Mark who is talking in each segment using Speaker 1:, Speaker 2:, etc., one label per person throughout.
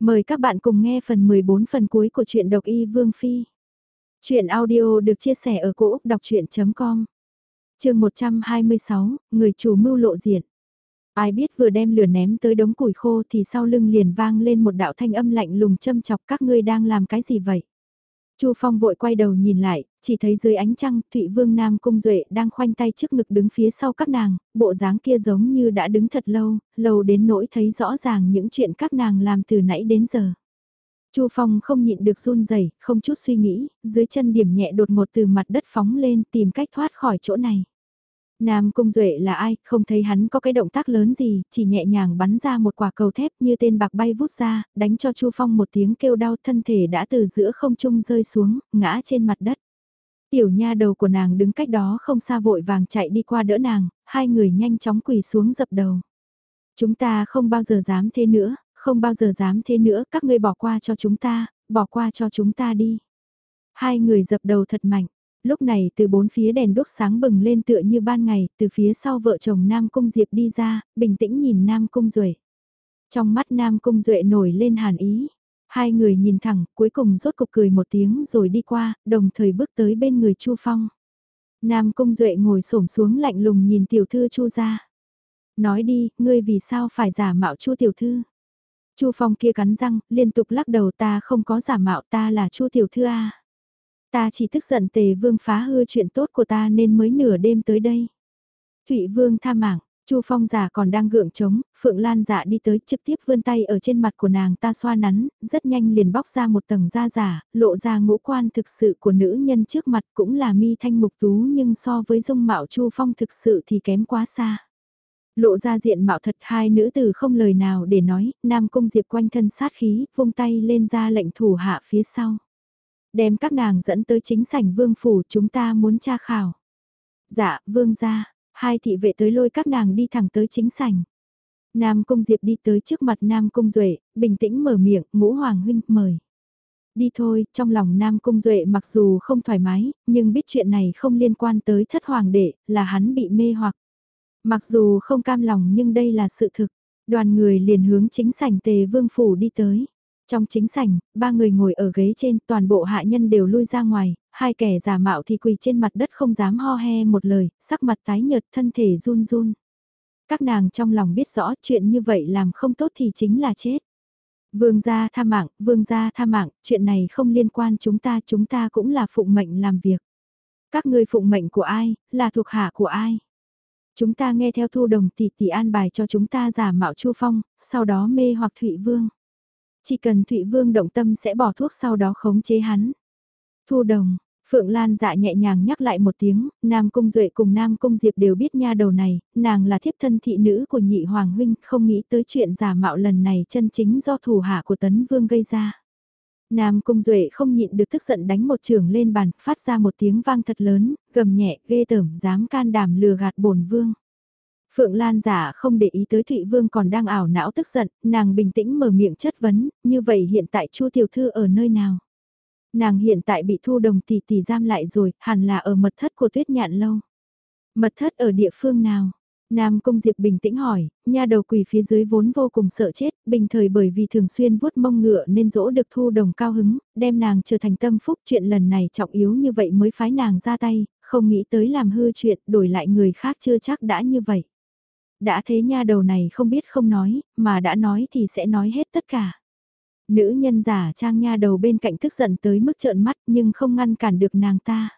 Speaker 1: Mời các bạn cùng nghe phần 14 phần cuối của truyện độc y Vương Phi. Chuyện audio được chia sẻ ở cỗ đọc chuyện.com Trường 126, Người chủ mưu lộ diện. Ai biết vừa đem lửa ném tới đống củi khô thì sau lưng liền vang lên một đạo thanh âm lạnh lùng châm chọc các ngươi đang làm cái gì vậy? Chu Phong vội quay đầu nhìn lại, chỉ thấy dưới ánh trăng, Thụy Vương Nam Cung Duệ đang khoanh tay trước ngực đứng phía sau các nàng, bộ dáng kia giống như đã đứng thật lâu, lâu đến nỗi thấy rõ ràng những chuyện các nàng làm từ nãy đến giờ. Chu Phong không nhịn được run rẩy, không chút suy nghĩ, dưới chân điểm nhẹ đột ngột từ mặt đất phóng lên tìm cách thoát khỏi chỗ này. Nam Cung Duệ là ai, không thấy hắn có cái động tác lớn gì, chỉ nhẹ nhàng bắn ra một quả cầu thép như tên bạc bay vút ra, đánh cho Chu Phong một tiếng kêu đau thân thể đã từ giữa không trung rơi xuống, ngã trên mặt đất. Tiểu nha đầu của nàng đứng cách đó không xa vội vàng chạy đi qua đỡ nàng, hai người nhanh chóng quỳ xuống dập đầu. Chúng ta không bao giờ dám thế nữa, không bao giờ dám thế nữa, các ngươi bỏ qua cho chúng ta, bỏ qua cho chúng ta đi. Hai người dập đầu thật mạnh, Lúc này từ bốn phía đèn đốt sáng bừng lên tựa như ban ngày, từ phía sau vợ chồng Nam Cung Diệp đi ra, bình tĩnh nhìn Nam Cung Duệ. Trong mắt Nam Cung Duệ nổi lên hàn ý. Hai người nhìn thẳng, cuối cùng rốt cục cười một tiếng rồi đi qua, đồng thời bước tới bên người Chu Phong. Nam Cung Duệ ngồi xổm xuống lạnh lùng nhìn tiểu thư Chu ra. Nói đi, ngươi vì sao phải giả mạo Chu tiểu thư? Chu Phong kia cắn răng, liên tục lắc đầu ta không có giả mạo ta là Chu tiểu thư a. Ta chỉ tức giận tề vương phá hư chuyện tốt của ta nên mới nửa đêm tới đây. Thụy vương tha mạng, Chu Phong giả còn đang gượng trống, Phượng Lan giả đi tới trực tiếp vươn tay ở trên mặt của nàng ta xoa nắn, rất nhanh liền bóc ra một tầng da giả, lộ ra ngũ quan thực sự của nữ nhân trước mặt cũng là mi thanh mục tú nhưng so với dung mạo Chu Phong thực sự thì kém quá xa. Lộ ra diện mạo thật hai nữ tử không lời nào để nói, Nam Cung Diệp quanh thân sát khí, vung tay lên ra lệnh thủ hạ phía sau. Đem các nàng dẫn tới chính sảnh vương phủ chúng ta muốn tra khảo. Dạ, vương gia hai thị vệ tới lôi các nàng đi thẳng tới chính sảnh. Nam Cung Diệp đi tới trước mặt Nam Cung Duệ, bình tĩnh mở miệng, ngũ hoàng huynh, mời. Đi thôi, trong lòng Nam Cung Duệ mặc dù không thoải mái, nhưng biết chuyện này không liên quan tới thất hoàng đệ, là hắn bị mê hoặc. Mặc dù không cam lòng nhưng đây là sự thực, đoàn người liền hướng chính sảnh tề vương phủ đi tới. Trong chính sảnh, ba người ngồi ở ghế trên, toàn bộ hạ nhân đều lui ra ngoài, hai kẻ giả mạo thì quỳ trên mặt đất không dám ho he một lời, sắc mặt tái nhợt thân thể run run. Các nàng trong lòng biết rõ chuyện như vậy làm không tốt thì chính là chết. Vương gia tha mạng, vương gia tha mạng, chuyện này không liên quan chúng ta, chúng ta cũng là phụng mệnh làm việc. Các ngươi phụng mệnh của ai, là thuộc hạ của ai? Chúng ta nghe theo thu đồng tỷ tỷ an bài cho chúng ta giả mạo Chu Phong, sau đó mê hoặc Thụy Vương. Chỉ cần Thụy Vương động tâm sẽ bỏ thuốc sau đó khống chế hắn. Thu đồng, Phượng Lan dạ nhẹ nhàng nhắc lại một tiếng, Nam Cung Duệ cùng Nam Cung Diệp đều biết nha đầu này, nàng là thiếp thân thị nữ của nhị hoàng huynh, không nghĩ tới chuyện giả mạo lần này chân chính do thủ hạ của Tấn Vương gây ra. Nam Cung Duệ không nhịn được tức giận đánh một trường lên bàn, phát ra một tiếng vang thật lớn, gầm nhẹ, ghê tởm, dám can đảm lừa gạt bổn vương. Phượng Lan giả không để ý tới Thụy Vương còn đang ảo não tức giận, nàng bình tĩnh mở miệng chất vấn, như vậy hiện tại Chu tiểu thư ở nơi nào? Nàng hiện tại bị thu đồng tỷ tỷ giam lại rồi, hẳn là ở mật thất của tuyết nhạn lâu. Mật thất ở địa phương nào? Nam công Diệp bình tĩnh hỏi, nha đầu quỳ phía dưới vốn vô cùng sợ chết, bình thời bởi vì thường xuyên vuốt mông ngựa nên dỗ được thu đồng cao hứng, đem nàng trở thành tâm phúc chuyện lần này trọng yếu như vậy mới phái nàng ra tay, không nghĩ tới làm hư chuyện đổi lại người khác chưa chắc đã như vậy đã thế nha đầu này không biết không nói, mà đã nói thì sẽ nói hết tất cả. Nữ nhân giả trang nha đầu bên cạnh tức giận tới mức trợn mắt nhưng không ngăn cản được nàng ta.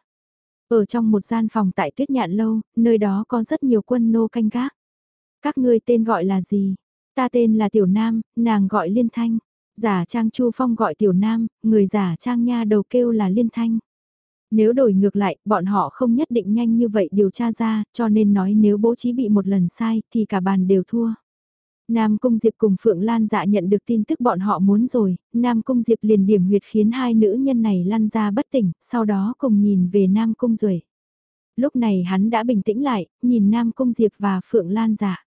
Speaker 1: Ở trong một gian phòng tại tuyết nhạn lâu, nơi đó có rất nhiều quân nô canh gác. Các ngươi tên gọi là gì? Ta tên là Tiểu Nam, nàng gọi Liên Thanh. Giả trang Chu Phong gọi Tiểu Nam, người giả trang nha đầu kêu là Liên Thanh. Nếu đổi ngược lại, bọn họ không nhất định nhanh như vậy điều tra ra, cho nên nói nếu bố trí bị một lần sai, thì cả bàn đều thua. Nam Cung Diệp cùng Phượng Lan dạ nhận được tin tức bọn họ muốn rồi, Nam Cung Diệp liền điểm huyệt khiến hai nữ nhân này lăn ra bất tỉnh, sau đó cùng nhìn về Nam Cung Duệ. Lúc này hắn đã bình tĩnh lại, nhìn Nam Cung Diệp và Phượng Lan dạ.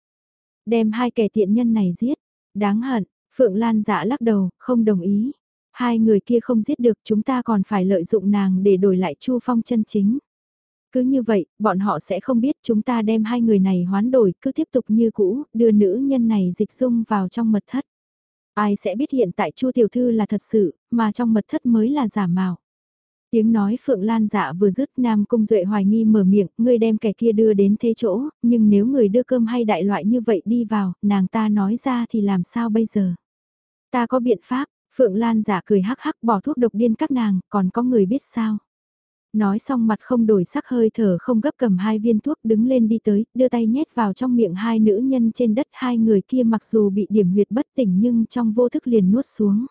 Speaker 1: Đem hai kẻ tiện nhân này giết, đáng hận, Phượng Lan dạ lắc đầu, không đồng ý. Hai người kia không giết được chúng ta còn phải lợi dụng nàng để đổi lại Chu Phong chân chính. Cứ như vậy, bọn họ sẽ không biết chúng ta đem hai người này hoán đổi, cứ tiếp tục như cũ, đưa nữ nhân này dịch dung vào trong mật thất. Ai sẽ biết hiện tại Chu tiểu thư là thật sự, mà trong mật thất mới là giả mạo. Tiếng nói Phượng Lan dạ vừa dứt Nam Cung Duệ hoài nghi mở miệng, ngươi đem kẻ kia đưa đến thế chỗ, nhưng nếu người đưa cơm hay đại loại như vậy đi vào, nàng ta nói ra thì làm sao bây giờ? Ta có biện pháp, Phượng Lan giả cười hắc hắc bỏ thuốc độc điên các nàng, còn có người biết sao? Nói xong mặt không đổi sắc hơi thở không gấp cầm hai viên thuốc đứng lên đi tới, đưa tay nhét vào trong miệng hai nữ nhân trên đất hai người kia mặc dù bị điểm huyệt bất tỉnh nhưng trong vô thức liền nuốt xuống.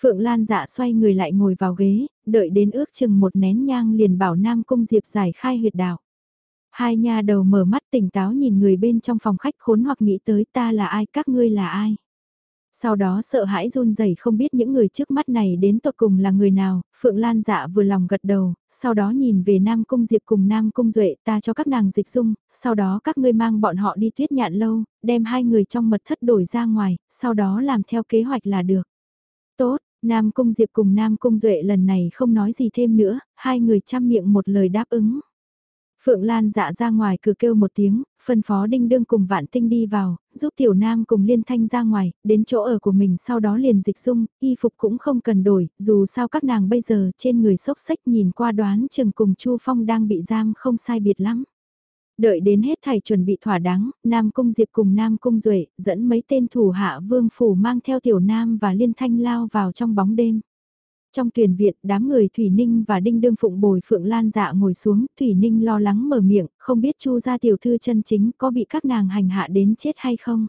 Speaker 1: Phượng Lan dạ xoay người lại ngồi vào ghế, đợi đến ước chừng một nén nhang liền bảo Nam Cung Diệp giải khai huyệt đạo. Hai nha đầu mở mắt tỉnh táo nhìn người bên trong phòng khách khốn hoặc nghĩ tới ta là ai các ngươi là ai. Sau đó sợ hãi run rẩy không biết những người trước mắt này đến tột cùng là người nào, Phượng Lan dạ vừa lòng gật đầu, sau đó nhìn về Nam Cung Diệp cùng Nam Cung Duệ ta cho các nàng dịch dung, sau đó các ngươi mang bọn họ đi tuyết nhạn lâu, đem hai người trong mật thất đổi ra ngoài, sau đó làm theo kế hoạch là được. Tốt, Nam Cung Diệp cùng Nam Cung Duệ lần này không nói gì thêm nữa, hai người chăm miệng một lời đáp ứng. Phượng Lan dạ ra ngoài cửa kêu một tiếng, phân phó đinh đương cùng vạn tinh đi vào, giúp tiểu nam cùng liên thanh ra ngoài, đến chỗ ở của mình sau đó liền dịch dung, y phục cũng không cần đổi, dù sao các nàng bây giờ trên người xốc xách nhìn qua đoán chừng cùng Chu Phong đang bị giam không sai biệt lắm. Đợi đến hết thầy chuẩn bị thỏa đáng, Nam Cung Diệp cùng Nam Cung Duệ dẫn mấy tên thủ hạ vương phủ mang theo tiểu nam và liên thanh lao vào trong bóng đêm. Trong tuyển viện, đám người Thủy Ninh và Đinh Đương Phụng bồi Phượng Lan dạ ngồi xuống, Thủy Ninh lo lắng mở miệng, không biết Chu gia tiểu thư chân chính có bị các nàng hành hạ đến chết hay không.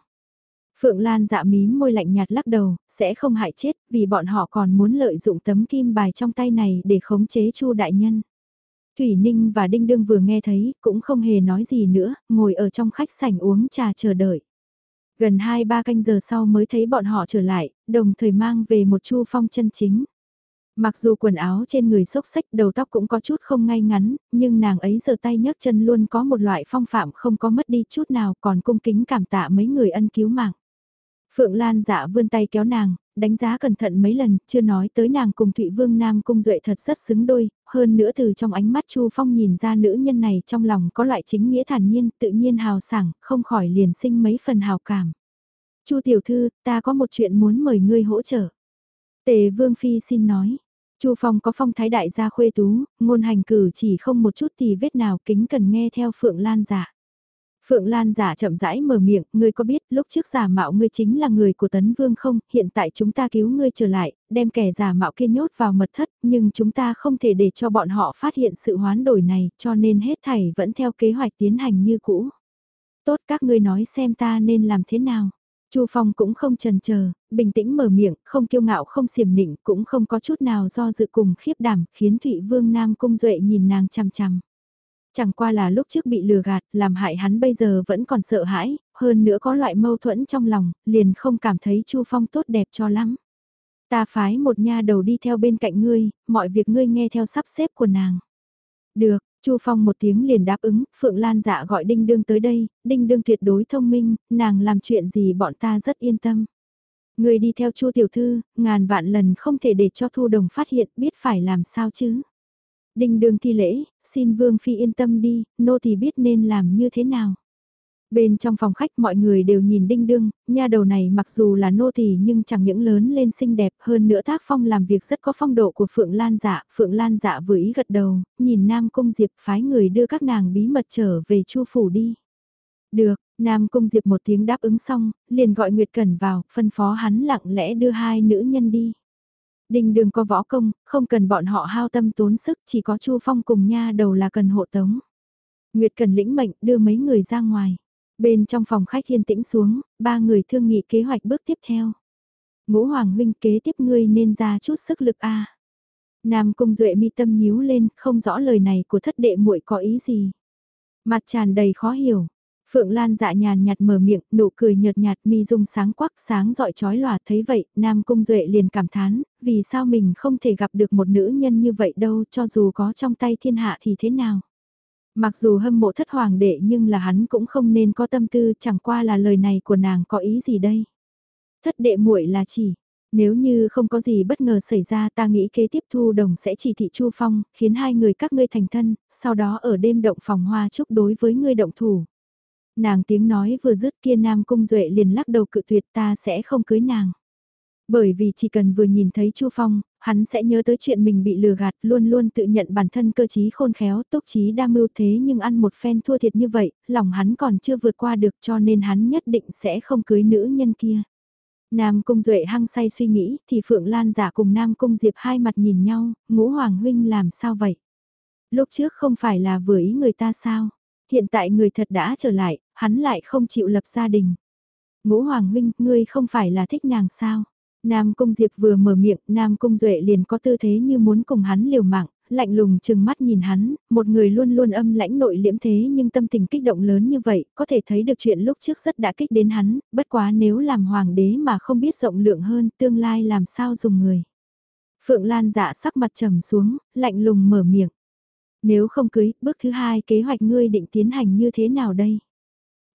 Speaker 1: Phượng Lan dạ mím môi lạnh nhạt lắc đầu, sẽ không hại chết, vì bọn họ còn muốn lợi dụng tấm kim bài trong tay này để khống chế Chu đại nhân. Thủy Ninh và Đinh Đương vừa nghe thấy, cũng không hề nói gì nữa, ngồi ở trong khách sảnh uống trà chờ đợi. Gần 2-3 canh giờ sau mới thấy bọn họ trở lại, đồng thời mang về một chu phong chân chính. Mặc dù quần áo trên người xốc xách đầu tóc cũng có chút không ngay ngắn, nhưng nàng ấy giờ tay nhấc chân luôn có một loại phong phạm không có mất đi chút nào còn cung kính cảm tạ mấy người ân cứu mạng. Phượng Lan dạ vươn tay kéo nàng, đánh giá cẩn thận mấy lần, chưa nói tới nàng cùng Thụy Vương Nam cung duệ thật rất xứng đôi, hơn nữa từ trong ánh mắt Chu Phong nhìn ra nữ nhân này trong lòng có loại chính nghĩa thản nhiên, tự nhiên hào sảng, không khỏi liền sinh mấy phần hào cảm. Chu tiểu thư, ta có một chuyện muốn mời ngươi hỗ trợ. Tề Vương Phi xin nói. Chu Phong có phong thái đại gia khuê tú, ngôn hành cử chỉ không một chút tì vết nào kính cần nghe theo Phượng Lan giả. Phượng Lan giả chậm rãi mở miệng, ngươi có biết lúc trước giả mạo ngươi chính là người của Tấn Vương không, hiện tại chúng ta cứu ngươi trở lại, đem kẻ giả mạo kia nhốt vào mật thất, nhưng chúng ta không thể để cho bọn họ phát hiện sự hoán đổi này, cho nên hết thảy vẫn theo kế hoạch tiến hành như cũ. Tốt các ngươi nói xem ta nên làm thế nào. Chu Phong cũng không chần chờ, bình tĩnh mở miệng, không kiêu ngạo không xiểm nịnh, cũng không có chút nào do dự cùng khiếp đảm, khiến Thụy Vương Nam Cung Duệ nhìn nàng chằm chằm. Chẳng qua là lúc trước bị lừa gạt, làm hại hắn bây giờ vẫn còn sợ hãi, hơn nữa có loại mâu thuẫn trong lòng, liền không cảm thấy Chu Phong tốt đẹp cho lắm. Ta phái một nha đầu đi theo bên cạnh ngươi, mọi việc ngươi nghe theo sắp xếp của nàng. Được, Chu Phong một tiếng liền đáp ứng, Phượng Lan dạ gọi Đinh Đương tới đây, Đinh Đương tuyệt đối thông minh, nàng làm chuyện gì bọn ta rất yên tâm. Người đi theo Chu tiểu thư, ngàn vạn lần không thể để cho Thu Đồng phát hiện biết phải làm sao chứ. Đinh Đương thi lễ, xin Vương Phi yên tâm đi, nô thì biết nên làm như thế nào. Bên trong phòng khách mọi người đều nhìn đinh đương, nha đầu này mặc dù là nô tỳ nhưng chẳng những lớn lên xinh đẹp hơn nữa tác phong làm việc rất có phong độ của Phượng Lan dạ. Phượng Lan dạ vừa ý gật đầu, nhìn Nam Cung Diệp phái người đưa các nàng bí mật trở về chu phủ đi. Được, Nam Cung Diệp một tiếng đáp ứng xong, liền gọi Nguyệt Cẩn vào, phân phó hắn lặng lẽ đưa hai nữ nhân đi. Đinh đường có võ công, không cần bọn họ hao tâm tốn sức, chỉ có Chu Phong cùng nha đầu là cần hộ tống. Nguyệt Cần lĩnh mệnh đưa mấy người ra ngoài. Bên trong phòng khách thiên tĩnh xuống, ba người thương nghị kế hoạch bước tiếp theo. Ngũ Hoàng huynh kế tiếp ngươi nên ra chút sức lực a. Nam Cung Duệ mi tâm nhíu lên, không rõ lời này của thất đệ muội có ý gì. Mặt tràn đầy khó hiểu. Phượng Lan dạ nhàn nhạt mở miệng, nụ cười nhợt nhạt mi dung sáng quắc sáng dọi chói lòa thấy vậy, Nam Cung Duệ liền cảm thán, vì sao mình không thể gặp được một nữ nhân như vậy đâu cho dù có trong tay thiên hạ thì thế nào. Mặc dù hâm mộ thất hoàng đệ nhưng là hắn cũng không nên có tâm tư chẳng qua là lời này của nàng có ý gì đây. Thất đệ muội là chỉ, nếu như không có gì bất ngờ xảy ra ta nghĩ kế tiếp thu đồng sẽ chỉ thị Chu Phong, khiến hai người các ngươi thành thân, sau đó ở đêm động phòng hoa chúc đối với ngươi động thủ. Nàng tiếng nói vừa dứt kia Nam Cung Duệ liền lắc đầu cự tuyệt ta sẽ không cưới nàng. Bởi vì chỉ cần vừa nhìn thấy Chu Phong, hắn sẽ nhớ tới chuyện mình bị lừa gạt, luôn luôn tự nhận bản thân cơ trí khôn khéo, túc trí đa mưu thế nhưng ăn một phen thua thiệt như vậy, lòng hắn còn chưa vượt qua được cho nên hắn nhất định sẽ không cưới nữ nhân kia. Nam Cung Duệ hăng say suy nghĩ, thì Phượng Lan giả cùng Nam Cung Diệp hai mặt nhìn nhau, ngũ Hoàng Huynh làm sao vậy? Lúc trước không phải là vừa ý người ta sao? Hiện tại người thật đã trở lại, hắn lại không chịu lập gia đình. Ngũ Hoàng Huynh, ngươi không phải là thích nàng sao? Nam Cung Diệp vừa mở miệng, Nam Cung Duệ liền có tư thế như muốn cùng hắn liều mạng, lạnh lùng chừng mắt nhìn hắn, một người luôn luôn âm lãnh nội liễm thế nhưng tâm tình kích động lớn như vậy, có thể thấy được chuyện lúc trước rất đã kích đến hắn, bất quá nếu làm hoàng đế mà không biết rộng lượng hơn, tương lai làm sao dùng người. Phượng Lan dạ sắc mặt trầm xuống, lạnh lùng mở miệng. Nếu không cưới, bước thứ hai kế hoạch ngươi định tiến hành như thế nào đây?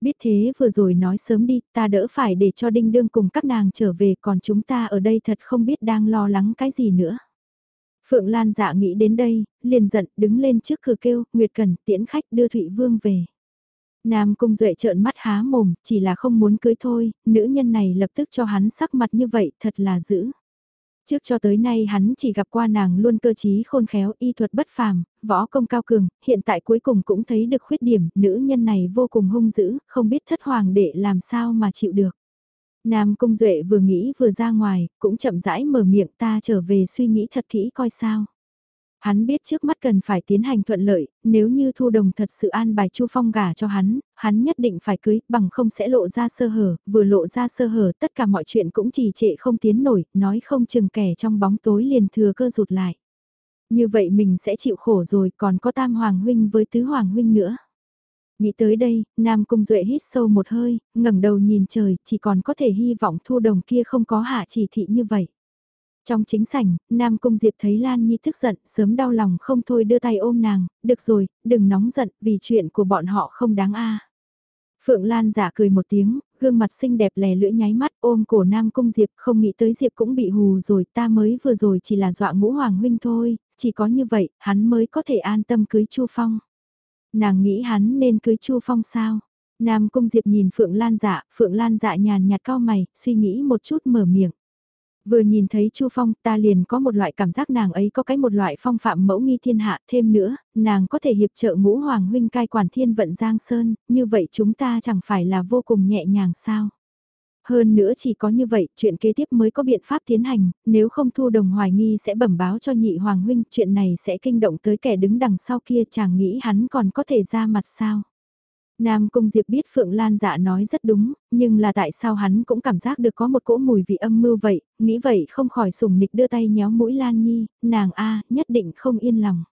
Speaker 1: Biết thế vừa rồi nói sớm đi, ta đỡ phải để cho đinh đương cùng các nàng trở về còn chúng ta ở đây thật không biết đang lo lắng cái gì nữa. Phượng Lan dạ nghĩ đến đây, liền giận đứng lên trước cửa kêu, Nguyệt Cần tiễn khách đưa Thụy Vương về. Nam Cung Duệ trợn mắt há mồm, chỉ là không muốn cưới thôi, nữ nhân này lập tức cho hắn sắc mặt như vậy, thật là dữ. Trước cho tới nay hắn chỉ gặp qua nàng luôn cơ trí khôn khéo, y thuật bất phàm, võ công cao cường, hiện tại cuối cùng cũng thấy được khuyết điểm, nữ nhân này vô cùng hung dữ, không biết thất hoàng đệ làm sao mà chịu được. Nam Cung Duệ vừa nghĩ vừa ra ngoài, cũng chậm rãi mở miệng ta trở về suy nghĩ thật kỹ coi sao. Hắn biết trước mắt cần phải tiến hành thuận lợi, nếu như Thu Đồng thật sự an bài Chu Phong gả cho hắn, hắn nhất định phải cưới, bằng không sẽ lộ ra sơ hở, vừa lộ ra sơ hở tất cả mọi chuyện cũng trì trệ không tiến nổi, nói không chừng kẻ trong bóng tối liền thừa cơ rụt lại. Như vậy mình sẽ chịu khổ rồi, còn có Tam Hoàng Huynh với Tứ Hoàng Huynh nữa. Nghĩ tới đây, Nam Cung Duệ hít sâu một hơi, ngẩng đầu nhìn trời, chỉ còn có thể hy vọng Thu Đồng kia không có hạ chỉ thị như vậy. Trong chính sảnh, Nam Cung Diệp thấy Lan Nhi tức giận, sớm đau lòng không thôi đưa tay ôm nàng, được rồi, đừng nóng giận, vì chuyện của bọn họ không đáng a. Phượng Lan giả cười một tiếng, gương mặt xinh đẹp lè lưỡi nháy mắt ôm cổ Nam Cung Diệp không nghĩ tới Diệp cũng bị hù rồi ta mới vừa rồi chỉ là dọa ngũ hoàng huynh thôi, chỉ có như vậy hắn mới có thể an tâm cưới Chu Phong. Nàng nghĩ hắn nên cưới Chu Phong sao? Nam Cung Diệp nhìn Phượng Lan dạ, Phượng Lan dạ nhàn nhạt cao mày, suy nghĩ một chút mở miệng. Vừa nhìn thấy Chu Phong ta liền có một loại cảm giác nàng ấy có cái một loại phong phạm mẫu nghi thiên hạ thêm nữa, nàng có thể hiệp trợ ngũ hoàng huynh cai quản thiên vận Giang Sơn, như vậy chúng ta chẳng phải là vô cùng nhẹ nhàng sao. Hơn nữa chỉ có như vậy, chuyện kế tiếp mới có biện pháp tiến hành, nếu không thu đồng hoài nghi sẽ bẩm báo cho nhị hoàng huynh, chuyện này sẽ kinh động tới kẻ đứng đằng sau kia chàng nghĩ hắn còn có thể ra mặt sao. Nam Cung Diệp biết Phượng Lan dạ nói rất đúng, nhưng là tại sao hắn cũng cảm giác được có một cỗ mùi vị âm mưu vậy, nghĩ vậy không khỏi sùng nịch đưa tay nhéo mũi Lan Nhi, nàng A, nhất định không yên lòng.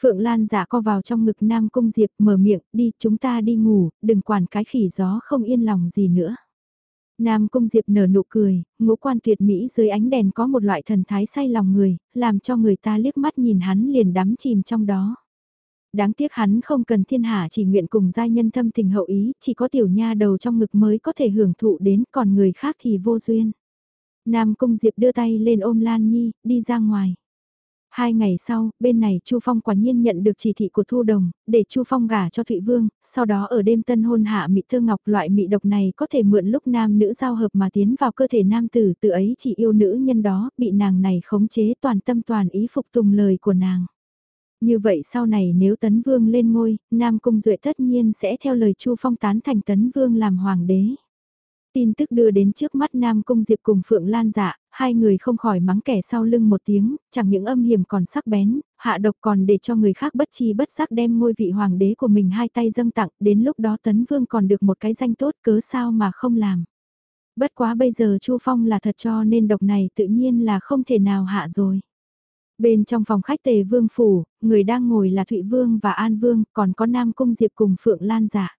Speaker 1: Phượng Lan dạ co vào trong ngực Nam Cung Diệp mở miệng, đi chúng ta đi ngủ, đừng quản cái khỉ gió không yên lòng gì nữa. Nam Cung Diệp nở nụ cười, ngũ quan tuyệt mỹ dưới ánh đèn có một loại thần thái say lòng người, làm cho người ta liếc mắt nhìn hắn liền đắm chìm trong đó. Đáng tiếc hắn không cần thiên hạ chỉ nguyện cùng giai nhân thâm tình hậu ý, chỉ có tiểu nha đầu trong ngực mới có thể hưởng thụ đến, còn người khác thì vô duyên. Nam Cung Diệp đưa tay lên ôm Lan Nhi, đi ra ngoài. Hai ngày sau, bên này Chu Phong quả nhiên nhận được chỉ thị của Thu Đồng, để Chu Phong gả cho Thụy Vương, sau đó ở đêm tân hôn hạ mị thương ngọc loại mị độc này có thể mượn lúc nam nữ giao hợp mà tiến vào cơ thể nam tử, từ ấy chỉ yêu nữ nhân đó, bị nàng này khống chế toàn tâm toàn ý phục tùng lời của nàng. Như vậy sau này nếu Tấn Vương lên ngôi, Nam Cung Duệ tất nhiên sẽ theo lời Chu Phong tán thành Tấn Vương làm hoàng đế. Tin tức đưa đến trước mắt Nam Cung Diệp cùng Phượng Lan dạ, hai người không khỏi mắng kẻ sau lưng một tiếng, chẳng những âm hiểm còn sắc bén, hạ độc còn để cho người khác bất chi bất giác đem ngôi vị hoàng đế của mình hai tay dâng tặng, đến lúc đó Tấn Vương còn được một cái danh tốt cớ sao mà không làm. Bất quá bây giờ Chu Phong là thật cho nên độc này tự nhiên là không thể nào hạ rồi. Bên trong phòng khách tề vương phủ, người đang ngồi là Thụy Vương và An Vương, còn có Nam Cung Diệp cùng Phượng Lan dạ.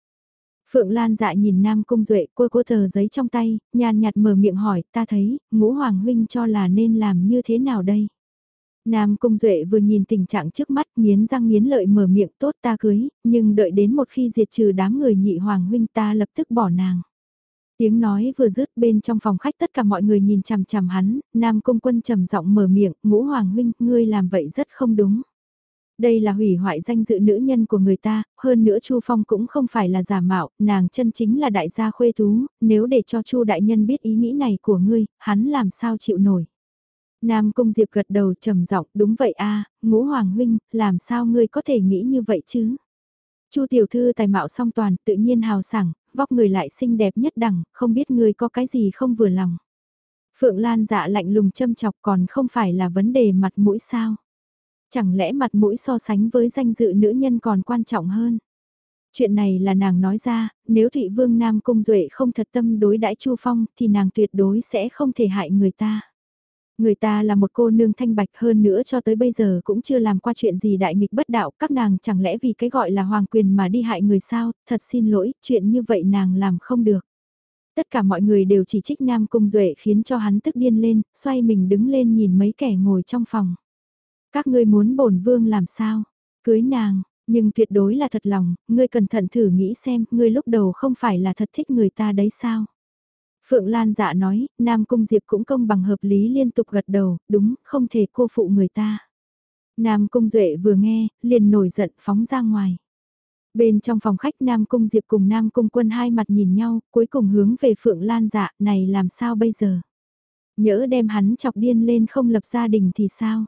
Speaker 1: Phượng Lan dạ nhìn Nam Cung Duệ cô cô tờ giấy trong tay, nhàn nhạt mở miệng hỏi, ta thấy, ngũ Hoàng Huynh cho là nên làm như thế nào đây? Nam Cung Duệ vừa nhìn tình trạng trước mắt nghiến răng nghiến lợi mở miệng tốt ta cưới, nhưng đợi đến một khi diệt trừ đám người nhị Hoàng Huynh ta lập tức bỏ nàng. Tiếng nói vừa dứt bên trong phòng khách tất cả mọi người nhìn chằm chằm hắn, Nam Cung Quân trầm giọng mở miệng, ngũ Hoàng Huynh, ngươi làm vậy rất không đúng. Đây là hủy hoại danh dự nữ nhân của người ta, hơn nữa Chu Phong cũng không phải là giả mạo, nàng chân chính là đại gia khuê tú, nếu để cho Chu đại nhân biết ý nghĩ này của ngươi, hắn làm sao chịu nổi. Nam Cung Diệp gật đầu trầm giọng, đúng vậy a, Ngũ Hoàng huynh, làm sao ngươi có thể nghĩ như vậy chứ? Chu tiểu thư tài mạo song toàn, tự nhiên hào sảng, vóc người lại xinh đẹp nhất đẳng, không biết ngươi có cái gì không vừa lòng. Phượng Lan dạ lạnh lùng châm chọc còn không phải là vấn đề mặt mũi sao? Chẳng lẽ mặt mũi so sánh với danh dự nữ nhân còn quan trọng hơn? Chuyện này là nàng nói ra, nếu Thụy Vương Nam Cung Duệ không thật tâm đối đãi Chu Phong thì nàng tuyệt đối sẽ không thể hại người ta. Người ta là một cô nương thanh bạch hơn nữa cho tới bây giờ cũng chưa làm qua chuyện gì đại nghịch bất đạo, các nàng chẳng lẽ vì cái gọi là hoàng quyền mà đi hại người sao, thật xin lỗi, chuyện như vậy nàng làm không được. Tất cả mọi người đều chỉ trích Nam Cung Duệ khiến cho hắn tức điên lên, xoay mình đứng lên nhìn mấy kẻ ngồi trong phòng. Các ngươi muốn bổn vương làm sao? Cưới nàng, nhưng tuyệt đối là thật lòng, ngươi cẩn thận thử nghĩ xem, ngươi lúc đầu không phải là thật thích người ta đấy sao? Phượng Lan dạ nói, Nam Cung Diệp cũng công bằng hợp lý liên tục gật đầu, đúng, không thể cô phụ người ta. Nam Cung Duệ vừa nghe, liền nổi giận phóng ra ngoài. Bên trong phòng khách Nam Cung Diệp cùng Nam Cung Quân hai mặt nhìn nhau, cuối cùng hướng về Phượng Lan dạ, này làm sao bây giờ? Nhỡ đem hắn chọc điên lên không lập gia đình thì sao?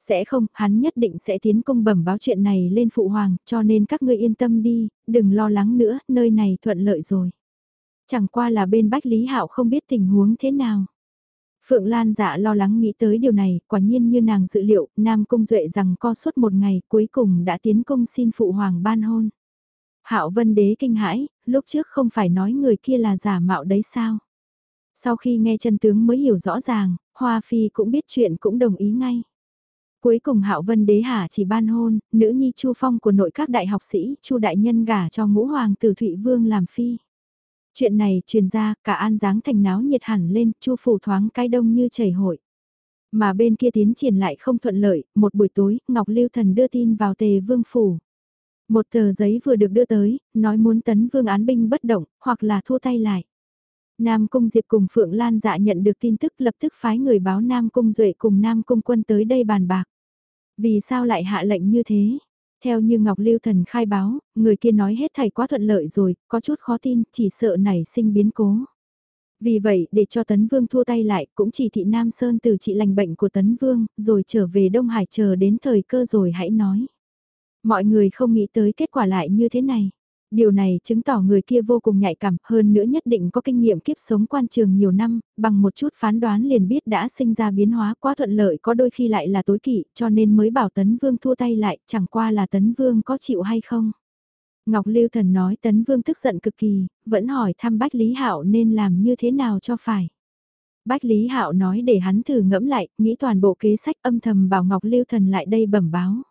Speaker 1: Sẽ không, hắn nhất định sẽ tiến công bẩm báo chuyện này lên Phụ Hoàng, cho nên các ngươi yên tâm đi, đừng lo lắng nữa, nơi này thuận lợi rồi. Chẳng qua là bên Bách Lý Hạo không biết tình huống thế nào. Phượng Lan dạ lo lắng nghĩ tới điều này, quả nhiên như nàng dự liệu, Nam Cung Duệ rằng co suốt một ngày cuối cùng đã tiến công xin Phụ Hoàng ban hôn. Hạo Vân Đế kinh hãi, lúc trước không phải nói người kia là giả mạo đấy sao? Sau khi nghe chân tướng mới hiểu rõ ràng, Hoa Phi cũng biết chuyện cũng đồng ý ngay. Cuối cùng Hạo Vân Đế hạ chỉ ban hôn, nữ nhi Chu Phong của nội các đại học sĩ, Chu đại nhân gả cho ngũ hoàng tử Thụy Vương làm phi. Chuyện này truyền ra, cả an dáng thành náo nhiệt hẳn lên, chu phủ thoáng cái đông như chảy hội. Mà bên kia tiến triển lại không thuận lợi, một buổi tối, Ngọc Lưu Thần đưa tin vào tề vương phủ. Một tờ giấy vừa được đưa tới, nói muốn tấn vương án binh bất động, hoặc là thua tay lại. Nam Cung Diệp cùng Phượng Lan dạ nhận được tin tức lập tức phái người báo Nam Cung Duệ cùng Nam Cung Quân tới đây bàn bạc. Vì sao lại hạ lệnh như thế? Theo như Ngọc Lưu Thần khai báo, người kia nói hết thảy quá thuận lợi rồi, có chút khó tin, chỉ sợ nảy sinh biến cố. Vì vậy, để cho Tấn Vương thua tay lại, cũng chỉ thị Nam Sơn từ trị lành bệnh của Tấn Vương, rồi trở về Đông Hải chờ đến thời cơ rồi hãy nói. Mọi người không nghĩ tới kết quả lại như thế này. Điều này chứng tỏ người kia vô cùng nhạy cảm, hơn nữa nhất định có kinh nghiệm kiếp sống quan trường nhiều năm, bằng một chút phán đoán liền biết đã sinh ra biến hóa quá thuận lợi có đôi khi lại là tối kỵ, cho nên mới bảo Tấn Vương thua tay lại, chẳng qua là Tấn Vương có chịu hay không. Ngọc Lưu Thần nói Tấn Vương tức giận cực kỳ, vẫn hỏi thăm Bách Lý Hạo nên làm như thế nào cho phải. Bách Lý Hạo nói để hắn thử ngẫm lại, nghĩ toàn bộ kế sách âm thầm bảo Ngọc Lưu Thần lại đây bẩm báo.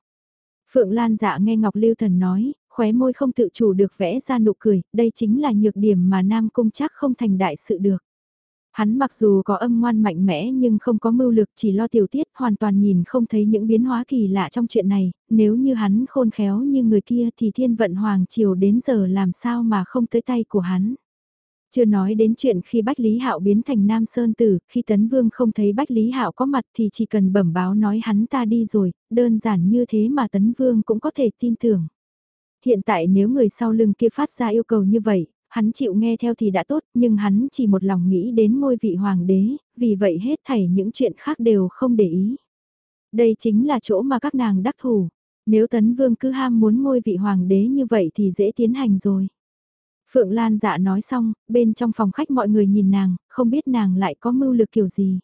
Speaker 1: Phượng Lan dạ nghe Ngọc Lưu Thần nói, khóe môi không tự chủ được vẽ ra nụ cười, đây chính là nhược điểm mà Nam Cung chắc không thành đại sự được. Hắn mặc dù có âm ngoan mạnh mẽ nhưng không có mưu lực chỉ lo tiểu tiết hoàn toàn nhìn không thấy những biến hóa kỳ lạ trong chuyện này, nếu như hắn khôn khéo như người kia thì thiên vận hoàng triều đến giờ làm sao mà không tới tay của hắn. Chưa nói đến chuyện khi Bách Lý Hạo biến thành Nam Sơn Tử, khi Tấn Vương không thấy Bách Lý Hạo có mặt thì chỉ cần bẩm báo nói hắn ta đi rồi, đơn giản như thế mà Tấn Vương cũng có thể tin tưởng. Hiện tại nếu người sau lưng kia phát ra yêu cầu như vậy, hắn chịu nghe theo thì đã tốt, nhưng hắn chỉ một lòng nghĩ đến ngôi vị hoàng đế, vì vậy hết thảy những chuyện khác đều không để ý. Đây chính là chỗ mà các nàng đắc thủ. Nếu Tấn Vương cứ ham muốn ngôi vị hoàng đế như vậy thì dễ tiến hành rồi. Phượng Lan dạ nói xong, bên trong phòng khách mọi người nhìn nàng, không biết nàng lại có mưu lực kiểu gì.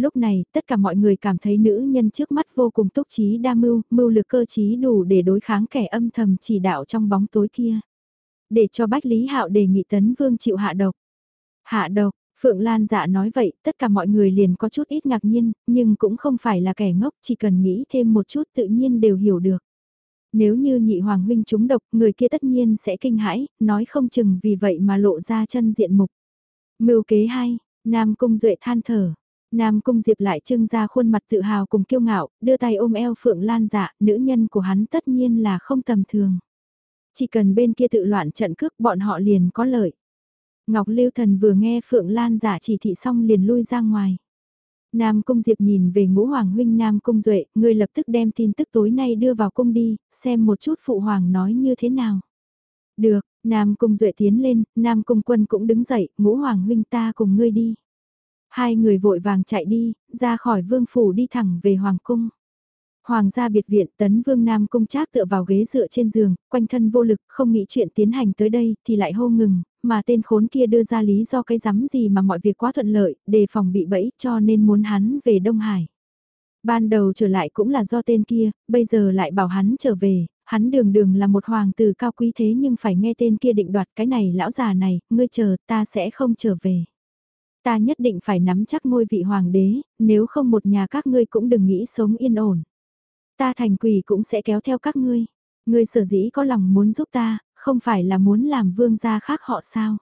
Speaker 1: Lúc này, tất cả mọi người cảm thấy nữ nhân trước mắt vô cùng túc trí đa mưu, mưu lực cơ trí đủ để đối kháng kẻ âm thầm chỉ đạo trong bóng tối kia. Để cho Bách Lý Hạo đề nghị Tấn Vương chịu hạ độc. Hạ độc, Phượng Lan dạ nói vậy, tất cả mọi người liền có chút ít ngạc nhiên, nhưng cũng không phải là kẻ ngốc, chỉ cần nghĩ thêm một chút tự nhiên đều hiểu được. Nếu như nhị hoàng huynh trúng độc, người kia tất nhiên sẽ kinh hãi, nói không chừng vì vậy mà lộ ra chân diện mục. Mưu kế hay Nam Cung Duệ than thở, Nam Cung Diệp lại trưng ra khuôn mặt tự hào cùng kiêu ngạo, đưa tay ôm eo Phượng Lan dạ, nữ nhân của hắn tất nhiên là không tầm thường. Chỉ cần bên kia tự loạn trận cước bọn họ liền có lợi. Ngọc Lưu Thần vừa nghe Phượng Lan giả chỉ thị xong liền lui ra ngoài. Nam Cung Diệp nhìn về ngũ hoàng huynh Nam Cung Duệ, ngươi lập tức đem tin tức tối nay đưa vào cung đi, xem một chút phụ hoàng nói như thế nào. Được, Nam Cung Duệ tiến lên, Nam Cung Quân cũng đứng dậy, ngũ hoàng huynh ta cùng ngươi đi. Hai người vội vàng chạy đi, ra khỏi vương phủ đi thẳng về hoàng cung. Hoàng gia biệt viện tấn vương Nam Cung Trác tựa vào ghế dựa trên giường, quanh thân vô lực, không nghĩ chuyện tiến hành tới đây, thì lại hô ngừng, mà tên khốn kia đưa ra lý do cái rắm gì mà mọi việc quá thuận lợi, đề phòng bị bẫy cho nên muốn hắn về Đông Hải. Ban đầu trở lại cũng là do tên kia, bây giờ lại bảo hắn trở về, hắn đường đường là một hoàng tử cao quý thế nhưng phải nghe tên kia định đoạt cái này lão già này, ngươi chờ ta sẽ không trở về. Ta nhất định phải nắm chắc ngôi vị hoàng đế, nếu không một nhà các ngươi cũng đừng nghĩ sống yên ổn. Ta thành quỷ cũng sẽ kéo theo các ngươi. Ngươi sở dĩ có lòng muốn giúp ta, không phải là muốn làm vương gia khác họ sao?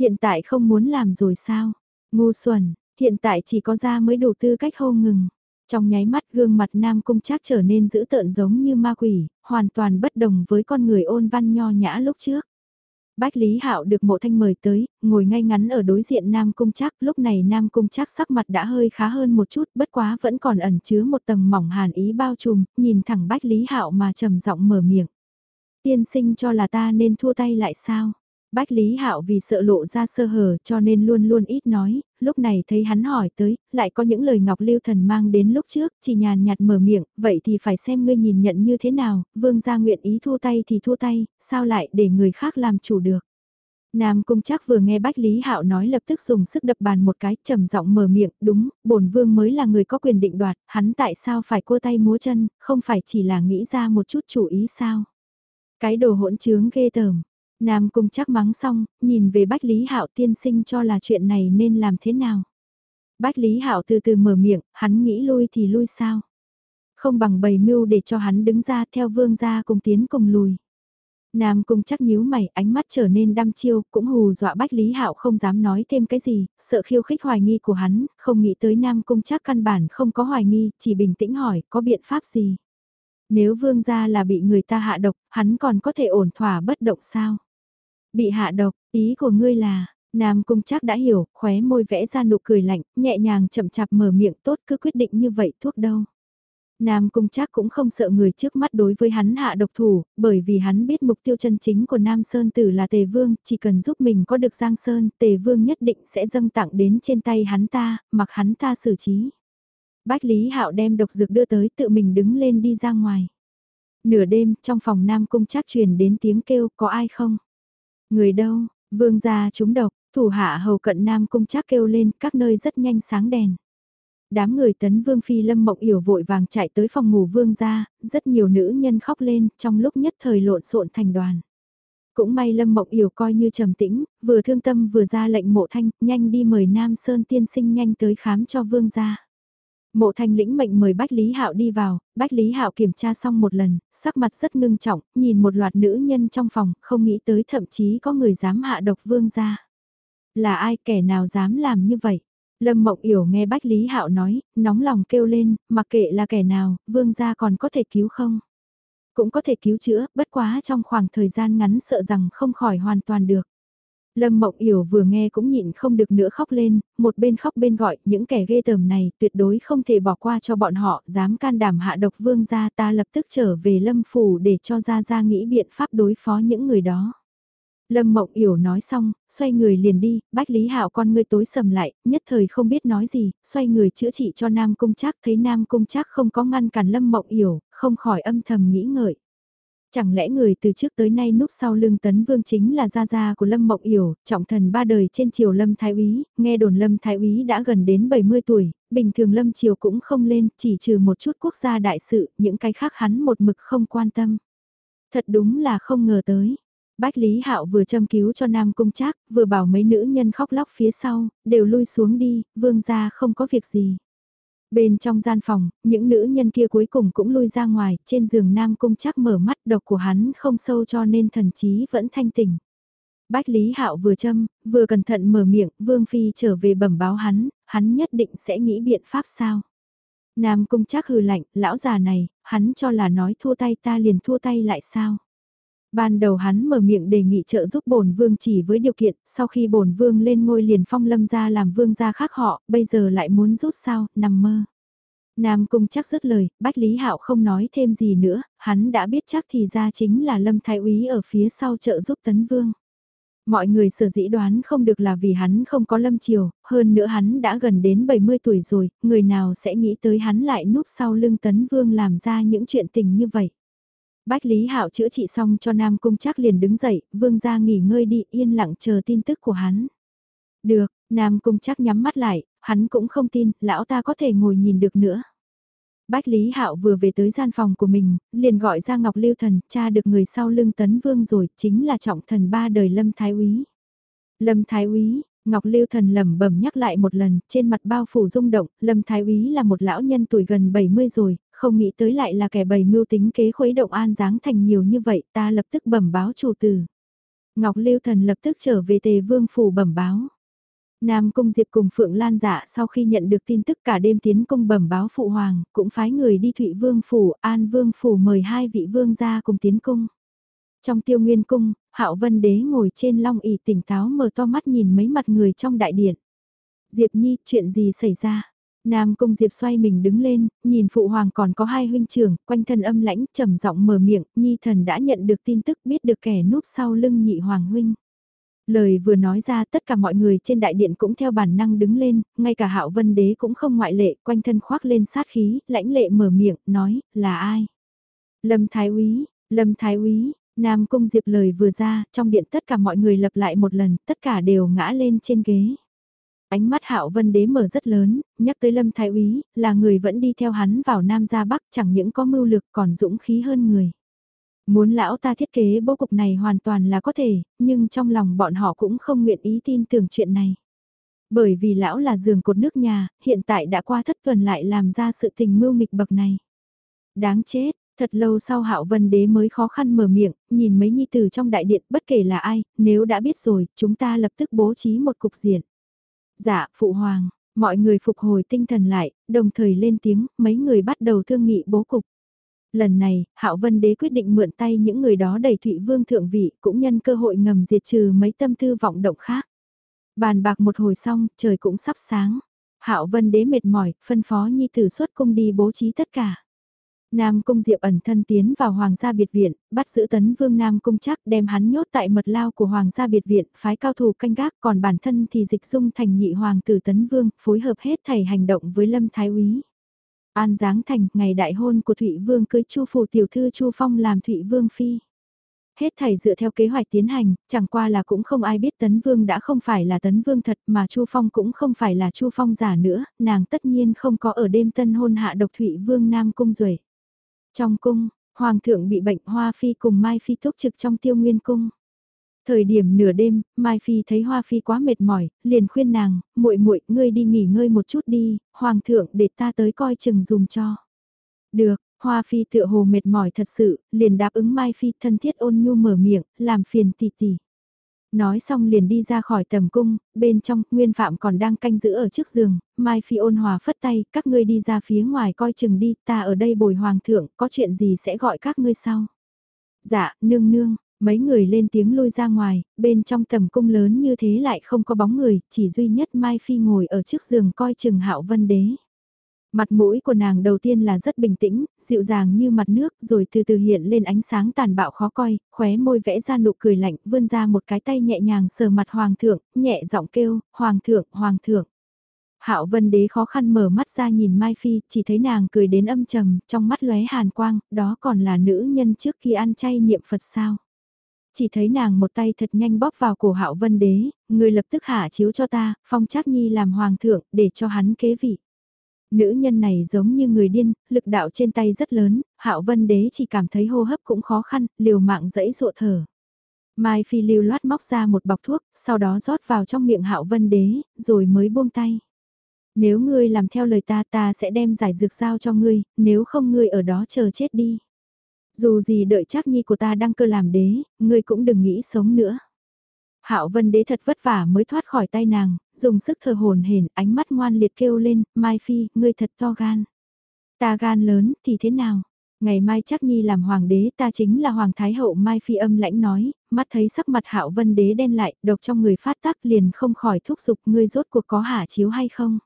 Speaker 1: Hiện tại không muốn làm rồi sao? Ngu xuẩn, hiện tại chỉ có gia mới đủ tư cách hô ngừng. Trong nháy mắt gương mặt Nam Cung Trác trở nên dữ tợn giống như ma quỷ, hoàn toàn bất đồng với con người ôn văn nho nhã lúc trước. Bách Lý Hạo được mộ thanh mời tới, ngồi ngay ngắn ở đối diện Nam Cung Trác, lúc này Nam Cung Trác sắc mặt đã hơi khá hơn một chút, bất quá vẫn còn ẩn chứa một tầng mỏng hàn ý bao trùm, nhìn thẳng Bách Lý Hạo mà trầm giọng mở miệng. Tiên sinh cho là ta nên thua tay lại sao? Bách Lý Hạo vì sợ lộ ra sơ hở cho nên luôn luôn ít nói, lúc này thấy hắn hỏi tới, lại có những lời Ngọc Lưu Thần mang đến lúc trước, chỉ nhàn nhạt mở miệng, vậy thì phải xem ngươi nhìn nhận như thế nào, vương gia nguyện ý thua tay thì thua tay, sao lại để người khác làm chủ được. Nam Cung chắc vừa nghe Bách Lý Hạo nói lập tức dùng sức đập bàn một cái, trầm giọng mở miệng, đúng, bổn vương mới là người có quyền định đoạt, hắn tại sao phải cua tay múa chân, không phải chỉ là nghĩ ra một chút chủ ý sao. Cái đồ hỗn trướng ghê tởm. Nam Cung chắc mắng xong, nhìn về Bách Lý Hạo tiên sinh cho là chuyện này nên làm thế nào. Bách Lý Hạo từ từ mở miệng, hắn nghĩ lui thì lui sao. Không bằng bày mưu để cho hắn đứng ra theo vương gia cùng tiến cùng lùi. Nam Cung chắc nhíu mày, ánh mắt trở nên đăm chiêu, cũng hù dọa Bách Lý Hạo không dám nói thêm cái gì, sợ khiêu khích hoài nghi của hắn, không nghĩ tới Nam Cung chắc căn bản không có hoài nghi, chỉ bình tĩnh hỏi, có biện pháp gì? Nếu vương gia là bị người ta hạ độc, hắn còn có thể ổn thỏa bất động sao? Bị hạ độc, ý của ngươi là, Nam Cung chắc đã hiểu, khóe môi vẽ ra nụ cười lạnh, nhẹ nhàng chậm chạp mở miệng tốt cứ quyết định như vậy thuốc đâu. Nam Cung chắc cũng không sợ người trước mắt đối với hắn hạ độc thủ, bởi vì hắn biết mục tiêu chân chính của Nam Sơn Tử là Tề Vương, chỉ cần giúp mình có được Giang Sơn, Tề Vương nhất định sẽ dâng tặng đến trên tay hắn ta, mặc hắn ta xử trí. Bách Lý Hạo đem độc dược đưa tới tự mình đứng lên đi ra ngoài. Nửa đêm, trong phòng Nam Cung chắc truyền đến tiếng kêu, có ai không? Người đâu, vương gia chúng độc, thủ hạ hầu cận Nam Cung chắc kêu lên, các nơi rất nhanh sáng đèn. Đám người tấn vương phi lâm mộng yểu vội vàng chạy tới phòng ngủ vương gia, rất nhiều nữ nhân khóc lên, trong lúc nhất thời lộn xộn thành đoàn. Cũng may Lâm Mộng Yểu coi như trầm tĩnh, vừa thương tâm vừa ra lệnh mộ thanh, nhanh đi mời Nam Sơn tiên sinh nhanh tới khám cho vương gia. Mộ thanh lĩnh mệnh mời Bách Lý Hạo đi vào, Bách Lý Hạo kiểm tra xong một lần, sắc mặt rất ngưng trọng, nhìn một loạt nữ nhân trong phòng, không nghĩ tới thậm chí có người dám hạ độc vương gia. Là ai kẻ nào dám làm như vậy? Lâm Mộng Yểu nghe Bách Lý Hạo nói, nóng lòng kêu lên, mặc kệ là kẻ nào, vương gia còn có thể cứu không? Cũng có thể cứu chữa, bất quá trong khoảng thời gian ngắn sợ rằng không khỏi hoàn toàn được. Lâm Mộng Yểu vừa nghe cũng nhịn không được nữa khóc lên, một bên khóc bên gọi, những kẻ ghê tởm này tuyệt đối không thể bỏ qua cho bọn họ, dám can đảm hạ độc vương gia ta lập tức trở về Lâm Phủ để cho ra ra nghĩ biện pháp đối phó những người đó. Lâm Mộng Yểu nói xong, xoay người liền đi, Bách Lý Hạo con ngươi tối sầm lại, nhất thời không biết nói gì, xoay người chữa trị cho Nam Cung Trác thấy Nam Cung Trác không có ngăn cản Lâm Mộng Yểu, không khỏi âm thầm nghĩ ngợi. Chẳng lẽ người từ trước tới nay núp sau lưng tấn vương chính là gia gia của Lâm Mộng Yểu, trọng thần ba đời trên triều Lâm Thái Úy, nghe đồn Lâm Thái Úy đã gần đến 70 tuổi, bình thường Lâm triều cũng không lên, chỉ trừ một chút quốc gia đại sự, những cái khác hắn một mực không quan tâm. Thật đúng là không ngờ tới. Bách Lý Hạo vừa châm cứu cho Nam Cung Trác, vừa bảo mấy nữ nhân khóc lóc phía sau, đều lui xuống đi, vương gia không có việc gì. Bên trong gian phòng, những nữ nhân kia cuối cùng cũng lui ra ngoài, trên giường Nam Cung chắc mở mắt độc của hắn không sâu cho nên thần trí vẫn thanh tỉnh. Bách Lý Hạo vừa châm, vừa cẩn thận mở miệng, Vương Phi trở về bẩm báo hắn, hắn nhất định sẽ nghĩ biện pháp sao. Nam Cung chắc hừ lạnh, lão già này, hắn cho là nói thua tay ta liền thua tay lại sao. Ban đầu hắn mở miệng đề nghị trợ giúp bổn vương chỉ với điều kiện, sau khi bổn vương lên ngôi liền phong lâm gia làm vương gia khác họ, bây giờ lại muốn rút sao, nằm mơ. Nam cung chắc dứt lời, Bách Lý Hạo không nói thêm gì nữa, hắn đã biết chắc thì ra chính là Lâm Thái Úy ở phía sau trợ giúp Tấn Vương. Mọi người sở dĩ đoán không được là vì hắn không có lâm chiều, hơn nữa hắn đã gần đến 70 tuổi rồi, người nào sẽ nghĩ tới hắn lại núp sau lưng Tấn Vương làm ra những chuyện tình như vậy. Bách Lý Hạo chữa trị xong cho Nam Cung Trác liền đứng dậy, vương Gia nghỉ ngơi đi yên lặng chờ tin tức của hắn. Được, Nam Cung Trác nhắm mắt lại, hắn cũng không tin, lão ta có thể ngồi nhìn được nữa. Bách Lý Hạo vừa về tới gian phòng của mình, liền gọi ra Ngọc Lưu Thần, cha được người sau lưng tấn vương rồi, chính là trọng thần ba đời Lâm Thái Úy. Lâm Thái Úy, Ngọc Lưu Thần lẩm bẩm nhắc lại một lần, trên mặt bao phủ rung động, Lâm Thái Úy là một lão nhân tuổi gần 70 rồi, không nghĩ tới lại là kẻ bày mưu tính kế khuấy động an dáng thành nhiều như vậy, ta lập tức bẩm báo chủ tử. Ngọc Lưu Thần lập tức trở về tề vương phủ bẩm báo. Nam Cung Diệp cùng Phượng Lan dạ sau khi nhận được tin tức cả đêm tiến cung bẩm báo phụ hoàng, cũng phái người đi Thụy Vương Phủ, An Vương Phủ mời hai vị vương gia cùng tiến cung. Trong tiêu nguyên cung, Hạo Vân Đế ngồi trên long ỷ tỉnh táo mở to mắt nhìn mấy mặt người trong đại điện. Diệp Nhi, chuyện gì xảy ra? Nam Cung Diệp xoay mình đứng lên, nhìn phụ hoàng còn có hai huynh trưởng, quanh thân âm lãnh, trầm giọng mở miệng, Nhi thần đã nhận được tin tức biết được kẻ núp sau lưng nhị hoàng huynh. Lời vừa nói ra tất cả mọi người trên đại điện cũng theo bản năng đứng lên, ngay cả hạo vân đế cũng không ngoại lệ, quanh thân khoác lên sát khí, lãnh lệ mở miệng, nói, là ai? Lâm Thái Úy, Lâm Thái Úy, Nam Cung Diệp lời vừa ra, trong điện tất cả mọi người lập lại một lần, tất cả đều ngã lên trên ghế. Ánh mắt Hạo Vân Đế mở rất lớn, nhắc tới Lâm Thái Úy, là người vẫn đi theo hắn vào Nam ra Bắc chẳng những có mưu lực còn dũng khí hơn người. Muốn lão ta thiết kế bố cục này hoàn toàn là có thể, nhưng trong lòng bọn họ cũng không nguyện ý tin tưởng chuyện này. Bởi vì lão là giường cột nước nhà, hiện tại đã qua thất tuần lại làm ra sự tình mưu mịch bậc này. Đáng chết, thật lâu sau hạo vân đế mới khó khăn mở miệng, nhìn mấy nhi tử trong đại điện bất kể là ai, nếu đã biết rồi, chúng ta lập tức bố trí một cục diện. Dạ, phụ hoàng, mọi người phục hồi tinh thần lại, đồng thời lên tiếng, mấy người bắt đầu thương nghị bố cục. Lần này, Hạo Vân Đế quyết định mượn tay những người đó đẩy Thụy Vương thượng vị, cũng nhân cơ hội ngầm diệt trừ mấy tâm tư vọng động khác. Bàn bạc một hồi xong, trời cũng sắp sáng. Hạo Vân Đế mệt mỏi, phân phó Nhi tử xuất cung đi bố trí tất cả. Nam Cung Diệp ẩn thân tiến vào Hoàng gia biệt viện, bắt giữ tấn vương Nam Cung chắc đem hắn nhốt tại mật lao của Hoàng gia biệt viện, phái cao thủ canh gác còn bản thân thì dịch dung thành nhị hoàng tử tấn vương, phối hợp hết thầy hành động với Lâm Thái Úy. An Giáng Thành, ngày đại hôn của Thụy Vương cưới Chu phủ tiểu thư Chu Phong làm Thụy Vương phi. Hết thảy dựa theo kế hoạch tiến hành, chẳng qua là cũng không ai biết Tấn Vương đã không phải là Tấn Vương thật mà Chu Phong cũng không phải là Chu Phong giả nữa, nàng tất nhiên không có ở đêm tân hôn hạ độc Thụy Vương Nam Cung Duệ. Trong cung, Hoàng thượng bị bệnh Hoa Phi cùng Mai Phi thúc trực trong tiêu nguyên cung. Thời điểm nửa đêm, Mai Phi thấy Hoa Phi quá mệt mỏi, liền khuyên nàng, muội muội, ngươi đi nghỉ ngơi một chút đi, hoàng thượng để ta tới coi chừng dùng cho. Được, Hoa Phi tựa hồ mệt mỏi thật sự, liền đáp ứng Mai Phi thân thiết ôn nhu mở miệng, làm phiền tỷ tỷ. Nói xong liền đi ra khỏi tầm cung, bên trong, Nguyên Phạm còn đang canh giữ ở trước giường, Mai Phi ôn hòa phất tay, các ngươi đi ra phía ngoài coi chừng đi, ta ở đây bồi hoàng thượng, có chuyện gì sẽ gọi các ngươi sau. Dạ, nương nương, Mấy người lên tiếng lôi ra ngoài, bên trong tầm cung lớn như thế lại không có bóng người, chỉ duy nhất Mai Phi ngồi ở trước giường coi chừng hạo vân đế. Mặt mũi của nàng đầu tiên là rất bình tĩnh, dịu dàng như mặt nước, rồi từ từ hiện lên ánh sáng tàn bạo khó coi, khóe môi vẽ ra nụ cười lạnh, vươn ra một cái tay nhẹ nhàng sờ mặt hoàng thượng, nhẹ giọng kêu, hoàng thượng, hoàng thượng. Hạo Vân Đế khó khăn mở mắt ra nhìn Mai Phi, chỉ thấy nàng cười đến âm trầm, trong mắt lóe hàn quang, đó còn là nữ nhân trước khi ăn chay niệm Phật sao? Chỉ thấy nàng một tay thật nhanh bóp vào cổ hạo vân đế, người lập tức hạ chiếu cho ta, phong trác nhi làm hoàng thượng, để cho hắn kế vị. Nữ nhân này giống như người điên, lực đạo trên tay rất lớn, hạo vân đế chỉ cảm thấy hô hấp cũng khó khăn, liều mạng dẫy dụa thở. Mai Phi lưu loát móc ra một bọc thuốc, sau đó rót vào trong miệng hạo vân đế, rồi mới buông tay. Nếu ngươi làm theo lời ta ta sẽ đem giải dược giao cho ngươi, nếu không ngươi ở đó chờ chết đi. Dù gì đợi chắc nhi của ta đăng cơ làm đế, ngươi cũng đừng nghĩ sống nữa. Hạo Vân Đế thật vất vả mới thoát khỏi tay nàng, dùng sức thờ hồn hển, ánh mắt ngoan liệt kêu lên, Mai Phi, ngươi thật to gan. Ta gan lớn thì thế nào? Ngày mai chắc nhi làm hoàng đế ta chính là hoàng thái hậu Mai Phi âm lãnh nói, mắt thấy sắc mặt hạo vân đế đen lại, độc trong người phát tác liền không khỏi thúc giục ngươi rốt cuộc có hạ chiếu hay không.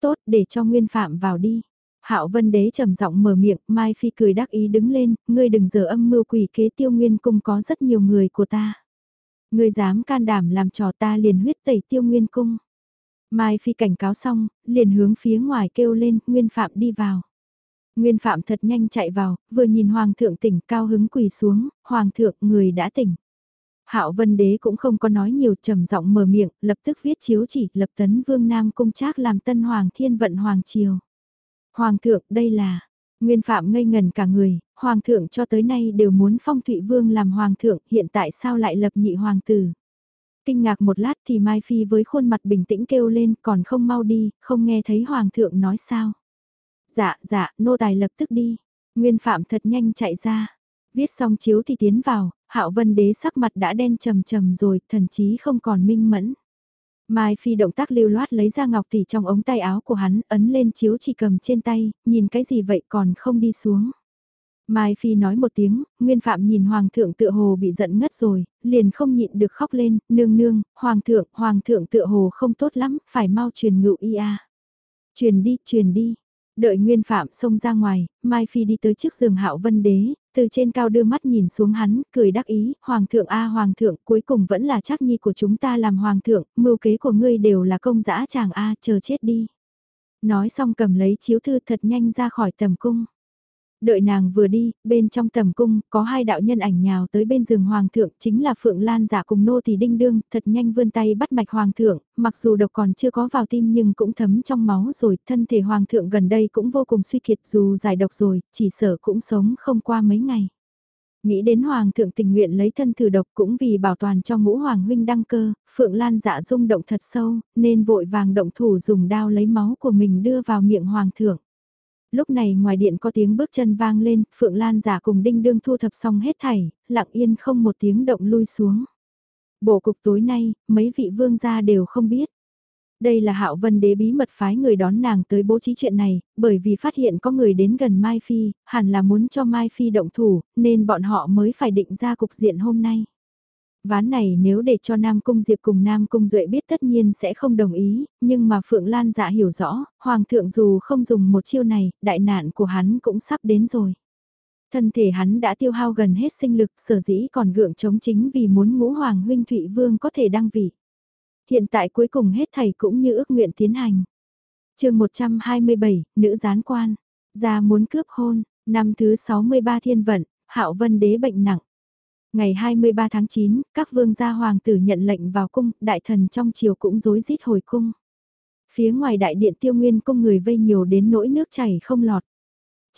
Speaker 1: Tốt để cho nguyên phạm vào đi. Hạo Vân Đế trầm giọng mở miệng, Mai Phi cười đắc ý đứng lên, ngươi đừng giờ âm mưu quỷ kế tiêu nguyên cung có rất nhiều người của ta. Ngươi dám can đảm làm trò ta liền huyết tẩy tiêu nguyên cung. Mai Phi cảnh cáo xong, liền hướng phía ngoài kêu lên, Nguyên Phạm đi vào. Nguyên Phạm thật nhanh chạy vào, vừa nhìn Hoàng thượng tỉnh cao hứng quỳ xuống, Hoàng thượng người đã tỉnh. Hạo Vân Đế cũng không có nói nhiều trầm giọng mở miệng, lập tức viết chiếu chỉ lập tấn vương Nam Cung Trác làm tân Hoàng thiên vận Hoàng Triều. Hoàng thượng đây là, Nguyên Phạm ngây ngần cả người, Hoàng thượng cho tới nay đều muốn phong Thụy Vương làm Hoàng thượng, hiện tại sao lại lập nhị Hoàng tử. Kinh ngạc một lát thì Mai Phi với khuôn mặt bình tĩnh kêu lên còn không mau đi, không nghe thấy Hoàng thượng nói sao. Dạ, dạ, nô tài lập tức đi. Nguyên Phạm thật nhanh chạy ra. Viết xong chiếu thì tiến vào, Hạo Vân Đế sắc mặt đã đen trầm trầm rồi, thần chí không còn minh mẫn. Mai Phi động tác lưu loát lấy ra ngọc tỷ trong ống tay áo của hắn, ấn lên chiếu chỉ cầm trên tay, nhìn cái gì vậy còn không đi xuống. Mai Phi nói một tiếng, Nguyên Phạm nhìn Hoàng thượng tựa hồ bị giận ngất rồi, liền không nhịn được khóc lên, nương nương, Hoàng thượng, Hoàng thượng tựa hồ không tốt lắm, phải mau truyền ngự y a. Truyền đi, truyền đi. Đợi Nguyên Phạm xông ra ngoài, Mai Phi đi tới trước giường Hạo Vân Đế, từ trên cao đưa mắt nhìn xuống hắn, cười đắc ý, Hoàng thượng a Hoàng thượng, cuối cùng vẫn là trác nhi của chúng ta làm Hoàng thượng, mưu kế của ngươi đều là công dã chàng a chờ chết đi. Nói xong cầm lấy chiếu thư thật nhanh ra khỏi tầm cung. Đợi nàng vừa đi, bên trong tầm cung, có hai đạo nhân ảnh nhào tới bên giường hoàng thượng, chính là Phượng Lan giả cùng nô thì đinh đương, thật nhanh vươn tay bắt mạch hoàng thượng, mặc dù độc còn chưa có vào tim nhưng cũng thấm trong máu rồi, thân thể hoàng thượng gần đây cũng vô cùng suy kiệt dù giải độc rồi, chỉ sợ cũng sống không qua mấy ngày. Nghĩ đến hoàng thượng tình nguyện lấy thân thử độc cũng vì bảo toàn cho ngũ hoàng huynh đăng cơ, Phượng Lan dạ rung động thật sâu, nên vội vàng động thủ dùng đao lấy máu của mình đưa vào miệng hoàng thượng lúc này ngoài điện có tiếng bước chân vang lên, Phượng Lan giả cùng Đinh Đương thu thập xong hết thảy, lặng yên không một tiếng động lui xuống. Bộ cục tối nay, mấy vị vương gia đều không biết. Đây là Hạo Vân Đế bí mật phái người đón nàng tới bố trí chuyện này, bởi vì phát hiện có người đến gần Mai Phi, hẳn là muốn cho Mai Phi động thủ, nên bọn họ mới phải định ra cục diện hôm nay. Ván này nếu để cho Nam Cung Diệp cùng Nam Cung Duệ biết tất nhiên sẽ không đồng ý, nhưng mà Phượng Lan dạ hiểu rõ, Hoàng thượng dù không dùng một chiêu này, đại nạn của hắn cũng sắp đến rồi. Thân thể hắn đã tiêu hao gần hết sinh lực sở dĩ còn gượng chống chính vì muốn ngũ Hoàng huynh Thụy Vương có thể đăng vị. Hiện tại cuối cùng hết thầy cũng như ước nguyện tiến hành. chương 127, nữ gián quan, ra muốn cướp hôn, năm thứ 63 thiên vận, hạo vân đế bệnh nặng. Ngày 23 tháng 9, các vương gia hoàng tử nhận lệnh vào cung, đại thần trong triều cũng rối rít hồi cung. Phía ngoài đại điện tiêu nguyên cung người vây nhiều đến nỗi nước chảy không lọt.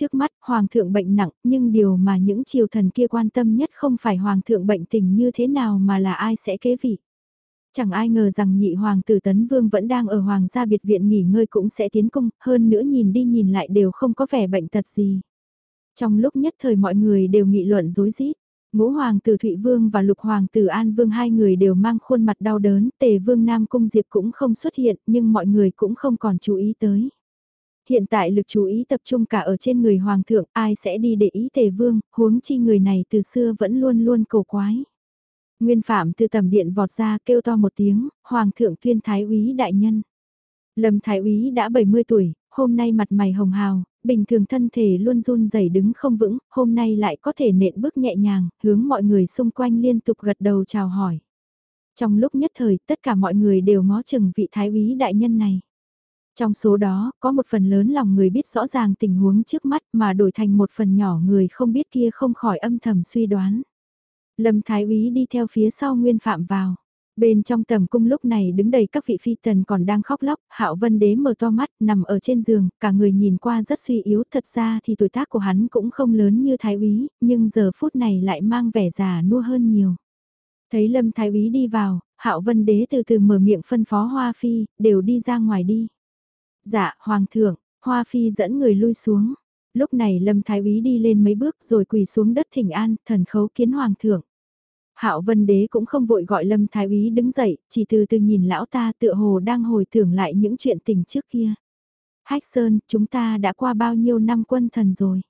Speaker 1: Trước mắt, hoàng thượng bệnh nặng, nhưng điều mà những triều thần kia quan tâm nhất không phải hoàng thượng bệnh tình như thế nào mà là ai sẽ kế vị. Chẳng ai ngờ rằng nhị hoàng tử tấn vương vẫn đang ở hoàng gia biệt viện nghỉ ngơi cũng sẽ tiến cung, hơn nữa nhìn đi nhìn lại đều không có vẻ bệnh tật gì. Trong lúc nhất thời mọi người đều nghị luận dối rít Ngũ hoàng tử Thụy Vương và lục hoàng tử An Vương hai người đều mang khuôn mặt đau đớn, tề vương Nam Cung Diệp cũng không xuất hiện nhưng mọi người cũng không còn chú ý tới. Hiện tại lực chú ý tập trung cả ở trên người hoàng thượng, ai sẽ đi để ý tề vương, huống chi người này từ xưa vẫn luôn luôn cầu quái. Nguyên phạm từ tầm điện vọt ra kêu to một tiếng, hoàng thượng tuyên thái úy đại nhân. Lâm thái úy đã 70 tuổi, hôm nay mặt mày hồng hào, bình thường thân thể luôn run rẩy đứng không vững, hôm nay lại có thể nện bước nhẹ nhàng, hướng mọi người xung quanh liên tục gật đầu chào hỏi. Trong lúc nhất thời, tất cả mọi người đều ngó chừng vị thái úy đại nhân này. Trong số đó, có một phần lớn lòng người biết rõ ràng tình huống trước mắt mà đổi thành một phần nhỏ người không biết kia không khỏi âm thầm suy đoán. Lâm Thái úy đi theo phía sau Nguyên Phạm vào. Bên trong tầm cung lúc này đứng đầy các vị phi tần còn đang khóc lóc, hạo vân đế mở to mắt, nằm ở trên giường, cả người nhìn qua rất suy yếu, thật ra thì tuổi tác của hắn cũng không lớn như thái úy, nhưng giờ phút này lại mang vẻ già nua hơn nhiều. Thấy lâm thái úy đi vào, hạo vân đế từ từ mở miệng phân phó hoa phi, đều đi ra ngoài đi. Dạ, hoàng thượng, hoa phi dẫn người lui xuống. Lúc này lâm thái úy đi lên mấy bước rồi quỳ xuống đất thỉnh an, thần khấu kiến hoàng thượng. Hạo Vân Đế cũng không vội gọi Lâm Thái Úy đứng dậy, chỉ từ từ nhìn lão ta tựa hồ đang hồi tưởng lại những chuyện tình trước kia. Hách Sơn, chúng ta đã qua bao nhiêu năm quân thần rồi.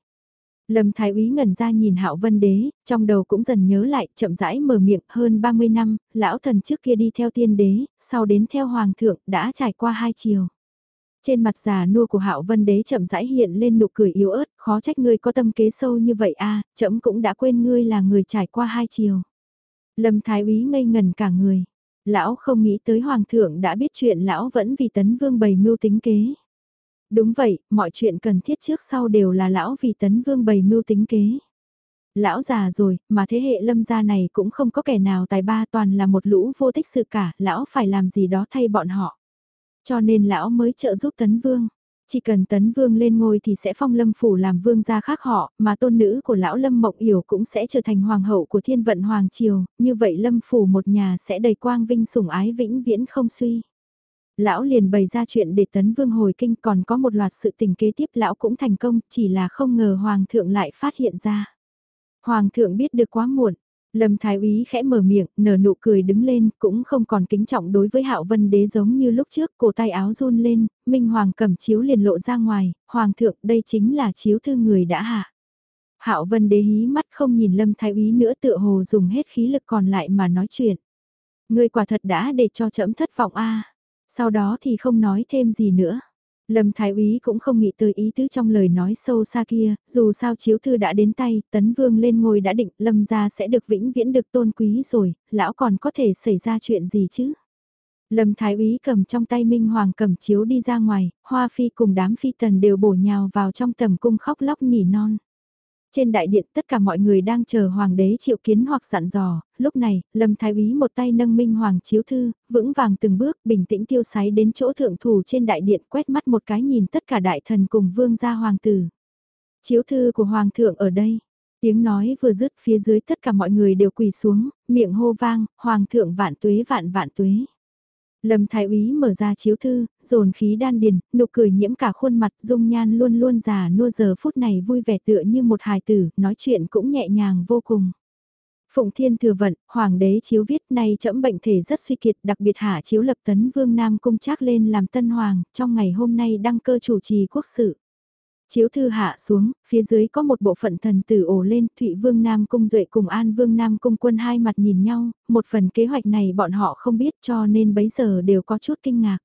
Speaker 1: Lâm Thái úy ngẩn ra nhìn Hạo Vân Đế, trong đầu cũng dần nhớ lại, chậm rãi mở miệng, hơn 30 năm, lão thần trước kia đi theo tiên đế, sau đến theo hoàng thượng, đã trải qua hai chiều. Trên mặt già nua của Hạo Vân Đế chậm rãi hiện lên nụ cười yếu ớt, khó trách ngươi có tâm kế sâu như vậy a, à, chậm cũng đã quên ngươi là người trải qua hai chiều. Lâm Thái úy ngây ngần cả người. Lão không nghĩ tới hoàng thượng đã biết chuyện lão vẫn vì tấn vương bày mưu tính kế. Đúng vậy, mọi chuyện cần thiết trước sau đều là lão vì tấn vương bày mưu tính kế. Lão già rồi, mà thế hệ lâm gia này cũng không có kẻ nào tài ba toàn là một lũ vô tích sự cả, lão phải làm gì đó thay bọn họ. Cho nên lão mới trợ giúp tấn vương. Chỉ cần tấn vương lên ngôi thì sẽ phong lâm phủ làm vương gia khác họ, mà tôn nữ của lão lâm mộng yểu cũng sẽ trở thành hoàng hậu của thiên vận hoàng triều, như vậy lâm phủ một nhà sẽ đầy quang vinh sủng ái vĩnh viễn không suy. Lão liền bày ra chuyện để tấn vương hồi kinh còn có một loạt sự tình kế tiếp lão cũng thành công, chỉ là không ngờ hoàng thượng lại phát hiện ra. Hoàng thượng biết được quá muộn, Lâm Thái Úy khẽ mở miệng, nở nụ cười đứng lên, cũng không còn kính trọng đối với Hạo Vân Đế giống như lúc trước, cổ tay áo run lên, Minh Hoàng cầm chiếu liền lộ ra ngoài, Hoàng thượng đây chính là chiếu thư người đã hạ. Hạo Vân Đế hí mắt không nhìn Lâm Thái Úy nữa tựa hồ dùng hết khí lực còn lại mà nói chuyện. Người quả thật đã để cho trẫm thất vọng a sau đó thì không nói thêm gì nữa. Lâm Thái Úy cũng không nghĩ tới ý tứ trong lời nói sâu xa kia, dù sao chiếu thư đã đến tay, tấn vương lên ngôi đã định, Lâm gia sẽ được vĩnh viễn được tôn quý rồi, lão còn có thể xảy ra chuyện gì chứ? Lâm Thái Úy cầm trong tay Minh Hoàng cầm chiếu đi ra ngoài, Hoa Phi cùng đám phi tần đều bổ nhào vào trong tầm cung khóc lóc nỉ non. Trên đại điện tất cả mọi người đang chờ hoàng đế triệu kiến hoặc dặn dò, lúc này, Lâm Thái Úy một tay nâng minh hoàng chiếu thư, vững vàng từng bước, bình tĩnh tiêu sái đến chỗ thượng thủ trên đại điện quét mắt một cái nhìn tất cả đại thần cùng vương gia hoàng tử. Chiếu thư của hoàng thượng ở đây. Tiếng nói vừa dứt phía dưới tất cả mọi người đều quỳ xuống, miệng hô vang, hoàng thượng vạn tuế vạn vạn tuế. Lâm Thái Úy mở ra chiếu thư, dồn khí đan điền, nụ cười nhiễm cả khuôn mặt dung nhan luôn luôn già nua giờ phút này vui vẻ tựa như một hài tử, nói chuyện cũng nhẹ nhàng vô cùng. Phụng Thiên thừa vận, Hoàng đế chiếu viết này chậm bệnh thể rất suy kiệt đặc biệt hạ chiếu lập tấn vương Nam Cung trác lên làm tân hoàng, trong ngày hôm nay đăng cơ chủ trì quốc sự. Chiếu thư hạ xuống, phía dưới có một bộ phận thần tử ổ lên, Thụy Vương Nam Cung Duệ cùng An Vương Nam Cung quân hai mặt nhìn nhau, một phần kế hoạch này bọn họ không biết cho nên bấy giờ đều có chút kinh ngạc.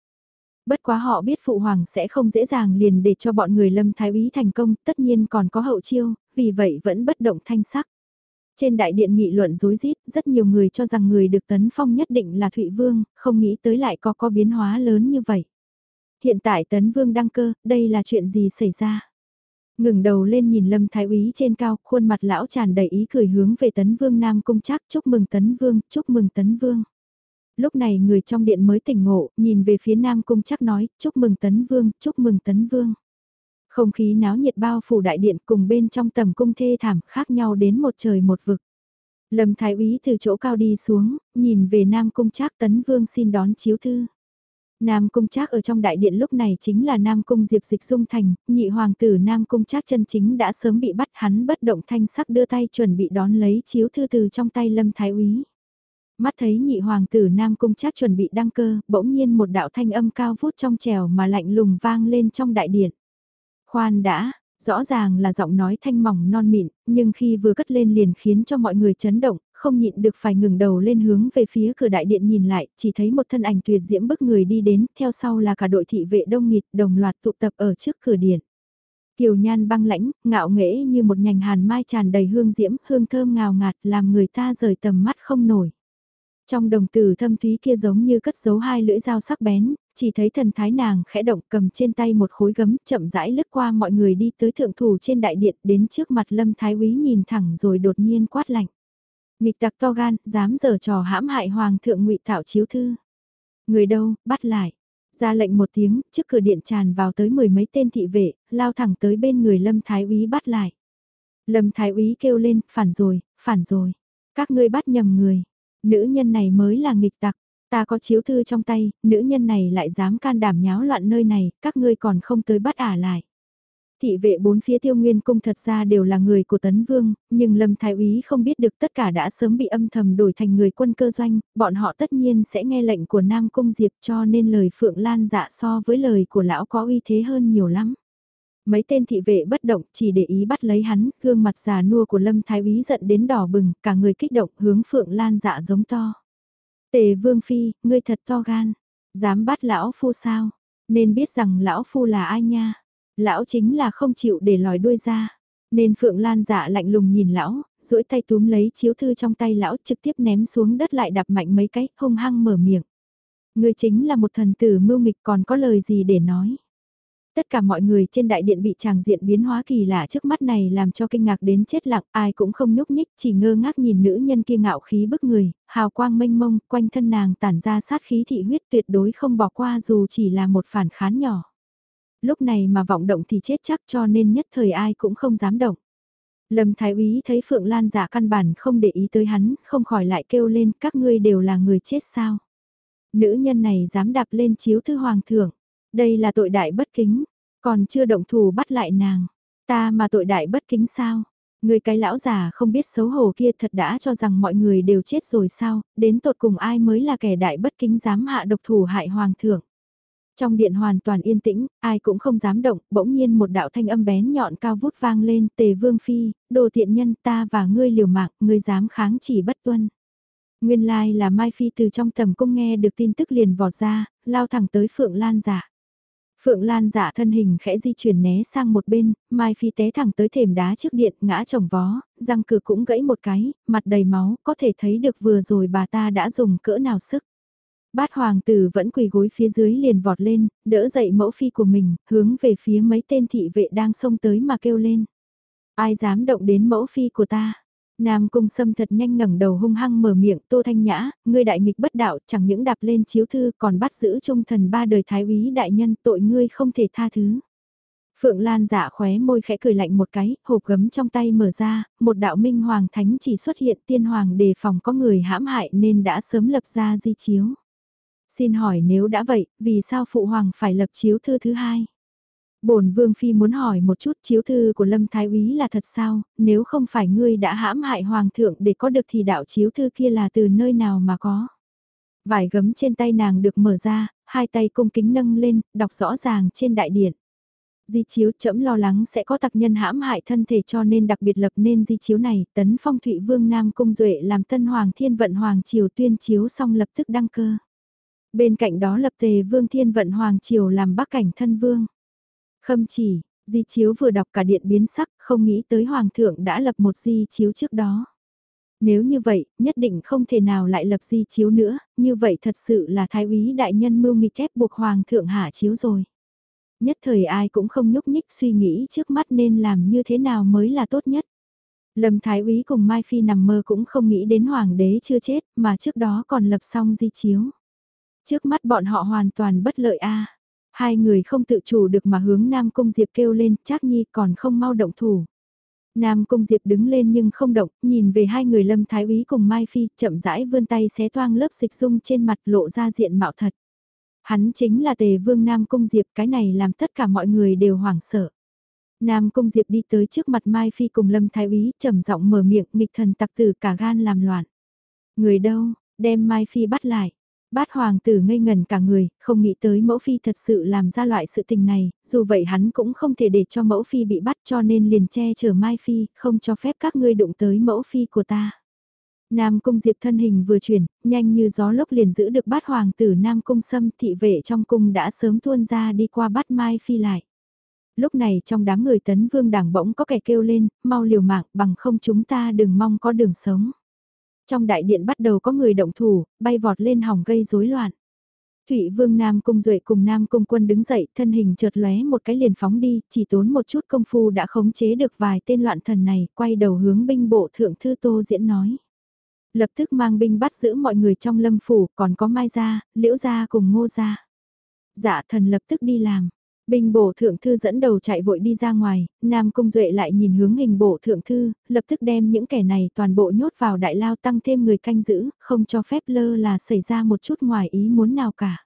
Speaker 1: Bất quá họ biết Phụ Hoàng sẽ không dễ dàng liền để cho bọn người lâm thái úy thành công, tất nhiên còn có hậu chiêu, vì vậy vẫn bất động thanh sắc. Trên đại điện nghị luận rối rít, rất nhiều người cho rằng người được tấn phong nhất định là Thụy Vương, không nghĩ tới lại có có biến hóa lớn như vậy. Hiện tại tấn vương đăng cơ, đây là chuyện gì xảy ra? Ngừng đầu lên nhìn Lâm Thái Úy trên cao, khuôn mặt lão tràn đầy ý cười hướng về Tấn Vương Nam Cung trác chúc mừng Tấn Vương, chúc mừng Tấn Vương. Lúc này người trong điện mới tỉnh ngộ, nhìn về phía Nam Cung trác nói, chúc mừng Tấn Vương, chúc mừng Tấn Vương. Không khí náo nhiệt bao phủ đại điện cùng bên trong tầm cung thê thảm khác nhau đến một trời một vực. Lâm Thái Úy từ chỗ cao đi xuống, nhìn về Nam Cung Trác Tấn Vương xin đón chiếu thư. Nam Cung Trác ở trong đại điện lúc này chính là Nam Cung Diệp Dịch Dung Thành, nhị hoàng tử Nam Cung Trác chân chính đã sớm bị bắt hắn bất động thanh sắc đưa tay chuẩn bị đón lấy chiếu thư từ trong tay Lâm Thái Úy. Mắt thấy nhị hoàng tử Nam Cung Trác chuẩn bị đăng cơ, bỗng nhiên một đạo thanh âm cao vút trong trèo mà lạnh lùng vang lên trong đại điện. Khoan đã, rõ ràng là giọng nói thanh mỏng non mịn, nhưng khi vừa cất lên liền khiến cho mọi người chấn động, không nhịn được phải ngừng đầu lên hướng về phía cửa đại điện nhìn lại, chỉ thấy một thân ảnh tuyệt diễm bức người đi đến, theo sau là cả đội thị vệ đông nghịt đồng loạt tụ tập ở trước cửa điện. Kiều nhan băng lãnh, ngạo nghễ như một nhành hàn mai tràn đầy hương diễm, hương thơm ngào ngạt làm người ta rời tầm mắt không nổi. Trong đồng tử thâm thúy kia giống như cất giấu hai lưỡi dao sắc bén, chỉ thấy thần thái nàng khẽ động cầm trên tay một khối gấm chậm rãi lướt qua mọi người đi tới thượng thủ trên đại điện đến trước mặt lâm thái úy nhìn thẳng rồi đột nhiên quát lạnh. Nghịch tặc to gan, dám giở trò hãm hại hoàng thượng ngụy tạo chiếu thư. Người đâu, bắt lại. Ra lệnh một tiếng, trước cửa điện tràn vào tới mười mấy tên thị vệ, lao thẳng tới bên người Lâm Thái úy bắt lại. Lâm Thái úy kêu lên, phản rồi, phản rồi. Các ngươi bắt nhầm người. Nữ nhân này mới là nghịch tặc. Ta có chiếu thư trong tay, nữ nhân này lại dám can đảm nháo loạn nơi này, các ngươi còn không tới bắt ả lại. Thị vệ bốn phía tiêu nguyên cung thật ra đều là người của Tấn Vương, nhưng Lâm Thái Úy không biết được tất cả đã sớm bị âm thầm đổi thành người quân cơ doanh, bọn họ tất nhiên sẽ nghe lệnh của Nam Cung Diệp cho nên lời Phượng Lan dạ so với lời của lão có uy thế hơn nhiều lắm. Mấy tên thị vệ bất động chỉ để ý bắt lấy hắn, gương mặt già nua của Lâm Thái Úy giận đến đỏ bừng, cả người kích động hướng Phượng Lan dạ giống to. Tề Vương Phi, ngươi thật to gan, dám bắt lão phu sao, nên biết rằng lão phu là ai nha. Lão chính là không chịu để lòi đuôi ra. Nên Phượng Lan dạ lạnh lùng nhìn lão, duỗi tay túm lấy chiếu thư trong tay lão trực tiếp ném xuống đất lại đập mạnh mấy cái, hung hăng mở miệng. người chính là một thần tử mưu mịch còn có lời gì để nói. Tất cả mọi người trên đại điện bị tràng diện biến hóa kỳ lạ trước mắt này làm cho kinh ngạc đến chết lặng, ai cũng không nhúc nhích, chỉ ngơ ngác nhìn nữ nhân kia ngạo khí bức người, hào quang mênh mông, quanh thân nàng tản ra sát khí thị huyết tuyệt đối không bỏ qua dù chỉ là một phản khán nhỏ. Lúc này mà vọng động thì chết chắc cho nên nhất thời ai cũng không dám động. Lâm Thái Úy thấy Phượng Lan giả căn bản không để ý tới hắn, không khỏi lại kêu lên các ngươi đều là người chết sao. Nữ nhân này dám đạp lên chiếu thư hoàng thượng, đây là tội đại bất kính, còn chưa động thủ bắt lại nàng. Ta mà tội đại bất kính sao? Người cái lão già không biết xấu hổ kia thật đã cho rằng mọi người đều chết rồi sao, đến tột cùng ai mới là kẻ đại bất kính dám hạ độc thủ hại hoàng thượng. Trong điện hoàn toàn yên tĩnh, ai cũng không dám động, bỗng nhiên một đạo thanh âm bén nhọn cao vút vang lên, tề vương phi, đồ thiện nhân ta và ngươi liều mạng, ngươi dám kháng chỉ bất tuân. Nguyên lai là Mai Phi từ trong tầm cung nghe được tin tức liền vọt ra, lao thẳng tới Phượng Lan giả. Phượng Lan giả thân hình khẽ di chuyển né sang một bên, Mai Phi té thẳng tới thềm đá trước điện, ngã chồng vó, răng cửa cũng gãy một cái, mặt đầy máu, có thể thấy được vừa rồi bà ta đã dùng cỡ nào sức. Bát hoàng tử vẫn quỳ gối phía dưới liền vọt lên, đỡ dậy mẫu phi của mình, hướng về phía mấy tên thị vệ đang xông tới mà kêu lên. Ai dám động đến mẫu phi của ta? Nam Cung Sâm thật nhanh ngẩng đầu hung hăng mở miệng, Tô Thanh Nhã, ngươi đại nghịch bất đạo, chẳng những đạp lên chiếu thư còn bắt giữ trung thần ba đời thái úy đại nhân, tội ngươi không thể tha thứ. Phượng Lan dạ khóe môi khẽ cười lạnh một cái, hộp gấm trong tay mở ra, một đạo minh hoàng thánh chỉ xuất hiện tiên hoàng đề phòng có người hãm hại nên đã sớm lập ra di chiếu. Xin hỏi nếu đã vậy, vì sao phụ hoàng phải lập chiếu thư thứ hai? bổn vương phi muốn hỏi một chút chiếu thư của Lâm Thái Úy là thật sao, nếu không phải ngươi đã hãm hại hoàng thượng để có được thì đạo chiếu thư kia là từ nơi nào mà có. Vải gấm trên tay nàng được mở ra, hai tay cung kính nâng lên, đọc rõ ràng trên đại điện. Di chiếu chậm lo lắng sẽ có tặc nhân hãm hại thân thể cho nên đặc biệt lập nên di chiếu này, tấn phong thụy vương Nam Cung Duệ làm tân hoàng thiên vận hoàng triều tuyên chiếu xong lập tức đăng cơ. Bên cạnh đó lập tề vương thiên vận hoàng triều làm bắc cảnh thân vương. Khâm chỉ, di chiếu vừa đọc cả điện biến sắc, không nghĩ tới Hoàng thượng đã lập một di chiếu trước đó. Nếu như vậy, nhất định không thể nào lại lập di chiếu nữa, như vậy thật sự là thái úy đại nhân mưu nghịch thép buộc Hoàng thượng hạ chiếu rồi. Nhất thời ai cũng không nhúc nhích suy nghĩ trước mắt nên làm như thế nào mới là tốt nhất. Lâm Thái úy cùng Mai Phi nằm mơ cũng không nghĩ đến Hoàng đế chưa chết mà trước đó còn lập xong di chiếu. Trước mắt bọn họ hoàn toàn bất lợi a Hai người không tự chủ được mà hướng Nam Cung Diệp kêu lên, chắc nhi còn không mau động thủ. Nam Cung Diệp đứng lên nhưng không động, nhìn về hai người Lâm Thái Úy cùng Mai Phi, chậm rãi vươn tay xé toang lớp dịch dung trên mặt lộ ra diện mạo thật. Hắn chính là tề vương Nam Cung Diệp, cái này làm tất cả mọi người đều hoảng sợ. Nam Cung Diệp đi tới trước mặt Mai Phi cùng Lâm Thái Úy, trầm giọng mở miệng, nghịch thần tặc tử cả gan làm loạn. Người đâu, đem Mai Phi bắt lại. Bát hoàng tử ngây ngần cả người, không nghĩ tới mẫu phi thật sự làm ra loại sự tình này, dù vậy hắn cũng không thể để cho mẫu phi bị bắt cho nên liền che chở mai phi, không cho phép các ngươi đụng tới mẫu phi của ta. Nam cung diệp thân hình vừa chuyển, nhanh như gió lốc liền giữ được bát hoàng tử Nam cung xâm thị vệ trong cung đã sớm tuôn ra đi qua bắt mai phi lại. Lúc này trong đám người tấn vương đảng bỗng có kẻ kêu lên, mau liều mạng bằng không chúng ta đừng mong có đường sống. Trong đại điện bắt đầu có người động thủ, bay vọt lên hỏng gây rối loạn. Thụy Vương Nam Cung Duệ cùng Nam Cung Quân đứng dậy, thân hình chợt lóe một cái liền phóng đi, chỉ tốn một chút công phu đã khống chế được vài tên loạn thần này, quay đầu hướng binh bộ thượng thư Tô Diễn nói. Lập tức mang binh bắt giữ mọi người trong lâm phủ, còn có Mai Gia, Liễu Gia cùng Ngô Gia. Dạ thần lập tức đi làm. Binh bổ thượng thư dẫn đầu chạy vội đi ra ngoài, Nam Cung Duệ lại nhìn hướng hình bổ thượng thư, lập tức đem những kẻ này toàn bộ nhốt vào đại lao tăng thêm người canh giữ, không cho phép lơ là xảy ra một chút ngoài ý muốn nào cả.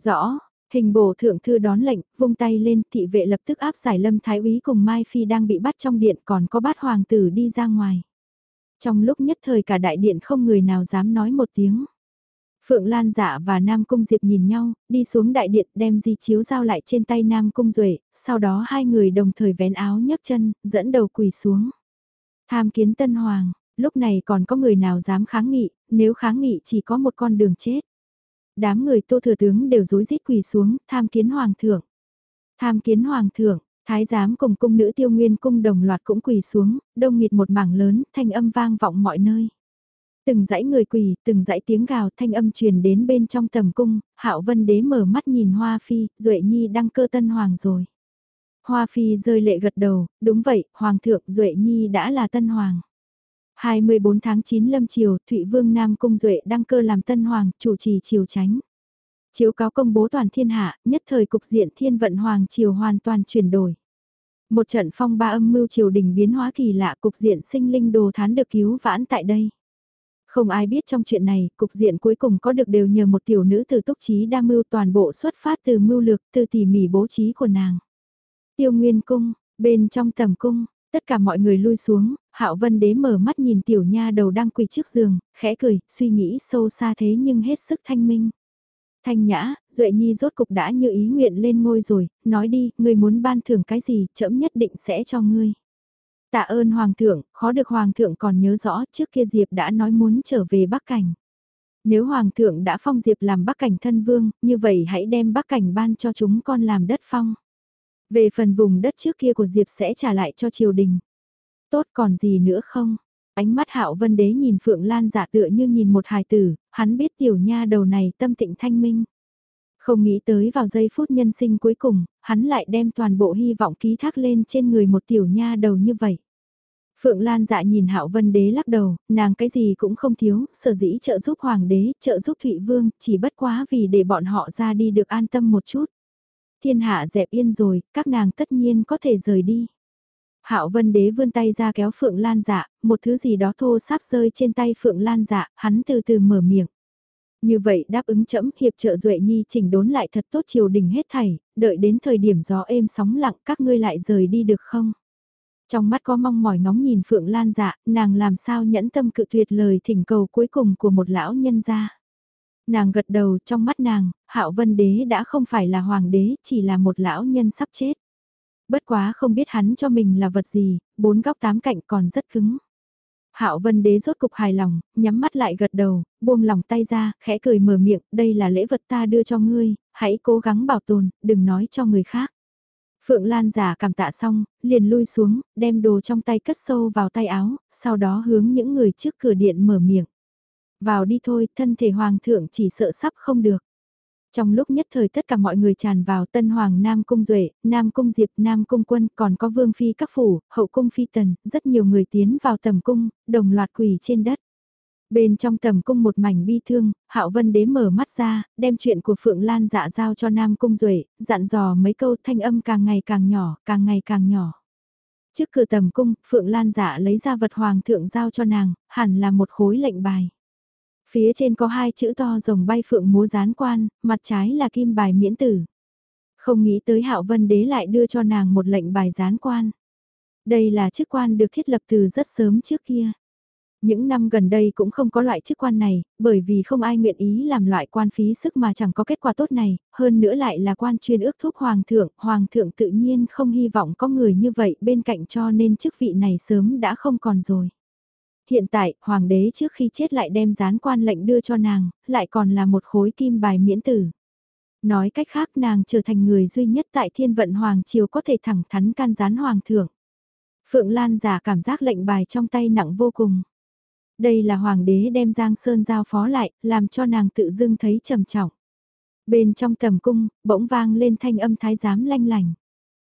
Speaker 1: Rõ, hình bổ thượng thư đón lệnh, vung tay lên, thị vệ lập tức áp giải lâm thái úy cùng Mai Phi đang bị bắt trong điện còn có bát hoàng tử đi ra ngoài. Trong lúc nhất thời cả đại điện không người nào dám nói một tiếng. Phượng Lan dạ và Nam Cung Diệp nhìn nhau, đi xuống đại điện đem di chiếu giao lại trên tay Nam Cung Duệ, sau đó hai người đồng thời vén áo nhấc chân, dẫn đầu quỳ xuống. Tham kiến Tân Hoàng, lúc này còn có người nào dám kháng nghị, nếu kháng nghị chỉ có một con đường chết. Đám người tô thừa tướng đều rối rít quỳ xuống, tham kiến Hoàng thượng. Tham kiến Hoàng thượng, Thái giám cùng cung nữ tiêu nguyên cung đồng loạt cũng quỳ xuống, đông nghịt một mảng lớn, thanh âm vang vọng mọi nơi. Từng dãy người quỳ, từng dãy tiếng gào thanh âm truyền đến bên trong tầm cung, hạo vân đế mở mắt nhìn Hoa Phi, Duệ Nhi đăng cơ tân hoàng rồi. Hoa Phi rơi lệ gật đầu, đúng vậy, Hoàng thượng Duệ Nhi đã là tân hoàng. 24 tháng 9 lâm triều, Thụy Vương Nam Cung Duệ đăng cơ làm tân hoàng, chủ trì triều tránh. Chiếu cáo công bố toàn thiên hạ, nhất thời cục diện thiên vận hoàng triều hoàn toàn chuyển đổi. Một trận phong ba âm mưu triều đình biến hóa kỳ lạ cục diện sinh linh đồ thán được cứu vãn tại đây. Không ai biết trong chuyện này, cục diện cuối cùng có được đều nhờ một tiểu nữ từ túc trí đa mưu toàn bộ xuất phát từ mưu lược, từ tỉ mỉ bố trí của nàng. Tiêu Nguyên Cung, bên trong tầm cung, tất cả mọi người lui xuống, Hạo Vân Đế mở mắt nhìn tiểu nha đầu đang quỳ trước giường, khẽ cười, suy nghĩ sâu xa thế nhưng hết sức thanh minh. Thanh nhã, Duệ Nhi rốt cục đã như ý nguyện lên ngôi rồi, nói đi, ngươi muốn ban thưởng cái gì, trẫm nhất định sẽ cho ngươi. Tạ ơn Hoàng thượng, khó được Hoàng thượng còn nhớ rõ trước kia Diệp đã nói muốn trở về Bắc Cảnh. Nếu Hoàng thượng đã phong Diệp làm Bắc Cảnh thân vương, như vậy hãy đem Bắc Cảnh ban cho chúng con làm đất phong. Về phần vùng đất trước kia của Diệp sẽ trả lại cho triều đình. Tốt còn gì nữa không? Ánh mắt hạo vân đế nhìn Phượng Lan giả tựa như nhìn một hài tử, hắn biết tiểu nha đầu này tâm tịnh thanh minh. Không nghĩ tới vào giây phút nhân sinh cuối cùng, hắn lại đem toàn bộ hy vọng ký thác lên trên người một tiểu nha đầu như vậy. Phượng Lan dạ nhìn Hạo Vân Đế lắc đầu, nàng cái gì cũng không thiếu, sở dĩ trợ giúp Hoàng đế, trợ giúp Thụy Vương, chỉ bất quá vì để bọn họ ra đi được an tâm một chút. Thiên hạ dẹp yên rồi, các nàng tất nhiên có thể rời đi. Hạo Vân Đế vươn tay ra kéo Phượng Lan dạ, một thứ gì đó thô sáp rơi trên tay Phượng Lan dạ, hắn từ từ mở miệng. Như vậy đáp ứng chẫm hiệp trợ Duệ Nhi chỉnh đốn lại thật tốt triều đình hết thảy, đợi đến thời điểm gió êm sóng lặng các ngươi lại rời đi được không? Trong mắt có mong mỏi ngóng nhìn Phượng Lan dạ, nàng làm sao nhẫn tâm cự tuyệt lời thỉnh cầu cuối cùng của một lão nhân gia. Nàng gật đầu trong mắt nàng, Hạo Vân Đế đã không phải là hoàng đế, chỉ là một lão nhân sắp chết. Bất quá không biết hắn cho mình là vật gì, bốn góc tám cạnh còn rất cứng. Hạo Vân Đế rốt cục hài lòng, nhắm mắt lại gật đầu, buông lòng tay ra, khẽ cười mở miệng, đây là lễ vật ta đưa cho ngươi, hãy cố gắng bảo tồn, đừng nói cho người khác. Phượng Lan giả cảm tạ xong, liền lui xuống, đem đồ trong tay cất sâu vào tay áo, sau đó hướng những người trước cửa điện mở miệng. Vào đi thôi, thân thể hoàng thượng chỉ sợ sắp không được. Trong lúc nhất thời tất cả mọi người tràn vào Tân Hoàng Nam Cung Duệ, Nam Cung Diệp, Nam Cung Quân, còn có Vương Phi các phủ, Hậu Cung Phi Tần, rất nhiều người tiến vào tầm cung, đồng loạt quỳ trên đất. Bên trong tầm cung một mảnh bi thương, Hạo Vân Đế mở mắt ra, đem chuyện của Phượng Lan dạ giao cho Nam Cung Duệ, dặn dò mấy câu thanh âm càng ngày càng nhỏ, càng ngày càng nhỏ. Trước cửa tầm cung, Phượng Lan dạ lấy ra vật hoàng thượng giao cho nàng, hẳn là một khối lệnh bài. Phía trên có hai chữ to rồng bay phượng múa gián quan, mặt trái là kim bài miễn tử. Không nghĩ tới Hạo Vân Đế lại đưa cho nàng một lệnh bài gián quan. Đây là chức quan được thiết lập từ rất sớm trước kia. Những năm gần đây cũng không có loại chức quan này, bởi vì không ai nguyện ý làm loại quan phí sức mà chẳng có kết quả tốt này, hơn nữa lại là quan chuyên ước thúc hoàng thượng, hoàng thượng tự nhiên không hy vọng có người như vậy bên cạnh cho nên chức vị này sớm đã không còn rồi. Hiện tại, hoàng đế trước khi chết lại đem gián quan lệnh đưa cho nàng, lại còn là một khối kim bài miễn tử. Nói cách khác nàng trở thành người duy nhất tại thiên vận hoàng triều có thể thẳng thắn can gián hoàng thượng. Phượng Lan giả cảm giác lệnh bài trong tay nặng vô cùng. Đây là hoàng đế đem Giang Sơn giao phó lại, làm cho nàng tự dưng thấy trầm trọng. Bên trong tầm cung, bỗng vang lên thanh âm thái giám lanh lành.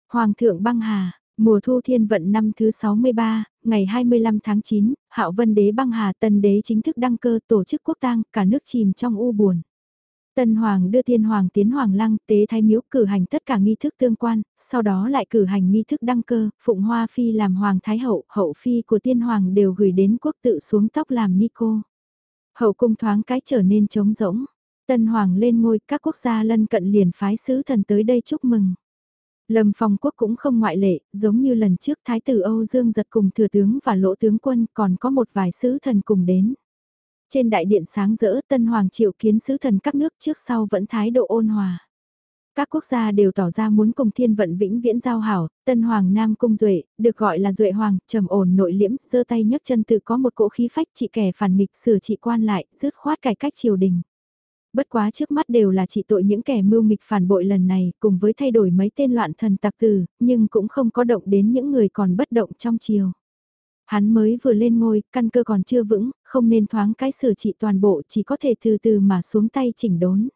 Speaker 1: Hoàng thượng băng hà, Mùa thu thiên vận năm thứ 63, ngày 25 tháng 9, Hạo Vân Đế băng hà Tân Đế chính thức đăng cơ tổ chức quốc tang, cả nước chìm trong u buồn. Tân Hoàng đưa Thiên Hoàng tiến Hoàng Lăng, tế thái miếu cử hành tất cả nghi thức tương quan, sau đó lại cử hành nghi thức đăng cơ, Phụng Hoa Phi làm Hoàng Thái Hậu, Hậu Phi của Thiên Hoàng đều gửi đến quốc tự xuống tóc làm ni cô. Hậu cung thoáng cái trở nên trống rỗng. Tân Hoàng lên ngôi, các quốc gia lân cận liền phái sứ thần tới đây chúc mừng. Lâm Phong Quốc cũng không ngoại lệ, giống như lần trước Thái tử Âu Dương giật cùng thừa tướng và lỗ tướng quân còn có một vài sứ thần cùng đến. Trên đại điện sáng rỡ tân hoàng triệu kiến sứ thần các nước trước sau vẫn thái độ ôn hòa. Các quốc gia đều tỏ ra muốn cùng thiên vận vĩnh viễn giao hảo, tân hoàng nam cung duệ được gọi là duệ hoàng, trầm ổn nội liễm, giơ tay nhấc chân tự có một cỗ khí phách trị kẻ phản nghịch sửa trị quan lại, dứt khoát cải cách triều đình. Bất quá trước mắt đều là trị tội những kẻ mưu nghịch phản bội lần này, cùng với thay đổi mấy tên loạn thần tặc tử, nhưng cũng không có động đến những người còn bất động trong triều. Hắn mới vừa lên ngôi, căn cơ còn chưa vững, không nên thoáng cái sửa trị toàn bộ chỉ có thể từ từ mà xuống tay chỉnh đốn.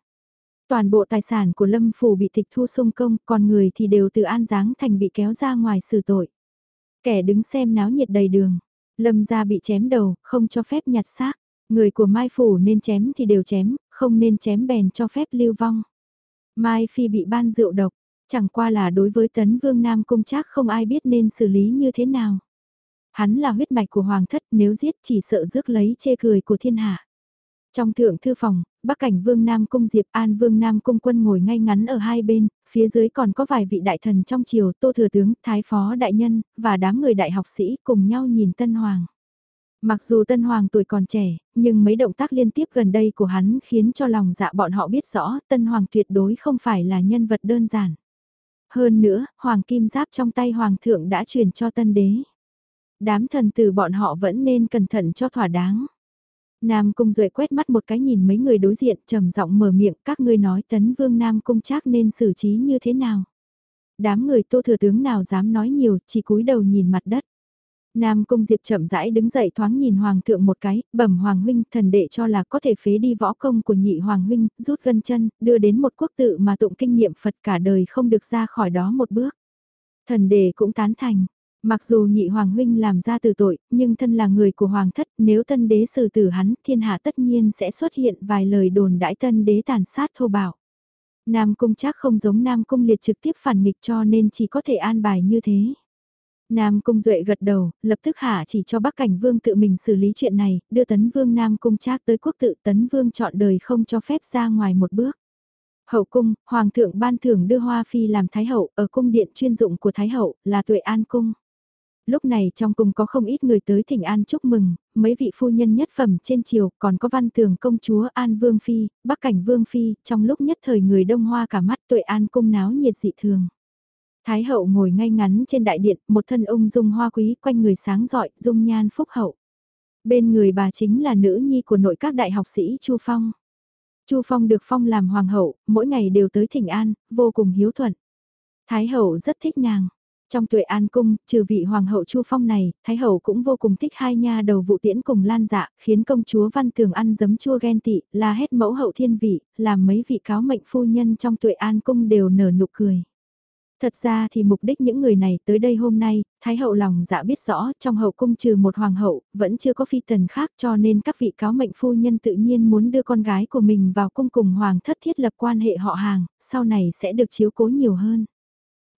Speaker 1: Toàn bộ tài sản của Lâm Phủ bị tịch thu sung công, còn người thì đều từ An Giáng thành bị kéo ra ngoài xử tội. Kẻ đứng xem náo nhiệt đầy đường, Lâm gia bị chém đầu, không cho phép nhặt xác. Người của Mai Phủ nên chém thì đều chém, không nên chém bèn cho phép lưu vong. Mai Phi bị ban rượu độc, chẳng qua là đối với tấn vương Nam Cung chắc không ai biết nên xử lý như thế nào. Hắn là huyết mạch của hoàng thất nếu giết chỉ sợ rước lấy chê cười của thiên hạ. Trong thượng thư phòng, bắc cảnh vương Nam Cung Diệp An vương Nam Cung quân ngồi ngay ngắn ở hai bên, phía dưới còn có vài vị đại thần trong triều tô thừa tướng, thái phó đại nhân, và đám người đại học sĩ cùng nhau nhìn tân hoàng. Mặc dù Tân Hoàng tuổi còn trẻ, nhưng mấy động tác liên tiếp gần đây của hắn khiến cho lòng dạ bọn họ biết rõ Tân Hoàng tuyệt đối không phải là nhân vật đơn giản. Hơn nữa, Hoàng Kim Giáp trong tay Hoàng thượng đã truyền cho Tân Đế. Đám thần tử bọn họ vẫn nên cẩn thận cho thỏa đáng. Nam Cung Duệ quét mắt một cái nhìn mấy người đối diện trầm giọng mở miệng các ngươi nói tấn vương Nam Cung chắc nên xử trí như thế nào. Đám người tô thừa tướng nào dám nói nhiều chỉ cúi đầu nhìn mặt đất. Nam Cung Diệp chậm rãi đứng dậy thoáng nhìn Hoàng thượng một cái, bẩm Hoàng huynh thần đệ cho là có thể phế đi võ công của nhị Hoàng huynh, rút gân chân, đưa đến một quốc tự mà tụng kinh nghiệm Phật cả đời không được ra khỏi đó một bước. Thần đệ cũng tán thành, mặc dù nhị Hoàng huynh làm ra từ tội, nhưng thân là người của Hoàng thất, nếu tân đế xử tử hắn, thiên hạ tất nhiên sẽ xuất hiện vài lời đồn đãi tân đế tàn sát thô bạo. Nam Cung chắc không giống Nam Cung liệt trực tiếp phản nghịch cho nên chỉ có thể an bài như thế. Nam Cung Duệ gật đầu, lập tức hạ chỉ cho Bắc Cảnh Vương tự mình xử lý chuyện này, đưa Tấn Vương Nam Cung Trác tới quốc tự Tấn Vương chọn đời không cho phép ra ngoài một bước. Hậu cung, Hoàng thượng ban thưởng đưa Hoa Phi làm Thái Hậu, ở cung điện chuyên dụng của Thái Hậu, là Tuệ An Cung. Lúc này trong cung có không ít người tới thỉnh an chúc mừng, mấy vị phu nhân nhất phẩm trên triều, còn có văn tường công chúa An Vương Phi, Bắc Cảnh Vương Phi, trong lúc nhất thời người đông hoa cả mắt Tuệ An Cung náo nhiệt dị thường. Thái hậu ngồi ngay ngắn trên đại điện, một thân ung dung hoa quý quanh người sáng rọi, dung nhan phúc hậu. Bên người bà chính là nữ nhi của nội các đại học sĩ Chu Phong. Chu Phong được phong làm hoàng hậu, mỗi ngày đều tới thỉnh an, vô cùng hiếu thuận. Thái hậu rất thích nàng. Trong tuệ an cung, trừ vị hoàng hậu Chu Phong này, Thái hậu cũng vô cùng thích hai nha đầu vụ tiễn cùng lan dạ, khiến công chúa Văn Thường ăn giấm chua ghen tị, là hết mẫu hậu thiên vị, làm mấy vị cáo mệnh phu nhân trong tuệ an cung đều nở nụ cười. Thật ra thì mục đích những người này tới đây hôm nay, Thái hậu lòng dạ biết rõ, trong hậu cung trừ một hoàng hậu, vẫn chưa có phi tần khác cho nên các vị cáo mệnh phu nhân tự nhiên muốn đưa con gái của mình vào cung cùng hoàng thất thiết lập quan hệ họ hàng, sau này sẽ được chiếu cố nhiều hơn.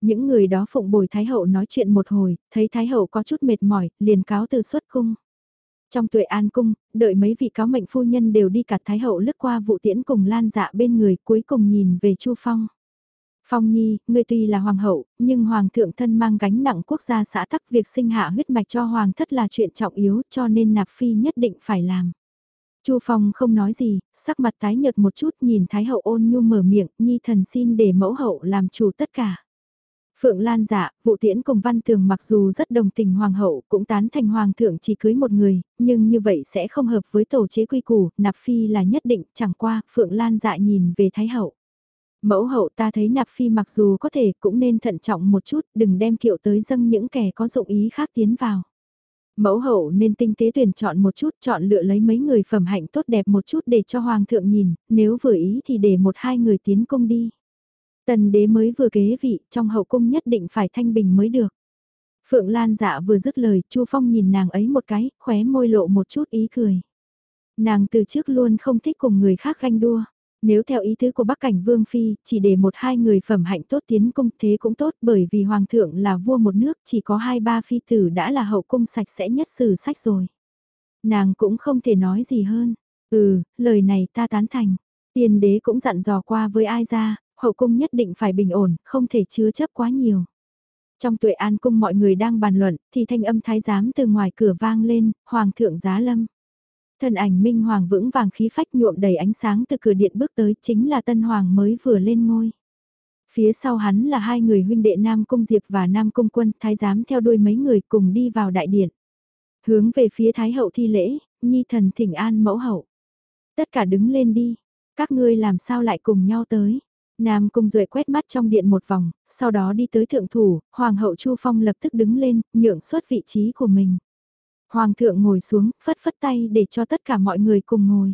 Speaker 1: Những người đó phụng bồi Thái hậu nói chuyện một hồi, thấy Thái hậu có chút mệt mỏi, liền cáo từ xuất cung. Trong tuệ an cung, đợi mấy vị cáo mệnh phu nhân đều đi cả Thái hậu lướt qua vụ tiễn cùng lan dạ bên người cuối cùng nhìn về Chu Phong. Phong Nhi, ngươi tuy là hoàng hậu, nhưng hoàng thượng thân mang gánh nặng quốc gia xã tắc việc sinh hạ huyết mạch cho hoàng thất là chuyện trọng yếu cho nên nạp phi nhất định phải làm. Chu Phong không nói gì, sắc mặt tái nhợt một chút nhìn Thái hậu ôn nhu mở miệng, Nhi thần xin để mẫu hậu làm chủ tất cả. Phượng Lan dạ, vụ tiễn cùng văn tường mặc dù rất đồng tình hoàng hậu cũng tán thành hoàng thượng chỉ cưới một người, nhưng như vậy sẽ không hợp với tổ chế quy củ, nạp phi là nhất định, chẳng qua, Phượng Lan dạ nhìn về Thái hậu. Mẫu hậu ta thấy nạp phi mặc dù có thể cũng nên thận trọng một chút, đừng đem kiệu tới dâng những kẻ có dụng ý khác tiến vào. Mẫu hậu nên tinh tế tuyển chọn một chút, chọn lựa lấy mấy người phẩm hạnh tốt đẹp một chút để cho hoàng thượng nhìn, nếu vừa ý thì để một hai người tiến cung đi. Tần đế mới vừa kế vị, trong hậu cung nhất định phải thanh bình mới được. Phượng Lan dạ vừa dứt lời, Chu Phong nhìn nàng ấy một cái, khóe môi lộ một chút ý cười. Nàng từ trước luôn không thích cùng người khác ganh đua. Nếu theo ý tứ của Bắc Cảnh Vương Phi, chỉ để một hai người phẩm hạnh tốt tiến cung thế cũng tốt bởi vì Hoàng thượng là vua một nước chỉ có hai ba phi tử đã là hậu cung sạch sẽ nhất sử sách rồi. Nàng cũng không thể nói gì hơn. Ừ, lời này ta tán thành. Tiên đế cũng dặn dò qua với ai ra, hậu cung nhất định phải bình ổn, không thể chứa chấp quá nhiều. Trong tuệ an cung mọi người đang bàn luận, thì thanh âm thái giám từ ngoài cửa vang lên, Hoàng thượng giá lâm. Thân ảnh Minh Hoàng vững vàng khí phách nhuộm đầy ánh sáng từ cửa điện bước tới chính là Tân Hoàng mới vừa lên ngôi. Phía sau hắn là hai người huynh đệ Nam Cung Diệp và Nam Cung Quân, thái giám theo đuôi mấy người cùng đi vào đại điện. Hướng về phía Thái hậu thi lễ, nhi thần thỉnh an mẫu hậu. Tất cả đứng lên đi, các ngươi làm sao lại cùng nhau tới. Nam Cung Duệ quét mắt trong điện một vòng, sau đó đi tới thượng thủ, Hoàng hậu Chu Phong lập tức đứng lên, nhượng xuất vị trí của mình. Hoàng thượng ngồi xuống, phất phất tay để cho tất cả mọi người cùng ngồi.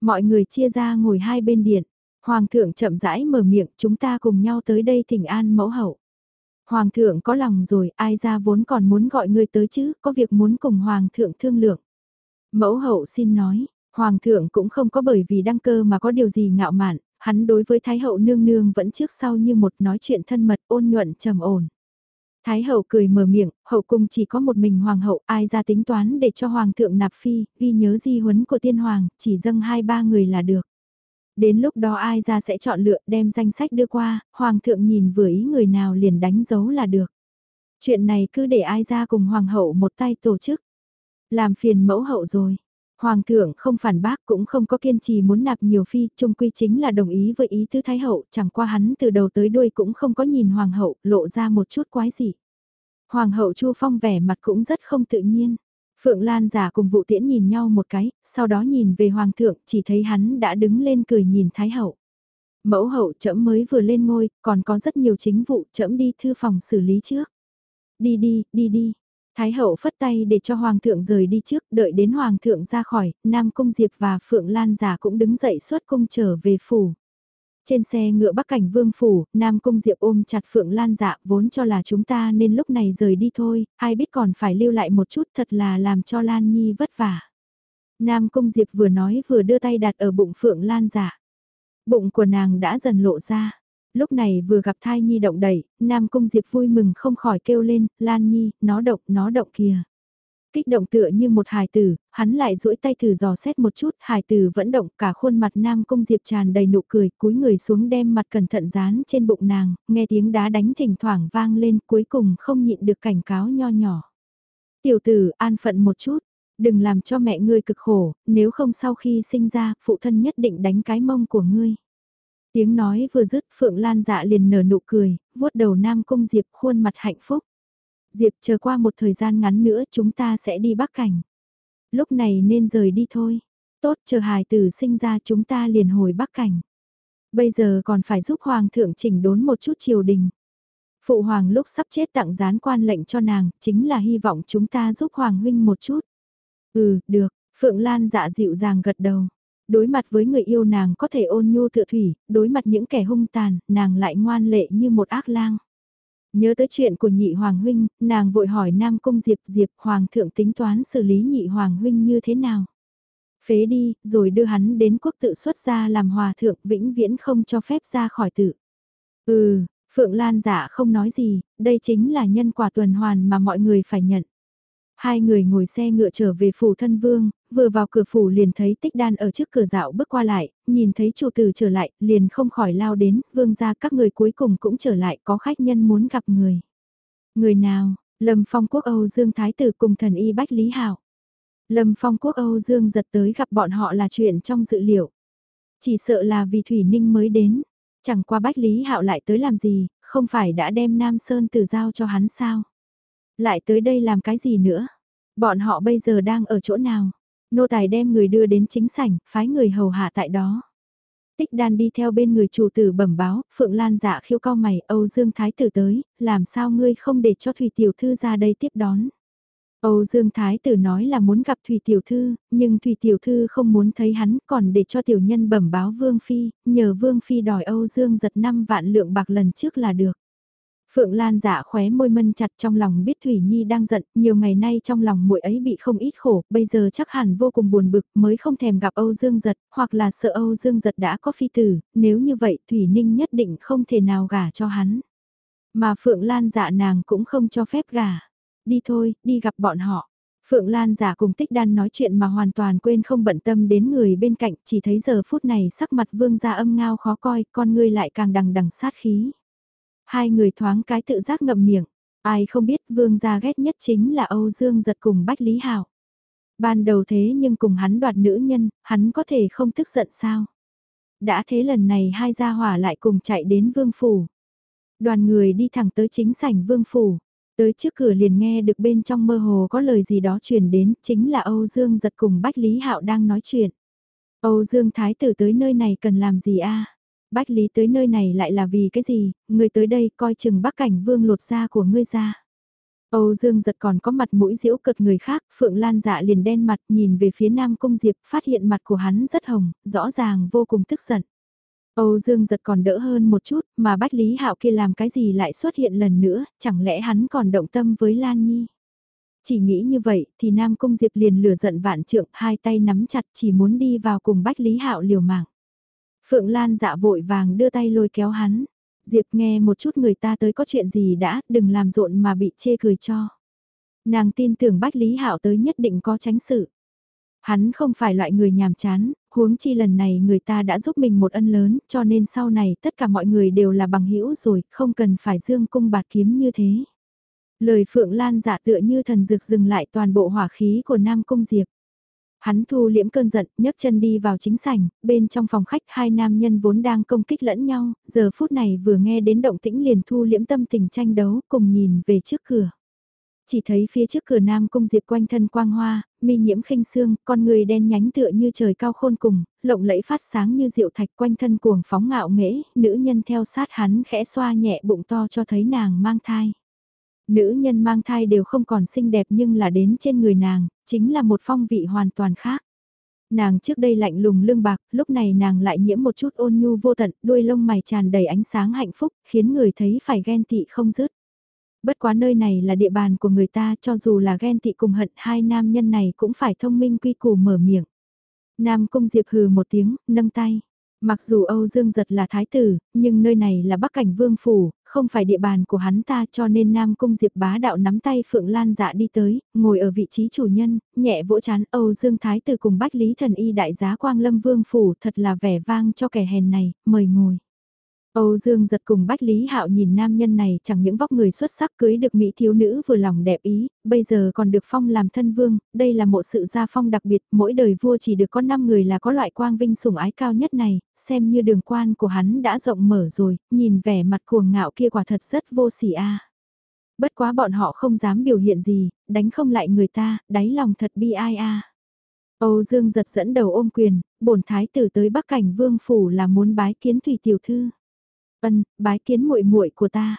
Speaker 1: Mọi người chia ra ngồi hai bên điện. Hoàng thượng chậm rãi mở miệng, chúng ta cùng nhau tới đây thỉnh an mẫu hậu. Hoàng thượng có lòng rồi, ai ra vốn còn muốn gọi người tới chứ, có việc muốn cùng Hoàng thượng thương lượng. Mẫu hậu xin nói, Hoàng thượng cũng không có bởi vì đăng cơ mà có điều gì ngạo mạn, hắn đối với Thái hậu nương nương vẫn trước sau như một nói chuyện thân mật ôn nhuận trầm ổn. Thái hậu cười mở miệng, hậu cung chỉ có một mình hoàng hậu, ai ra tính toán để cho hoàng thượng nạp phi, ghi nhớ di huấn của tiên hoàng, chỉ dâng hai ba người là được. Đến lúc đó ai ra sẽ chọn lựa đem danh sách đưa qua, hoàng thượng nhìn vừa ý người nào liền đánh dấu là được. Chuyện này cứ để ai ra cùng hoàng hậu một tay tổ chức. Làm phiền mẫu hậu rồi. Hoàng thượng không phản bác cũng không có kiên trì muốn nạp nhiều phi, chung quy chính là đồng ý với ý tứ Thái hậu, chẳng qua hắn từ đầu tới đuôi cũng không có nhìn Hoàng hậu, lộ ra một chút quái gì. Hoàng hậu Chu Phong vẻ mặt cũng rất không tự nhiên. Phượng Lan giả cùng vụ tiễn nhìn nhau một cái, sau đó nhìn về Hoàng thượng, chỉ thấy hắn đã đứng lên cười nhìn Thái hậu. Mẫu hậu trẫm mới vừa lên ngôi, còn có rất nhiều chính vụ trẫm đi thư phòng xử lý trước. Đi đi, đi đi, Thái hậu phất tay để cho Hoàng thượng rời đi trước, đợi đến Hoàng thượng ra khỏi, Nam Cung Diệp và Phượng Lan giả cũng đứng dậy xuất cung trở về phủ. Trên xe ngựa bắc cảnh vương phủ, Nam Cung Diệp ôm chặt Phượng Lan dạ vốn cho là chúng ta nên lúc này rời đi thôi, ai biết còn phải lưu lại một chút thật là làm cho Lan Nhi vất vả. Nam Cung Diệp vừa nói vừa đưa tay đặt ở bụng Phượng Lan dạ. Bụng của nàng đã dần lộ ra. Lúc này vừa gặp thai nhi động đẩy, Nam Cung Diệp vui mừng không khỏi kêu lên, Lan Nhi, nó động, nó động kìa. Kích động tựa như một hài tử, hắn lại duỗi tay thử dò xét một chút, hài tử vẫn động cả khuôn mặt Nam Cung Diệp tràn đầy nụ cười, cúi người xuống đem mặt cẩn thận dán trên bụng nàng, nghe tiếng đá đánh thỉnh thoảng vang lên cuối cùng không nhịn được cảnh cáo nho nhỏ. Tiểu tử, an phận một chút, đừng làm cho mẹ ngươi cực khổ, nếu không sau khi sinh ra, phụ thân nhất định đánh cái mông của ngươi. Tiếng nói vừa dứt Phượng Lan dạ liền nở nụ cười, vuốt đầu Nam Cung Diệp khuôn mặt hạnh phúc. Diệp chờ qua một thời gian ngắn nữa chúng ta sẽ đi Bắc Cảnh. Lúc này nên rời đi thôi. Tốt chờ hài tử sinh ra chúng ta liền hồi Bắc Cảnh. Bây giờ còn phải giúp Hoàng thượng chỉnh đốn một chút triều đình. Phụ Hoàng lúc sắp chết tặng gián quan lệnh cho nàng, chính là hy vọng chúng ta giúp Hoàng huynh một chút. Ừ, được, Phượng Lan dạ dịu dàng gật đầu. Đối mặt với người yêu nàng có thể ôn nhu tựa thủy, đối mặt những kẻ hung tàn, nàng lại ngoan lệ như một ác lang. Nhớ tới chuyện của nhị hoàng huynh, nàng vội hỏi Nam Cung Diệp Diệp hoàng thượng tính toán xử lý nhị hoàng huynh như thế nào. Phế đi, rồi đưa hắn đến quốc tự xuất ra làm hòa thượng vĩnh viễn không cho phép ra khỏi tự. Ừ, Phượng Lan giả dạ không nói gì, đây chính là nhân quả tuần hoàn mà mọi người phải nhận. Hai người ngồi xe ngựa trở về phủ thân vương, vừa vào cửa phủ liền thấy tích đan ở trước cửa dạo bước qua lại, nhìn thấy chủ tử trở lại, liền không khỏi lao đến, vương ra các người cuối cùng cũng trở lại có khách nhân muốn gặp người. Người nào, Lâm Phong Quốc Âu Dương Thái tử cùng thần y Bách Lý Hảo. Lâm Phong Quốc Âu Dương giật tới gặp bọn họ là chuyện trong dự liệu. Chỉ sợ là vì Thủy Ninh mới đến, chẳng qua Bách Lý Hạo lại tới làm gì, không phải đã đem Nam Sơn tử giao cho hắn sao? Lại tới đây làm cái gì nữa? Bọn họ bây giờ đang ở chỗ nào? Nô tài đem người đưa đến chính sảnh, phái người hầu hạ tại đó. Tích đan đi theo bên người chủ tử bẩm báo, Phượng Lan dạ khiêu cao mày, Âu Dương Thái tử tới, làm sao ngươi không để cho Thủy Tiểu Thư ra đây tiếp đón. Âu Dương Thái tử nói là muốn gặp Thủy Tiểu Thư, nhưng Thủy Tiểu Thư không muốn thấy hắn còn để cho tiểu nhân bẩm báo Vương Phi, nhờ Vương Phi đòi Âu Dương giật 5 vạn lượng bạc lần trước là được. Phượng Lan dạ khóe môi mân chặt trong lòng biết Thủy Nhi đang giận, nhiều ngày nay trong lòng muội ấy bị không ít khổ, bây giờ chắc hẳn vô cùng buồn bực mới không thèm gặp Âu Dương Giật, hoặc là sợ Âu Dương Giật đã có phi tử, nếu như vậy Thủy Ninh nhất định không thể nào gả cho hắn. Mà Phượng Lan dạ nàng cũng không cho phép gả. Đi thôi, đi gặp bọn họ. Phượng Lan giả cùng tích đan nói chuyện mà hoàn toàn quên không bận tâm đến người bên cạnh, chỉ thấy giờ phút này sắc mặt vương gia âm ngao khó coi, con ngươi lại càng đằng đằng sát khí. Hai người thoáng cái tự giác ngậm miệng. Ai không biết vương gia ghét nhất chính là Âu Dương giật cùng Bách Lý Hảo. Ban đầu thế nhưng cùng hắn đoạt nữ nhân, hắn có thể không tức giận sao? Đã thế lần này hai gia hỏa lại cùng chạy đến vương phủ. Đoàn người đi thẳng tới chính sảnh vương phủ. Tới trước cửa liền nghe được bên trong mơ hồ có lời gì đó truyền đến, chính là Âu Dương giật cùng Bách Lý Hạo đang nói chuyện. Âu Dương Thái tử tới nơi này cần làm gì a? Bách Lý tới nơi này lại là vì cái gì, người tới đây coi chừng bắc cảnh vương lột da của ngươi ra. Âu Dương giật còn có mặt mũi diễu cợt người khác, Phượng Lan dạ liền đen mặt nhìn về phía Nam Cung Diệp, phát hiện mặt của hắn rất hồng, rõ ràng vô cùng tức giận. Âu Dương giật còn đỡ hơn một chút, mà Bách Lý Hạo kia làm cái gì lại xuất hiện lần nữa, chẳng lẽ hắn còn động tâm với Lan Nhi. Chỉ nghĩ như vậy thì Nam Cung Diệp liền lửa giận vạn trượng, hai tay nắm chặt chỉ muốn đi vào cùng Bách Lý Hạo liều mạng. Phượng Lan dạ vội vàng đưa tay lôi kéo hắn. Diệp nghe một chút người ta tới có chuyện gì đã, đừng làm rộn mà bị chê cười cho. Nàng tin tưởng Bách Lý Hạo tới nhất định có tránh sự. Hắn không phải loại người nhàm chán, huống chi lần này người ta đã giúp mình một ân lớn, cho nên sau này tất cả mọi người đều là bằng hữu rồi, không cần phải dương cung bạt kiếm như thế. Lời Phượng Lan giả tựa như thần dược dừng lại toàn bộ hỏa khí của Nam Cung Diệp. Hắn thu liễm cơn giận, nhấc chân đi vào chính sảnh, bên trong phòng khách hai nam nhân vốn đang công kích lẫn nhau, giờ phút này vừa nghe đến động tĩnh liền thu liễm tâm tình tranh đấu cùng nhìn về trước cửa. Chỉ thấy phía trước cửa nam cung diệp quanh thân quang hoa, mi nhiễm khinh xương, con người đen nhánh tựa như trời cao khôn cùng, lộng lẫy phát sáng như diệu thạch quanh thân cuồng phóng ngạo nghễ, nữ nhân theo sát hắn khẽ xoa nhẹ bụng to cho thấy nàng mang thai. Nữ nhân mang thai đều không còn xinh đẹp nhưng là đến trên người nàng, chính là một phong vị hoàn toàn khác. Nàng trước đây lạnh lùng lương bạc, lúc này nàng lại nhiễm một chút ôn nhu vô tận, đuôi lông mày tràn đầy ánh sáng hạnh phúc, khiến người thấy phải ghen tị không dứt. Bất quá nơi này là địa bàn của người ta cho dù là ghen tị cùng hận hai nam nhân này cũng phải thông minh quy củ mở miệng. Nam Cung Diệp hừ một tiếng, nâng tay. Mặc dù Âu Dương Giật là thái tử, nhưng nơi này là Bắc Cảnh Vương Phủ, không phải địa bàn của hắn ta cho nên Nam Cung Diệp bá đạo nắm tay Phượng Lan dạ đi tới, ngồi ở vị trí chủ nhân, nhẹ vỗ chán Âu Dương Thái tử cùng Bách Lý Thần Y đại giá Quang Lâm Vương Phủ thật là vẻ vang cho kẻ hèn này, mời ngồi. Âu Dương giật cùng Bách Lý Hạo nhìn nam nhân này chẳng những vóc người xuất sắc cưới được mỹ thiếu nữ vừa lòng đẹp ý, bây giờ còn được phong làm thân vương, đây là một sự gia phong đặc biệt, mỗi đời vua chỉ được có 5 người là có loại quang vinh sủng ái cao nhất này, xem như đường quan của hắn đã rộng mở rồi, nhìn vẻ mặt cuồng ngạo kia quả thật rất vô sỉ a. Bất quá bọn họ không dám biểu hiện gì, đánh không lại người ta, đáy lòng thật bi ai a. Âu Dương giật dẫn đầu ôm quyền, bổn thái tử tới Bắc Cảnh Vương phủ là muốn bái kiến Thủy tiểu thư. Ân, bái kiến muội muội của ta.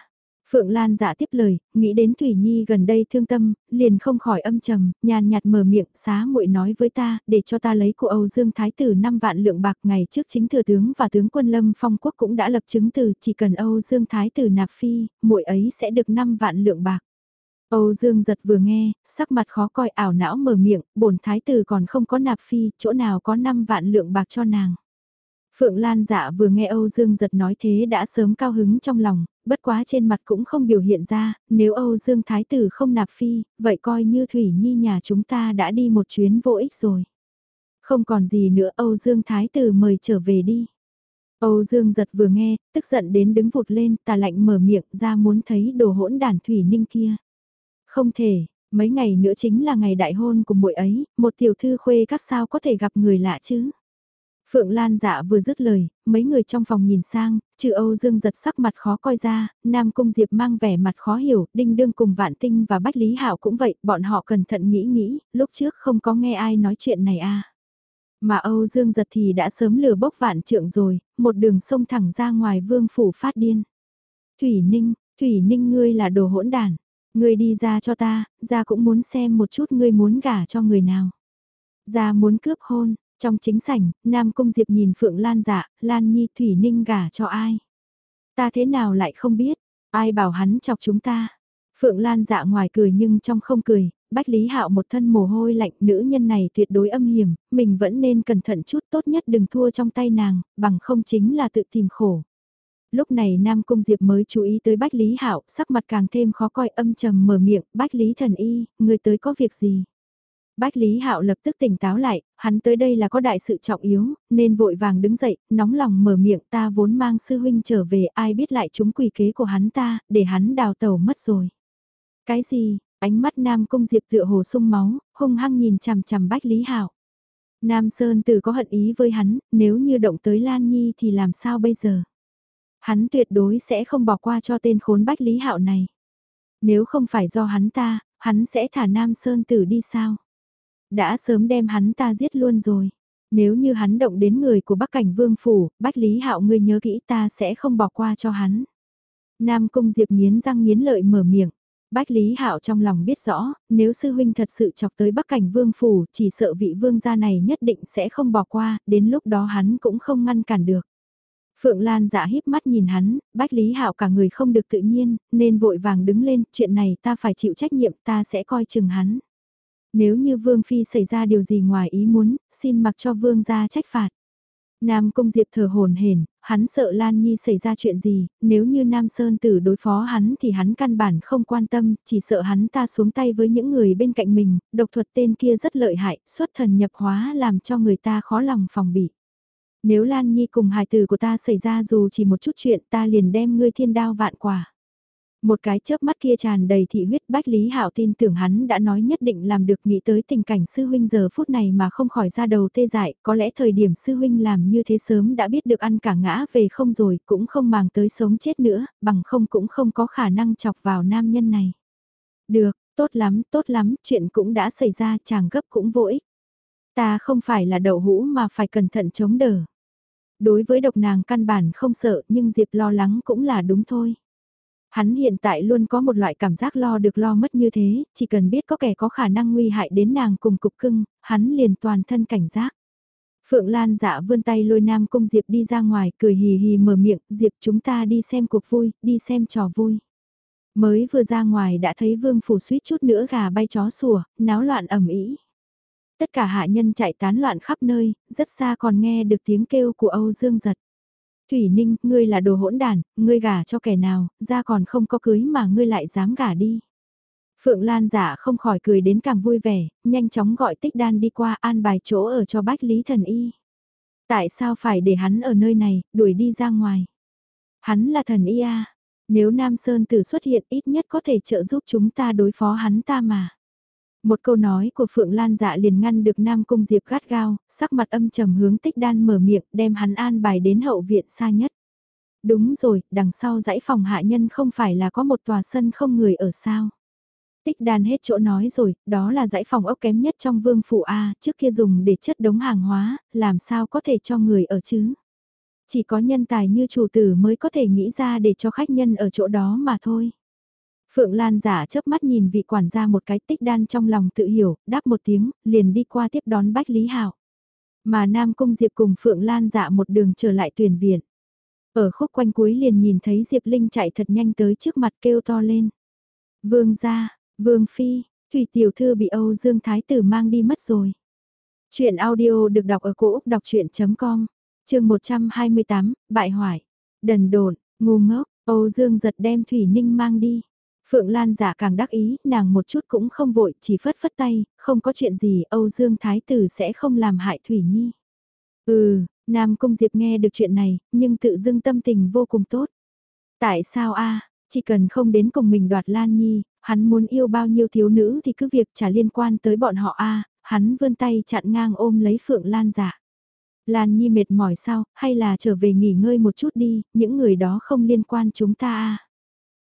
Speaker 1: Phượng Lan dạ tiếp lời, nghĩ đến Thủy Nhi gần đây thương tâm, liền không khỏi âm trầm, nhàn nhạt mở miệng, xá muội nói với ta, để cho ta lấy của Âu Dương Thái tử 5 vạn lượng bạc ngày trước chính thừa tướng và tướng quân Lâm Phong Quốc cũng đã lập chứng từ, chỉ cần Âu Dương Thái tử nạp phi, muội ấy sẽ được 5 vạn lượng bạc. Âu Dương giật vừa nghe, sắc mặt khó coi ảo não mở miệng, bổn thái tử còn không có nạp phi, chỗ nào có 5 vạn lượng bạc cho nàng. Phượng Lan dạ vừa nghe Âu Dương giật nói thế đã sớm cao hứng trong lòng, bất quá trên mặt cũng không biểu hiện ra, nếu Âu Dương Thái tử không nạp phi, vậy coi như Thủy Nhi nhà chúng ta đã đi một chuyến vô ích rồi. Không còn gì nữa Âu Dương Thái tử mời trở về đi. Âu Dương giật vừa nghe, tức giận đến đứng vụt lên, tà lạnh mở miệng ra muốn thấy đồ hỗn đàn Thủy Ninh kia. Không thể, mấy ngày nữa chính là ngày đại hôn của muội ấy, một tiểu thư khuê các sao có thể gặp người lạ chứ. Phượng Lan dạ vừa dứt lời, mấy người trong phòng nhìn sang, trừ Âu Dương giật sắc mặt khó coi ra, Nam Cung Diệp mang vẻ mặt khó hiểu, Đinh Đương cùng Vạn Tinh và Bách Lý Hạo cũng vậy, bọn họ cẩn thận nghĩ nghĩ, lúc trước không có nghe ai nói chuyện này à. Mà Âu Dương giật thì đã sớm lừa bốc vạn trượng rồi, một đường sông thẳng ra ngoài vương phủ phát điên. Thủy Ninh, Thủy Ninh ngươi là đồ hỗn đàn, ngươi đi ra cho ta, ra cũng muốn xem một chút ngươi muốn gả cho người nào. Ra muốn cướp hôn, trong chính sảnh, Nam Cung Diệp nhìn Phượng Lan dạ, Lan Nhi Thủy Ninh gả cho ai? Ta thế nào lại không biết, ai bảo hắn chọc chúng ta? Phượng Lan dạ ngoài cười nhưng trong không cười, Bách Lý Hạo một thân mồ hôi lạnh nữ nhân này tuyệt đối âm hiểm, mình vẫn nên cẩn thận chút tốt nhất đừng thua trong tay nàng, bằng không chính là tự tìm khổ. Lúc này Nam Cung Diệp mới chú ý tới Bách Lý Hạo, sắc mặt càng thêm khó coi âm trầm mở miệng, Bách Lý thần y, người tới có việc gì? Bách Lý Hạo lập tức tỉnh táo lại, hắn tới đây là có đại sự trọng yếu, nên vội vàng đứng dậy, nóng lòng mở miệng ta vốn mang sư huynh trở về ai biết lại chúng quỷ kế của hắn ta, để hắn đào tẩu mất rồi. Cái gì, ánh mắt Nam Cung Diệp tựa hồ sung máu, hung hăng nhìn chằm chằm Bách Lý Hạo. Nam Sơn Tử có hận ý với hắn, nếu như động tới Lan Nhi thì làm sao bây giờ? Hắn tuyệt đối sẽ không bỏ qua cho tên khốn Bách Lý Hạo này. Nếu không phải do hắn ta, hắn sẽ thả Nam Sơn Tử đi sao? Đã sớm đem hắn ta giết luôn rồi. Nếu như hắn động đến người của Bắc Cảnh Vương Phủ, Bách Lý Hạo ngươi nhớ kỹ ta sẽ không bỏ qua cho hắn. Nam Cung Diệp nghiến răng nghiến lợi mở miệng. Bách Lý Hạo trong lòng biết rõ, nếu sư huynh thật sự chọc tới Bắc Cảnh Vương Phủ, chỉ sợ vị vương gia này nhất định sẽ không bỏ qua, đến lúc đó hắn cũng không ngăn cản được. Phượng Lan dạ híp mắt nhìn hắn, Bách Lý Hạo cả người không được tự nhiên, nên vội vàng đứng lên, chuyện này ta phải chịu trách nhiệm, ta sẽ coi chừng hắn. Nếu như Vương Phi xảy ra điều gì ngoài ý muốn, xin mặc cho Vương ra trách phạt. Nam Cung Diệp thở hồn hển, hắn sợ Lan Nhi xảy ra chuyện gì, nếu như Nam Sơn Tử đối phó hắn thì hắn căn bản không quan tâm, chỉ sợ hắn ta xuống tay với những người bên cạnh mình, độc thuật tên kia rất lợi hại, xuất thần nhập hóa làm cho người ta khó lòng phòng bị. Nếu Lan Nhi cùng hài tử của ta xảy ra dù chỉ một chút chuyện ta liền đem ngươi thiên đao vạn quả. Một cái chớp mắt kia tràn đầy thị huyết Bách Lý Hạo tin tưởng hắn đã nói nhất định làm được nghĩ tới tình cảnh sư huynh giờ phút này mà không khỏi ra đầu tê dại, có lẽ thời điểm sư huynh làm như thế sớm đã biết được ăn cả ngã về không rồi, cũng không màng tới sống chết nữa, bằng không cũng không có khả năng chọc vào nam nhân này. Được, tốt lắm, tốt lắm, chuyện cũng đã xảy ra, chàng gấp cũng vô ích. Ta không phải là đậu hũ mà phải cẩn thận chống đỡ. Đối với độc nàng căn bản không sợ nhưng Diệp lo lắng cũng là đúng thôi. Hắn hiện tại luôn có một loại cảm giác lo được lo mất như thế, chỉ cần biết có kẻ có khả năng nguy hại đến nàng cùng cục cưng, hắn liền toàn thân cảnh giác. Phượng Lan dạ vươn tay lôi Nam Cung Diệp đi ra ngoài, cười hì hì mở miệng, Diệp chúng ta đi xem cuộc vui, đi xem trò vui. Mới vừa ra ngoài đã thấy vương phủ suýt chút nữa gà bay chó sủa, náo loạn ẩm ý. Tất cả hạ nhân chạy tán loạn khắp nơi, rất xa còn nghe được tiếng kêu của Âu Dương giật. Thủy Ninh, ngươi là đồ hỗn đàn, ngươi gả cho kẻ nào, ra còn không có cưới mà ngươi lại dám gả đi. Phượng Lan giả không khỏi cười đến càng vui vẻ, nhanh chóng gọi tích đan đi qua an bài chỗ ở cho bách lý thần y. Tại sao phải để hắn ở nơi này, đuổi đi ra ngoài? Hắn là thần y à? Nếu Nam Sơn Tử xuất hiện ít nhất có thể trợ giúp chúng ta đối phó hắn ta mà. Một câu nói của Phượng Lan dạ liền ngăn được Nam Cung Diệp gắt gao, sắc mặt âm trầm hướng tích đan mở miệng đem hắn an bài đến hậu viện xa nhất. Đúng rồi, đằng sau dãy phòng hạ nhân không phải là có một tòa sân không người ở sao. Tích đan hết chỗ nói rồi, đó là dãy phòng ốc kém nhất trong vương phủ A, trước kia dùng để chất đống hàng hóa, làm sao có thể cho người ở chứ. Chỉ có nhân tài như chủ tử mới có thể nghĩ ra để cho khách nhân ở chỗ đó mà thôi. Phượng Lan giả chớp mắt nhìn vị quản gia một cái tích đan trong lòng tự hiểu, đáp một tiếng, liền đi qua tiếp đón Bách Lý Hạo. Mà Nam Cung Diệp cùng Phượng Lan dạ một đường trở lại tuyển viện. Ở khúc quanh cuối liền nhìn thấy Diệp Linh chạy thật nhanh tới trước mặt kêu to lên. Vương gia, Vương Phi, Thủy Tiểu Thư bị Âu Dương Thái Tử mang đi mất rồi. Chuyện audio được đọc ở cổ Úc đọc chuyện.com, trường 128, bại hoại, đần Đồn, ngu ngốc, Âu Dương giật đem Thủy Ninh mang đi. Phượng Lan giả càng đắc ý, nàng một chút cũng không vội, chỉ phất phất tay, không có chuyện gì, Âu Dương Thái Tử sẽ không làm hại Thủy Nhi. Ừ, Nam Cung Diệp nghe được chuyện này, nhưng tự dưng tâm tình vô cùng tốt. Tại sao a chỉ cần không đến cùng mình đoạt Lan Nhi, hắn muốn yêu bao nhiêu thiếu nữ thì cứ việc trả liên quan tới bọn họ a hắn vươn tay chặn ngang ôm lấy Phượng Lan giả. Lan Nhi mệt mỏi sao, hay là trở về nghỉ ngơi một chút đi, những người đó không liên quan chúng ta a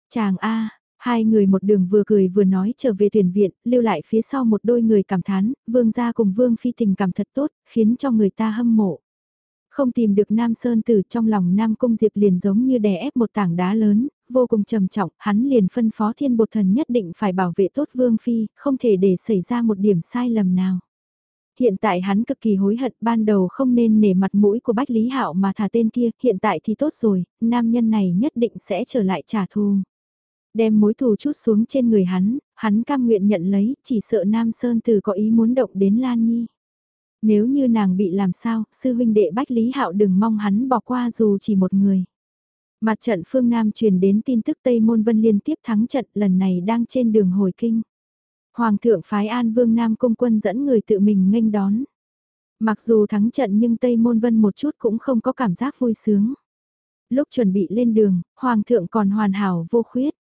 Speaker 1: Chàng a Hai người một đường vừa cười vừa nói trở về tuyển viện, lưu lại phía sau một đôi người cảm thán, vương gia cùng vương phi tình cảm thật tốt, khiến cho người ta hâm mộ. Không tìm được Nam Sơn Tử trong lòng Nam Cung Diệp liền giống như đè ép một tảng đá lớn, vô cùng trầm trọng, hắn liền phân phó thiên bột thần nhất định phải bảo vệ tốt vương phi, không thể để xảy ra một điểm sai lầm nào. Hiện tại hắn cực kỳ hối hận ban đầu không nên nể mặt mũi của Bách Lý Hạo mà thả tên kia, hiện tại thì tốt rồi, nam nhân này nhất định sẽ trở lại trả thù. Đem mối thù chút xuống trên người hắn, hắn cam nguyện nhận lấy, chỉ sợ Nam Sơn Tử có ý muốn động đến Lan Nhi. Nếu như nàng bị làm sao, sư huynh đệ Bách Lý Hạo đừng mong hắn bỏ qua dù chỉ một người. Mặt trận phương Nam truyền đến tin tức Tây Môn Vân liên tiếp thắng trận lần này đang trên đường hồi kinh. Hoàng thượng phái An Vương Nam Cung quân dẫn người tự mình nghênh đón. Mặc dù thắng trận nhưng Tây Môn Vân một chút cũng không có cảm giác vui sướng. Lúc chuẩn bị lên đường, Hoàng thượng còn hoàn hảo vô khuyết.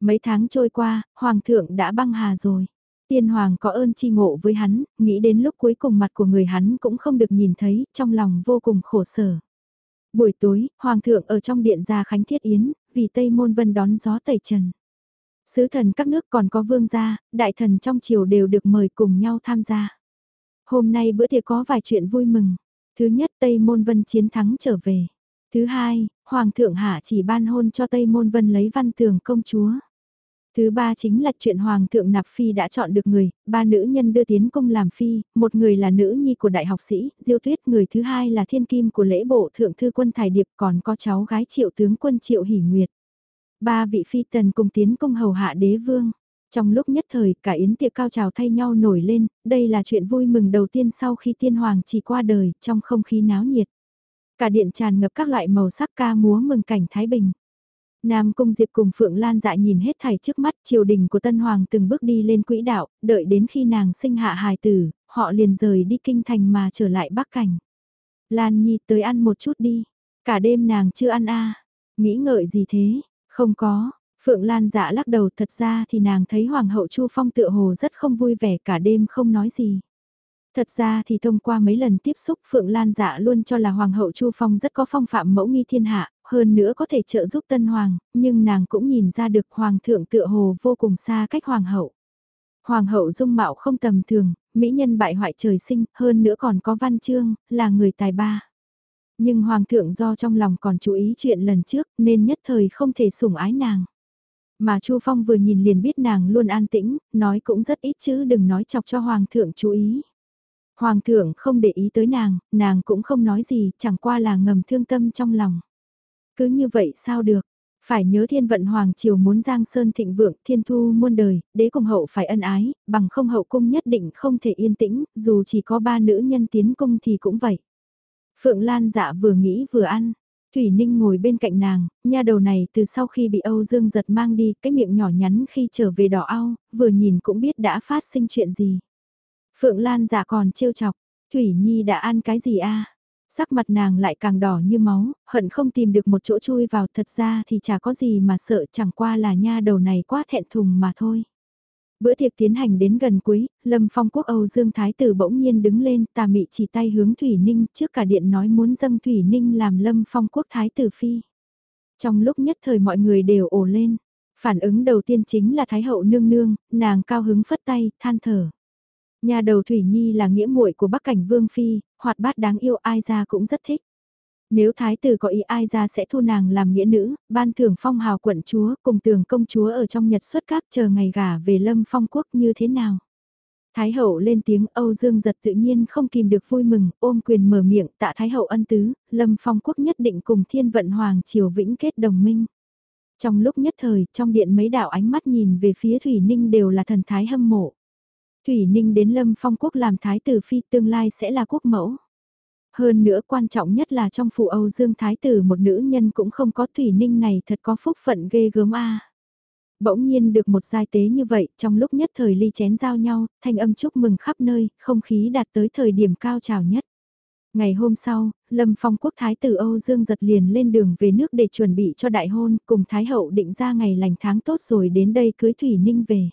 Speaker 1: Mấy tháng trôi qua, Hoàng thượng đã băng hà rồi. Tiên hoàng có ơn chi ngộ với hắn, nghĩ đến lúc cuối cùng mặt của người hắn cũng không được nhìn thấy, trong lòng vô cùng khổ sở. Buổi tối, hoàng thượng ở trong điện gia khánh thiết yến, vì Tây Môn Vân đón gió tẩy trần. Sứ thần các nước còn có vương gia, đại thần trong triều đều được mời cùng nhau tham gia. Hôm nay bữa tiệc có vài chuyện vui mừng. Thứ nhất Tây Môn Vân chiến thắng trở về. Thứ hai, Hoàng thượng hạ chỉ ban hôn cho Tây Môn Vân lấy văn tường công chúa. Thứ ba chính là chuyện Hoàng thượng Nạp Phi đã chọn được người, ba nữ nhân đưa tiến công làm Phi, một người là nữ nhi của đại học sĩ, Diêu Tuyết, người thứ hai là thiên kim của lễ bộ thượng thư quân Thái Điệp còn có cháu gái triệu tướng quân triệu hỷ nguyệt. Ba vị Phi tần cùng tiến công hầu hạ đế vương. Trong lúc nhất thời, cả yến tiệc cao trào thay nhau nổi lên, đây là chuyện vui mừng đầu tiên sau khi tiên hoàng chỉ qua đời, trong không khí náo nhiệt. Cả điện tràn ngập các loại màu sắc ca múa mừng cảnh Thái Bình. Nam Cung Diệp cùng Phượng Lan dạ nhìn hết thảy trước mắt triều đình của Tân Hoàng từng bước đi lên quỹ đạo, đợi đến khi nàng sinh hạ hài tử, họ liền rời đi kinh thành mà trở lại Bắc Cảnh. Lan Nhi tới ăn một chút đi, cả đêm nàng chưa ăn a nghĩ ngợi gì thế, không có, Phượng Lan dạ lắc đầu thật ra thì nàng thấy Hoàng hậu Chu Phong tựa hồ rất không vui vẻ cả đêm không nói gì. Thật ra thì thông qua mấy lần tiếp xúc Phượng Lan dạ luôn cho là Hoàng hậu Chu Phong rất có phong phạm mẫu nghi thiên hạ, hơn nữa có thể trợ giúp Tân Hoàng, nhưng nàng cũng nhìn ra được Hoàng thượng tựa hồ vô cùng xa cách Hoàng hậu. Hoàng hậu dung mạo không tầm thường, mỹ nhân bại hoại trời sinh, hơn nữa còn có văn chương, là người tài ba. Nhưng Hoàng thượng do trong lòng còn chú ý chuyện lần trước nên nhất thời không thể sủng ái nàng. Mà Chu Phong vừa nhìn liền biết nàng luôn an tĩnh, nói cũng rất ít chứ đừng nói chọc cho Hoàng thượng chú ý. Hoàng thượng không để ý tới nàng, nàng cũng không nói gì, chẳng qua là ngầm thương tâm trong lòng. Cứ như vậy sao được? Phải nhớ thiên vận Hoàng Triều muốn Giang Sơn thịnh vượng, thiên thu muôn đời, đế cùng hậu phải ân ái, bằng không hậu cung nhất định không thể yên tĩnh, dù chỉ có ba nữ nhân tiến cung thì cũng vậy. Phượng Lan dạ vừa nghĩ vừa ăn, Thủy Ninh ngồi bên cạnh nàng, nha đầu này từ sau khi bị Âu Dương giật mang đi, cái miệng nhỏ nhắn khi trở về đỏ ao, vừa nhìn cũng biết đã phát sinh chuyện gì. Phượng Lan giả còn trêu chọc, Thủy Nhi đã ăn cái gì a? Sắc mặt nàng lại càng đỏ như máu, hận không tìm được một chỗ chui vào thật ra thì chả có gì mà sợ chẳng qua là nha đầu này quá thẹn thùng mà thôi. Bữa tiệc tiến hành đến gần cuối, Lâm Phong Quốc Âu Dương Thái Tử bỗng nhiên đứng lên, tà mị chỉ tay hướng Thủy Ninh trước cả điện nói muốn dâng Thủy Ninh làm Lâm Phong Quốc Thái Tử Phi. Trong lúc nhất thời mọi người đều ồ lên, phản ứng đầu tiên chính là Thái Hậu nương nương, nàng cao hứng phất tay, than thở. Nhà đầu Thủy Nhi là nghĩa muội của Bắc Cảnh Vương Phi, hoạt bát đáng yêu ai ra cũng rất thích. Nếu thái tử có ý ai ra sẽ thu nàng làm nghĩa nữ, ban thưởng phong hào quận chúa cùng tường công chúa ở trong nhật xuất các chờ ngày gả về lâm phong quốc như thế nào. Thái hậu lên tiếng Âu Dương giật tự nhiên không kìm được vui mừng, ôm quyền mở miệng tạ Thái hậu ân tứ, lâm phong quốc nhất định cùng thiên vận hoàng triều vĩnh kết đồng minh. Trong lúc nhất thời, trong điện mấy đạo ánh mắt nhìn về phía Thủy Ninh đều là thần thái hâm mộ. Thủy Ninh đến lâm phong quốc làm thái tử phi tương lai sẽ là quốc mẫu. Hơn nữa quan trọng nhất là trong phụ Âu Dương Thái tử một nữ nhân cũng không có Thủy Ninh này thật có phúc phận ghê gớm a. Bỗng nhiên được một giai tế như vậy, trong lúc nhất thời ly chén giao nhau, thanh âm chúc mừng khắp nơi, không khí đạt tới thời điểm cao trào nhất. Ngày hôm sau, Lâm Phong quốc thái tử Âu Dương giật liền lên đường về nước để chuẩn bị cho đại hôn, cùng Thái hậu định ra ngày lành tháng tốt rồi đến đây cưới Thủy Ninh về.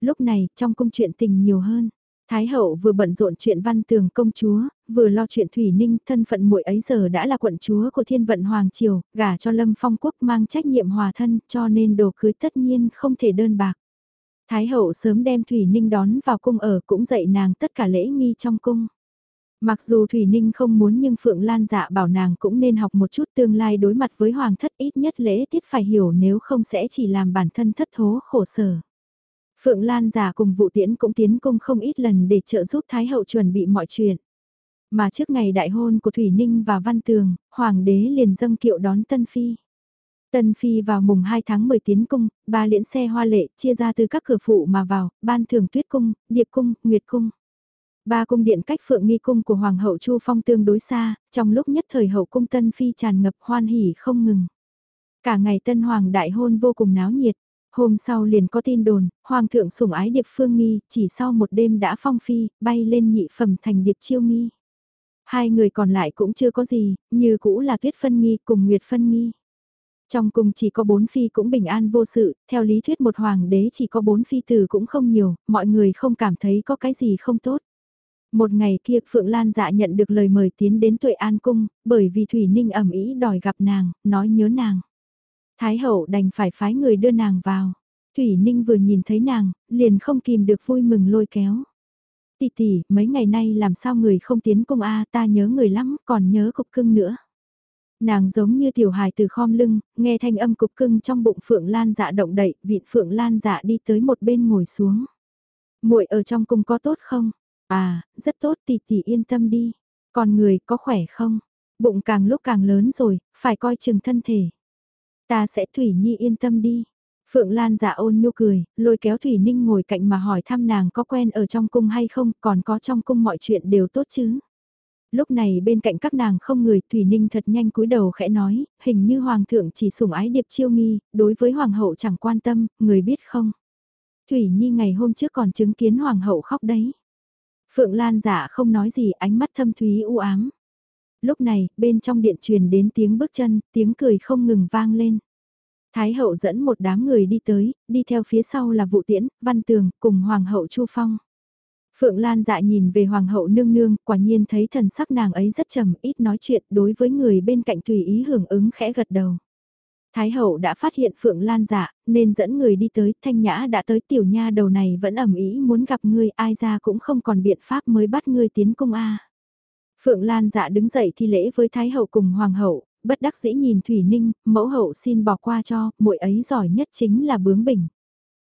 Speaker 1: Lúc này, trong cung chuyện tình nhiều hơn. Thái hậu vừa bận rộn chuyện văn tường công chúa, vừa lo chuyện Thủy Ninh, thân phận muội ấy giờ đã là quận chúa của thiên vận Hoàng Triều, gả cho Lâm Phong Quốc mang trách nhiệm hòa thân, cho nên đồ cưới tất nhiên không thể đơn bạc. Thái hậu sớm đem Thủy Ninh đón vào cung ở cũng dạy nàng tất cả lễ nghi trong cung. Mặc dù Thủy Ninh không muốn nhưng Phượng Lan dạ bảo nàng cũng nên học một chút tương lai đối mặt với Hoàng thất ít nhất lễ tiết phải hiểu nếu không sẽ chỉ làm bản thân thất thố khổ sở. Phượng Lan giả cùng vụ tiễn cũng tiến cung không ít lần để trợ giúp Thái hậu chuẩn bị mọi chuyện. Mà trước ngày đại hôn của Thủy Ninh và Văn Tường, Hoàng đế liền dâng kiệu đón Tân Phi. Tân Phi vào mùng 2 tháng 10 tiến cung, ba liễn xe hoa lệ chia ra từ các cửa phụ mà vào, ban thường tuyết cung, điệp cung, nguyệt cung. Ba cung điện cách phượng nghi cung của Hoàng hậu Chu Phong tương đối xa, trong lúc nhất thời hậu cung Tân Phi tràn ngập hoan hỉ không ngừng. Cả ngày Tân Hoàng đại hôn vô cùng náo nhiệt. Hôm sau liền có tin đồn, Hoàng thượng sủng ái Điệp Phương Nghi, chỉ sau một đêm đã phong phi, bay lên nhị phẩm thành Điệp Chiêu Nghi. Hai người còn lại cũng chưa có gì, như cũ là Tuyết Phân Nghi cùng Nguyệt Phân Nghi. Trong cung chỉ có bốn phi cũng bình an vô sự, theo lý thuyết một hoàng đế chỉ có bốn phi tử cũng không nhiều, mọi người không cảm thấy có cái gì không tốt. Một ngày kia Phượng Lan dạ nhận được lời mời tiến đến tuệ an cung, bởi vì Thủy Ninh ẩm ý đòi gặp nàng, nói nhớ nàng. Thái hậu đành phải phái người đưa nàng vào. Thủy Ninh vừa nhìn thấy nàng, liền không kìm được vui mừng lôi kéo. Tỷ tỷ, mấy ngày nay làm sao người không tiến cung a ta nhớ người lắm, còn nhớ cục cưng nữa. Nàng giống như tiểu hài từ khom lưng, nghe thanh âm cục cưng trong bụng Phượng Lan dạ động đậy, vị Phượng Lan dạ đi tới một bên ngồi xuống. muội ở trong cung có tốt không? À, rất tốt tỷ tỷ yên tâm đi. Còn người có khỏe không? Bụng càng lúc càng lớn rồi, phải coi chừng thân thể. Ta sẽ Thủy Nhi yên tâm đi. Phượng Lan giả ôn nhu cười, lôi kéo Thủy Ninh ngồi cạnh mà hỏi thăm nàng có quen ở trong cung hay không, còn có trong cung mọi chuyện đều tốt chứ. Lúc này bên cạnh các nàng không người, Thủy Ninh thật nhanh cúi đầu khẽ nói, hình như Hoàng thượng chỉ sủng ái điệp chiêu nghi, đối với Hoàng hậu chẳng quan tâm, người biết không. Thủy Nhi ngày hôm trước còn chứng kiến Hoàng hậu khóc đấy. Phượng Lan giả không nói gì ánh mắt thâm thúy u ám. Lúc này, bên trong điện truyền đến tiếng bước chân, tiếng cười không ngừng vang lên. Thái hậu dẫn một đám người đi tới, đi theo phía sau là vụ tiễn, văn tường, cùng hoàng hậu Chu Phong. Phượng Lan dạ nhìn về hoàng hậu nương nương, quả nhiên thấy thần sắc nàng ấy rất trầm, ít nói chuyện, đối với người bên cạnh tùy ý hưởng ứng khẽ gật đầu. Thái hậu đã phát hiện Phượng Lan dạ, nên dẫn người đi tới, thanh nhã đã tới tiểu nha đầu này vẫn ẩm ý muốn gặp ngươi, ai ra cũng không còn biện pháp mới bắt ngươi tiến cung a. Phượng Lan dạ đứng dậy thi lễ với Thái hậu cùng Hoàng hậu, bất đắc dĩ nhìn Thủy Ninh, mẫu hậu xin bỏ qua cho, muội ấy giỏi nhất chính là bướng bỉnh.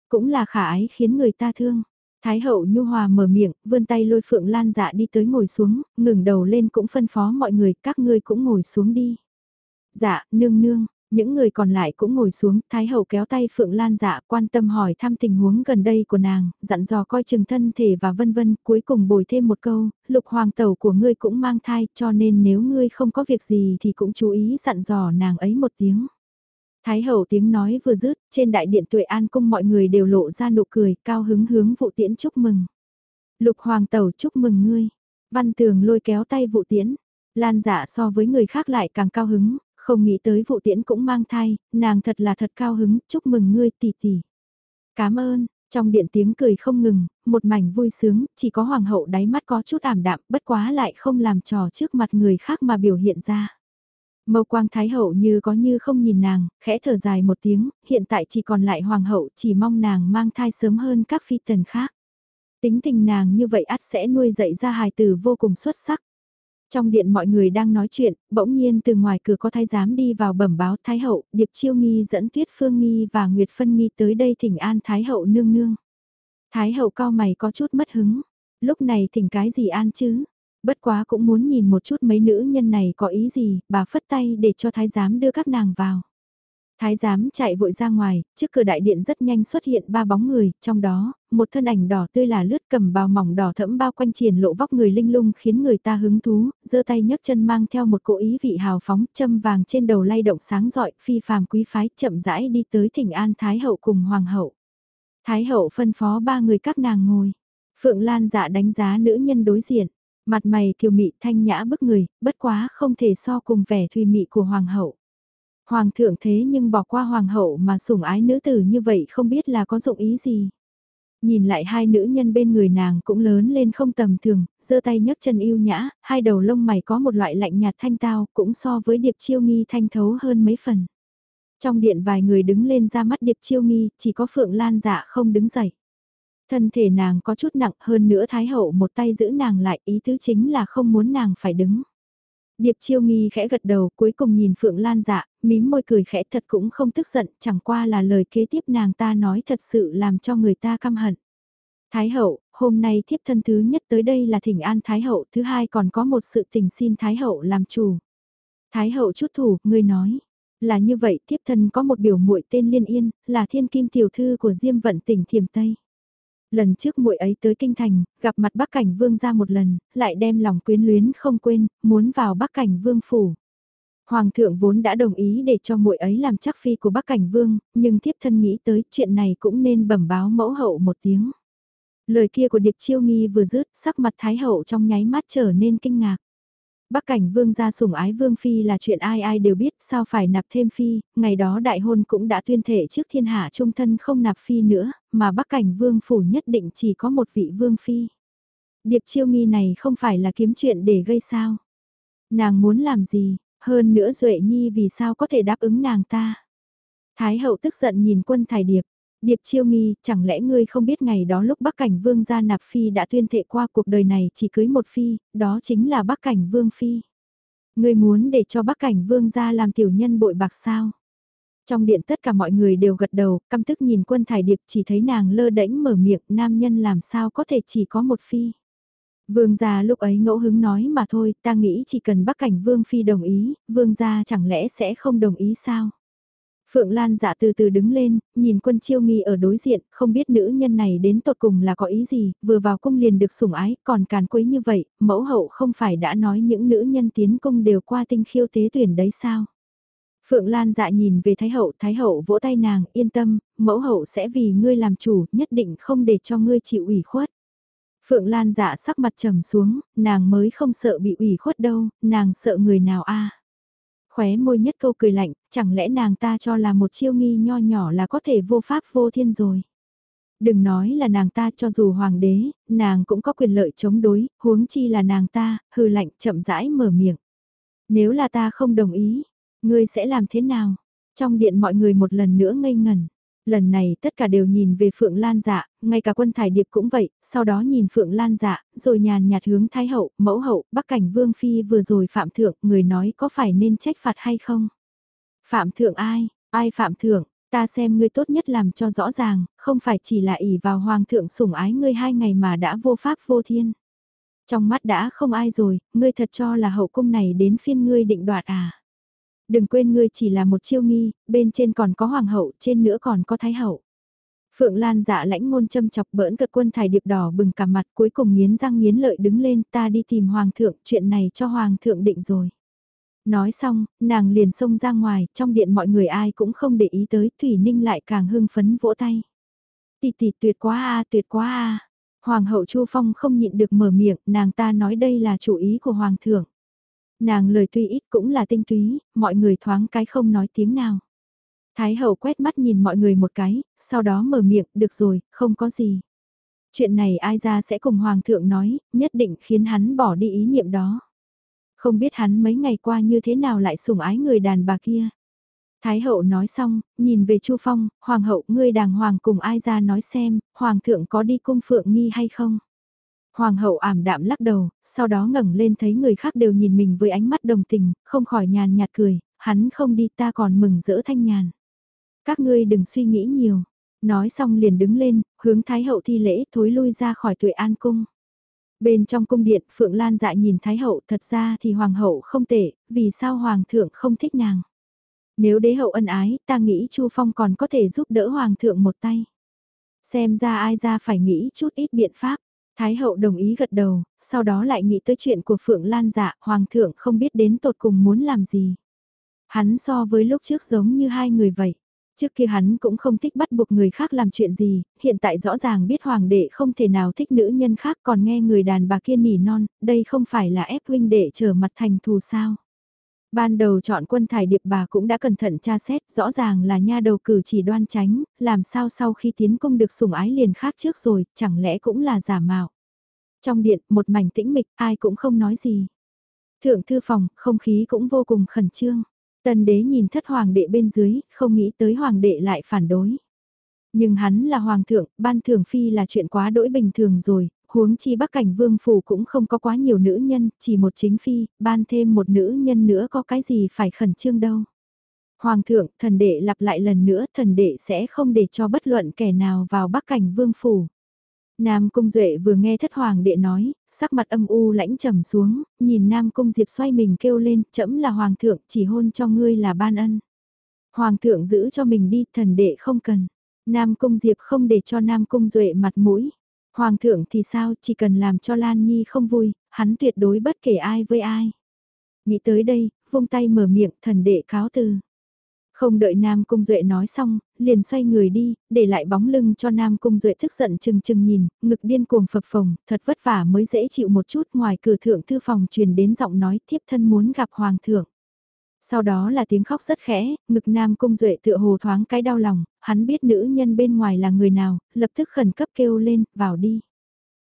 Speaker 1: Cũng là khả ái khiến người ta thương. Thái hậu nhu hòa mở miệng, vươn tay lôi Phượng Lan dạ đi tới ngồi xuống, ngừng đầu lên cũng phân phó mọi người, các ngươi cũng ngồi xuống đi. Dạ, nương nương, những người còn lại cũng ngồi xuống, Thái hậu kéo tay Phượng Lan dạ quan tâm hỏi thăm tình huống gần đây của nàng, dặn dò coi chừng thân thể và vân vân, cuối cùng bồi thêm một câu, lục hoàng tẩu của ngươi cũng mang thai cho nên nếu ngươi không có việc gì thì cũng chú ý dặn dò nàng ấy một tiếng. Thái hậu tiếng nói vừa dứt, trên đại điện tuệ an cung mọi người đều lộ ra nụ cười, cao hứng hướng vụ tiễn chúc mừng. Lục hoàng tẩu chúc mừng ngươi. Văn tường lôi kéo tay vụ tiễn. Lan dạ so với người khác lại càng cao hứng, không nghĩ tới vụ tiễn cũng mang thai, nàng thật là thật cao hứng, chúc mừng ngươi tỷ tỷ. Cảm ơn, trong điện tiếng cười không ngừng, một mảnh vui sướng, chỉ có hoàng hậu đáy mắt có chút ảm đạm, bất quá lại không làm trò trước mặt người khác mà biểu hiện ra. Mâu quang thái hậu như có như không nhìn nàng, khẽ thở dài một tiếng, hiện tại chỉ còn lại hoàng hậu chỉ mong nàng mang thai sớm hơn các phi tần khác. Tính tình nàng như vậy ắt sẽ nuôi dạy ra hài tử vô cùng xuất sắc. Trong điện mọi người đang nói chuyện, bỗng nhiên từ ngoài cửa có thái giám đi vào bẩm báo Thái hậu, Điệp Chiêu Nghi dẫn Tuyết Phương Nghi và Nguyệt Phân Nghi tới đây thỉnh an Thái hậu nương nương. Thái hậu cao mày có chút mất hứng, lúc này thỉnh cái gì an chứ? Bất quá cũng muốn nhìn một chút mấy nữ nhân này có ý gì, bà phất tay để cho thái giám đưa các nàng vào. Thái giám chạy vội ra ngoài, trước cửa đại điện rất nhanh xuất hiện ba bóng người, trong đó, một thân ảnh đỏ tươi là lướt cầm bào mỏng đỏ thẫm bao quanh triển lộ vóc người linh lung khiến người ta hứng thú, giơ tay nhấc chân mang theo một cỗ ý vị hào phóng, châm vàng trên đầu lay động sáng rọi, phi phàm quý phái, chậm rãi đi tới thỉnh an Thái hậu cùng Hoàng hậu. Thái hậu phân phó ba người các nàng ngồi. Phượng Lan dạ đánh giá nữ nhân đối diện, mặt mày kiều mị thanh nhã bức người, bất quá không thể so cùng vẻ thùy mị của Hoàng hậu. Hoàng thượng thế nhưng bỏ qua hoàng hậu mà sủng ái nữ tử như vậy không biết là có dụng ý gì. Nhìn lại hai nữ nhân bên người nàng cũng lớn lên không tầm thường, giơ tay nhấc chân yêu nhã, hai đầu lông mày có một loại lạnh nhạt thanh tao cũng so với điệp chiêu nghi thanh thấu hơn mấy phần. Trong điện vài người đứng lên ra mắt điệp chiêu nghi, chỉ có Phượng Lan dạ không đứng dậy. Thân thể nàng có chút nặng hơn nữa Thái Hậu một tay giữ nàng lại ý tứ chính là không muốn nàng phải đứng. Điệp chiêu nghi khẽ gật đầu cuối cùng nhìn Phượng Lan dạ, mím môi cười khẽ thật cũng không tức giận, chẳng qua là lời kế tiếp nàng ta nói thật sự làm cho người ta căm hận. Thái hậu, hôm nay thiếp thân thứ nhất tới đây là thỉnh an Thái hậu, thứ hai còn có một sự tình xin Thái hậu làm chủ. Thái hậu chút thủ, ngươi nói. Là như vậy, thiếp thân có một biểu muội tên Liên Yên, là thiên kim tiểu thư của Diêm vận tỉnh Thiềm Tây. Lần trước muội ấy tới kinh thành, gặp mặt Bắc Cảnh Vương ra một lần, lại đem lòng quyến luyến không quên, muốn vào Bắc Cảnh Vương phủ. Hoàng thượng vốn đã đồng ý để cho muội ấy làm chắc phi của Bắc Cảnh Vương, nhưng thiếp thân nghĩ tới chuyện này cũng nên bẩm báo mẫu hậu một tiếng. Lời kia của Điệp Chiêu Nghi vừa dứt, sắc mặt Thái hậu trong nháy mắt trở nên kinh ngạc. Bắc cảnh vương gia sủng ái vương phi là chuyện ai ai đều biết, sao phải nạp thêm phi, ngày đó đại hôn cũng đã tuyên thể trước thiên hạ trung thân không nạp phi nữa, mà bắc cảnh vương phủ nhất định chỉ có một vị vương phi. Điệp chiêu nghi này không phải là kiếm chuyện để gây sao. Nàng muốn làm gì, hơn nữa Duệ Nhi vì sao có thể đáp ứng nàng ta. Thái hậu tức giận nhìn quân thải điệp, Điệp chiêu nghi, chẳng lẽ ngươi không biết ngày đó lúc Bắc Cảnh Vương gia nạp phi đã tuyên thệ qua cuộc đời này chỉ cưới một phi, đó chính là Bắc Cảnh Vương phi. Ngươi muốn để cho Bắc Cảnh Vương gia làm tiểu nhân bội bạc sao? Trong điện tất cả mọi người đều gật đầu, căm tức nhìn quân thải điệp chỉ thấy nàng lơ đễnh mở miệng nam nhân làm sao có thể chỉ có một phi. Vương gia lúc ấy ngẫu hứng nói mà thôi, ta nghĩ chỉ cần Bắc Cảnh Vương phi đồng ý, vương gia chẳng lẽ sẽ không đồng ý sao? Phượng Lan dạ từ từ đứng lên, nhìn quân chiêu nghi ở đối diện, không biết nữ nhân này đến tột cùng là có ý gì, vừa vào cung liền được sủng ái, còn càn quấy như vậy, mẫu hậu không phải đã nói những nữ nhân tiến cung đều qua tinh khiêu tế tuyển đấy sao? Phượng Lan dạ nhìn về Thái hậu, Thái hậu vỗ tay nàng, yên tâm, mẫu hậu sẽ vì ngươi làm chủ, nhất định không để cho ngươi chịu ủy khuất. Phượng Lan dạ sắc mặt trầm xuống, nàng mới không sợ bị ủy khuất đâu, nàng sợ người nào a? Khóe môi nhất câu cười lạnh, chẳng lẽ nàng ta cho là một chiêu nghi nho nhỏ là có thể vô pháp vô thiên rồi. Đừng nói là nàng ta cho dù hoàng đế, nàng cũng có quyền lợi chống đối, huống chi là nàng ta, hư lạnh chậm rãi mở miệng. Nếu là ta không đồng ý, ngươi sẽ làm thế nào? Trong điện mọi người một lần nữa ngây ngẩn. Lần này tất cả đều nhìn về Phượng Lan dạ, ngay cả quân thải điệp cũng vậy, sau đó nhìn Phượng Lan dạ, rồi nhàn nhạt hướng Thái hậu, mẫu hậu, bắc cảnh Vương Phi vừa rồi phạm thượng, người nói có phải nên trách phạt hay không? Phạm thượng ai? Ai phạm thượng? Ta xem ngươi tốt nhất làm cho rõ ràng, không phải chỉ là ỷ vào hoàng thượng sủng ái ngươi hai ngày mà đã vô pháp vô thiên. Trong mắt đã không ai rồi, ngươi thật cho là hậu cung này đến phiên ngươi định đoạt à? Đừng quên ngươi chỉ là một chiêu nghi, bên trên còn có hoàng hậu, trên nữa còn có thái hậu. Phượng Lan dạ lãnh ngôn châm chọc bỡn cật quân thải điệp đỏ bừng cả mặt cuối cùng nghiến răng nghiến lợi đứng lên ta đi tìm hoàng thượng chuyện này cho hoàng thượng định rồi. Nói xong, nàng liền xông ra ngoài, trong điện mọi người ai cũng không để ý tới, Thủy Ninh lại càng hưng phấn vỗ tay. Tì tì tuyệt quá a tuyệt quá a Hoàng hậu Chu Phong không nhịn được mở miệng, nàng ta nói đây là chủ ý của hoàng thượng. Nàng lời tuy ít cũng là tinh túy, mọi người thoáng cái không nói tiếng nào. Thái hậu quét mắt nhìn mọi người một cái, sau đó mở miệng, được rồi, không có gì. Chuyện này ai ra sẽ cùng Hoàng thượng nói, nhất định khiến hắn bỏ đi ý niệm đó. Không biết hắn mấy ngày qua như thế nào lại sủng ái người đàn bà kia. Thái hậu nói xong, nhìn về Chu Phong, Hoàng hậu ngươi đàng hoàng cùng ai ra nói xem, Hoàng thượng có đi cung phượng nghi hay không. Hoàng hậu ảm đạm lắc đầu, sau đó ngẩng lên thấy người khác đều nhìn mình với ánh mắt đồng tình, không khỏi nhàn nhạt cười, hắn không đi ta còn mừng rỡ thanh nhàn. Các ngươi đừng suy nghĩ nhiều. Nói xong liền đứng lên, hướng Thái hậu thi lễ thối lui ra khỏi tuệ an cung. Bên trong cung điện Phượng Lan dại nhìn Thái hậu thật ra thì Hoàng hậu không tệ, vì sao Hoàng thượng không thích nàng. Nếu đế hậu ân ái, ta nghĩ Chu Phong còn có thể giúp đỡ Hoàng thượng một tay. Xem ra ai ra phải nghĩ chút ít biện pháp. Thái hậu đồng ý gật đầu, sau đó lại nghĩ tới chuyện của Phượng Lan dạ, Hoàng thượng không biết đến tột cùng muốn làm gì. Hắn so với lúc trước giống như hai người vậy. Trước kia hắn cũng không thích bắt buộc người khác làm chuyện gì, hiện tại rõ ràng biết hoàng đệ không thể nào thích nữ nhân khác còn nghe người đàn bà kia nỉ non, đây không phải là ép huynh đệ trở mặt thành thù sao. Ban đầu chọn quân thải điệp bà cũng đã cẩn thận tra xét, rõ ràng là nha đầu cử chỉ đoan tránh, làm sao sau khi tiến công được sủng ái liền khác trước rồi, chẳng lẽ cũng là giả mạo. Trong điện, một mảnh tĩnh mịch, ai cũng không nói gì. Thượng thư phòng, không khí cũng vô cùng khẩn trương. Tần đế nhìn thất hoàng đệ bên dưới, không nghĩ tới hoàng đệ lại phản đối. Nhưng hắn là hoàng thượng, ban thường phi là chuyện quá đỗi bình thường rồi, huống chi bắc cảnh vương phủ cũng không có quá nhiều nữ nhân, chỉ một chính phi, ban thêm một nữ nhân nữa có cái gì phải khẩn trương đâu. Hoàng thượng, thần đệ lặp lại lần nữa, thần đệ sẽ không để cho bất luận kẻ nào vào bắc cảnh vương phủ. Nam Cung Duệ vừa nghe thất hoàng đệ nói, sắc mặt âm u lãnh trầm xuống, nhìn Nam Cung Diệp xoay mình kêu lên, chấm là hoàng thượng, chỉ hôn cho ngươi là ban ân. Hoàng thượng giữ cho mình đi, thần đệ không cần. Nam Cung Diệp không để cho Nam Cung Duệ mặt mũi. Hoàng thượng thì sao, chỉ cần làm cho Lan Nhi không vui, hắn tuyệt đối bất kể ai với ai. Nghĩ tới đây, vung tay mở miệng, thần đệ cáo từ. Không đợi Nam Cung Duệ nói xong, liền xoay người đi, để lại bóng lưng cho Nam Cung Duệ thức giận chừng chừng nhìn, ngực điên cuồng phập phồng, thật vất vả mới dễ chịu một chút ngoài cửa thượng thư phòng truyền đến giọng nói thiếp thân muốn gặp Hoàng thượng. Sau đó là tiếng khóc rất khẽ, ngực Nam Cung Duệ tựa hồ thoáng cái đau lòng, hắn biết nữ nhân bên ngoài là người nào, lập tức khẩn cấp kêu lên, vào đi.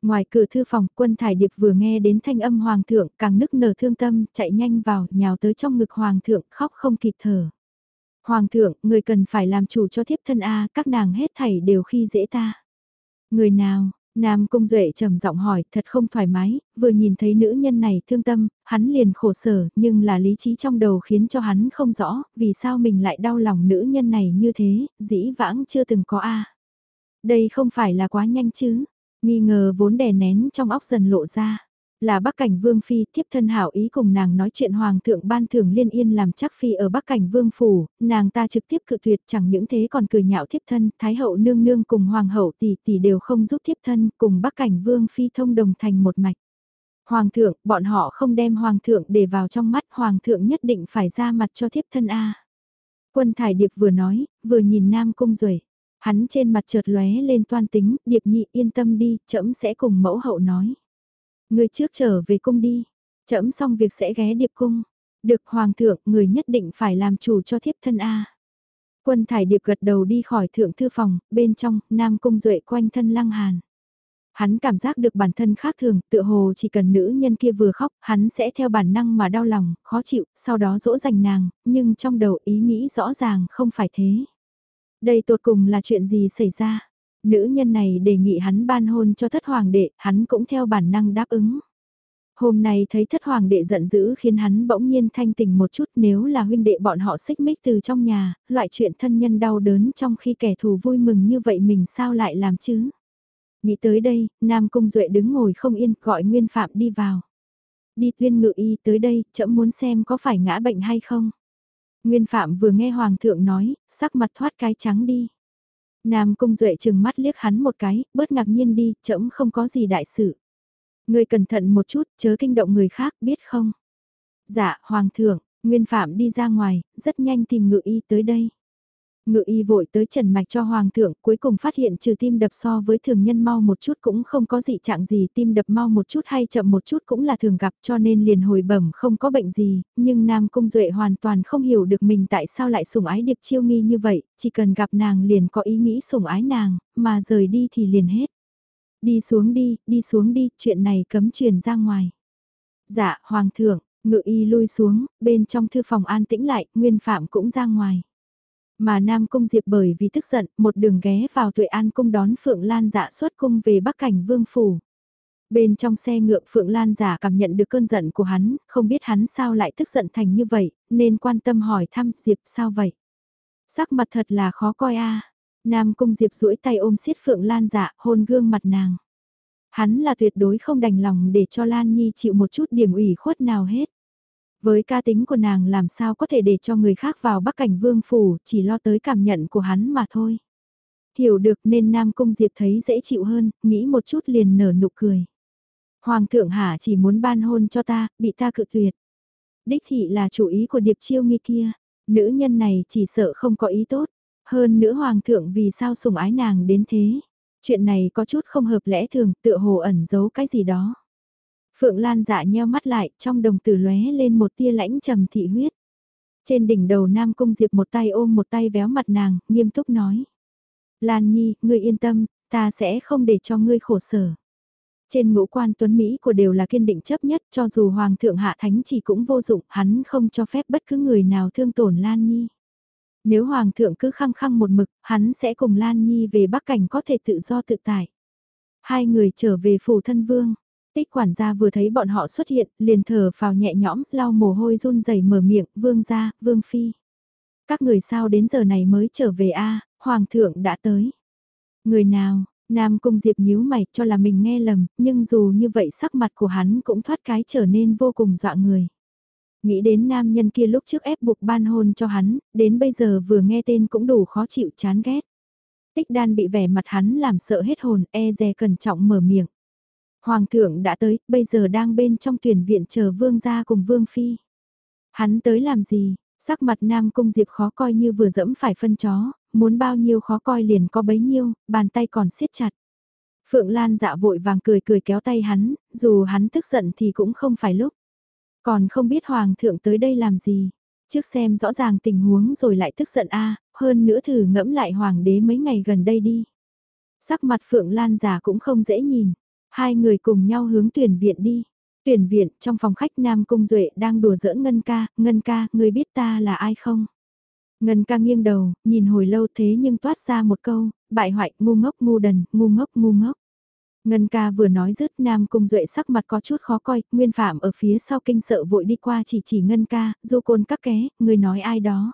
Speaker 1: Ngoài cửa thư phòng, quân thải điệp vừa nghe đến thanh âm hoàng thượng, càng nức nở thương tâm, chạy nhanh vào, nhào tới trong ngực hoàng thượng, khóc không kịp thở. Hoàng thượng, người cần phải làm chủ cho thiếp thân A, các nàng hết thảy đều khi dễ ta. Người nào, Nam Cung Duệ trầm giọng hỏi, thật không thoải mái, vừa nhìn thấy nữ nhân này thương tâm, hắn liền khổ sở, nhưng là lý trí trong đầu khiến cho hắn không rõ, vì sao mình lại đau lòng nữ nhân này như thế, dĩ vãng chưa từng có A. Đây không phải là quá nhanh chứ, nghi ngờ vốn đè nén trong óc dần lộ ra. Là Bắc Cảnh Vương Phi Thiếp thân hảo ý cùng nàng nói chuyện Hoàng thượng ban thưởng liên yên làm chắc Phi ở Bắc Cảnh Vương Phủ, nàng ta trực tiếp cự tuyệt chẳng những thế còn cười nhạo Thiếp thân, Thái hậu nương nương cùng Hoàng hậu tỷ tỷ đều không giúp Thiếp thân, cùng Bắc Cảnh Vương Phi thông đồng thành một mạch. Hoàng thượng, bọn họ không đem Hoàng thượng để vào trong mắt Hoàng thượng nhất định phải ra mặt cho Thiếp thân A. Quân Thải Điệp vừa nói, vừa nhìn Nam Cung Duệ Hắn trên mặt chợt lóe lên toan tính, Điệp nhị yên tâm đi, trẫm sẽ cùng mẫu hậu nói. Người trước trở về cung đi, chậm xong việc sẽ ghé điệp cung. Được hoàng thượng, người nhất định phải làm chủ cho thiếp thân A. Quân thải điệp gật đầu đi khỏi thượng thư phòng, bên trong, nam cung duệ quanh thân lăng hàn. Hắn cảm giác được bản thân khác thường, tựa hồ chỉ cần nữ nhân kia vừa khóc, hắn sẽ theo bản năng mà đau lòng, khó chịu, sau đó dỗ dành nàng, nhưng trong đầu ý nghĩ rõ ràng không phải thế. Đây tột cùng là chuyện gì xảy ra? Nữ nhân này đề nghị hắn ban hôn cho thất hoàng đệ, hắn cũng theo bản năng đáp ứng. Hôm nay thấy thất hoàng đệ giận dữ khiến hắn bỗng nhiên thanh tỉnh một chút nếu là huynh đệ bọn họ xích mích từ trong nhà, loại chuyện thân nhân đau đớn trong khi kẻ thù vui mừng như vậy mình sao lại làm chứ? Nghĩ tới đây, Nam Cung Duệ đứng ngồi không yên gọi Nguyên Phạm đi vào. Đi tuyên ngự y tới đây, chậm muốn xem có phải ngã bệnh hay không. Nguyên Phạm vừa nghe Hoàng thượng nói, sắc mặt thoát cái trắng đi. Nam Cung Duệ chừng mắt liếc hắn một cái, bớt ngạc nhiên đi, chậm không có gì đại sự. Người cẩn thận một chút, chớ kinh động người khác, biết không? Dạ, Hoàng thượng, Nguyên Phạm đi ra ngoài, rất nhanh tìm ngự y tới đây. Ngự y vội tới trần mạch cho hoàng thượng, cuối cùng phát hiện trừ tim đập so với thường nhân mau một chút cũng không có dị trạng gì, tim đập mau một chút hay chậm một chút cũng là thường gặp cho nên liền hồi bẩm không có bệnh gì, nhưng Nam Cung Duệ hoàn toàn không hiểu được mình tại sao lại sủng ái điệp chiêu nghi như vậy, chỉ cần gặp nàng liền có ý nghĩ sủng ái nàng, mà rời đi thì liền hết. Đi xuống đi, đi xuống đi, chuyện này cấm truyền ra ngoài. Dạ, hoàng thượng, ngự y lui xuống, bên trong thư phòng an tĩnh lại, nguyên phạm cũng ra ngoài. Mà Nam Cung Diệp bởi vì tức giận, một đường ghé vào tuệ an cung đón Phượng Lan dạ xuất cung về Bắc Cảnh Vương Phủ. Bên trong xe ngựa Phượng Lan giả cảm nhận được cơn giận của hắn, không biết hắn sao lại tức giận thành như vậy, nên quan tâm hỏi thăm Diệp sao vậy. Sắc mặt thật là khó coi a. Nam Cung Diệp duỗi tay ôm siết Phượng Lan dạ hôn gương mặt nàng. Hắn là tuyệt đối không đành lòng để cho Lan Nhi chịu một chút điểm ủy khuất nào hết. Với ca tính của nàng làm sao có thể để cho người khác vào bắc cảnh vương phủ, chỉ lo tới cảm nhận của hắn mà thôi. Hiểu được nên Nam Cung Diệp thấy dễ chịu hơn, nghĩ một chút liền nở nụ cười. Hoàng thượng hạ chỉ muốn ban hôn cho ta, bị ta cự tuyệt. Đích thị là chủ ý của điệp chiêu nghi kia, nữ nhân này chỉ sợ không có ý tốt. Hơn nữa hoàng thượng vì sao sủng ái nàng đến thế. Chuyện này có chút không hợp lẽ thường, tựa hồ ẩn giấu cái gì đó. Phượng Lan dạ nheo mắt lại, trong đồng tử lóe lên một tia lãnh trầm thị huyết. Trên đỉnh đầu Nam Cung Diệp một tay ôm một tay véo mặt nàng, nghiêm túc nói. Lan Nhi, ngươi yên tâm, ta sẽ không để cho ngươi khổ sở. Trên ngũ quan tuấn Mỹ của đều là kiên định chấp nhất cho dù Hoàng thượng hạ thánh chỉ cũng vô dụng, hắn không cho phép bất cứ người nào thương tổn Lan Nhi. Nếu Hoàng thượng cứ khăng khăng một mực, hắn sẽ cùng Lan Nhi về Bắc Cảnh có thể tự do tự tại. Hai người trở về phủ thân vương, Tích quản gia vừa thấy bọn họ xuất hiện, liền thở vào nhẹ nhõm, lau mồ hôi run rẩy mở miệng, vương gia, vương phi. Các người sao đến giờ này mới trở về a hoàng thượng đã tới. Người nào, Nam Cung Diệp nhíu mày cho là mình nghe lầm, nhưng dù như vậy sắc mặt của hắn cũng thoát cái trở nên vô cùng dọa người. Nghĩ đến nam nhân kia lúc trước ép buộc ban hôn cho hắn, đến bây giờ vừa nghe tên cũng đủ khó chịu chán ghét. Tích đan bị vẻ mặt hắn làm sợ hết hồn, e dè cẩn trọng mở miệng. Hoàng thượng đã tới, bây giờ đang bên trong tuyển viện chờ vương gia cùng vương phi. Hắn tới làm gì? Sắc mặt Nam Cung Diệp khó coi như vừa dẫm phải phân chó, muốn bao nhiêu khó coi liền có bấy nhiêu, bàn tay còn siết chặt. Phượng Lan dạ vội vàng cười cười kéo tay hắn, dù hắn tức giận thì cũng không phải lúc. Còn không biết Hoàng thượng tới đây làm gì. Trước xem rõ ràng tình huống rồi lại tức giận a hơn nữa thử ngẫm lại Hoàng đế mấy ngày gần đây đi. Sắc mặt Phượng Lan giả cũng không dễ nhìn. Hai người cùng nhau hướng tuyển viện đi. Tuyển viện trong phòng khách Nam Cung Duệ đang đùa giỡn Ngân ca, Ngân ca, người biết ta là ai không? Ngân ca nghiêng đầu, nhìn hồi lâu thế nhưng toát ra một câu, bại hoại, ngu ngốc, ngu đần, ngu ngốc, ngu ngốc. Ngân ca vừa nói dứt Nam Cung Duệ sắc mặt có chút khó coi, Nguyên Phạm ở phía sau kinh sợ vội đi qua chỉ chỉ Ngân ca, du côn các ké, người nói ai đó.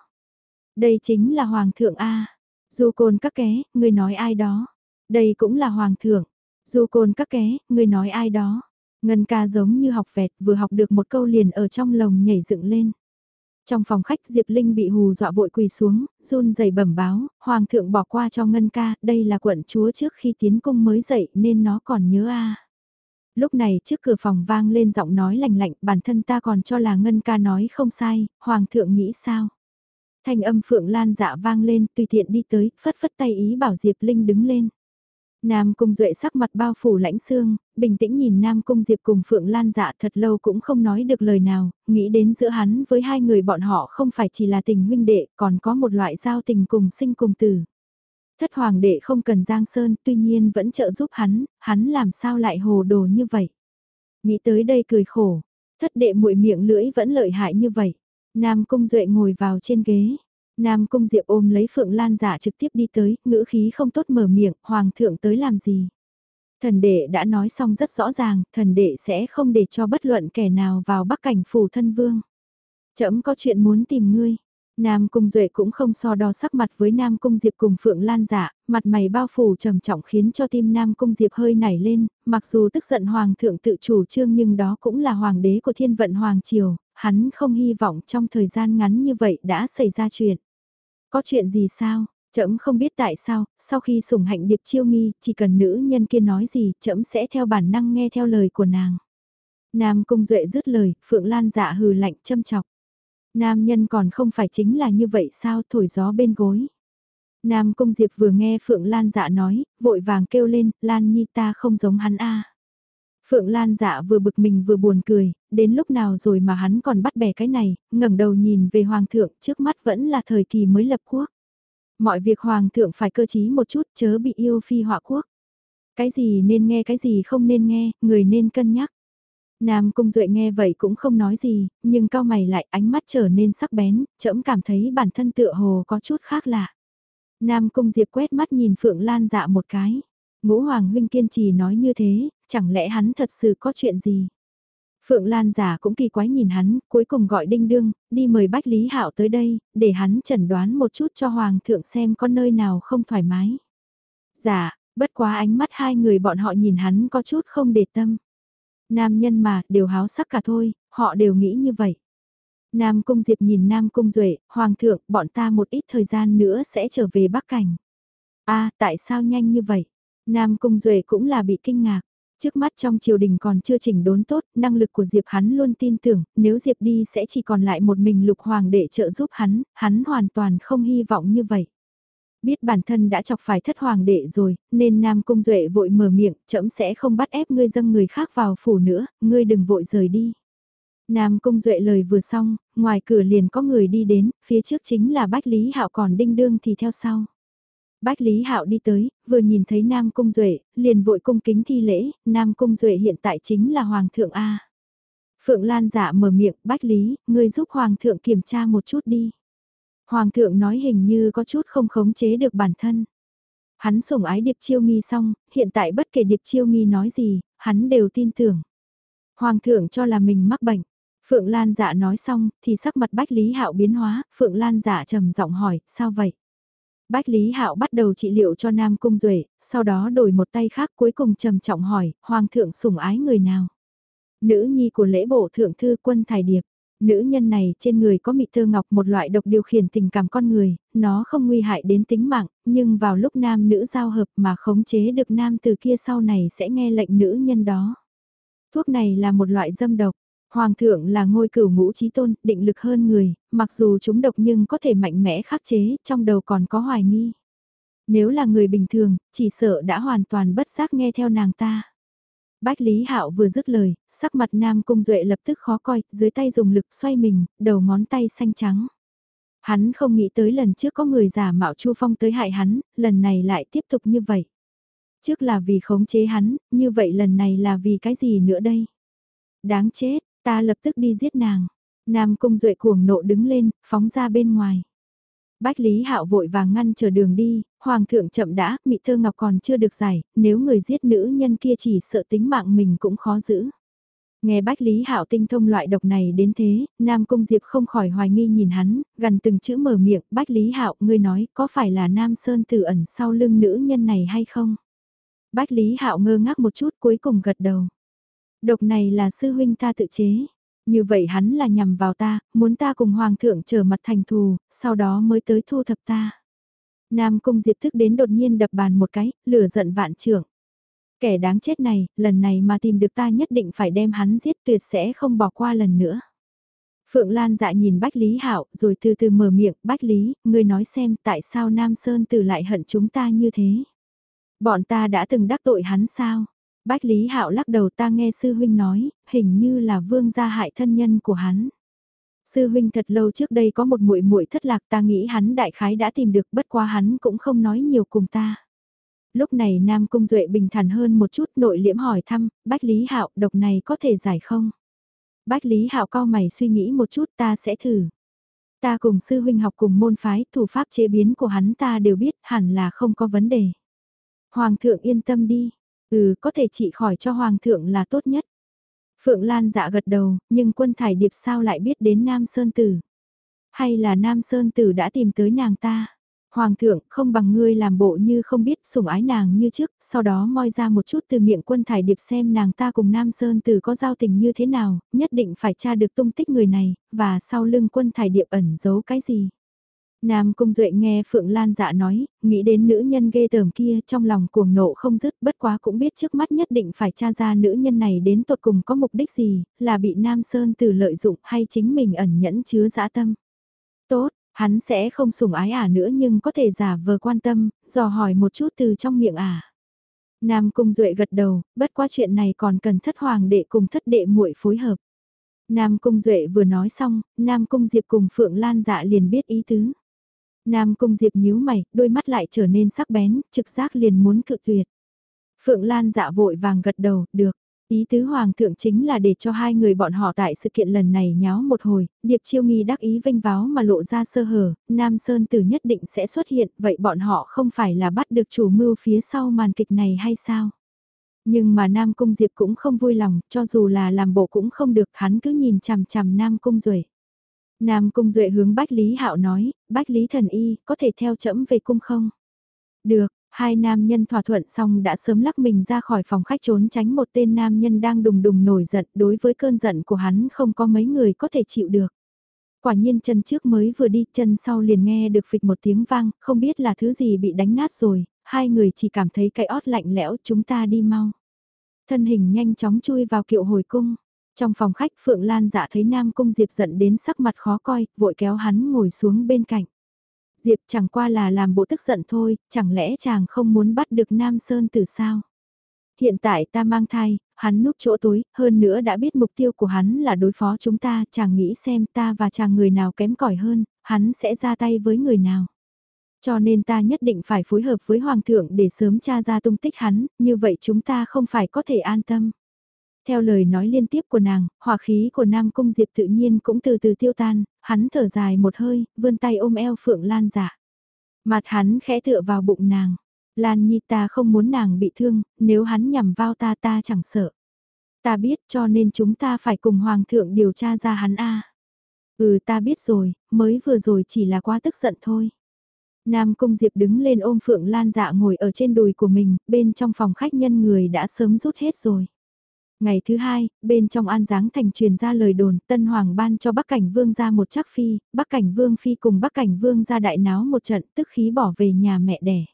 Speaker 1: Đây chính là Hoàng thượng A. Du côn các ké, người nói ai đó. Đây cũng là Hoàng thượng. Du côn các ké, người nói ai đó. Ngân ca giống như học vẹt vừa học được một câu liền ở trong lồng nhảy dựng lên. Trong phòng khách Diệp Linh bị hù dọa vội quỳ xuống, run rẩy bẩm báo, Hoàng thượng bỏ qua cho Ngân ca, đây là quận chúa trước khi tiến cung mới dậy nên nó còn nhớ a. Lúc này trước cửa phòng vang lên giọng nói lạnh lạnh, bản thân ta còn cho là Ngân ca nói không sai, Hoàng thượng nghĩ sao? Thanh âm Phượng Lan dạ vang lên, tùy tiện đi tới, phất phất tay ý bảo Diệp Linh đứng lên. Nam Cung Duệ sắc mặt bao phủ lãnh xương, bình tĩnh nhìn Nam Cung Diệp cùng Phượng Lan dạ thật lâu cũng không nói được lời nào, nghĩ đến giữa hắn với hai người bọn họ không phải chỉ là tình huynh đệ, còn có một loại giao tình cùng sinh cùng tử. Thất hoàng đệ không cần Giang Sơn, tuy nhiên vẫn trợ giúp hắn, hắn làm sao lại hồ đồ như vậy. Nghĩ tới đây cười khổ, thất đệ muội miệng lưỡi vẫn lợi hại như vậy. Nam Cung Duệ ngồi vào trên ghế, Nam Cung Diệp ôm lấy Phượng Lan giả trực tiếp đi tới, ngữ khí không tốt mở miệng, Hoàng thượng tới làm gì. Thần đệ đã nói xong rất rõ ràng, thần đệ sẽ không để cho bất luận kẻ nào vào bắc cảnh phủ thân vương. Chấm có chuyện muốn tìm ngươi. Nam Cung Duệ cũng không so đo sắc mặt với Nam Cung Diệp cùng Phượng Lan giả, mặt mày bao phủ trầm trọng khiến cho tim Nam Cung Diệp hơi nảy lên, mặc dù tức giận Hoàng thượng tự chủ trương nhưng đó cũng là Hoàng đế của thiên vận Hoàng Triều, hắn không hy vọng trong thời gian ngắn như vậy đã xảy ra chuyện. Có chuyện gì sao? Chậm không biết tại sao, sau khi sủng hạnh điệp chiêu nghi, chỉ cần nữ nhân kia nói gì, chậm sẽ theo bản năng nghe theo lời của nàng. Nam Cung Duệ dứt lời, Phượng Lan dạ hừ lạnh châm chọc. Nam nhân còn không phải chính là như vậy sao thổi gió bên gối. Nam Cung Diệp vừa nghe Phượng Lan dạ nói, vội vàng kêu lên, Lan Nhi ta không giống hắn a. Phượng Lan dạ vừa bực mình vừa buồn cười, đến lúc nào rồi mà hắn còn bắt bẻ cái này, ngẩng đầu nhìn về Hoàng thượng trước mắt vẫn là thời kỳ mới lập quốc. Mọi việc Hoàng thượng phải cơ trí một chút chớ bị yêu phi họa quốc. Cái gì nên nghe cái gì không nên nghe, người nên cân nhắc. Nam Cung Duệ nghe vậy cũng không nói gì, nhưng cao mày lại ánh mắt trở nên sắc bén, chậm cảm thấy bản thân tựa hồ có chút khác lạ. Nam Cung Diệp quét mắt nhìn Phượng Lan dạ một cái. Ngũ Hoàng Huynh kiên trì nói như thế, chẳng lẽ hắn thật sự có chuyện gì? Phượng Lan giả cũng kỳ quái nhìn hắn, cuối cùng gọi Đinh Đương, đi mời Bách Lý Hạo tới đây, để hắn chẩn đoán một chút cho Hoàng thượng xem có nơi nào không thoải mái. Giả, bất quá ánh mắt hai người bọn họ nhìn hắn có chút không để tâm. Nam nhân mà, đều háo sắc cả thôi, họ đều nghĩ như vậy. Nam Cung Diệp nhìn Nam Cung Duệ, Hoàng thượng, bọn ta một ít thời gian nữa sẽ trở về Bắc Cảnh. a tại sao nhanh như vậy? Nam Cung Duệ cũng là bị kinh ngạc. Trước mắt trong triều đình còn chưa chỉnh đốn tốt, năng lực của Diệp hắn luôn tin tưởng, nếu Diệp đi sẽ chỉ còn lại một mình lục hoàng để trợ giúp hắn, hắn hoàn toàn không hy vọng như vậy. Biết bản thân đã chọc phải thất hoàng đệ rồi, nên Nam Cung Duệ vội mở miệng, chậm sẽ không bắt ép ngươi dâng người khác vào phủ nữa, ngươi đừng vội rời đi. Nam Cung Duệ lời vừa xong, ngoài cửa liền có người đi đến, phía trước chính là Bách Lý Hạo còn đinh đương thì theo sau. Bách Lý Hạo đi tới, vừa nhìn thấy Nam Cung Duệ, liền vội cung kính thi lễ, Nam Cung Duệ hiện tại chính là Hoàng thượng A. Phượng Lan dạ mở miệng, Bách Lý, ngươi giúp Hoàng thượng kiểm tra một chút đi. Hoàng thượng nói hình như có chút không khống chế được bản thân. Hắn sủng ái Điệp Chiêu Nghi xong, hiện tại bất kể Điệp Chiêu Nghi nói gì, hắn đều tin tưởng. Hoàng thượng cho là mình mắc bệnh. Phượng Lan dạ nói xong, thì sắc mặt Bách Lý Hạo biến hóa, Phượng Lan dạ trầm giọng hỏi, sao vậy? Bách Lý Hạo bắt đầu trị liệu cho Nam Cung Duệ, sau đó đổi một tay khác cuối cùng trầm trọng hỏi, Hoàng thượng sủng ái người nào? Nữ nhi của lễ bộ thượng thư quân Thải Điệp. Nữ nhân này trên người có mị thơ ngọc một loại độc điều khiển tình cảm con người, nó không nguy hại đến tính mạng, nhưng vào lúc nam nữ giao hợp mà khống chế được nam từ kia sau này sẽ nghe lệnh nữ nhân đó. Thuốc này là một loại dâm độc, Hoàng thượng là ngôi cửu ngũ trí tôn, định lực hơn người, mặc dù chúng độc nhưng có thể mạnh mẽ khắc chế, trong đầu còn có hoài nghi. Nếu là người bình thường, chỉ sợ đã hoàn toàn bất giác nghe theo nàng ta. Bách Lý Hạo vừa dứt lời, sắc mặt Nam Cung Duệ lập tức khó coi, dưới tay dùng lực xoay mình, đầu ngón tay xanh trắng. Hắn không nghĩ tới lần trước có người giả mạo Chu Phong tới hại hắn, lần này lại tiếp tục như vậy. Trước là vì khống chế hắn, như vậy lần này là vì cái gì nữa đây? Đáng chết, ta lập tức đi giết nàng. Nam Cung Duệ cuồng nộ đứng lên, phóng ra bên ngoài. Bách Lý Hạo vội vàng ngăn chờ đường đi, Hoàng thượng chậm đã, Mị Thơ Ngọc còn chưa được giải, nếu người giết nữ nhân kia chỉ sợ tính mạng mình cũng khó giữ. Nghe Bách Lý Hạo tinh thông loại độc này đến thế, Nam Cung Diệp không khỏi hoài nghi nhìn hắn, gần từng chữ mở miệng, Bách Lý Hạo, ngươi nói, có phải là Nam Sơn tử ẩn sau lưng nữ nhân này hay không? Bách Lý Hạo ngơ ngác một chút cuối cùng gật đầu. Độc này là sư huynh ta tự chế. Như vậy hắn là nhằm vào ta, muốn ta cùng Hoàng thượng trở mặt thành thù, sau đó mới tới thu thập ta. Nam Cung Diệp thức đến đột nhiên đập bàn một cái, lửa giận vạn trưởng. Kẻ đáng chết này, lần này mà tìm được ta nhất định phải đem hắn giết tuyệt sẽ không bỏ qua lần nữa. Phượng Lan dạ nhìn Bách Lý Hạo rồi từ từ mở miệng, Bách Lý, ngươi nói xem tại sao Nam Sơn Tử lại hận chúng ta như thế. Bọn ta đã từng đắc tội hắn sao? Bách Lý Hạo lắc đầu ta nghe sư huynh nói, hình như là vương gia hại thân nhân của hắn. Sư huynh thật lâu trước đây có một muội muội thất lạc ta nghĩ hắn đại khái đã tìm được bất quá hắn cũng không nói nhiều cùng ta. Lúc này Nam Cung Duệ bình thản hơn một chút nội liễm hỏi thăm, Bách Lý Hạo độc này có thể giải không? Bách Lý Hạo cao mày suy nghĩ một chút ta sẽ thử. Ta cùng sư huynh học cùng môn phái, thủ pháp chế biến của hắn ta đều biết hẳn là không có vấn đề. Hoàng thượng yên tâm đi, ừ có thể trị khỏi cho Hoàng thượng là tốt nhất. Phượng Lan dạ gật đầu, nhưng quân thải điệp sao lại biết đến Nam Sơn Tử? Hay là Nam Sơn Tử đã tìm tới nàng ta? Hoàng thượng không bằng ngươi làm bộ như không biết sủng ái nàng như trước, sau đó moi ra một chút từ miệng quân thải điệp xem nàng ta cùng Nam Sơn Tử có giao tình như thế nào, nhất định phải tra được tung tích người này, và sau lưng quân thải điệp ẩn giấu cái gì. Nam Cung Duệ nghe Phượng Lan dạ nói, nghĩ đến nữ nhân ghê tởm kia trong lòng cuồng nộ không dứt bất quá cũng biết trước mắt nhất định phải tra ra nữ nhân này đến tột cùng có mục đích gì, là bị Nam Sơn từ lợi dụng hay chính mình ẩn nhẫn chứa dã tâm. Tốt, hắn sẽ không sủng ái ả nữa nhưng có thể giả vờ quan tâm, dò hỏi một chút từ trong miệng ả. Nam Cung Duệ gật đầu, bất quá chuyện này còn cần thất hoàng đệ cùng thất đệ muội phối hợp. Nam Cung Duệ vừa nói xong, Nam Cung Diệp cùng Phượng Lan dạ liền biết ý tứ. Nam Cung Diệp nhíu mày, đôi mắt lại trở nên sắc bén, trực giác liền muốn cự tuyệt. Phượng Lan dạ vội vàng gật đầu, được. Ý tứ Hoàng thượng chính là để cho hai người bọn họ tại sự kiện lần này nháo một hồi, Điệp Chiêu Nghi đắc ý vinh váo mà lộ ra sơ hở, Nam Sơn Tử nhất định sẽ xuất hiện, vậy bọn họ không phải là bắt được chủ mưu phía sau màn kịch này hay sao? Nhưng mà Nam Cung Diệp cũng không vui lòng, cho dù là làm bộ cũng không được, hắn cứ nhìn chằm chằm Nam Cung Duệ. Nam Cung Duệ hướng Bách Lý Hạo nói, Bách Lý Thần Y, có thể theo chẫm về cung không? Được, hai nam nhân thỏa thuận xong đã sớm lắc mình ra khỏi phòng khách trốn tránh một tên nam nhân đang đùng đùng nổi giận đối với cơn giận của hắn không có mấy người có thể chịu được. Quả nhiên chân trước mới vừa đi chân sau liền nghe được phịch một tiếng vang, không biết là thứ gì bị đánh nát rồi, hai người chỉ cảm thấy cái ót lạnh lẽo chúng ta đi mau. Thân hình nhanh chóng chui vào kiệu hồi cung. Trong phòng khách Phượng Lan dạ thấy Nam Cung Diệp giận đến sắc mặt khó coi, vội kéo hắn ngồi xuống bên cạnh. Diệp chẳng qua là làm bộ tức giận thôi, chẳng lẽ chàng không muốn bắt được Nam Sơn từ sao? Hiện tại ta mang thai, hắn núp chỗ tối, hơn nữa đã biết mục tiêu của hắn là đối phó chúng ta, chàng nghĩ xem ta và chàng người nào kém cỏi hơn, hắn sẽ ra tay với người nào. Cho nên ta nhất định phải phối hợp với Hoàng thượng để sớm tra ra tung tích hắn, như vậy chúng ta không phải có thể an tâm. Theo lời nói liên tiếp của nàng, hỏa khí của Nam Cung Diệp tự nhiên cũng từ từ tiêu tan, hắn thở dài một hơi, vươn tay ôm eo Phượng Lan dạ. Mặt hắn khẽ tựa vào bụng nàng. Lan Nhi ta không muốn nàng bị thương, nếu hắn nhằm vào ta ta chẳng sợ. Ta biết cho nên chúng ta phải cùng Hoàng thượng điều tra ra hắn a. Ừ ta biết rồi, mới vừa rồi chỉ là quá tức giận thôi. Nam Cung Diệp đứng lên ôm Phượng Lan dạ ngồi ở trên đùi của mình, bên trong phòng khách nhân người đã sớm rút hết rồi. Ngày thứ hai, bên trong An Giáng Thành truyền ra lời đồn, Tân Hoàng ban cho Bắc Cảnh Vương ra một chắc phi, Bắc Cảnh Vương phi cùng Bắc Cảnh Vương ra đại náo một trận tức khí bỏ về nhà mẹ đẻ.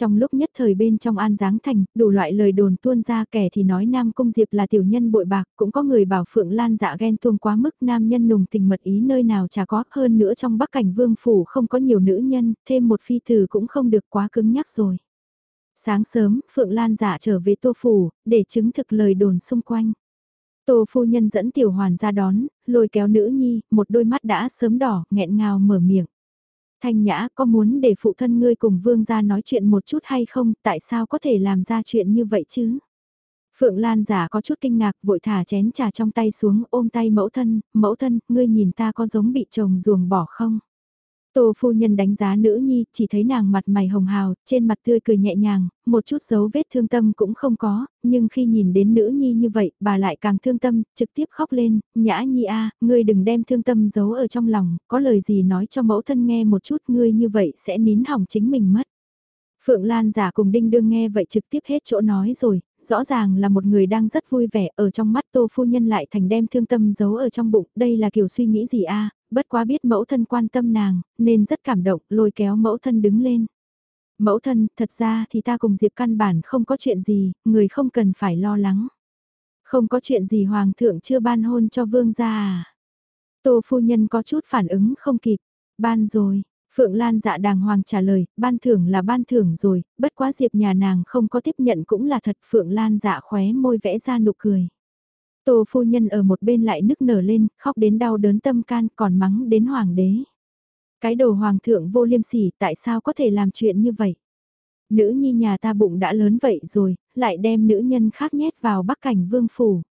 Speaker 1: Trong lúc nhất thời bên trong An Giáng Thành, đủ loại lời đồn tuôn ra kẻ thì nói Nam Cung Diệp là tiểu nhân bội bạc, cũng có người bảo Phượng Lan dạ ghen tuông quá mức nam nhân nùng tình mật ý nơi nào chả có, hơn nữa trong bắc cảnh vương phủ không có nhiều nữ nhân, thêm một phi tử cũng không được quá cứng nhắc rồi. Sáng sớm, Phượng Lan giả trở về tô phủ, để chứng thực lời đồn xung quanh. Tô phu nhân dẫn tiểu hoàn ra đón, lôi kéo nữ nhi, một đôi mắt đã sớm đỏ, nghẹn ngào mở miệng. Thanh Nhã có muốn để phụ thân ngươi cùng vương gia nói chuyện một chút hay không, tại sao có thể làm ra chuyện như vậy chứ? Phượng Lan giả có chút kinh ngạc vội thả chén trà trong tay xuống ôm tay mẫu thân, mẫu thân, ngươi nhìn ta có giống bị chồng ruồng bỏ không? Tô phu nhân đánh giá nữ nhi, chỉ thấy nàng mặt mày hồng hào, trên mặt tươi cười nhẹ nhàng, một chút dấu vết thương tâm cũng không có, nhưng khi nhìn đến nữ nhi như vậy, bà lại càng thương tâm, trực tiếp khóc lên, nhã nhi a, ngươi đừng đem thương tâm giấu ở trong lòng, có lời gì nói cho mẫu thân nghe một chút, ngươi như vậy sẽ nín hỏng chính mình mất. Phượng Lan giả cùng Đinh Đương nghe vậy trực tiếp hết chỗ nói rồi, rõ ràng là một người đang rất vui vẻ ở trong mắt tô phu nhân lại thành đem thương tâm giấu ở trong bụng, đây là kiểu suy nghĩ gì a bất quá biết mẫu thân quan tâm nàng, nên rất cảm động, lôi kéo mẫu thân đứng lên. Mẫu thân, thật ra thì ta cùng Diệp căn bản không có chuyện gì, người không cần phải lo lắng. Không có chuyện gì hoàng thượng chưa ban hôn cho vương gia à. Tô phu nhân có chút phản ứng không kịp, ban rồi, Phượng Lan dạ đàng hoàng trả lời, ban thưởng là ban thưởng rồi, bất quá Diệp nhà nàng không có tiếp nhận cũng là thật Phượng Lan dạ khóe môi vẽ ra nụ cười. Tô phu nhân ở một bên lại nức nở lên, khóc đến đau đớn tâm can còn mắng đến hoàng đế. Cái đồ hoàng thượng vô liêm sỉ tại sao có thể làm chuyện như vậy? Nữ nhi nhà ta bụng đã lớn vậy rồi, lại đem nữ nhân khác nhét vào bắc cảnh vương phủ.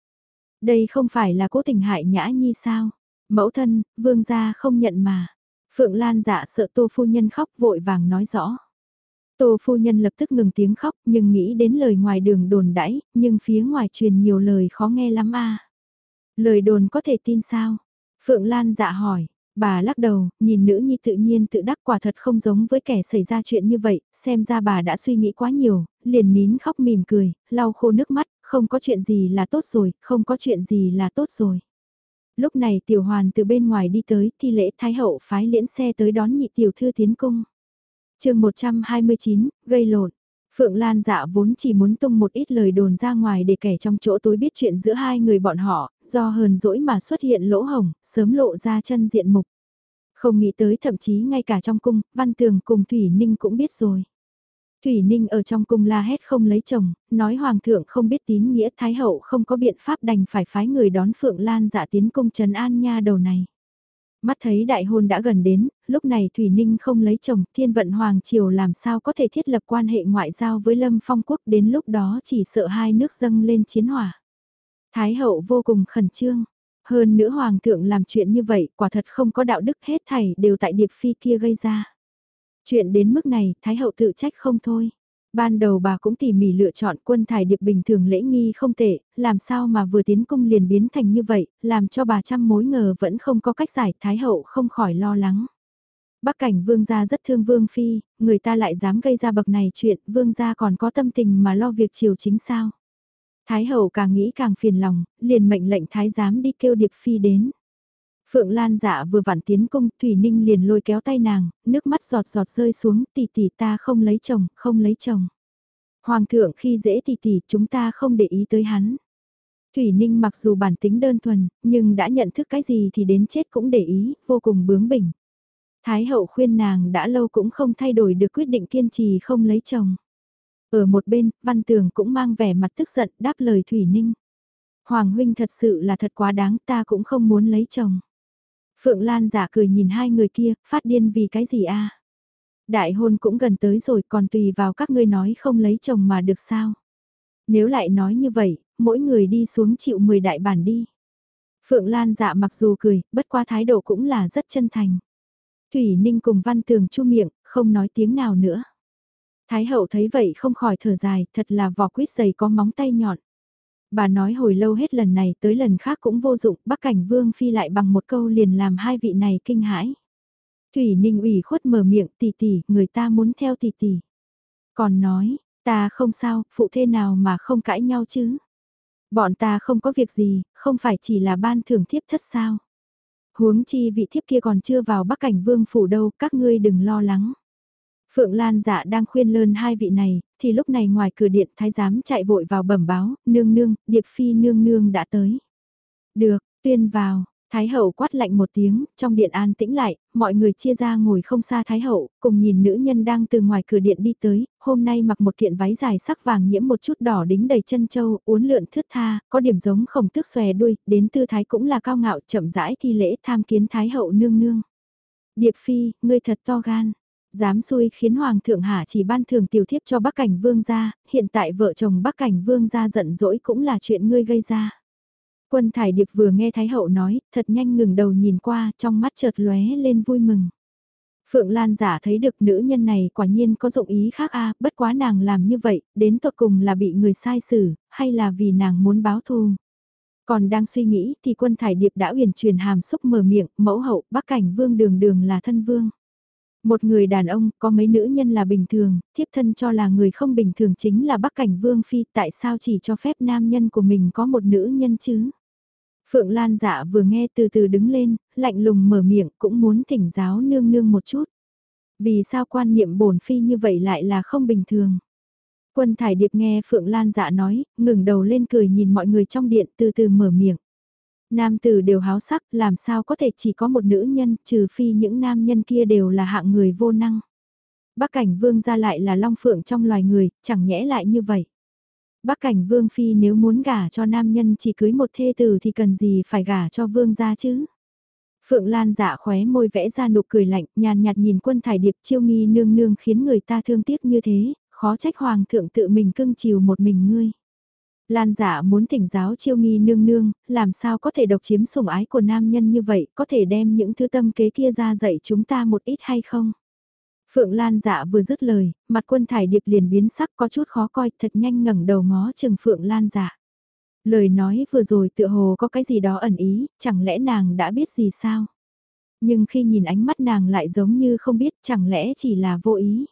Speaker 1: Đây không phải là cố tình hại nhã nhi sao? Mẫu thân, vương gia không nhận mà. Phượng Lan dạ sợ tô phu nhân khóc vội vàng nói rõ. Tô phu nhân lập tức ngừng tiếng khóc nhưng nghĩ đến lời ngoài đường đồn đãi, nhưng phía ngoài truyền nhiều lời khó nghe lắm a. Lời đồn có thể tin sao? Phượng Lan dạ hỏi, bà lắc đầu, nhìn nữ nhi tự nhiên tự đắc quả thật không giống với kẻ xảy ra chuyện như vậy, xem ra bà đã suy nghĩ quá nhiều, liền nín khóc mỉm cười, lau khô nước mắt, không có chuyện gì là tốt rồi, không có chuyện gì là tốt rồi. Lúc này tiểu hoàn từ bên ngoài đi tới thì lễ thái hậu phái liễn xe tới đón nhị tiểu thư tiến cung chương 129, gây lộn. Phượng Lan dạ vốn chỉ muốn tung một ít lời đồn ra ngoài để kẻ trong chỗ tối biết chuyện giữa hai người bọn họ, do hờn dỗi mà xuất hiện lỗ hồng, sớm lộ ra chân diện mục. Không nghĩ tới thậm chí ngay cả trong cung, Văn Tường cùng Thủy Ninh cũng biết rồi. Thủy Ninh ở trong cung la hét không lấy chồng, nói Hoàng thượng không biết tín nghĩa Thái Hậu không có biện pháp đành phải phái người đón Phượng Lan dạ tiến cung Trần An Nha đầu này. Mắt thấy đại hôn đã gần đến, lúc này Thủy Ninh không lấy chồng, thiên vận Hoàng Triều làm sao có thể thiết lập quan hệ ngoại giao với Lâm Phong Quốc đến lúc đó chỉ sợ hai nước dâng lên chiến hỏa. Thái hậu vô cùng khẩn trương. Hơn nữa Hoàng thượng làm chuyện như vậy quả thật không có đạo đức hết thảy đều tại điệp phi kia gây ra. Chuyện đến mức này, Thái hậu tự trách không thôi. Ban đầu bà cũng tỉ mỉ lựa chọn quân thải điệp bình thường lễ nghi không tệ, làm sao mà vừa tiến cung liền biến thành như vậy, làm cho bà trăm mối ngờ vẫn không có cách giải thái hậu không khỏi lo lắng. Bắc cảnh vương gia rất thương vương phi, người ta lại dám gây ra bậc này chuyện, vương gia còn có tâm tình mà lo việc triều chính sao. Thái hậu càng nghĩ càng phiền lòng, liền mệnh lệnh thái giám đi kêu điệp phi đến. Phượng Lan dạ vừa vặn tiến cung, Thủy Ninh liền lôi kéo tay nàng, nước mắt giọt giọt rơi xuống, tỷ tỷ ta không lấy chồng, không lấy chồng. Hoàng thượng khi dễ tỷ tỷ chúng ta không để ý tới hắn. Thủy Ninh mặc dù bản tính đơn thuần, nhưng đã nhận thức cái gì thì đến chết cũng để ý, vô cùng bướng bỉnh. Thái hậu khuyên nàng đã lâu cũng không thay đổi được quyết định kiên trì không lấy chồng. Ở một bên, Văn Tường cũng mang vẻ mặt tức giận đáp lời Thủy Ninh. Hoàng huynh thật sự là thật quá đáng ta cũng không muốn lấy chồng. Phượng Lan giả cười nhìn hai người kia, phát điên vì cái gì a? Đại hôn cũng gần tới rồi còn tùy vào các ngươi nói không lấy chồng mà được sao? Nếu lại nói như vậy, mỗi người đi xuống chịu 10 đại bản đi. Phượng Lan dạ mặc dù cười, bất qua thái độ cũng là rất chân thành. Thủy Ninh cùng Văn Tường chu miệng, không nói tiếng nào nữa. Thái hậu thấy vậy không khỏi thở dài, thật là vỏ quýt dày có móng tay nhọn bà nói hồi lâu hết lần này tới lần khác cũng vô dụng, bắc cảnh vương phi lại bằng một câu liền làm hai vị này kinh hãi. Thủy Ninh ủy khuất mở miệng tỷ tỷ, người ta muốn theo tỷ tỷ. Còn nói, ta không sao, phụ thế nào mà không cãi nhau chứ. Bọn ta không có việc gì, không phải chỉ là ban thưởng thiếp thất sao. Huống chi vị thiếp kia còn chưa vào bắc cảnh vương phủ đâu, các ngươi đừng lo lắng. Phượng Lan dạ đang khuyên lơn hai vị này, thì lúc này ngoài cửa điện thái giám chạy vội vào bẩm báo, nương nương, điệp phi nương nương đã tới. Được, tuyên vào, Thái hậu quát lạnh một tiếng, trong điện an tĩnh lại, mọi người chia ra ngồi không xa Thái hậu, cùng nhìn nữ nhân đang từ ngoài cửa điện đi tới, hôm nay mặc một kiện váy dài sắc vàng nhiễm một chút đỏ đính đầy chân châu, uốn lượn thướt tha, có điểm giống khổng tước xòe đuôi, đến tư thái cũng là cao ngạo chậm rãi thi lễ tham kiến Thái hậu nương nương. Điệp phi, ngươi thật to gan. Dám xui khiến Hoàng thượng hạ chỉ ban thường tiểu thiếp cho Bắc Cảnh Vương gia, hiện tại vợ chồng Bắc Cảnh Vương gia giận dỗi cũng là chuyện ngươi gây ra. Quân Thải Điệp vừa nghe Thái Hậu nói, thật nhanh ngừng đầu nhìn qua, trong mắt chợt lóe lên vui mừng. Phượng Lan giả thấy được nữ nhân này quả nhiên có dụng ý khác a bất quá nàng làm như vậy, đến tột cùng là bị người sai xử, hay là vì nàng muốn báo thù. Còn đang suy nghĩ thì quân thải điệp đã uyển truyền hàm xúc mở miệng, mẫu hậu, bắc cảnh vương đường đường là thân vương. Một người đàn ông, có mấy nữ nhân là bình thường, thiếp thân cho là người không bình thường chính là bắc cảnh vương phi, tại sao chỉ cho phép nam nhân của mình có một nữ nhân chứ? Phượng Lan dạ vừa nghe từ từ đứng lên, lạnh lùng mở miệng cũng muốn thỉnh giáo nương nương một chút. Vì sao quan niệm bổn phi như vậy lại là không bình thường? Quân Thải Điệp nghe Phượng Lan dạ nói, ngừng đầu lên cười nhìn mọi người trong điện từ từ mở miệng. Nam tử đều háo sắc, làm sao có thể chỉ có một nữ nhân, trừ phi những nam nhân kia đều là hạng người vô năng. Bắc cảnh vương ra lại là long phượng trong loài người, chẳng nhẽ lại như vậy. Bắc cảnh vương phi nếu muốn gả cho nam nhân chỉ cưới một thê tử thì cần gì phải gả cho vương gia chứ? Phượng Lan dạ khóe môi vẽ ra nụ cười lạnh, nhàn nhạt nhìn quân thải điệp chiêu nghi nương nương khiến người ta thương tiếc như thế, khó trách hoàng thượng tự mình cưng chiều một mình ngươi. Lan dạ muốn thỉnh giáo chiêu nghi nương nương, làm sao có thể độc chiếm sủng ái của nam nhân như vậy, có thể đem những thứ tâm kế kia ra dạy chúng ta một ít hay không? Phượng Lan dạ vừa dứt lời, mặt quân thải điệp liền biến sắc có chút khó coi thật nhanh ngẩng đầu ngó chừng Phượng Lan dạ. Lời nói vừa rồi tựa hồ có cái gì đó ẩn ý, chẳng lẽ nàng đã biết gì sao? Nhưng khi nhìn ánh mắt nàng lại giống như không biết chẳng lẽ chỉ là vô ý.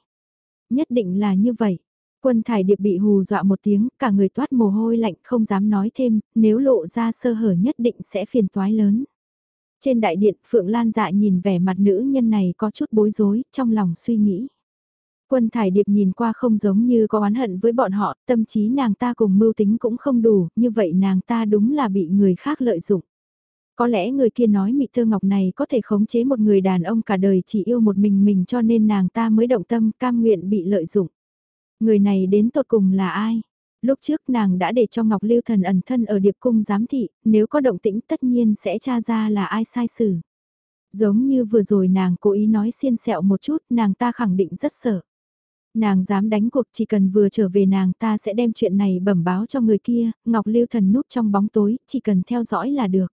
Speaker 1: Nhất định là như vậy. Quân thải điệp bị hù dọa một tiếng, cả người toát mồ hôi lạnh không dám nói thêm, nếu lộ ra sơ hở nhất định sẽ phiền toái lớn. Trên đại điện, Phượng Lan dạ nhìn vẻ mặt nữ nhân này có chút bối rối, trong lòng suy nghĩ. Quân thải điệp nhìn qua không giống như có oán hận với bọn họ, tâm trí nàng ta cùng mưu tính cũng không đủ, như vậy nàng ta đúng là bị người khác lợi dụng. Có lẽ người kia nói mị thơ ngọc này có thể khống chế một người đàn ông cả đời chỉ yêu một mình mình cho nên nàng ta mới động tâm cam nguyện bị lợi dụng. Người này đến tột cùng là ai? lúc trước nàng đã để cho Ngọc Lưu Thần ẩn thân ở điệp cung giám thị, nếu có động tĩnh tất nhiên sẽ tra ra là ai sai xử. Giống như vừa rồi nàng cố ý nói xiên sẹo một chút, nàng ta khẳng định rất sợ. Nàng dám đánh cuộc chỉ cần vừa trở về nàng ta sẽ đem chuyện này bẩm báo cho người kia, Ngọc Lưu Thần núp trong bóng tối, chỉ cần theo dõi là được.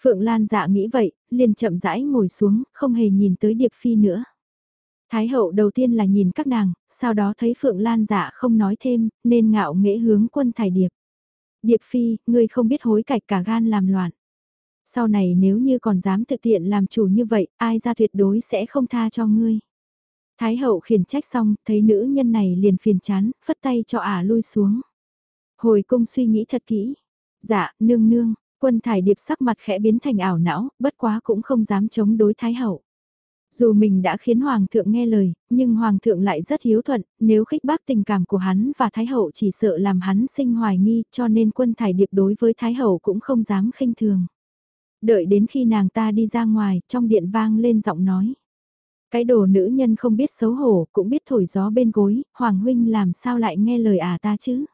Speaker 1: Phượng Lan dạ nghĩ vậy, liền chậm rãi ngồi xuống, không hề nhìn tới Điệp Phi nữa. Thái hậu đầu tiên là nhìn các nàng, sau đó thấy Phượng Lan dạ không nói thêm, nên ngạo nghễ hướng quân thải điệp. Điệp phi, ngươi không biết hối cải cả gan làm loạn. Sau này nếu như còn dám thực tiện làm chủ như vậy, ai ra tuyệt đối sẽ không tha cho ngươi. Thái hậu khiển trách xong, thấy nữ nhân này liền phiền chán, phất tay cho ả lui xuống. Hồi cung suy nghĩ thật kỹ. Dạ, nương nương, quân thải điệp sắc mặt khẽ biến thành ảo não, bất quá cũng không dám chống đối Thái hậu. Dù mình đã khiến Hoàng thượng nghe lời, nhưng Hoàng thượng lại rất hiếu thuận, nếu khích bác tình cảm của hắn và Thái hậu chỉ sợ làm hắn sinh hoài nghi cho nên quân thải điệp đối với Thái hậu cũng không dám khinh thường. Đợi đến khi nàng ta đi ra ngoài, trong điện vang lên giọng nói. Cái đồ nữ nhân không biết xấu hổ, cũng biết thổi gió bên gối, Hoàng huynh làm sao lại nghe lời à ta chứ?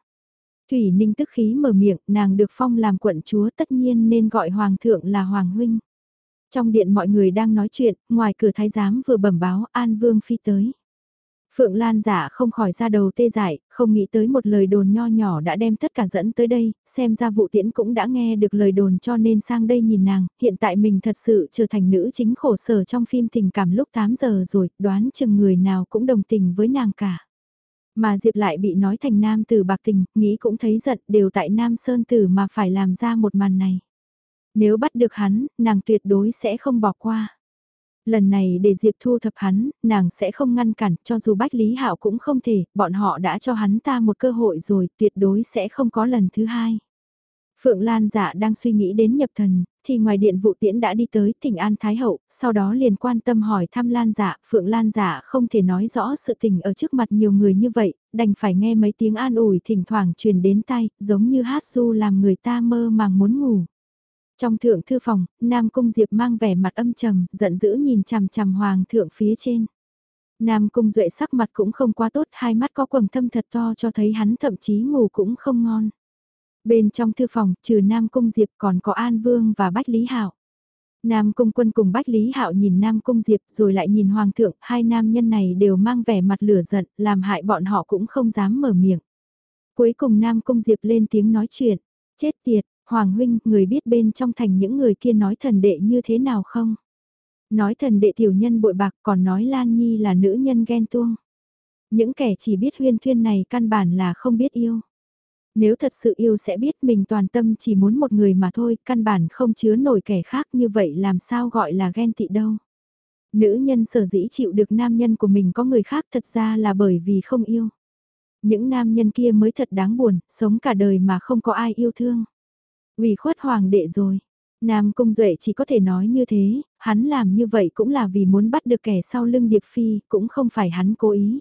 Speaker 1: Thủy Ninh tức khí mở miệng, nàng được phong làm quận chúa tất nhiên nên gọi Hoàng thượng là Hoàng huynh. Trong điện mọi người đang nói chuyện, ngoài cửa thái giám vừa bẩm báo An Vương Phi tới. Phượng Lan giả không khỏi ra đầu tê dại, không nghĩ tới một lời đồn nho nhỏ đã đem tất cả dẫn tới đây, xem ra vụ tiễn cũng đã nghe được lời đồn cho nên sang đây nhìn nàng, hiện tại mình thật sự trở thành nữ chính khổ sở trong phim tình cảm lúc 8 giờ rồi, đoán chừng người nào cũng đồng tình với nàng cả. Mà Diệp lại bị nói thành nam tử bạc tình, nghĩ cũng thấy giận đều tại nam sơn tử mà phải làm ra một màn này. Nếu bắt được hắn, nàng tuyệt đối sẽ không bỏ qua. Lần này để Diệp thu thập hắn, nàng sẽ không ngăn cản, cho dù Bách Lý Hạo cũng không thể, bọn họ đã cho hắn ta một cơ hội rồi, tuyệt đối sẽ không có lần thứ hai. Phượng Lan dạ đang suy nghĩ đến nhập thần, thì ngoài điện vụ tiễn đã đi tới tỉnh An Thái Hậu, sau đó liền quan tâm hỏi thăm Lan dạ, Phượng Lan dạ không thể nói rõ sự tình ở trước mặt nhiều người như vậy, đành phải nghe mấy tiếng an ủi thỉnh thoảng truyền đến tay, giống như hát du làm người ta mơ màng muốn ngủ. Trong thượng thư phòng, Nam Cung Diệp mang vẻ mặt âm trầm, giận dữ nhìn chằm chằm hoàng thượng phía trên. Nam Cung Duệ sắc mặt cũng không quá tốt, hai mắt có quầng thâm thật to cho thấy hắn thậm chí ngủ cũng không ngon. Bên trong thư phòng, trừ Nam Cung Diệp còn có An Vương và Bách Lý Hạo. Nam Cung Quân cùng Bách Lý Hạo nhìn Nam Cung Diệp rồi lại nhìn Hoàng thượng, hai nam nhân này đều mang vẻ mặt lửa giận, làm hại bọn họ cũng không dám mở miệng. Cuối cùng Nam Cung Diệp lên tiếng nói chuyện, chết tiệt, Hoàng huynh, người biết bên trong thành những người kia nói thần đệ như thế nào không? Nói thần đệ tiểu nhân bội bạc còn nói Lan Nhi là nữ nhân ghen tuông. Những kẻ chỉ biết huyên thuyên này căn bản là không biết yêu. Nếu thật sự yêu sẽ biết mình toàn tâm chỉ muốn một người mà thôi, căn bản không chứa nổi kẻ khác như vậy làm sao gọi là ghen tị đâu. Nữ nhân sở dĩ chịu được nam nhân của mình có người khác thật ra là bởi vì không yêu. Những nam nhân kia mới thật đáng buồn, sống cả đời mà không có ai yêu thương. Vì khuất hoàng đệ rồi. Nam Cung Duệ chỉ có thể nói như thế, hắn làm như vậy cũng là vì muốn bắt được kẻ sau lưng Điệp Phi, cũng không phải hắn cố ý.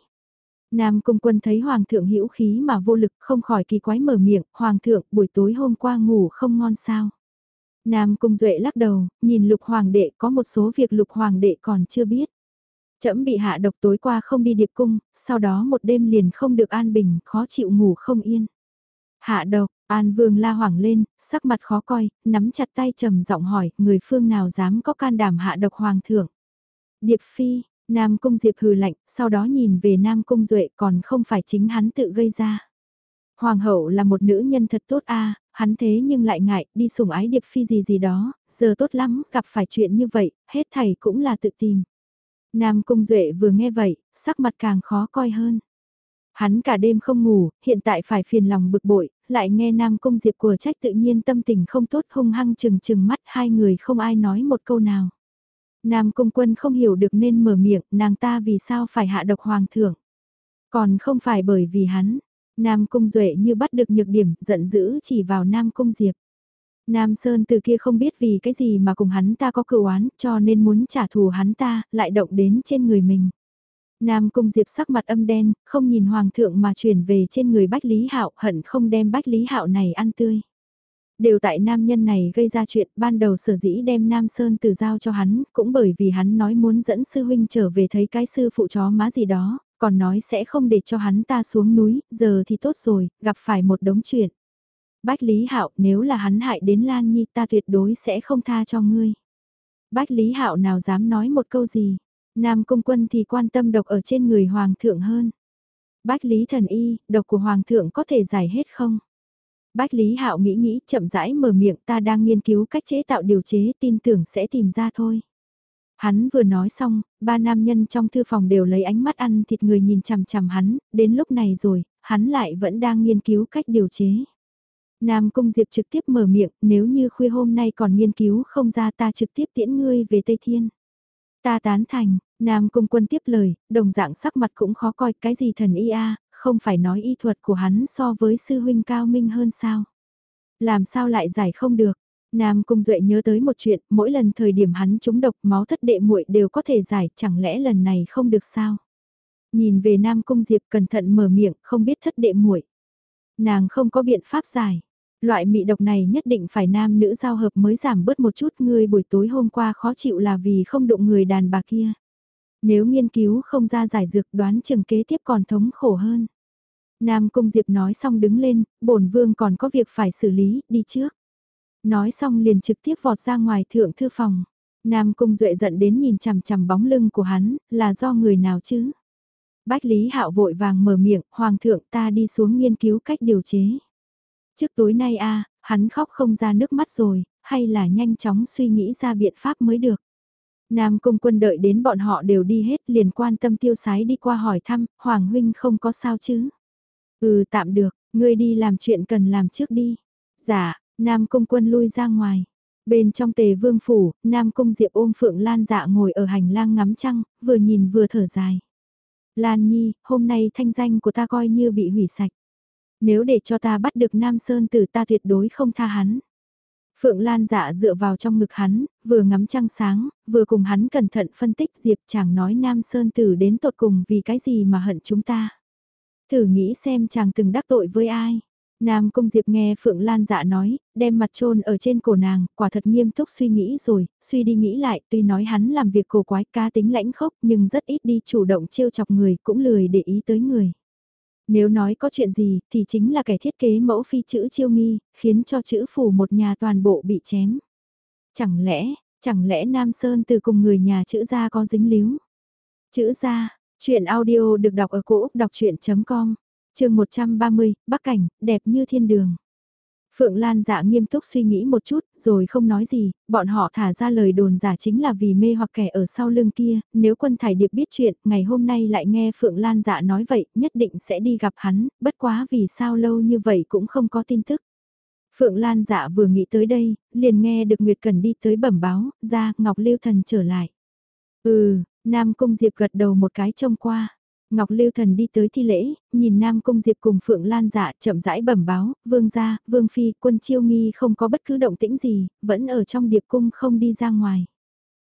Speaker 1: Nam Cung Quân thấy Hoàng thượng hữu khí mà vô lực không khỏi kỳ quái mở miệng, Hoàng thượng buổi tối hôm qua ngủ không ngon sao. Nam Cung Duệ lắc đầu, nhìn lục hoàng đệ có một số việc lục hoàng đệ còn chưa biết. Chấm bị hạ độc tối qua không đi điệp cung, sau đó một đêm liền không được an bình, khó chịu ngủ không yên. Hạ độc, An Vương la hoảng lên, sắc mặt khó coi, nắm chặt tay trầm giọng hỏi, người phương nào dám có can đảm hạ độc hoàng thượng. Điệp Phi, Nam Cung Diệp hừ lạnh, sau đó nhìn về Nam Cung Duệ còn không phải chính hắn tự gây ra. Hoàng hậu là một nữ nhân thật tốt a hắn thế nhưng lại ngại, đi sủng ái Điệp Phi gì gì đó, giờ tốt lắm, gặp phải chuyện như vậy, hết thầy cũng là tự tìm. Nam Cung Duệ vừa nghe vậy, sắc mặt càng khó coi hơn. Hắn cả đêm không ngủ, hiện tại phải phiền lòng bực bội, lại nghe Nam Cung Diệp của trách tự nhiên tâm tình không tốt hung hăng chừng chừng mắt hai người không ai nói một câu nào. Nam Cung Quân không hiểu được nên mở miệng, nàng ta vì sao phải hạ độc hoàng thượng. Còn không phải bởi vì hắn, Nam Cung Duệ như bắt được nhược điểm, giận dữ chỉ vào Nam Cung Diệp. Nam Sơn từ kia không biết vì cái gì mà cùng hắn ta có cựu oán cho nên muốn trả thù hắn ta, lại động đến trên người mình. Nam Cung Diệp sắc mặt âm đen, không nhìn Hoàng thượng mà chuyển về trên người Bách Lý Hạo hận không đem Bách Lý Hạo này ăn tươi. Đều tại nam nhân này gây ra chuyện ban đầu sở dĩ đem Nam Sơn từ giao cho hắn, cũng bởi vì hắn nói muốn dẫn sư huynh trở về thấy cái sư phụ chó má gì đó, còn nói sẽ không để cho hắn ta xuống núi, giờ thì tốt rồi, gặp phải một đống chuyện. Bách Lý Hạo nếu là hắn hại đến Lan Nhi ta tuyệt đối sẽ không tha cho ngươi. Bách Lý Hạo nào dám nói một câu gì, Nam Cung Quân thì quan tâm độc ở trên người Hoàng thượng hơn. Bách Lý Thần Y, độc của Hoàng thượng có thể giải hết không? Bách Lý Hạo nghĩ nghĩ chậm rãi mở miệng ta đang nghiên cứu cách chế tạo điều chế tin tưởng sẽ tìm ra thôi. Hắn vừa nói xong, ba nam nhân trong thư phòng đều lấy ánh mắt ăn thịt người nhìn chằm chằm hắn, đến lúc này rồi, hắn lại vẫn đang nghiên cứu cách điều chế. Nam Cung Diệp trực tiếp mở miệng, nếu như khuya hôm nay còn nghiên cứu không ra ta trực tiếp tiễn ngươi về Tây Thiên. Ta tán thành, Nam Cung Quân tiếp lời, đồng dạng sắc mặt cũng khó coi cái gì thần y a, không phải nói y thuật của hắn so với sư huynh cao minh hơn sao. Làm sao lại giải không được. Nam Cung Duệ nhớ tới một chuyện, mỗi lần thời điểm hắn trúng độc máu thất đệ muội đều có thể giải, chẳng lẽ lần này không được sao? Nhìn về Nam Cung Diệp cẩn thận mở miệng, không biết thất đệ muội. Nàng không có biện pháp giải. Loại mị độc này nhất định phải nam nữ giao hợp mới giảm bớt một chút ngươi buổi tối hôm qua khó chịu là vì không đụng người đàn bà kia. Nếu nghiên cứu không ra giải dược đoán chừng kế tiếp còn thống khổ hơn. Nam Cung Diệp nói xong đứng lên, bổn vương còn có việc phải xử lý, đi trước. Nói xong liền trực tiếp vọt ra ngoài thượng thư phòng. Nam Cung Duệ giận đến nhìn chằm chằm bóng lưng của hắn, là do người nào chứ? Bách Lý Hạo vội vàng mở miệng, Hoàng thượng ta đi xuống nghiên cứu cách điều chế. Trước tối nay a hắn khóc không ra nước mắt rồi, hay là nhanh chóng suy nghĩ ra biện pháp mới được. Nam Cung quân đợi đến bọn họ đều đi hết liền quan tâm tiêu sái đi qua hỏi thăm, Hoàng Huynh không có sao chứ? Ừ tạm được, ngươi đi làm chuyện cần làm trước đi. Dạ, Nam Cung quân lui ra ngoài. Bên trong tề vương phủ, Nam Cung Diệp ôm Phượng Lan dạ ngồi ở hành lang ngắm trăng, vừa nhìn vừa thở dài. Lan Nhi, hôm nay thanh danh của ta coi như bị hủy sạch. Nếu để cho ta bắt được Nam Sơn tử ta tuyệt đối không tha hắn. Phượng Lan dạ dựa vào trong ngực hắn, vừa ngắm trăng sáng, vừa cùng hắn cẩn thận phân tích Diệp chàng nói Nam Sơn Tử đến tột cùng vì cái gì mà hận chúng ta. Thử nghĩ xem chàng từng đắc tội với ai. Nam công Diệp nghe Phượng Lan dạ nói, đem mặt trôn ở trên cổ nàng, quả thật nghiêm túc suy nghĩ rồi, suy đi nghĩ lại, tuy nói hắn làm việc cổ quái ca tính lãnh khốc nhưng rất ít đi chủ động trêu chọc người, cũng lười để ý tới người. Nếu nói có chuyện gì thì chính là kẻ thiết kế mẫu phi chữ chiêu nghi, khiến cho chữ phủ một nhà toàn bộ bị chém. Chẳng lẽ, chẳng lẽ Nam Sơn từ cùng người nhà chữ gia có dính líu? Chữ gia, chuyện audio được đọc ở cổ Úc đọc chuyện.com, trường 130, Bắc Cảnh, đẹp như thiên đường. Phượng Lan dạ nghiêm túc suy nghĩ một chút, rồi không nói gì, bọn họ thả ra lời đồn giả chính là vì mê hoặc kẻ ở sau lưng kia, nếu quân thải điệp biết chuyện, ngày hôm nay lại nghe Phượng Lan dạ nói vậy, nhất định sẽ đi gặp hắn, bất quá vì sao lâu như vậy cũng không có tin tức. Phượng Lan dạ vừa nghĩ tới đây, liền nghe được Nguyệt Cần đi tới bẩm báo, ra, Ngọc Lưu Thần trở lại. Ừ, Nam Cung Diệp gật đầu một cái trông qua. Ngọc Lưu Thần đi tới thi lễ, nhìn Nam Cung Diệp cùng Phượng Lan dạ chậm rãi bẩm báo, vương gia, vương phi, quân chiêu nghi không có bất cứ động tĩnh gì, vẫn ở trong điệp cung không đi ra ngoài.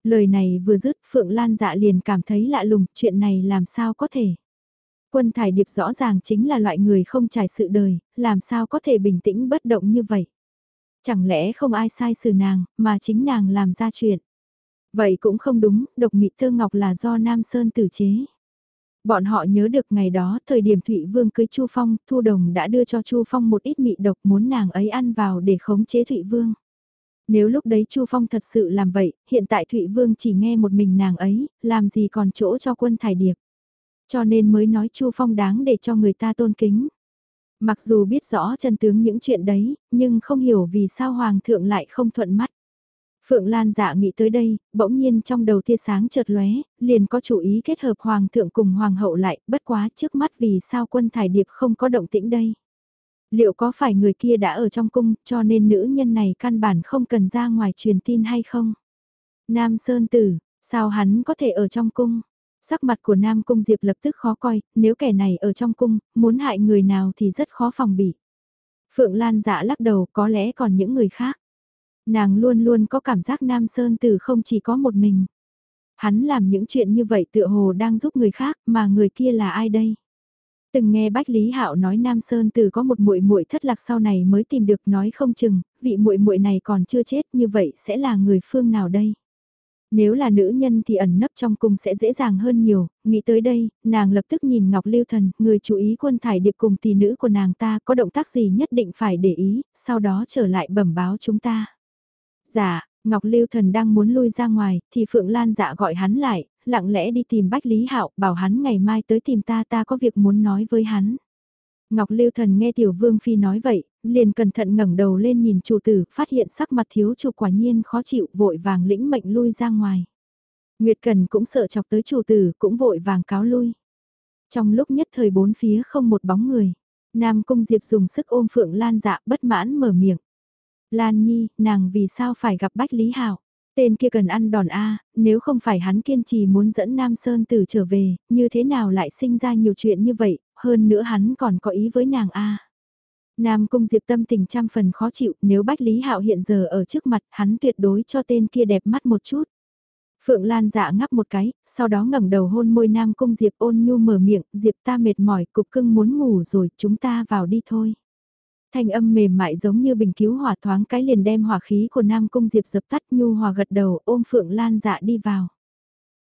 Speaker 1: Lời này vừa dứt Phượng Lan dạ liền cảm thấy lạ lùng, chuyện này làm sao có thể. Quân thải điệp rõ ràng chính là loại người không trải sự đời, làm sao có thể bình tĩnh bất động như vậy. Chẳng lẽ không ai sai xử nàng, mà chính nàng làm ra chuyện. Vậy cũng không đúng, độc mị thơ ngọc là do Nam Sơn tử chế. Bọn họ nhớ được ngày đó, thời điểm Thụy Vương cưới Chu Phong, Thu Đồng đã đưa cho Chu Phong một ít mị độc muốn nàng ấy ăn vào để khống chế Thụy Vương. Nếu lúc đấy Chu Phong thật sự làm vậy, hiện tại Thụy Vương chỉ nghe một mình nàng ấy, làm gì còn chỗ cho quân thải điệp. Cho nên mới nói Chu Phong đáng để cho người ta tôn kính. Mặc dù biết rõ chân tướng những chuyện đấy, nhưng không hiểu vì sao Hoàng thượng lại không thuận mắt. Phượng Lan dạ nghĩ tới đây, bỗng nhiên trong đầu tia sáng chợt lóe, liền có chủ ý kết hợp hoàng thượng cùng hoàng hậu lại, bất quá trước mắt vì sao quân thải điệp không có động tĩnh đây. Liệu có phải người kia đã ở trong cung, cho nên nữ nhân này căn bản không cần ra ngoài truyền tin hay không? Nam Sơn Tử, sao hắn có thể ở trong cung? Sắc mặt của Nam Cung Diệp lập tức khó coi, nếu kẻ này ở trong cung, muốn hại người nào thì rất khó phòng bị. Phượng Lan dạ lắc đầu có lẽ còn những người khác. Nàng luôn luôn có cảm giác Nam Sơn Tử không chỉ có một mình. Hắn làm những chuyện như vậy tựa hồ đang giúp người khác mà người kia là ai đây? Từng nghe Bách Lý Hạo nói Nam Sơn Tử có một muội muội thất lạc sau này mới tìm được nói không chừng, vị muội muội này còn chưa chết như vậy sẽ là người phương nào đây? Nếu là nữ nhân thì ẩn nấp trong cung sẽ dễ dàng hơn nhiều, nghĩ tới đây, nàng lập tức nhìn Ngọc Lưu Thần, người chú ý quân thải điệp cùng tỷ nữ của nàng ta có động tác gì nhất định phải để ý, sau đó trở lại bẩm báo chúng ta. Dạ, Ngọc Lưu Thần đang muốn lui ra ngoài, thì Phượng Lan dạ gọi hắn lại, lặng lẽ đi tìm Bách Lý Hạo, bảo hắn ngày mai tới tìm ta ta có việc muốn nói với hắn. Ngọc Lưu Thần nghe Tiểu Vương Phi nói vậy, liền cẩn thận ngẩng đầu lên nhìn chủ tử, phát hiện sắc mặt thiếu chủ quả nhiên khó chịu, vội vàng lĩnh mệnh lui ra ngoài. Nguyệt Cần cũng sợ chọc tới chủ tử, cũng vội vàng cáo lui. Trong lúc nhất thời bốn phía không một bóng người, Nam Cung Diệp dùng sức ôm Phượng Lan dạ bất mãn mở miệng. Lan Nhi, nàng vì sao phải gặp Bách Lý Hảo? Tên kia cần ăn đòn A, nếu không phải hắn kiên trì muốn dẫn Nam Sơn Tử trở về, như thế nào lại sinh ra nhiều chuyện như vậy, hơn nữa hắn còn có ý với nàng A. Nam Cung Diệp tâm tình trăm phần khó chịu, nếu Bách Lý Hạo hiện giờ ở trước mặt, hắn tuyệt đối cho tên kia đẹp mắt một chút. Phượng Lan dạ ngắp một cái, sau đó ngẩng đầu hôn môi Nam Cung Diệp ôn nhu mở miệng, Diệp ta mệt mỏi, cục cưng muốn ngủ rồi, chúng ta vào đi thôi. Thanh âm mềm mại giống như bình cứu hỏa thoáng cái liền đem hỏa khí của Nam Cung Diệp dập tắt nhu hòa gật đầu ôm Phượng Lan dạ đi vào.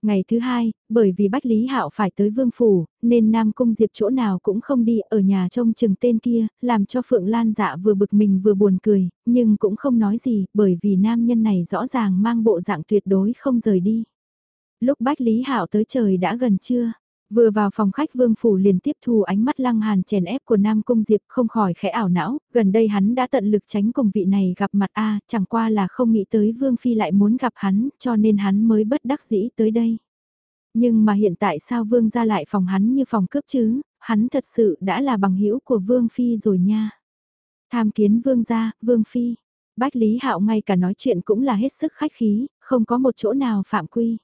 Speaker 1: Ngày thứ hai, bởi vì Bách Lý Hạo phải tới Vương Phủ, nên Nam Cung Diệp chỗ nào cũng không đi ở nhà trông chừng tên kia, làm cho Phượng Lan dạ vừa bực mình vừa buồn cười, nhưng cũng không nói gì, bởi vì nam nhân này rõ ràng mang bộ dạng tuyệt đối không rời đi. Lúc Bách Lý Hạo tới trời đã gần trưa, Vừa vào phòng khách Vương Phủ liền tiếp thu ánh mắt lăng hàn chèn ép của Nam Cung Diệp không khỏi khẽ ảo não, gần đây hắn đã tận lực tránh cùng vị này gặp mặt a chẳng qua là không nghĩ tới Vương Phi lại muốn gặp hắn, cho nên hắn mới bất đắc dĩ tới đây. Nhưng mà hiện tại sao Vương ra lại phòng hắn như phòng cướp chứ, hắn thật sự đã là bằng hữu của Vương Phi rồi nha. Tham kiến Vương gia, Vương Phi, Bách Lý Hạo ngay cả nói chuyện cũng là hết sức khách khí, không có một chỗ nào phạm quy.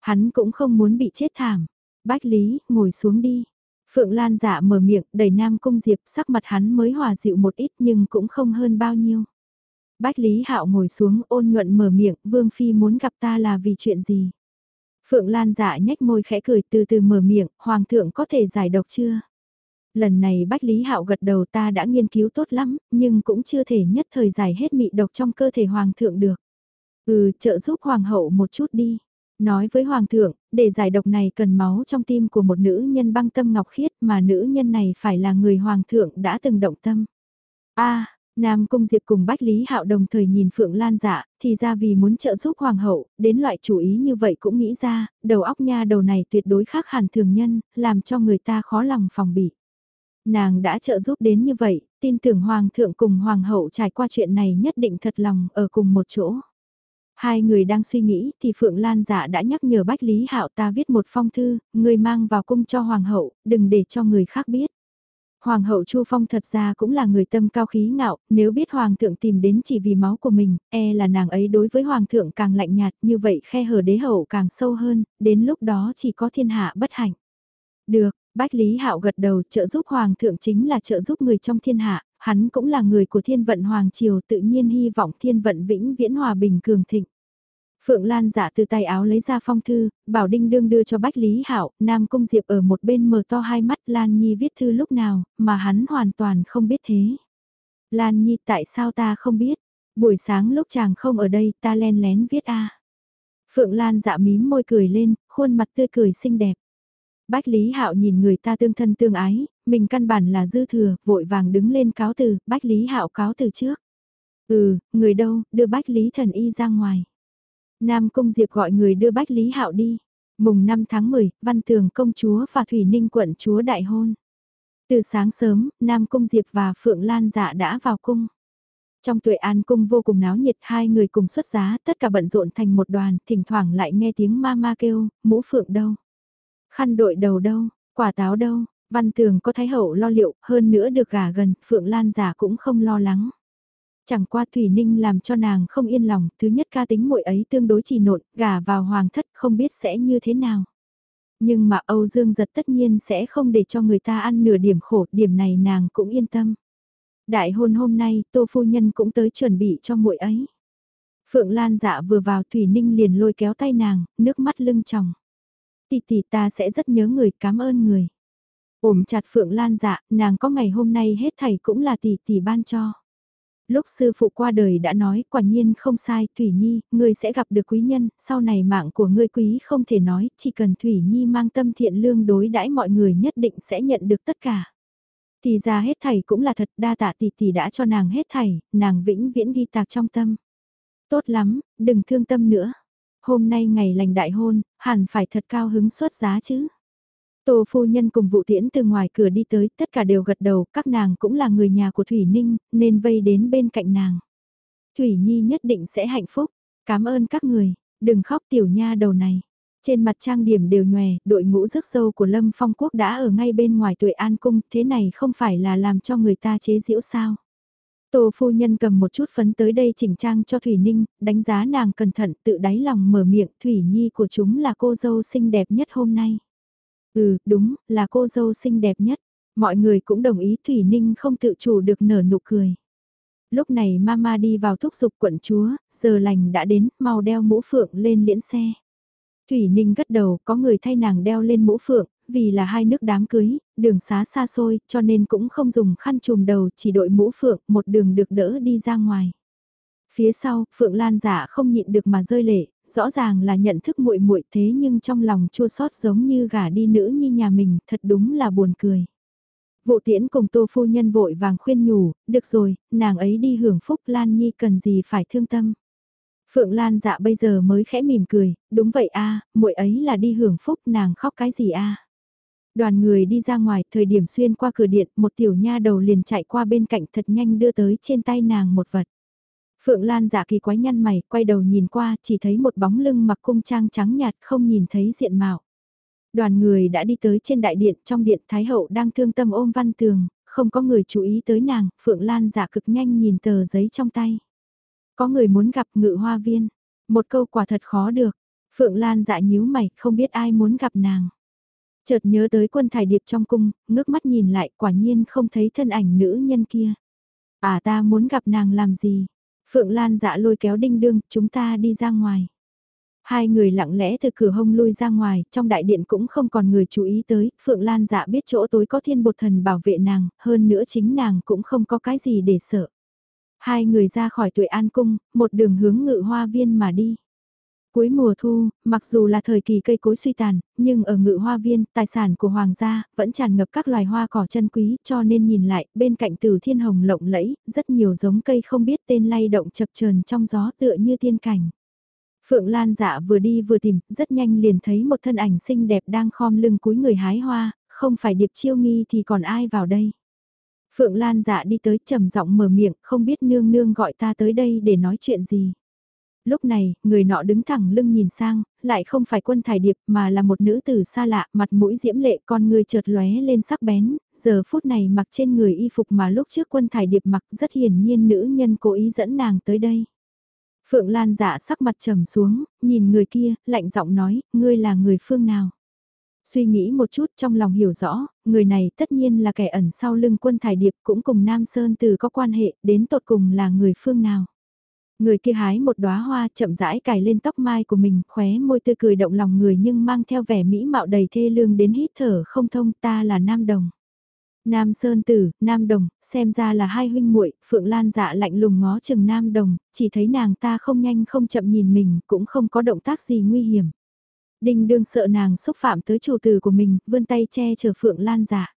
Speaker 1: Hắn cũng không muốn bị chết thảm. Bách Lý, ngồi xuống đi. Phượng Lan dạ mở miệng, đẩy Nam Cung Diệp, sắc mặt hắn mới hòa dịu một ít nhưng cũng không hơn bao nhiêu. Bách Lý Hạo ngồi xuống ôn nhuận mở miệng, Vương Phi muốn gặp ta là vì chuyện gì? Phượng Lan dạ nhếch môi khẽ cười từ từ mở miệng, Hoàng thượng có thể giải độc chưa? Lần này Bách Lý Hạo gật đầu ta đã nghiên cứu tốt lắm, nhưng cũng chưa thể nhất thời giải hết mị độc trong cơ thể Hoàng thượng được. Ừ, trợ giúp Hoàng hậu một chút đi. Nói với Hoàng thượng, để giải độc này cần máu trong tim của một nữ nhân băng tâm ngọc khiết mà nữ nhân này phải là người Hoàng thượng đã từng động tâm. a Nam Cung Diệp cùng Bách Lý Hạo đồng thời nhìn Phượng Lan dạ, thì ra vì muốn trợ giúp Hoàng hậu, đến loại chủ ý như vậy cũng nghĩ ra, đầu óc nha đầu này tuyệt đối khác hẳn thường nhân, làm cho người ta khó lòng phòng bị. Nàng đã trợ giúp đến như vậy, tin tưởng Hoàng thượng cùng Hoàng hậu trải qua chuyện này nhất định thật lòng ở cùng một chỗ. Hai người đang suy nghĩ thì Phượng Lan dạ đã nhắc nhở Bách Lý Hạo ta viết một phong thư, người mang vào cung cho Hoàng hậu, đừng để cho người khác biết. Hoàng hậu Chu Phong thật ra cũng là người tâm cao khí ngạo, nếu biết Hoàng thượng tìm đến chỉ vì máu của mình, e là nàng ấy đối với Hoàng thượng càng lạnh nhạt như vậy khe hở đế hậu càng sâu hơn, đến lúc đó chỉ có thiên hạ bất hạnh. Được, Bách Lý Hạo gật đầu trợ giúp Hoàng thượng chính là trợ giúp người trong thiên hạ, hắn cũng là người của thiên vận Hoàng Triều tự nhiên hy vọng thiên vận vĩnh viễn hòa bình cường thịnh. Phượng Lan giả từ tay áo lấy ra phong thư, bảo Đinh Đương đưa cho Bách Lý Hạo, Nam Cung Diệp ở một bên mở to hai mắt Lan Nhi viết thư lúc nào, mà hắn hoàn toàn không biết thế. Lan Nhi tại sao ta không biết? Buổi sáng lúc chàng không ở đây ta len lén viết a. Phượng Lan dạ mím môi cười lên, khuôn mặt tươi cười xinh đẹp. Bách Lý Hạo nhìn người ta tương thân tương ái, mình căn bản là dư thừa, vội vàng đứng lên cáo từ, Bách Lý Hạo cáo từ trước. Ừ, người đâu, đưa Bách Lý Thần Y ra ngoài. Nam Cung Diệp gọi người đưa Bách Lý Hạo đi. Mùng 5 tháng 10, Văn Tường công chúa và Thủy Ninh quận chúa đại hôn. Từ sáng sớm, Nam Cung Diệp và Phượng Lan dạ đã vào cung. Trong tuệ an cung vô cùng náo nhiệt hai người cùng xuất giá, tất cả bận rộn thành một đoàn, thỉnh thoảng lại nghe tiếng ma ma kêu, mũ phượng đâu. Khăn đội đầu đâu, quả táo đâu, văn tường có thái hậu lo liệu, hơn nữa được gả gần, Phượng Lan giả cũng không lo lắng. Chẳng qua Thủy Ninh làm cho nàng không yên lòng, thứ nhất ca tính muội ấy tương đối trì nộn, gả vào hoàng thất không biết sẽ như thế nào. Nhưng mà Âu Dương giật tất nhiên sẽ không để cho người ta ăn nửa điểm khổ, điểm này nàng cũng yên tâm. Đại hôn hôm nay, Tô Phu Nhân cũng tới chuẩn bị cho muội ấy. Phượng Lan dạ vừa vào Thủy Ninh liền lôi kéo tay nàng, nước mắt lưng tròng. Tỷ tỷ ta sẽ rất nhớ người, cảm ơn người. Ổm chặt Phượng Lan dạ, nàng có ngày hôm nay hết thầy cũng là tỷ tỷ ban cho. Lúc sư phụ qua đời đã nói, quả nhiên không sai, Thủy Nhi, ngươi sẽ gặp được quý nhân, sau này mạng của ngươi quý không thể nói, chỉ cần Thủy Nhi mang tâm thiện lương đối đãi mọi người nhất định sẽ nhận được tất cả. Thì ra hết thầy cũng là thật, đa tạ tỷ tỷ đã cho nàng hết thầy, nàng vĩnh viễn ghi tạc trong tâm. Tốt lắm, đừng thương tâm nữa. Hôm nay ngày lành đại hôn, hẳn phải thật cao hứng xuất giá chứ. Tô phu nhân cùng vụ tiễn từ ngoài cửa đi tới, tất cả đều gật đầu, các nàng cũng là người nhà của Thủy Ninh, nên vây đến bên cạnh nàng. Thủy Nhi nhất định sẽ hạnh phúc, cảm ơn các người, đừng khóc tiểu nha đầu này. Trên mặt trang điểm đều nhòe, đội ngũ rước dâu của Lâm Phong Quốc đã ở ngay bên ngoài tuổi an cung, thế này không phải là làm cho người ta chế giễu sao. Tô phu nhân cầm một chút phấn tới đây chỉnh trang cho Thủy Ninh, đánh giá nàng cẩn thận tự đáy lòng mở miệng Thủy Nhi của chúng là cô dâu xinh đẹp nhất hôm nay. Ừ, đúng, là cô dâu xinh đẹp nhất. Mọi người cũng đồng ý Thủy Ninh không tự chủ được nở nụ cười. Lúc này mama đi vào thúc giục quận chúa, giờ lành đã đến, mau đeo mũ phượng lên liễn xe. Thủy Ninh gật đầu, có người thay nàng đeo lên mũ phượng, vì là hai nước đám cưới, đường xá xa xôi, cho nên cũng không dùng khăn trùm đầu, chỉ đội mũ phượng, một đường được đỡ đi ra ngoài. Phía sau, Phượng Lan giả không nhịn được mà rơi lệ, rõ ràng là nhận thức muội muội thế nhưng trong lòng chua xót giống như gả đi nữ như nhà mình, thật đúng là buồn cười. Vụ tiễn cùng tô phu nhân vội vàng khuyên nhủ, được rồi, nàng ấy đi hưởng phúc Lan Nhi cần gì phải thương tâm. Phượng Lan dạ bây giờ mới khẽ mỉm cười, đúng vậy a, muội ấy là đi hưởng phúc nàng khóc cái gì a? Đoàn người đi ra ngoài, thời điểm xuyên qua cửa điện, một tiểu nha đầu liền chạy qua bên cạnh thật nhanh đưa tới trên tay nàng một vật. Phượng Lan giả kỳ quái nhăn mày, quay đầu nhìn qua, chỉ thấy một bóng lưng mặc cung trang trắng nhạt không nhìn thấy diện mạo. Đoàn người đã đi tới trên đại điện, trong điện Thái Hậu đang thương tâm ôm văn tường, không có người chú ý tới nàng, Phượng Lan giả cực nhanh nhìn tờ giấy trong tay. Có người muốn gặp ngự hoa viên, một câu quả thật khó được, Phượng Lan dạ nhíu mày, không biết ai muốn gặp nàng. Chợt nhớ tới quân thải điệp trong cung, ngước mắt nhìn lại quả nhiên không thấy thân ảnh nữ nhân kia. À ta muốn gặp nàng làm gì? Phượng Lan dạ lôi kéo đinh đương, chúng ta đi ra ngoài. Hai người lặng lẽ từ cửa hông lui ra ngoài, trong đại điện cũng không còn người chú ý tới, Phượng Lan dạ biết chỗ tối có thiên bột thần bảo vệ nàng, hơn nữa chính nàng cũng không có cái gì để sợ. Hai người ra khỏi tuệ an cung, một đường hướng ngự hoa viên mà đi. Cuối mùa thu, mặc dù là thời kỳ cây cối suy tàn, nhưng ở ngự hoa viên, tài sản của hoàng gia, vẫn tràn ngập các loài hoa cỏ chân quý, cho nên nhìn lại, bên cạnh từ thiên hồng lộng lẫy, rất nhiều giống cây không biết tên lay động chập chờn trong gió tựa như tiên cảnh. Phượng Lan dạ vừa đi vừa tìm, rất nhanh liền thấy một thân ảnh xinh đẹp đang khom lưng cúi người hái hoa, không phải điệp chiêu nghi thì còn ai vào đây. Phượng Lan dạ đi tới trầm giọng mở miệng, không biết nương nương gọi ta tới đây để nói chuyện gì. Lúc này, người nọ đứng thẳng lưng nhìn sang, lại không phải quân thải điệp mà là một nữ tử xa lạ, mặt mũi diễm lệ con người chợt lóe lên sắc bén, giờ phút này mặc trên người y phục mà lúc trước quân thải điệp mặc rất hiển nhiên nữ nhân cố ý dẫn nàng tới đây. Phượng Lan dạ sắc mặt trầm xuống, nhìn người kia, lạnh giọng nói, ngươi là người phương nào? Suy nghĩ một chút trong lòng hiểu rõ, người này tất nhiên là kẻ ẩn sau lưng quân thải điệp cũng cùng Nam Sơn từ có quan hệ, đến tột cùng là người phương nào? Người kia hái một đóa hoa chậm rãi cài lên tóc mai của mình, khóe môi tươi cười động lòng người nhưng mang theo vẻ mỹ mạo đầy thê lương đến hít thở không thông ta là Nam Đồng. Nam Sơn Tử, Nam Đồng, xem ra là hai huynh muội Phượng Lan dạ lạnh lùng ngó chừng Nam Đồng, chỉ thấy nàng ta không nhanh không chậm nhìn mình, cũng không có động tác gì nguy hiểm. Đinh đương sợ nàng xúc phạm tới chủ tử của mình, vươn tay che chở Phượng Lan dạ.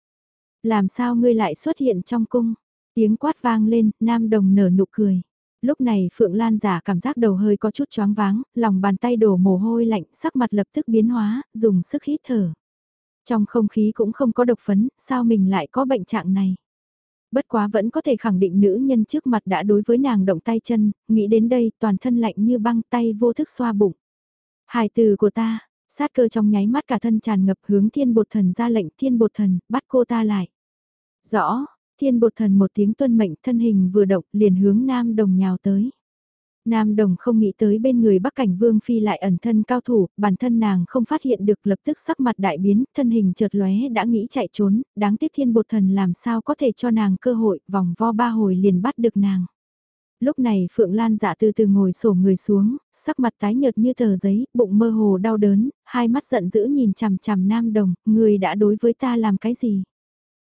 Speaker 1: Làm sao ngươi lại xuất hiện trong cung? Tiếng quát vang lên, Nam Đồng nở nụ cười. Lúc này Phượng Lan giả cảm giác đầu hơi có chút choáng váng, lòng bàn tay đổ mồ hôi lạnh, sắc mặt lập tức biến hóa, dùng sức hít thở. Trong không khí cũng không có độc phấn, sao mình lại có bệnh trạng này? Bất quá vẫn có thể khẳng định nữ nhân trước mặt đã đối với nàng động tay chân, nghĩ đến đây toàn thân lạnh như băng tay vô thức xoa bụng. Hài từ của ta, sát cơ trong nháy mắt cả thân tràn ngập hướng thiên bột thần ra lệnh thiên bột thần, bắt cô ta lại. Rõ, thiên bột thần một tiếng tuân mệnh thân hình vừa động liền hướng nam đồng nhào tới. Nam Đồng không nghĩ tới bên người Bắc Cảnh Vương Phi lại ẩn thân cao thủ, bản thân nàng không phát hiện được lập tức sắc mặt đại biến, thân hình chợt lóe đã nghĩ chạy trốn, đáng tiếc thiên bột thần làm sao có thể cho nàng cơ hội, vòng vo ba hồi liền bắt được nàng. Lúc này Phượng Lan dạ từ từ ngồi sổ người xuống, sắc mặt tái nhợt như tờ giấy, bụng mơ hồ đau đớn, hai mắt giận dữ nhìn chằm chằm Nam Đồng, người đã đối với ta làm cái gì?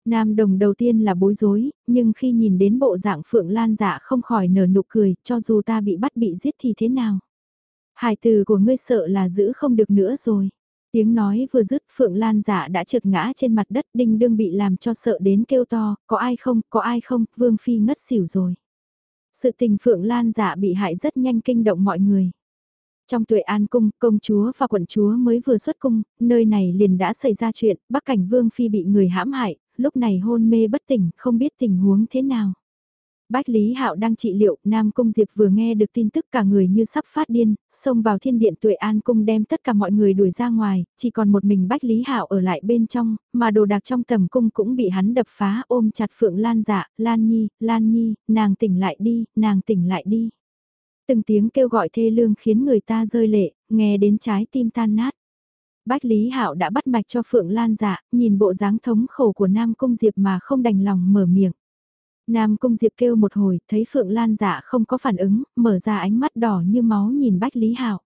Speaker 1: Nam đồng đầu tiên là bối rối, nhưng khi nhìn đến bộ dạng Phượng Lan dạ không khỏi nở nụ cười, cho dù ta bị bắt bị giết thì thế nào. Hài từ của ngươi sợ là giữ không được nữa rồi. Tiếng nói vừa dứt Phượng Lan dạ đã trượt ngã trên mặt đất đinh đương bị làm cho sợ đến kêu to, có ai không, có ai không, Vương Phi ngất xỉu rồi. Sự tình Phượng Lan dạ bị hại rất nhanh kinh động mọi người. Trong tuệ an cung, công chúa và quận chúa mới vừa xuất cung, nơi này liền đã xảy ra chuyện, bắc cảnh Vương Phi bị người hãm hại, lúc này hôn mê bất tỉnh, không biết tình huống thế nào. Bách Lý Hạo đang trị liệu, Nam Cung Diệp vừa nghe được tin tức cả người như sắp phát điên, xông vào thiên điện tuệ an cung đem tất cả mọi người đuổi ra ngoài, chỉ còn một mình Bách Lý Hạo ở lại bên trong, mà đồ đạc trong tầm cung cũng bị hắn đập phá ôm chặt Phượng Lan dạ, Lan Nhi, Lan Nhi, nàng tỉnh lại đi, nàng tỉnh lại đi. Từng tiếng kêu gọi thê lương khiến người ta rơi lệ, nghe đến trái tim tan nát. Bách Lý Hạo đã bắt mạch cho Phượng Lan dạ, nhìn bộ dáng thống khổ của Nam Cung Diệp mà không đành lòng mở miệng. Nam Cung Diệp kêu một hồi, thấy Phượng Lan dạ không có phản ứng, mở ra ánh mắt đỏ như máu nhìn Bách Lý Hạo.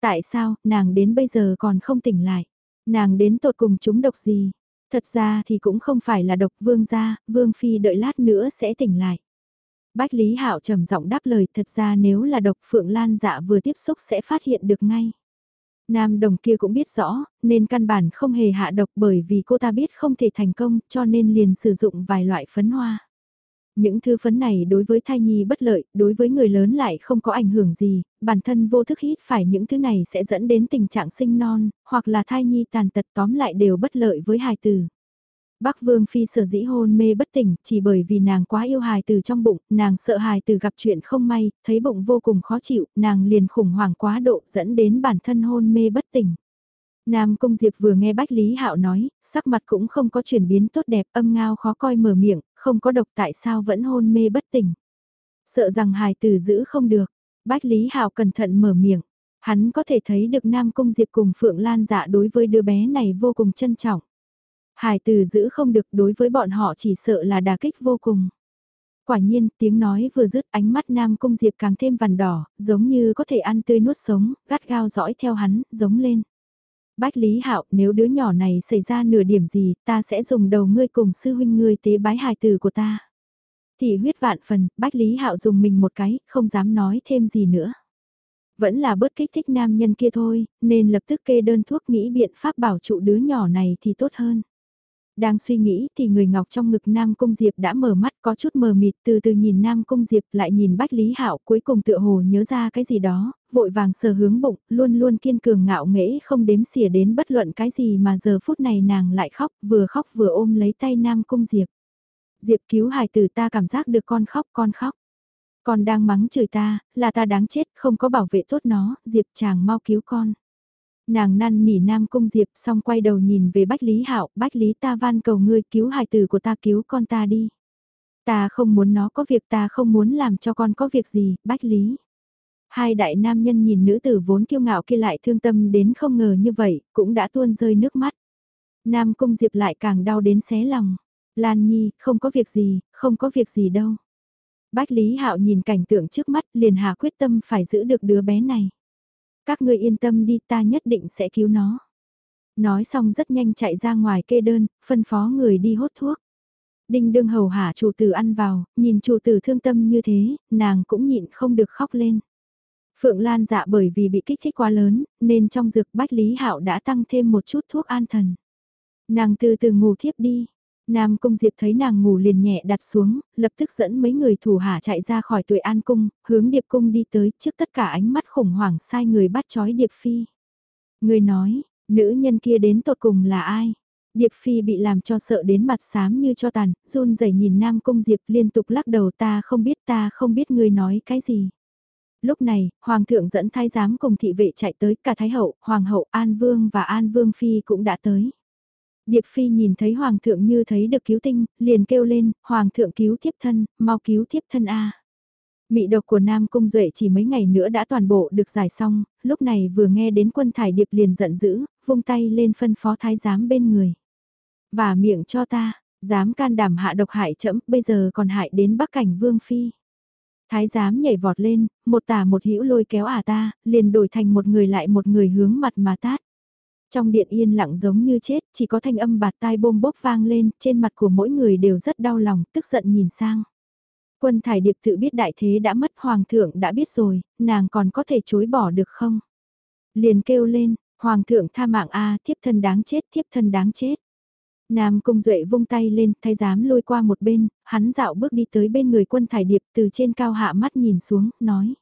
Speaker 1: Tại sao, nàng đến bây giờ còn không tỉnh lại? Nàng đến tột cùng chúng độc gì? Thật ra thì cũng không phải là độc vương gia, vương phi đợi lát nữa sẽ tỉnh lại. Bách Lý Hạo trầm giọng đáp lời thật ra nếu là độc Phượng Lan dạ vừa tiếp xúc sẽ phát hiện được ngay. Nam đồng kia cũng biết rõ, nên căn bản không hề hạ độc bởi vì cô ta biết không thể thành công cho nên liền sử dụng vài loại phấn hoa. Những thứ phấn này đối với thai nhi bất lợi, đối với người lớn lại không có ảnh hưởng gì, bản thân vô thức hít phải những thứ này sẽ dẫn đến tình trạng sinh non, hoặc là thai nhi tàn tật tóm lại đều bất lợi với hài tử. Bắc Vương Phi sở dĩ hôn mê bất tỉnh, chỉ bởi vì nàng quá yêu hài từ trong bụng, nàng sợ hài từ gặp chuyện không may, thấy bụng vô cùng khó chịu, nàng liền khủng hoảng quá độ dẫn đến bản thân hôn mê bất tỉnh. Nam Cung Diệp vừa nghe Bách Lý Hạo nói, sắc mặt cũng không có chuyển biến tốt đẹp, âm ngao khó coi mở miệng, không có độc tại sao vẫn hôn mê bất tỉnh. Sợ rằng hài tử giữ không được, Bách Lý Hạo cẩn thận mở miệng, hắn có thể thấy được Nam Cung Diệp cùng Phượng Lan dạ đối với đứa bé này vô cùng trân trọng. Hải từ giữ không được đối với bọn họ chỉ sợ là đà kích vô cùng. Quả nhiên, tiếng nói vừa dứt ánh mắt Nam Cung Diệp càng thêm vằn đỏ, giống như có thể ăn tươi nuốt sống, gắt gao dõi theo hắn, giống lên. Bách Lý Hạo, nếu đứa nhỏ này xảy ra nửa điểm gì, ta sẽ dùng đầu ngươi cùng sư huynh ngươi tế bái hài tử của ta. Thì huyết vạn phần, Bách Lý Hạo dùng mình một cái, không dám nói thêm gì nữa. Vẫn là bớt kích thích nam nhân kia thôi, nên lập tức kê đơn thuốc nghĩ biện pháp bảo trụ đứa nhỏ này thì tốt hơn. Đang suy nghĩ thì người ngọc trong ngực Nam Cung Diệp đã mở mắt có chút mờ mịt từ từ nhìn Nam Cung Diệp lại nhìn Bách Lý Hạo cuối cùng tựa hồ nhớ ra cái gì đó, vội vàng sờ hướng bụng, luôn luôn kiên cường ngạo nghễ không đếm xỉa đến bất luận cái gì mà giờ phút này nàng lại khóc vừa khóc vừa ôm lấy tay Nam Cung Diệp. Diệp cứu hài tử ta cảm giác được con khóc con khóc. Con đang mắng chửi ta, là ta đáng chết, không có bảo vệ tốt nó, Diệp chàng mau cứu con. Nàng năn nỉ Nam Cung Diệp xong quay đầu nhìn về Bách Lý Hạo, Bách Lý ta van cầu ngươi cứu hài tử của ta cứu con ta đi. Ta không muốn nó có việc ta không muốn làm cho con có việc gì, Bách Lý. Hai đại nam nhân nhìn nữ tử vốn kiêu ngạo kia lại thương tâm đến không ngờ như vậy, cũng đã tuôn rơi nước mắt. Nam Cung Diệp lại càng đau đến xé lòng. Lan Nhi, không có việc gì, không có việc gì đâu. Bách Lý Hạo nhìn cảnh tượng trước mắt liền hà quyết tâm phải giữ được đứa bé này. Các ngươi yên tâm đi ta nhất định sẽ cứu nó. Nói xong rất nhanh chạy ra ngoài kê đơn, phân phó người đi hốt thuốc. Đinh đương hầu hạ chủ tử ăn vào, nhìn chủ tử thương tâm như thế, nàng cũng nhịn không được khóc lên. Phượng Lan dạ bởi vì bị kích thích quá lớn, nên trong dược bách Lý Hạo đã tăng thêm một chút thuốc an thần. Nàng từ từ ngủ thiếp đi, Nam Cung Diệp thấy nàng ngủ liền nhẹ đặt xuống, lập tức dẫn mấy người thủ hạ chạy ra khỏi tuổi an cung, hướng Điệp Cung đi tới trước tất cả ánh mắt khủng hoảng sai người bắt chói Điệp Phi. Người nói, nữ nhân kia đến tột cùng là ai? Điệp Phi bị làm cho sợ đến mặt xám như cho tàn, run rẩy nhìn Nam Cung Diệp liên tục lắc đầu ta không biết ta không biết người nói cái gì. Lúc này, Hoàng thượng dẫn thái giám cùng thị vệ chạy tới cả Thái hậu, Hoàng hậu An Vương và An Vương Phi cũng đã tới. Điệp Phi nhìn thấy Hoàng thượng như thấy được cứu tinh, liền kêu lên, Hoàng thượng cứu thiếp thân, mau cứu thiếp thân A. Mị độc của Nam Cung Duệ chỉ mấy ngày nữa đã toàn bộ được giải xong, lúc này vừa nghe đến quân thải điệp liền giận dữ, vung tay lên phân phó thái giám bên người. Và miệng cho ta, dám can đảm hạ độc hại chậm, bây giờ còn hại đến bắc cảnh Vương Phi. Thái giám nhảy vọt lên, một tả một hữu lôi kéo à ta, liền đổi thành một người lại một người hướng mặt mà tát. Trong điện yên lặng giống như chết, chỉ có thanh âm bạt tai bôm bốp vang lên, trên mặt của mỗi người đều rất đau lòng, tức giận nhìn sang. Quân thải điệp tự biết đại thế đã mất hoàng thượng đã biết rồi, nàng còn có thể chối bỏ được không? Liền kêu lên, hoàng thượng tha mạng a thiếp thân đáng chết, thiếp thân đáng chết. Nam Cung Duệ vung tay lên, thay dám lôi qua một bên, hắn dạo bước đi tới bên người quân thải điệp từ trên cao hạ mắt nhìn xuống, nói.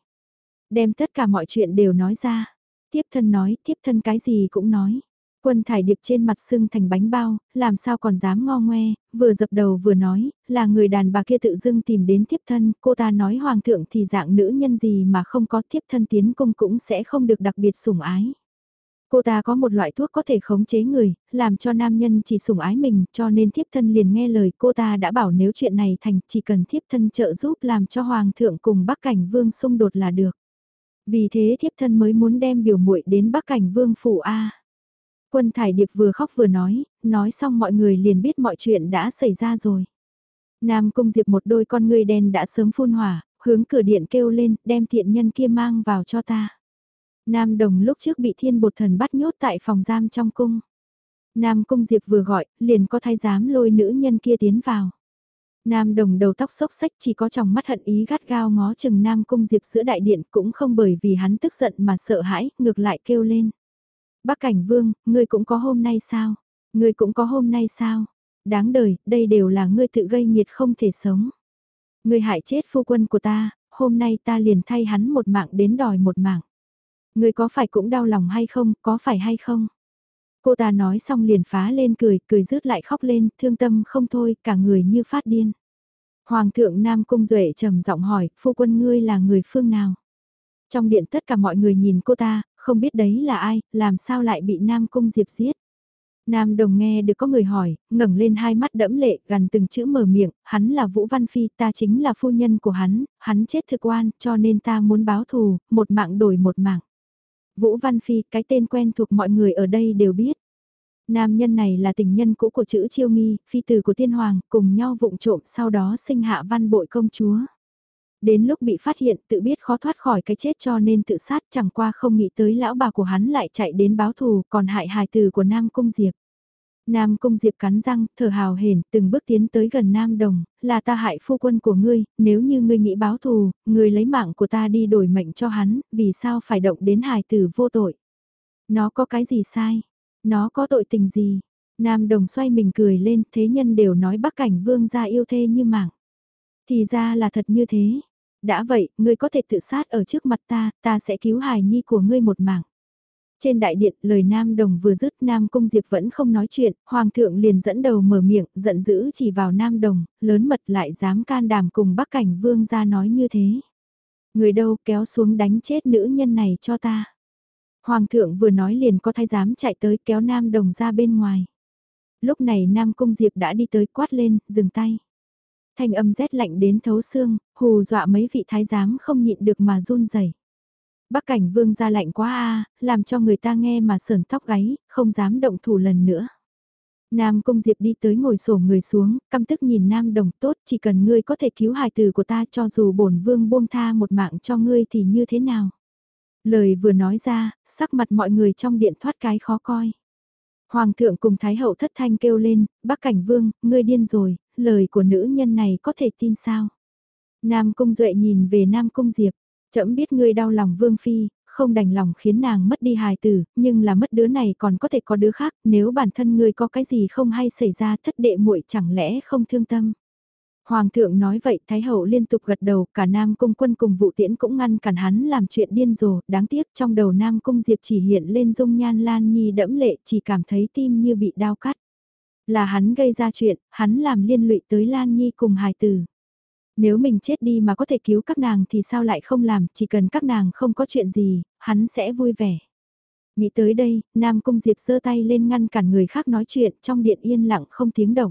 Speaker 1: Đem tất cả mọi chuyện đều nói ra. Tiếp thân nói, tiếp thân cái gì cũng nói. Quân thải điệp trên mặt sưng thành bánh bao, làm sao còn dám ngo ngoe, vừa dập đầu vừa nói, là người đàn bà kia tự dưng tìm đến thiếp thân, cô ta nói hoàng thượng thì dạng nữ nhân gì mà không có thiếp thân tiến công cũng sẽ không được đặc biệt sủng ái. Cô ta có một loại thuốc có thể khống chế người, làm cho nam nhân chỉ sủng ái mình, cho nên thiếp thân liền nghe lời cô ta đã bảo nếu chuyện này thành chỉ cần thiếp thân trợ giúp làm cho hoàng thượng cùng bắc cảnh vương xung đột là được. Vì thế thiếp thân mới muốn đem biểu muội đến bắc cảnh vương phủ A. Quân thải điệp vừa khóc vừa nói, nói xong mọi người liền biết mọi chuyện đã xảy ra rồi. Nam cung diệp một đôi con người đen đã sớm phun hỏa, hướng cửa điện kêu lên, đem thiện nhân kia mang vào cho ta. Nam đồng lúc trước bị thiên bột thần bắt nhốt tại phòng giam trong cung. Nam cung diệp vừa gọi, liền có thái giám lôi nữ nhân kia tiến vào. Nam đồng đầu tóc xốc xách chỉ có trong mắt hận ý gắt gao ngó chừng Nam cung diệp giữa đại điện cũng không bởi vì hắn tức giận mà sợ hãi, ngược lại kêu lên. Bác cảnh vương, ngươi cũng có hôm nay sao? Ngươi cũng có hôm nay sao? Đáng đời, đây đều là ngươi tự gây nhiệt không thể sống. Ngươi hại chết phu quân của ta, hôm nay ta liền thay hắn một mạng đến đòi một mạng. Ngươi có phải cũng đau lòng hay không, có phải hay không? Cô ta nói xong liền phá lên cười, cười rứt lại khóc lên, thương tâm không thôi, cả người như phát điên. Hoàng thượng Nam Cung Duệ trầm giọng hỏi, phu quân ngươi là người phương nào? Trong điện tất cả mọi người nhìn cô ta, không biết đấy là ai, làm sao lại bị Nam Cung Diệp giết. Nam Đồng nghe được có người hỏi, ngẩng lên hai mắt đẫm lệ, gần từng chữ mở miệng, hắn là Vũ Văn Phi, ta chính là phu nhân của hắn, hắn chết thực oan, cho nên ta muốn báo thù, một mạng đổi một mạng. Vũ Văn Phi, cái tên quen thuộc mọi người ở đây đều biết. Nam nhân này là tình nhân cũ của chữ chiêu nghi, phi tử của tiên hoàng, cùng nhau vụng trộm sau đó sinh hạ văn bội công chúa. Đến lúc bị phát hiện tự biết khó thoát khỏi cái chết cho nên tự sát chẳng qua không nghĩ tới lão bà của hắn lại chạy đến báo thù còn hại hài tử của Nam Cung Diệp. Nam Cung Diệp cắn răng, thở hào hển, từng bước tiến tới gần Nam Đồng, là ta hại phu quân của ngươi, nếu như ngươi nghĩ báo thù, ngươi lấy mạng của ta đi đổi mệnh cho hắn, vì sao phải động đến hài tử vô tội. Nó có cái gì sai? Nó có tội tình gì? Nam Đồng xoay mình cười lên, thế nhân đều nói bắc cảnh vương gia yêu thê như mạng. Thì ra là thật như thế. Đã vậy, ngươi có thể tự sát ở trước mặt ta, ta sẽ cứu hài nhi của ngươi một mạng. Trên đại điện, lời Nam Đồng vừa dứt Nam Cung Diệp vẫn không nói chuyện, Hoàng thượng liền dẫn đầu mở miệng, giận dữ chỉ vào Nam Đồng, lớn mật lại dám can đảm cùng Bắc Cảnh Vương ra nói như thế. Người đâu kéo xuống đánh chết nữ nhân này cho ta. Hoàng thượng vừa nói liền có thái giám chạy tới kéo Nam Đồng ra bên ngoài. Lúc này Nam Cung Diệp đã đi tới quát lên, dừng tay. Thanh âm rét lạnh đến thấu xương, hù dọa mấy vị thái giám không nhịn được mà run rẩy. Bắc cảnh vương ra lạnh quá a làm cho người ta nghe mà sờn tóc gáy, không dám động thủ lần nữa. Nam Cung Diệp đi tới ngồi sổ người xuống, căm tức nhìn Nam Đồng tốt, chỉ cần ngươi có thể cứu hài tử của ta cho dù bổn vương buông tha một mạng cho ngươi thì như thế nào. Lời vừa nói ra, sắc mặt mọi người trong điện thoát cái khó coi. Hoàng thượng cùng Thái hậu thất thanh kêu lên, Bắc Cảnh Vương, ngươi điên rồi, lời của nữ nhân này có thể tin sao? Nam Cung Duệ nhìn về Nam Cung Diệp, Chậm biết ngươi đau lòng Vương Phi, không đành lòng khiến nàng mất đi hài tử, nhưng là mất đứa này còn có thể có đứa khác, nếu bản thân ngươi có cái gì không hay xảy ra thất đệ muội chẳng lẽ không thương tâm. Hoàng thượng nói vậy Thái hậu liên tục gật đầu, cả Nam Cung quân cùng vụ tiễn cũng ngăn cản hắn làm chuyện điên rồ, đáng tiếc trong đầu Nam Cung Diệp chỉ hiện lên dung nhan Lan Nhi đẫm lệ chỉ cảm thấy tim như bị đau cắt. Là hắn gây ra chuyện, hắn làm liên lụy tới Lan Nhi cùng hài tử. Nếu mình chết đi mà có thể cứu các nàng thì sao lại không làm, chỉ cần các nàng không có chuyện gì, hắn sẽ vui vẻ. Nghĩ tới đây, Nam Cung Diệp giơ tay lên ngăn cản người khác nói chuyện trong điện yên lặng không tiếng động.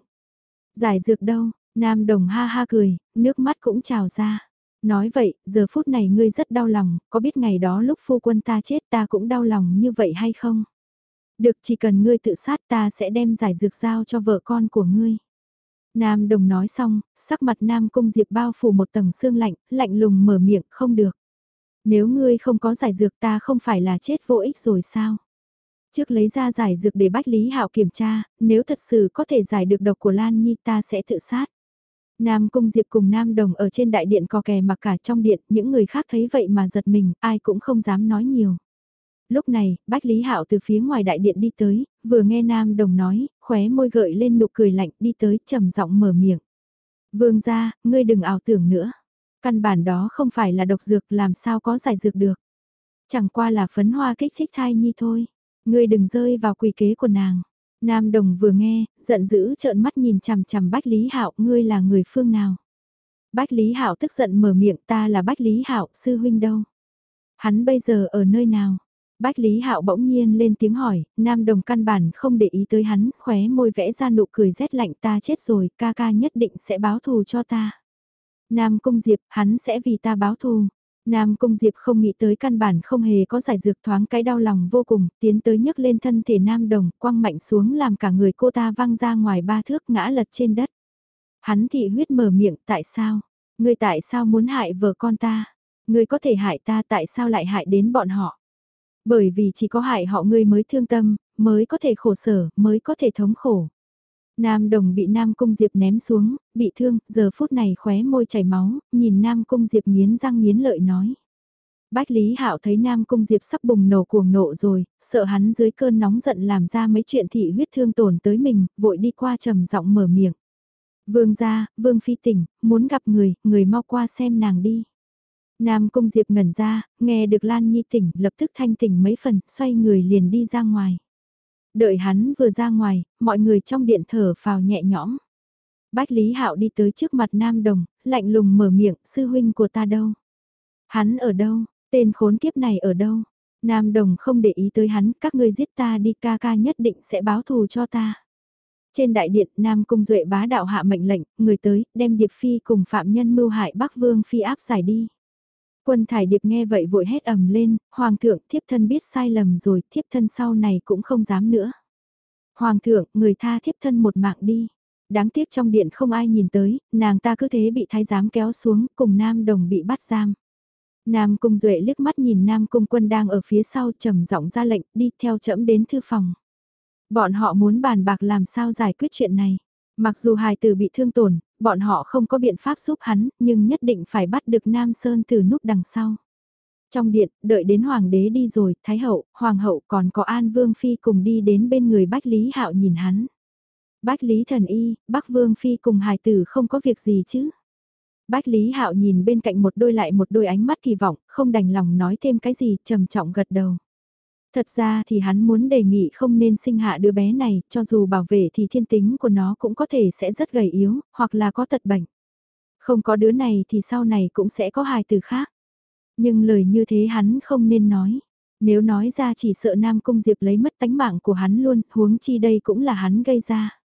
Speaker 1: Giải dược đâu, Nam Đồng ha ha cười, nước mắt cũng trào ra. Nói vậy, giờ phút này ngươi rất đau lòng, có biết ngày đó lúc phu quân ta chết ta cũng đau lòng như vậy hay không? Được chỉ cần ngươi tự sát ta sẽ đem giải dược giao cho vợ con của ngươi. Nam Đồng nói xong, sắc mặt Nam Cung Diệp bao phủ một tầng xương lạnh, lạnh lùng mở miệng, không được. Nếu ngươi không có giải dược ta không phải là chết vô ích rồi sao? Trước lấy ra giải dược để Bách Lý Hạo kiểm tra, nếu thật sự có thể giải được độc của Lan Nhi ta sẽ tự sát. Nam Cung Diệp cùng Nam Đồng ở trên đại điện co kè mặc cả trong điện, những người khác thấy vậy mà giật mình, ai cũng không dám nói nhiều lúc này, Bách Lý Hạo từ phía ngoài đại điện đi tới, vừa nghe Nam Đồng nói, khóe môi gợi lên nụ cười lạnh đi tới trầm giọng mở miệng. Vương gia, ngươi đừng ảo tưởng nữa. Căn bản đó không phải là độc dược làm sao có giải dược được. Chẳng qua là phấn hoa kích thích thai nhi thôi. Ngươi đừng rơi vào quỷ kế của nàng. Nam Đồng vừa nghe, giận dữ trợn mắt nhìn chằm chằm Bách Lý Hạo, ngươi là người phương nào? Bách Lý Hạo tức giận mở miệng, ta là Bách Lý Hạo, sư huynh đâu? Hắn bây giờ ở nơi nào? Bách Lý Hạo bỗng nhiên lên tiếng hỏi, Nam Đồng căn bản không để ý tới hắn, khóe môi vẽ ra nụ cười rét lạnh ta chết rồi, ca ca nhất định sẽ báo thù cho ta. Nam Cung Diệp, hắn sẽ vì ta báo thù. Nam Cung Diệp không nghĩ tới căn bản không hề có giải dược thoáng cái đau lòng vô cùng, tiến tới nhấc lên thân thể Nam Đồng, quăng mạnh xuống làm cả người cô ta văng ra ngoài ba thước ngã lật trên đất. Hắn thị huyết mở miệng, tại sao? Ngươi tại sao muốn hại vợ con ta? Ngươi có thể hại ta tại sao lại hại đến bọn họ? Bởi vì chỉ có hại họ ngươi mới thương tâm, mới có thể khổ sở, mới có thể thống khổ. Nam Đồng bị Nam Cung Diệp ném xuống, bị thương, giờ phút này khóe môi chảy máu, nhìn Nam Cung Diệp nghiến răng nghiến lợi nói. Bách Lý Hạo thấy Nam Cung Diệp sắp bùng nổ cuồng nộ rồi, sợ hắn dưới cơn nóng giận làm ra mấy chuyện thị huyết thương tổn tới mình, vội đi qua trầm giọng mở miệng. Vương gia, Vương Phi tỉnh, muốn gặp người, người mau qua xem nàng đi. Nam Cung Diệp ngẩn ra, nghe được Lan Nhi tỉnh, lập tức thanh tỉnh mấy phần, xoay người liền đi ra ngoài. Đợi hắn vừa ra ngoài, mọi người trong điện thở phào nhẹ nhõm. Bách Lý Hạo đi tới trước mặt Nam Đồng, lạnh lùng mở miệng, sư huynh của ta đâu? Hắn ở đâu? Tên khốn kiếp này ở đâu? Nam Đồng không để ý tới hắn, các ngươi giết ta đi ca ca nhất định sẽ báo thù cho ta. Trên đại điện, Nam Cung Duệ bá đạo hạ mệnh lệnh, người tới, đem Điệp Phi cùng phạm nhân mưu hại Bắc Vương Phi áp giải đi. Quân thải điệp nghe vậy vội hét ầm lên, hoàng thượng thiếp thân biết sai lầm rồi, thiếp thân sau này cũng không dám nữa. Hoàng thượng, người tha thiếp thân một mạng đi. Đáng tiếc trong điện không ai nhìn tới, nàng ta cứ thế bị thái giám kéo xuống, cùng Nam Đồng bị bắt giam. Nam Cung Duệ liếc mắt nhìn Nam Cung Quân đang ở phía sau trầm giọng ra lệnh đi theo chậm đến thư phòng. Bọn họ muốn bàn bạc làm sao giải quyết chuyện này. Mặc dù hài tử bị thương tổn, bọn họ không có biện pháp giúp hắn, nhưng nhất định phải bắt được Nam Sơn từ núp đằng sau. Trong điện, đợi đến Hoàng đế đi rồi, Thái hậu, Hoàng hậu còn có An Vương Phi cùng đi đến bên người Bách Lý Hạo nhìn hắn. Bách Lý Thần Y, Bắc Vương Phi cùng hài tử không có việc gì chứ. Bách Lý Hạo nhìn bên cạnh một đôi lại một đôi ánh mắt kỳ vọng, không đành lòng nói thêm cái gì, trầm trọng gật đầu. Thật ra thì hắn muốn đề nghị không nên sinh hạ đứa bé này, cho dù bảo vệ thì thiên tính của nó cũng có thể sẽ rất gầy yếu, hoặc là có tật bệnh. Không có đứa này thì sau này cũng sẽ có hài từ khác. Nhưng lời như thế hắn không nên nói. Nếu nói ra chỉ sợ Nam Cung Diệp lấy mất tánh mạng của hắn luôn, huống chi đây cũng là hắn gây ra.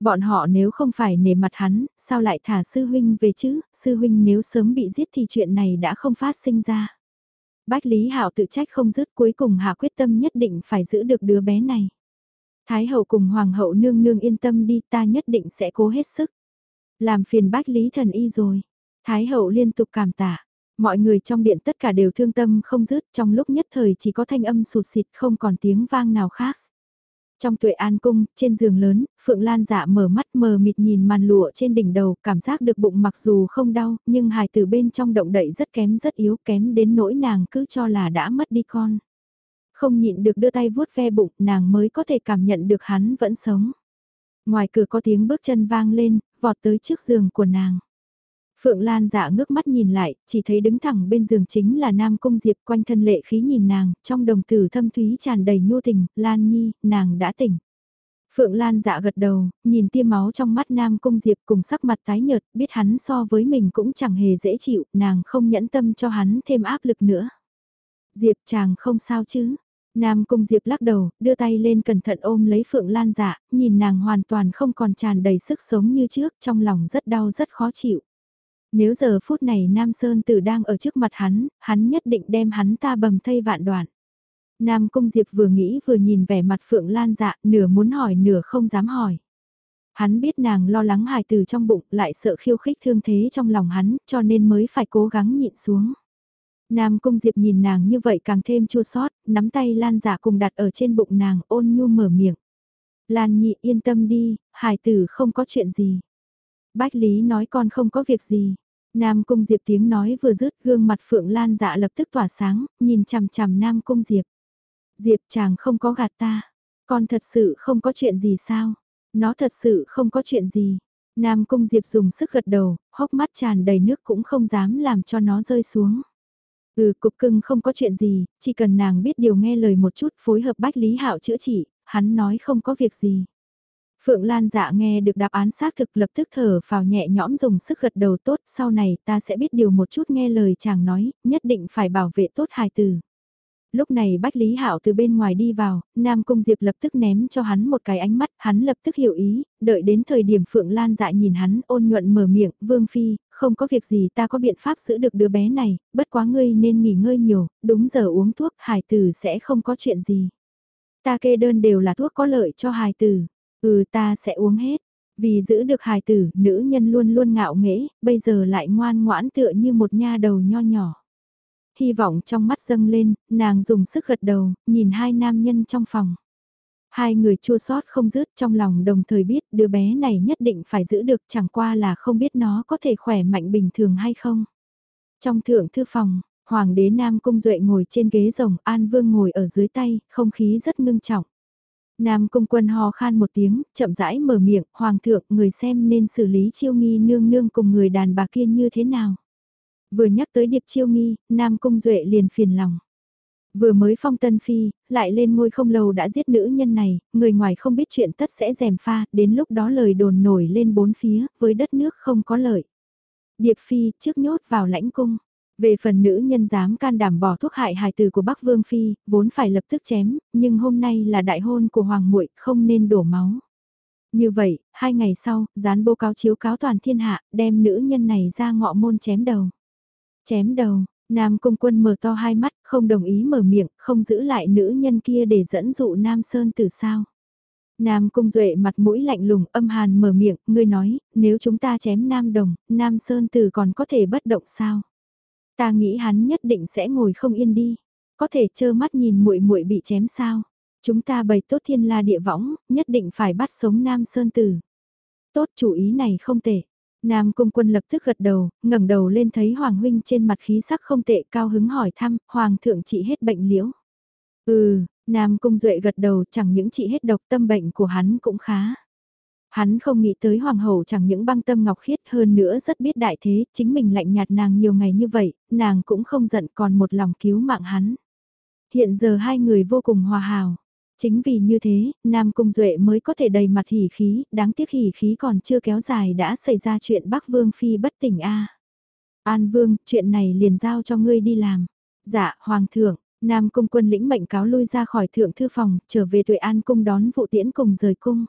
Speaker 1: Bọn họ nếu không phải nể mặt hắn, sao lại thả sư huynh về chứ, sư huynh nếu sớm bị giết thì chuyện này đã không phát sinh ra. Bách Lý Hạo tự trách không dứt cuối cùng hạ quyết tâm nhất định phải giữ được đứa bé này. Thái hậu cùng hoàng hậu nương nương yên tâm đi, ta nhất định sẽ cố hết sức. Làm phiền Bách Lý thần y rồi. Thái hậu liên tục cảm tạ. Mọi người trong điện tất cả đều thương tâm không dứt, trong lúc nhất thời chỉ có thanh âm sụt xịt không còn tiếng vang nào khác. Trong tuệ an cung, trên giường lớn, Phượng Lan dạ mở mắt mờ mịt nhìn màn lụa trên đỉnh đầu, cảm giác được bụng mặc dù không đau, nhưng hài từ bên trong động đậy rất kém rất yếu kém đến nỗi nàng cứ cho là đã mất đi con. Không nhịn được đưa tay vuốt ve bụng, nàng mới có thể cảm nhận được hắn vẫn sống. Ngoài cửa có tiếng bước chân vang lên, vọt tới trước giường của nàng. Phượng Lan dạ ngước mắt nhìn lại, chỉ thấy đứng thẳng bên giường chính là Nam Cung Diệp quanh thân lệ khí nhìn nàng, trong đồng tử thâm thúy tràn đầy nhu tình, Lan Nhi, nàng đã tỉnh. Phượng Lan dạ gật đầu, nhìn tia máu trong mắt Nam Cung Diệp cùng sắc mặt tái nhợt, biết hắn so với mình cũng chẳng hề dễ chịu, nàng không nhẫn tâm cho hắn thêm áp lực nữa. Diệp chàng không sao chứ? Nam Cung Diệp lắc đầu, đưa tay lên cẩn thận ôm lấy Phượng Lan dạ, nhìn nàng hoàn toàn không còn tràn đầy sức sống như trước, trong lòng rất đau rất khó chịu. Nếu giờ phút này Nam Sơn Tử đang ở trước mặt hắn, hắn nhất định đem hắn ta bầm thây vạn đoạn. Nam Cung Diệp vừa nghĩ vừa nhìn vẻ mặt Phượng Lan dạ, nửa muốn hỏi nửa không dám hỏi. Hắn biết nàng lo lắng hài từ trong bụng, lại sợ khiêu khích thương thế trong lòng hắn, cho nên mới phải cố gắng nhịn xuống. Nam Cung Diệp nhìn nàng như vậy càng thêm chua sót, nắm tay Lan dạ cùng đặt ở trên bụng nàng, ôn nhu mở miệng. Lan nhị yên tâm đi, hài tử không có chuyện gì. Bách Lý nói con không có việc gì. Nam Cung Diệp tiếng nói vừa dứt gương mặt Phượng Lan dạ lập tức tỏa sáng, nhìn chằm chằm Nam Cung Diệp. Diệp chàng không có gạt ta. Con thật sự không có chuyện gì sao? Nó thật sự không có chuyện gì. Nam Cung Diệp dùng sức gật đầu, hốc mắt tràn đầy nước cũng không dám làm cho nó rơi xuống. Ừ, cục cưng không có chuyện gì, chỉ cần nàng biết điều nghe lời một chút phối hợp Bách Lý Hạo chữa trị, hắn nói không có việc gì. Phượng Lan dạ nghe được đáp án xác thực lập tức thở vào nhẹ nhõm dùng sức gật đầu tốt sau này ta sẽ biết điều một chút nghe lời chàng nói, nhất định phải bảo vệ tốt hài tử. Lúc này Bách Lý Hạo từ bên ngoài đi vào, Nam Cung Diệp lập tức ném cho hắn một cái ánh mắt, hắn lập tức hiểu ý, đợi đến thời điểm Phượng Lan dạ nhìn hắn ôn nhuận mở miệng, Vương Phi, không có việc gì ta có biện pháp giữ được đứa bé này, bất quá ngươi nên nghỉ ngơi nhiều, đúng giờ uống thuốc, hài tử sẽ không có chuyện gì. Ta kê đơn đều là thuốc có lợi cho hài tử. Ừ ta sẽ uống hết. Vì giữ được hài tử, nữ nhân luôn luôn ngạo nghễ, bây giờ lại ngoan ngoãn tựa như một nha đầu nho nhỏ. Hy vọng trong mắt dâng lên, nàng dùng sức gật đầu, nhìn hai nam nhân trong phòng. Hai người chua sót không dứt trong lòng đồng thời biết đứa bé này nhất định phải giữ được chẳng qua là không biết nó có thể khỏe mạnh bình thường hay không. Trong thượng thư phòng, Hoàng đế Nam Cung Duệ ngồi trên ghế rồng, An Vương ngồi ở dưới tay, không khí rất ngưng trọng. Nam Cung Quân hò khan một tiếng, chậm rãi mở miệng, Hoàng thượng, người xem nên xử lý chiêu nghi nương nương cùng người đàn bà kia như thế nào. Vừa nhắc tới điệp chiêu nghi, Nam Cung Duệ liền phiền lòng. Vừa mới phong tân phi, lại lên ngôi không lâu đã giết nữ nhân này, người ngoài không biết chuyện tất sẽ rèm pha, đến lúc đó lời đồn nổi lên bốn phía, với đất nước không có lợi. Điệp phi trước nhốt vào lãnh cung. Về phần nữ nhân dám can đảm bỏ thuốc hại hài tử của Bắc Vương Phi, vốn phải lập tức chém, nhưng hôm nay là đại hôn của Hoàng muội không nên đổ máu. Như vậy, hai ngày sau, dán bố cáo chiếu cáo toàn thiên hạ, đem nữ nhân này ra ngọ môn chém đầu. Chém đầu, Nam Cung Quân mở to hai mắt, không đồng ý mở miệng, không giữ lại nữ nhân kia để dẫn dụ Nam Sơn từ sao. Nam Cung Duệ mặt mũi lạnh lùng âm hàn mở miệng, ngươi nói, nếu chúng ta chém Nam Đồng, Nam Sơn Tử còn có thể bất động sao? Ta nghĩ hắn nhất định sẽ ngồi không yên đi, có thể trơ mắt nhìn muội muội bị chém sao? Chúng ta bày tốt thiên la địa võng, nhất định phải bắt sống Nam Sơn Tử. Tốt chủ ý này không tệ. Nam Cung Quân lập tức gật đầu, ngẩng đầu lên thấy Hoàng Huynh trên mặt khí sắc không tệ cao hứng hỏi thăm, Hoàng thượng trị hết bệnh liễu. Ừ, Nam Cung Duệ gật đầu chẳng những trị hết độc tâm bệnh của hắn cũng khá. Hắn không nghĩ tới hoàng hậu chẳng những băng tâm ngọc khiết hơn nữa rất biết đại thế, chính mình lạnh nhạt nàng nhiều ngày như vậy, nàng cũng không giận còn một lòng cứu mạng hắn. Hiện giờ hai người vô cùng hòa hào. Chính vì như thế, Nam Cung Duệ mới có thể đầy mặt hỉ khí, đáng tiếc hỉ khí còn chưa kéo dài đã xảy ra chuyện Bắc Vương Phi bất tỉnh a An Vương, chuyện này liền giao cho ngươi đi làm. Dạ, Hoàng thượng, Nam Cung quân lĩnh mệnh cáo lui ra khỏi thượng thư phòng, trở về tuệ an cung đón vụ tiễn cùng rời cung.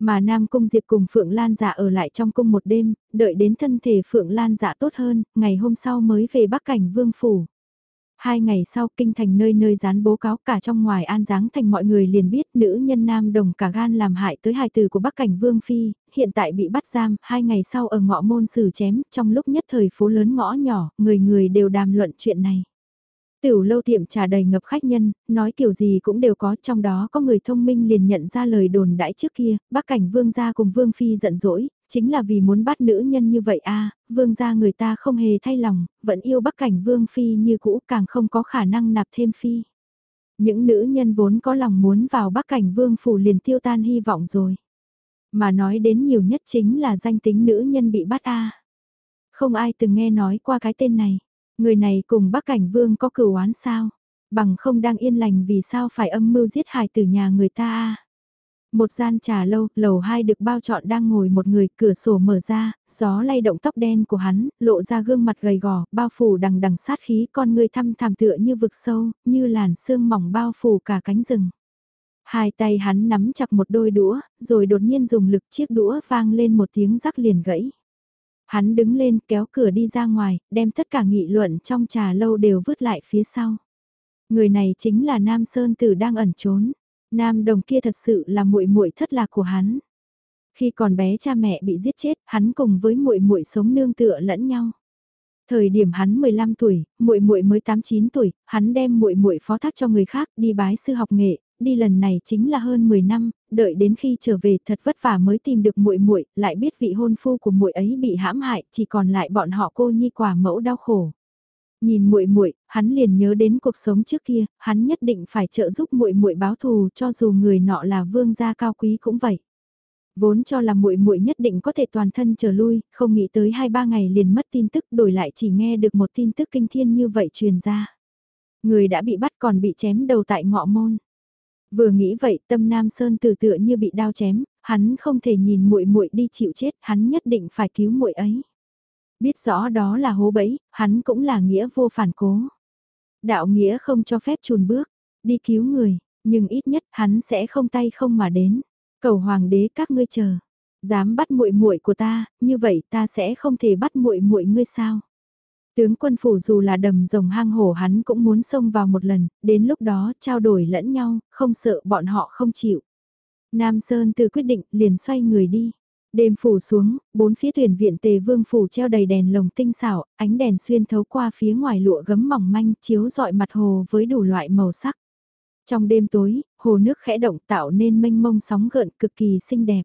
Speaker 1: Mà Nam Cung Diệp cùng Phượng Lan dạ ở lại trong cung một đêm, đợi đến thân thể Phượng Lan dạ tốt hơn, ngày hôm sau mới về Bắc Cảnh Vương Phủ. Hai ngày sau kinh thành nơi nơi dán bố cáo cả trong ngoài an dáng thành mọi người liền biết nữ nhân nam đồng cả gan làm hại tới hài tử của Bắc Cảnh Vương Phi, hiện tại bị bắt giam, hai ngày sau ở ngõ môn xử chém, trong lúc nhất thời phố lớn ngõ nhỏ, người người đều đàm luận chuyện này. Tiểu lâu tiệm trà đầy ngập khách nhân, nói kiểu gì cũng đều có, trong đó có người thông minh liền nhận ra lời đồn đãi trước kia, Bắc Cảnh Vương gia cùng Vương Phi giận dỗi, chính là vì muốn bắt nữ nhân như vậy a vương gia người ta không hề thay lòng, vẫn yêu bắc cảnh vương phi như cũ càng không có khả năng nạp thêm phi. Những nữ nhân vốn có lòng muốn vào bắc cảnh vương phủ liền tiêu tan hy vọng rồi. Mà nói đến nhiều nhất chính là danh tính nữ nhân bị bắt a Không ai từng nghe nói qua cái tên này. Người này cùng bắc cảnh vương có cửu oán sao? Bằng không đang yên lành vì sao phải âm mưu giết hại từ nhà người ta a một gian trà lâu, lầu hai được bao trọn đang ngồi một người, cửa sổ mở ra, gió lay động tóc đen của hắn, lộ ra gương mặt gầy gò, bao phủ đằng đằng sát khí, con người thăm thảm tựa như vực sâu, như làn sương mỏng bao phủ cả cánh rừng. Hai tay hắn nắm chặt một đôi đũa, rồi đột nhiên dùng lực chiếc đũa vang lên một tiếng rắc liền gãy. Hắn đứng lên kéo cửa đi ra ngoài, đem tất cả nghị luận trong trà lâu đều vứt lại phía sau. Người này chính là Nam Sơn Tử đang ẩn trốn. Nam đồng kia thật sự là muội muội thất lạc của hắn. Khi còn bé cha mẹ bị giết chết, hắn cùng với muội muội sống nương tựa lẫn nhau. Thời điểm hắn 15 tuổi, muội muội mới 8-9 tuổi, hắn đem muội muội phó thác cho người khác đi bái sư học nghệ, đi lần này chính là hơn 10 năm, đợi đến khi trở về thật vất vả mới tìm được muội muội, lại biết vị hôn phu của muội ấy bị hãm hại, chỉ còn lại bọn họ cô nhi quả mẫu đau khổ. Nhìn muội muội, hắn liền nhớ đến cuộc sống trước kia, hắn nhất định phải trợ giúp muội muội báo thù cho dù người nọ là vương gia cao quý cũng vậy. Vốn cho là muội muội nhất định có thể toàn thân trở lui, không nghĩ tới 2 3 ngày liền mất tin tức, đổi lại chỉ nghe được một tin tức kinh thiên như vậy truyền ra. Người đã bị bắt còn bị chém đầu tại ngọ môn. Vừa nghĩ vậy, Tâm Nam Sơn từ tựa như bị đao chém, hắn không thể nhìn muội muội đi chịu chết, hắn nhất định phải cứu muội ấy. Biết rõ đó là hố bẫy, hắn cũng là nghĩa vô phản cố. Đạo nghĩa không cho phép chùn bước, đi cứu người, nhưng ít nhất hắn sẽ không tay không mà đến. Cầu hoàng đế các ngươi chờ, dám bắt muội muội của ta, như vậy ta sẽ không thể bắt muội muội ngươi sao? Tướng quân phủ dù là đầm rồng hang hổ hắn cũng muốn xông vào một lần, đến lúc đó trao đổi lẫn nhau, không sợ bọn họ không chịu. Nam Sơn từ quyết định liền xoay người đi. Đêm phủ xuống, bốn phía tuyển viện tề vương phủ treo đầy đèn lồng tinh xảo, ánh đèn xuyên thấu qua phía ngoài lụa gấm mỏng manh chiếu dọi mặt hồ với đủ loại màu sắc. Trong đêm tối, hồ nước khẽ động tạo nên mênh mông sóng gợn cực kỳ xinh đẹp.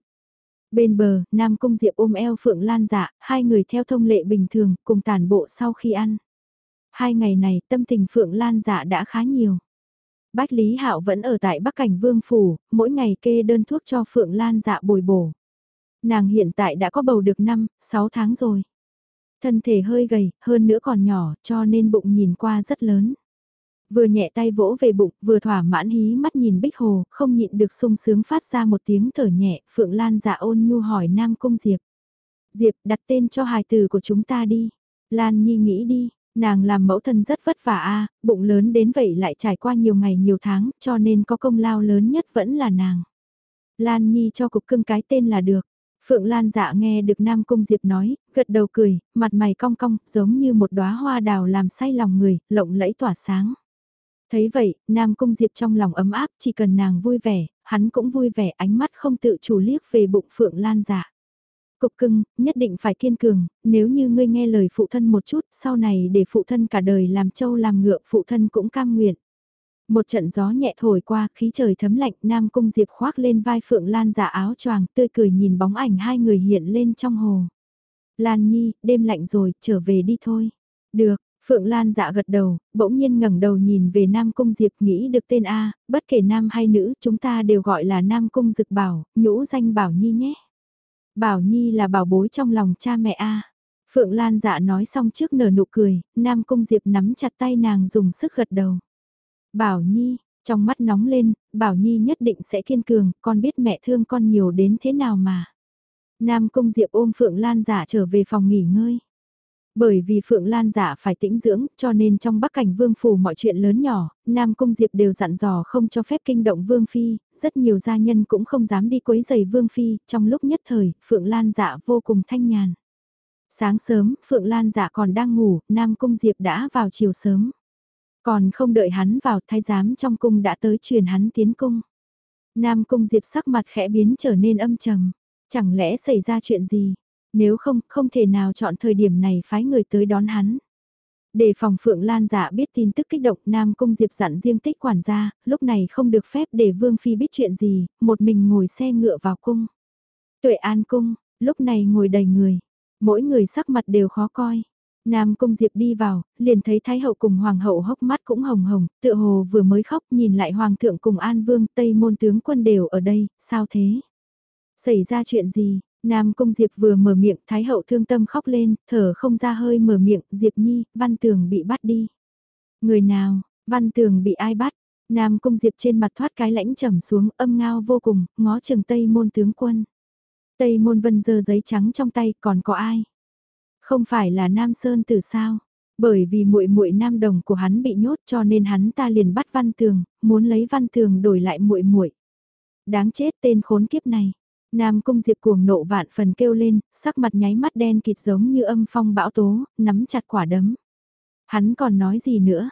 Speaker 1: Bên bờ, Nam Cung Diệp ôm eo Phượng Lan dạ, hai người theo thông lệ bình thường, cùng tàn bộ sau khi ăn. Hai ngày này, tâm tình Phượng Lan dạ đã khá nhiều. Bách Lý Hạo vẫn ở tại Bắc Cảnh Vương Phủ, mỗi ngày kê đơn thuốc cho Phượng Lan dạ bồi bổ. Nàng hiện tại đã có bầu được 5, 6 tháng rồi. Thân thể hơi gầy, hơn nữa còn nhỏ, cho nên bụng nhìn qua rất lớn. Vừa nhẹ tay vỗ về bụng, vừa thỏa mãn hí mắt nhìn Bích Hồ, không nhịn được sung sướng phát ra một tiếng thở nhẹ, Phượng Lan dạ ôn nhu hỏi Nam Cung Diệp. Diệp đặt tên cho hài tử của chúng ta đi. Lan Nhi nghĩ đi, nàng làm mẫu thân rất vất vả a bụng lớn đến vậy lại trải qua nhiều ngày nhiều tháng, cho nên có công lao lớn nhất vẫn là nàng. Lan Nhi cho cục cưng cái tên là được. Phượng Lan dạ nghe được Nam Cung Diệp nói, gật đầu cười, mặt mày cong cong, giống như một đóa hoa đào làm say lòng người, lộng lẫy tỏa sáng. Thấy vậy, Nam Cung Diệp trong lòng ấm áp, chỉ cần nàng vui vẻ, hắn cũng vui vẻ, ánh mắt không tự chủ liếc về bụng Phượng Lan giả Cục cưng, nhất định phải kiên cường, nếu như ngươi nghe lời phụ thân một chút, sau này để phụ thân cả đời làm trâu làm ngựa, phụ thân cũng cam nguyện. Một trận gió nhẹ thổi qua, khí trời thấm lạnh, Nam Cung Diệp khoác lên vai Phượng Lan giả áo choàng, tươi cười nhìn bóng ảnh hai người hiện lên trong hồ. Lan Nhi, đêm lạnh rồi, trở về đi thôi. Được, Phượng Lan dạ gật đầu, bỗng nhiên ngẩng đầu nhìn về Nam Cung Diệp nghĩ được tên A, bất kể nam hay nữ, chúng ta đều gọi là Nam Cung Dực Bảo, nhũ danh Bảo Nhi nhé. Bảo Nhi là bảo bối trong lòng cha mẹ A. Phượng Lan dạ nói xong trước nở nụ cười, Nam Cung Diệp nắm chặt tay nàng dùng sức gật đầu. Bảo Nhi, trong mắt nóng lên, Bảo Nhi nhất định sẽ kiên cường, con biết mẹ thương con nhiều đến thế nào mà. Nam Cung Diệp ôm Phượng Lan giả trở về phòng nghỉ ngơi. Bởi vì Phượng Lan giả phải tĩnh dưỡng, cho nên trong bắc cảnh vương phủ mọi chuyện lớn nhỏ, Nam Cung Diệp đều dặn dò không cho phép kinh động vương phi, rất nhiều gia nhân cũng không dám đi quấy giày vương phi, trong lúc nhất thời, Phượng Lan dạ vô cùng thanh nhàn. Sáng sớm, Phượng Lan dạ còn đang ngủ, Nam Cung Diệp đã vào chiều sớm. Còn không đợi hắn vào thái giám trong cung đã tới truyền hắn tiến cung. Nam Cung Diệp sắc mặt khẽ biến trở nên âm trầm. Chẳng lẽ xảy ra chuyện gì? Nếu không, không thể nào chọn thời điểm này phái người tới đón hắn. Để phòng Phượng Lan giả biết tin tức kích động Nam Cung Diệp dặn riêng tích quản gia, lúc này không được phép để Vương Phi biết chuyện gì, một mình ngồi xe ngựa vào cung. Tuệ An Cung, lúc này ngồi đầy người, mỗi người sắc mặt đều khó coi. Nam Cung Diệp đi vào, liền thấy Thái Hậu cùng Hoàng Hậu hốc mắt cũng hồng hồng, tựa hồ vừa mới khóc nhìn lại Hoàng thượng cùng An Vương Tây môn tướng quân đều ở đây, sao thế? Xảy ra chuyện gì? Nam Cung Diệp vừa mở miệng, Thái Hậu thương tâm khóc lên, thở không ra hơi mở miệng, Diệp Nhi, Văn Tường bị bắt đi. Người nào, Văn Tường bị ai bắt? Nam Cung Diệp trên mặt thoát cái lãnh trầm xuống, âm ngao vô cùng, ngó Trường Tây môn tướng quân. Tây môn vân giơ giấy trắng trong tay, còn có ai? Không phải là Nam Sơn từ sao? Bởi vì muội muội nam đồng của hắn bị nhốt cho nên hắn ta liền bắt Văn Tường, muốn lấy Văn Tường đổi lại muội muội. Đáng chết tên khốn kiếp này. Nam Cung Diệp cuồng nộ vạn phần kêu lên, sắc mặt nháy mắt đen kịt giống như âm phong bão tố, nắm chặt quả đấm. Hắn còn nói gì nữa?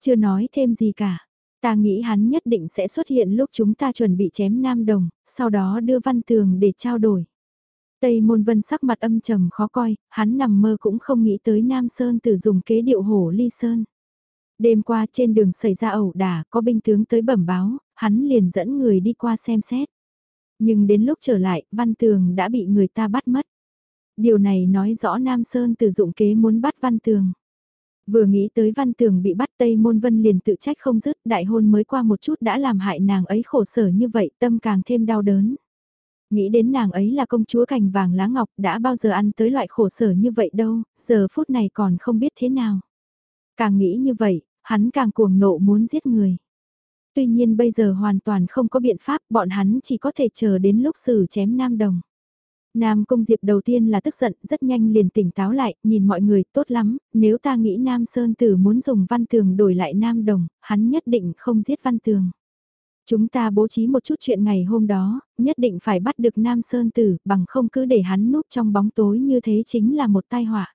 Speaker 1: Chưa nói thêm gì cả. Ta nghĩ hắn nhất định sẽ xuất hiện lúc chúng ta chuẩn bị chém Nam Đồng, sau đó đưa Văn Tường để trao đổi. Tây Môn Vân sắc mặt âm trầm khó coi, hắn nằm mơ cũng không nghĩ tới Nam Sơn tử dùng kế điệu hổ ly sơn. Đêm qua trên đường xảy ra ẩu đả, có binh tướng tới bẩm báo, hắn liền dẫn người đi qua xem xét. Nhưng đến lúc trở lại, Văn Tường đã bị người ta bắt mất. Điều này nói rõ Nam Sơn từ dụng kế muốn bắt Văn Tường. Vừa nghĩ tới Văn Tường bị bắt Tây Môn Vân liền tự trách không dứt, đại hôn mới qua một chút đã làm hại nàng ấy khổ sở như vậy, tâm càng thêm đau đớn. Nghĩ đến nàng ấy là công chúa cành vàng lá ngọc đã bao giờ ăn tới loại khổ sở như vậy đâu, giờ phút này còn không biết thế nào. Càng nghĩ như vậy, hắn càng cuồng nộ muốn giết người. Tuy nhiên bây giờ hoàn toàn không có biện pháp, bọn hắn chỉ có thể chờ đến lúc xử chém Nam Đồng. Nam Cung Diệp đầu tiên là tức giận, rất nhanh liền tỉnh táo lại, nhìn mọi người tốt lắm, nếu ta nghĩ Nam Sơn Tử muốn dùng Văn Tường đổi lại Nam Đồng, hắn nhất định không giết Văn Tường. Chúng ta bố trí một chút chuyện ngày hôm đó, nhất định phải bắt được Nam Sơn Tử, bằng không cứ để hắn núp trong bóng tối như thế chính là một tai họa.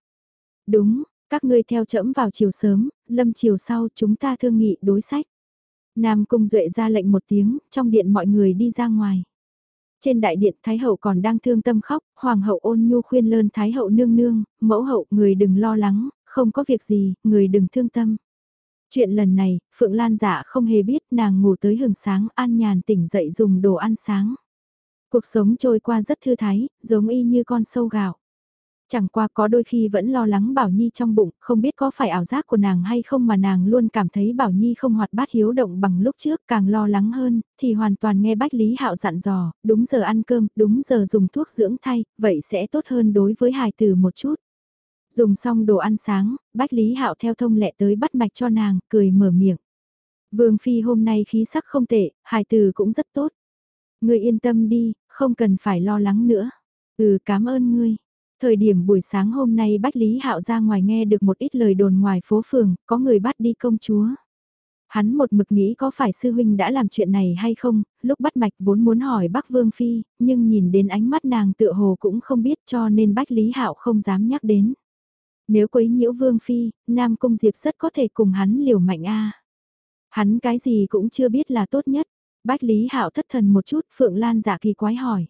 Speaker 1: Đúng, các ngươi theo chẫm vào chiều sớm, lâm chiều sau chúng ta thương nghị đối sách. Nam Cung Duệ ra lệnh một tiếng, trong điện mọi người đi ra ngoài. Trên đại điện Thái Hậu còn đang thương tâm khóc, Hoàng hậu ôn nhu khuyên lơn Thái Hậu nương nương, mẫu hậu người đừng lo lắng, không có việc gì, người đừng thương tâm. Chuyện lần này, Phượng Lan dạ không hề biết nàng ngủ tới hừng sáng an nhàn tỉnh dậy dùng đồ ăn sáng. Cuộc sống trôi qua rất thư thái, giống y như con sâu gạo. Chẳng qua có đôi khi vẫn lo lắng Bảo Nhi trong bụng, không biết có phải ảo giác của nàng hay không mà nàng luôn cảm thấy Bảo Nhi không hoạt bát hiếu động bằng lúc trước, càng lo lắng hơn, thì hoàn toàn nghe Bách Lý Hạo dặn dò, đúng giờ ăn cơm, đúng giờ dùng thuốc dưỡng thay, vậy sẽ tốt hơn đối với hài tử một chút. Dùng xong đồ ăn sáng, Bách Lý Hạo theo thông lệ tới bắt mạch cho nàng, cười mở miệng. Vương Phi hôm nay khí sắc không tệ, hài tử cũng rất tốt. Ngươi yên tâm đi, không cần phải lo lắng nữa. Ừ cảm ơn ngươi. Thời điểm buổi sáng hôm nay Bách Lý Hạo ra ngoài nghe được một ít lời đồn ngoài phố phường, có người bắt đi công chúa. Hắn một mực nghĩ có phải sư huynh đã làm chuyện này hay không, lúc bắt mạch vốn muốn hỏi Bắc Vương Phi, nhưng nhìn đến ánh mắt nàng tựa hồ cũng không biết cho nên Bách Lý Hạo không dám nhắc đến. Nếu quấy nhiễu Vương Phi, Nam Cung Diệp rất có thể cùng hắn liều mạnh a Hắn cái gì cũng chưa biết là tốt nhất. Bách Lý Hạo thất thần một chút, Phượng Lan giả kỳ quái hỏi.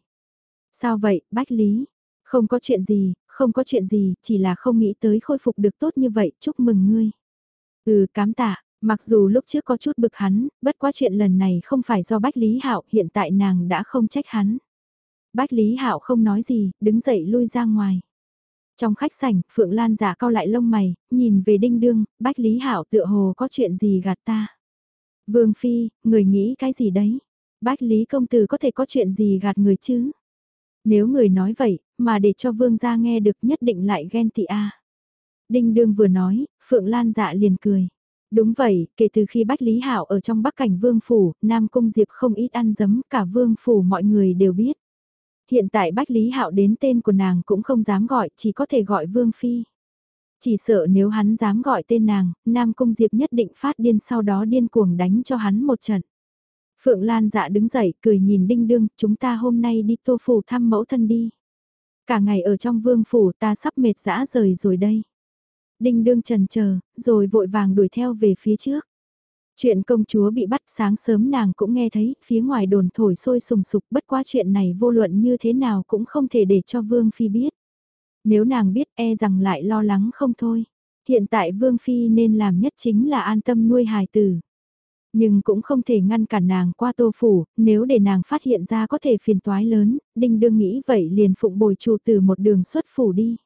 Speaker 1: Sao vậy, Bách Lý? Không có chuyện gì, không có chuyện gì, chỉ là không nghĩ tới khôi phục được tốt như vậy, chúc mừng ngươi. Ừ, cám tạ, mặc dù lúc trước có chút bực hắn, bất quá chuyện lần này không phải do Bách Lý Hạo, hiện tại nàng đã không trách hắn. Bách Lý Hạo không nói gì, đứng dậy lui ra ngoài. Trong khách sảnh, Phượng Lan giả cao lại lông mày, nhìn về đinh đương, Bách Lý Hạo tựa hồ có chuyện gì gạt ta. Vương Phi, người nghĩ cái gì đấy? Bách Lý Công Tử có thể có chuyện gì gạt người chứ? Nếu người nói vậy, mà để cho Vương gia nghe được nhất định lại ghen tị a. Đinh Đương vừa nói, Phượng Lan dạ liền cười. Đúng vậy, kể từ khi Bách Lý Hạo ở trong Bắc Cảnh Vương Phủ, Nam Cung Diệp không ít ăn dấm, cả Vương Phủ mọi người đều biết. Hiện tại Bách Lý Hạo đến tên của nàng cũng không dám gọi, chỉ có thể gọi Vương Phi. Chỉ sợ nếu hắn dám gọi tên nàng, Nam Cung Diệp nhất định phát điên sau đó điên cuồng đánh cho hắn một trận. Phượng Lan dạ đứng dậy, cười nhìn Đinh Đương, chúng ta hôm nay đi tô phủ thăm mẫu thân đi. Cả ngày ở trong vương phủ ta sắp mệt dã rời rồi đây. Đinh Đương trần chờ, rồi vội vàng đuổi theo về phía trước. Chuyện công chúa bị bắt sáng sớm nàng cũng nghe thấy, phía ngoài đồn thổi sôi sùng sục bất quá chuyện này vô luận như thế nào cũng không thể để cho Vương Phi biết. Nếu nàng biết e rằng lại lo lắng không thôi. Hiện tại Vương Phi nên làm nhất chính là an tâm nuôi hài tử. Nhưng cũng không thể ngăn cản nàng qua tô phủ, nếu để nàng phát hiện ra có thể phiền toái lớn, đinh đương nghĩ vậy liền phụng bồi chủ từ một đường xuất phủ đi.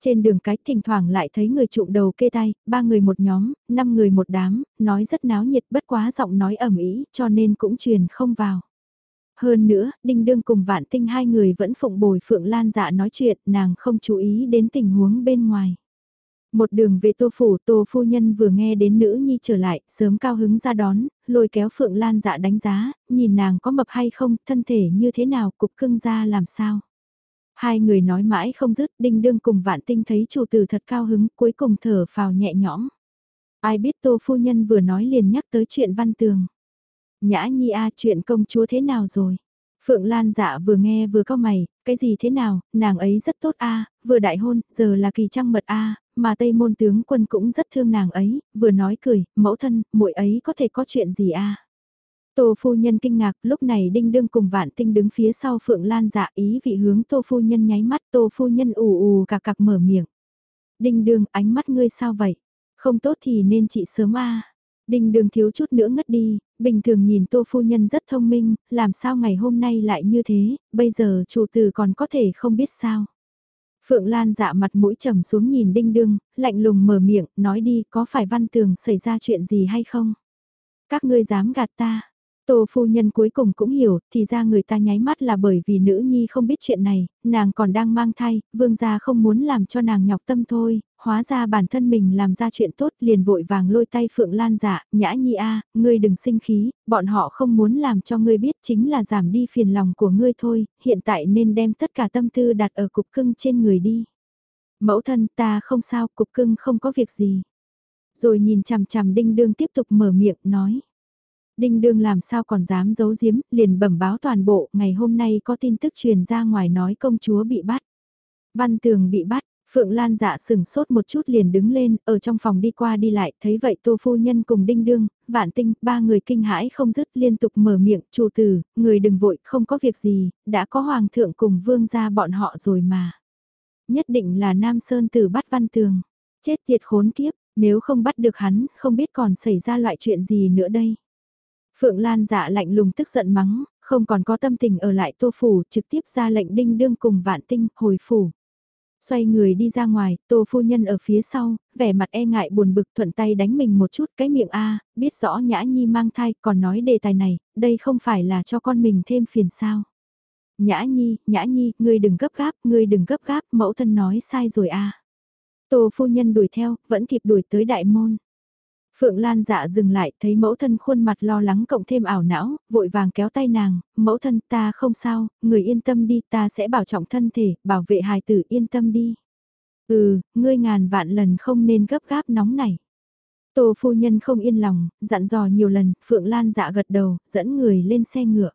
Speaker 1: Trên đường cái thỉnh thoảng lại thấy người trụm đầu kê tay, ba người một nhóm, năm người một đám, nói rất náo nhiệt bất quá giọng nói ẩm ý cho nên cũng truyền không vào. Hơn nữa, Đinh Đương cùng Vạn Tinh hai người vẫn phụng bồi Phượng Lan dạ nói chuyện, nàng không chú ý đến tình huống bên ngoài. Một đường về tô phủ, tô phu nhân vừa nghe đến nữ nhi trở lại, sớm cao hứng ra đón, lôi kéo Phượng Lan dạ đánh giá, nhìn nàng có mập hay không, thân thể như thế nào, cục cưng ra làm sao. Hai người nói mãi không dứt, đinh đương cùng vạn tinh thấy chủ tử thật cao hứng, cuối cùng thở phào nhẹ nhõm. Ai biết tô phu nhân vừa nói liền nhắc tới chuyện văn tường. Nhã nhi a chuyện công chúa thế nào rồi? Phượng Lan dạ vừa nghe vừa cao mày, cái gì thế nào, nàng ấy rất tốt a vừa đại hôn, giờ là kỳ trăng mật a mà Tây môn tướng quân cũng rất thương nàng ấy, vừa nói cười, mẫu thân, muội ấy có thể có chuyện gì a Tô phu nhân kinh ngạc, lúc này đinh đương cùng vạn tinh đứng phía sau Phượng Lan dạ ý vị hướng tô phu nhân nháy mắt, tô phu nhân ù ù cạc cạc mở miệng. Đinh đương, ánh mắt ngươi sao vậy? Không tốt thì nên chị sớm a Đinh đương thiếu chút nữa ngất đi, bình thường nhìn tô phu nhân rất thông minh, làm sao ngày hôm nay lại như thế, bây giờ chủ tử còn có thể không biết sao. Phượng Lan dạ mặt mũi trầm xuống nhìn đinh đương, lạnh lùng mở miệng, nói đi có phải văn tường xảy ra chuyện gì hay không? Các ngươi dám gạt ta, Tô phu nhân cuối cùng cũng hiểu, thì ra người ta nháy mắt là bởi vì nữ nhi không biết chuyện này, nàng còn đang mang thai, vương gia không muốn làm cho nàng nhọc tâm thôi, hóa ra bản thân mình làm ra chuyện tốt liền vội vàng lôi tay Phượng Lan dạ, nhã nhi a, ngươi đừng sinh khí, bọn họ không muốn làm cho ngươi biết chính là giảm đi phiền lòng của ngươi thôi, hiện tại nên đem tất cả tâm tư đặt ở cục cưng trên người đi. Mẫu thân ta không sao, cục cưng không có việc gì. Rồi nhìn chằm chằm đinh đương tiếp tục mở miệng nói. Đinh đương làm sao còn dám giấu giếm, liền bẩm báo toàn bộ, ngày hôm nay có tin tức truyền ra ngoài nói công chúa bị bắt. Văn tường bị bắt, Phượng Lan dạ sừng sốt một chút liền đứng lên, ở trong phòng đi qua đi lại, thấy vậy tô phu nhân cùng đinh đương, vạn tinh, ba người kinh hãi không dứt liên tục mở miệng, chủ tử, người đừng vội, không có việc gì, đã có hoàng thượng cùng vương ra bọn họ rồi mà. Nhất định là Nam Sơn tử bắt văn tường, chết tiệt khốn kiếp, nếu không bắt được hắn, không biết còn xảy ra loại chuyện gì nữa đây. Phượng Lan dạ lạnh lùng tức giận mắng, không còn có tâm tình ở lại tô phủ, trực tiếp ra lệnh đinh đương cùng vạn tinh, hồi phủ. Xoay người đi ra ngoài, tô phu nhân ở phía sau, vẻ mặt e ngại buồn bực thuận tay đánh mình một chút cái miệng A, biết rõ nhã nhi mang thai, còn nói đề tài này, đây không phải là cho con mình thêm phiền sao. Nhã nhi, nhã nhi, ngươi đừng gấp gáp, ngươi đừng gấp gáp, mẫu thân nói sai rồi a. Tô phu nhân đuổi theo, vẫn kịp đuổi tới đại môn. Phượng Lan dạ dừng lại, thấy mẫu thân khuôn mặt lo lắng cộng thêm ảo não, vội vàng kéo tay nàng, mẫu thân ta không sao, người yên tâm đi, ta sẽ bảo trọng thân thể, bảo vệ hài tử yên tâm đi. Ừ, ngươi ngàn vạn lần không nên gấp gáp nóng này. Tô phu nhân không yên lòng, dặn dò nhiều lần, Phượng Lan dạ gật đầu, dẫn người lên xe ngựa.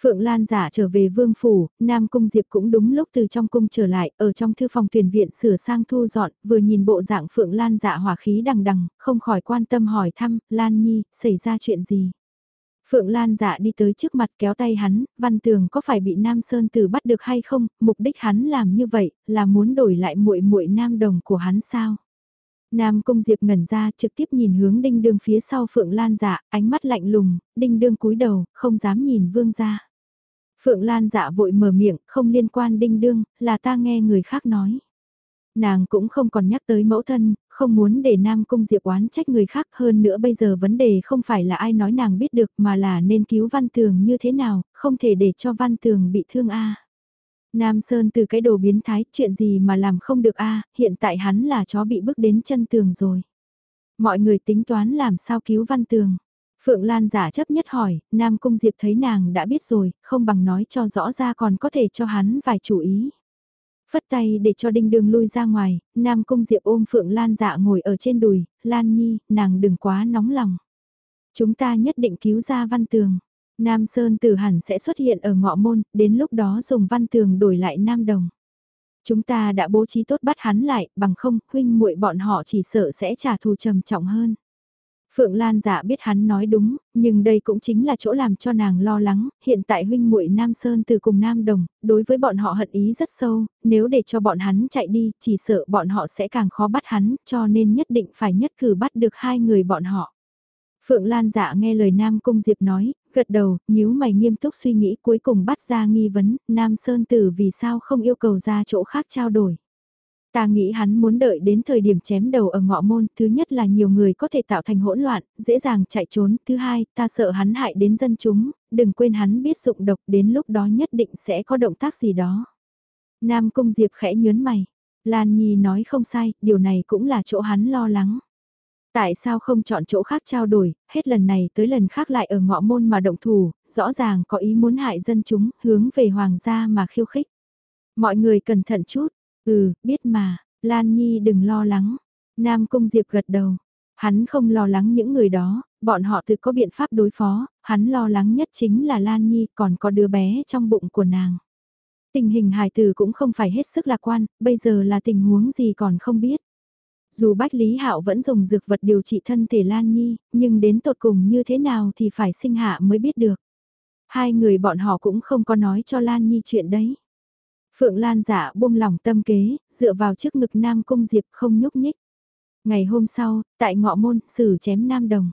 Speaker 1: Phượng Lan giả trở về vương phủ, Nam Cung Diệp cũng đúng lúc từ trong cung trở lại, ở trong thư phòng tuyển viện sửa sang thu dọn, vừa nhìn bộ dạng Phượng Lan dạ hỏa khí đằng đằng, không khỏi quan tâm hỏi thăm, Lan Nhi, xảy ra chuyện gì? Phượng Lan dạ đi tới trước mặt kéo tay hắn, văn tường có phải bị Nam Sơn Tử bắt được hay không, mục đích hắn làm như vậy, là muốn đổi lại muội muội nam đồng của hắn sao? Nam Cung Diệp ngẩn ra trực tiếp nhìn hướng đinh đương phía sau Phượng Lan dạ, ánh mắt lạnh lùng, đinh đương cúi đầu, không dám nhìn vương ra. Phượng Lan dạ vội mở miệng, không liên quan đinh đương, là ta nghe người khác nói. Nàng cũng không còn nhắc tới mẫu thân, không muốn để Nam Cung Diệp oán trách người khác hơn nữa bây giờ vấn đề không phải là ai nói nàng biết được mà là nên cứu Văn Tường như thế nào, không thể để cho Văn Tường bị thương a. Nam Sơn từ cái đồ biến thái, chuyện gì mà làm không được a, hiện tại hắn là chó bị bước đến chân tường rồi. Mọi người tính toán làm sao cứu Văn Tường. Phượng Lan giả chấp nhất hỏi, Nam Cung Diệp thấy nàng đã biết rồi, không bằng nói cho rõ ra còn có thể cho hắn vài chủ ý. Phất tay để cho đinh đường lui ra ngoài, Nam Cung Diệp ôm Phượng Lan dạ ngồi ở trên đùi, Lan Nhi, nàng đừng quá nóng lòng. Chúng ta nhất định cứu ra văn tường. Nam Sơn Tử hẳn sẽ xuất hiện ở ngọ môn, đến lúc đó dùng văn tường đổi lại Nam Đồng. Chúng ta đã bố trí tốt bắt hắn lại, bằng không, huynh muội bọn họ chỉ sợ sẽ trả thù trầm trọng hơn. Phượng Lan dạ biết hắn nói đúng, nhưng đây cũng chính là chỗ làm cho nàng lo lắng, hiện tại huynh muội Nam Sơn từ cùng Nam Đồng, đối với bọn họ hận ý rất sâu, nếu để cho bọn hắn chạy đi, chỉ sợ bọn họ sẽ càng khó bắt hắn, cho nên nhất định phải nhất cử bắt được hai người bọn họ. Phượng Lan dạ nghe lời Nam Cung Diệp nói, gật đầu, nhíu mày nghiêm túc suy nghĩ cuối cùng bắt ra nghi vấn, Nam Sơn Tử vì sao không yêu cầu ra chỗ khác trao đổi. Ta nghĩ hắn muốn đợi đến thời điểm chém đầu ở ngọ môn, thứ nhất là nhiều người có thể tạo thành hỗn loạn, dễ dàng chạy trốn, thứ hai, ta sợ hắn hại đến dân chúng, đừng quên hắn biết dụng độc đến lúc đó nhất định sẽ có động tác gì đó. Nam Cung Diệp khẽ nhớn mày, Lan Nhi nói không sai, điều này cũng là chỗ hắn lo lắng. Tại sao không chọn chỗ khác trao đổi, hết lần này tới lần khác lại ở ngọ môn mà động thủ, rõ ràng có ý muốn hại dân chúng, hướng về hoàng gia mà khiêu khích. Mọi người cẩn thận chút, Ừ, biết mà, Lan Nhi đừng lo lắng. Nam Cung Diệp gật đầu. Hắn không lo lắng những người đó, bọn họ tự có biện pháp đối phó, hắn lo lắng nhất chính là Lan Nhi còn có đứa bé trong bụng của nàng. Tình hình hài tử cũng không phải hết sức lạc quan, bây giờ là tình huống gì còn không biết. Dù Bách Lý Hạo vẫn dùng dược vật điều trị thân thể Lan Nhi, nhưng đến tột cùng như thế nào thì phải sinh hạ mới biết được. Hai người bọn họ cũng không có nói cho Lan Nhi chuyện đấy. Phượng Lan giả buông lòng tâm kế, dựa vào trước ngực Nam Cung Diệp không nhúc nhích. Ngày hôm sau, tại ngọ môn, xử chém Nam Đồng.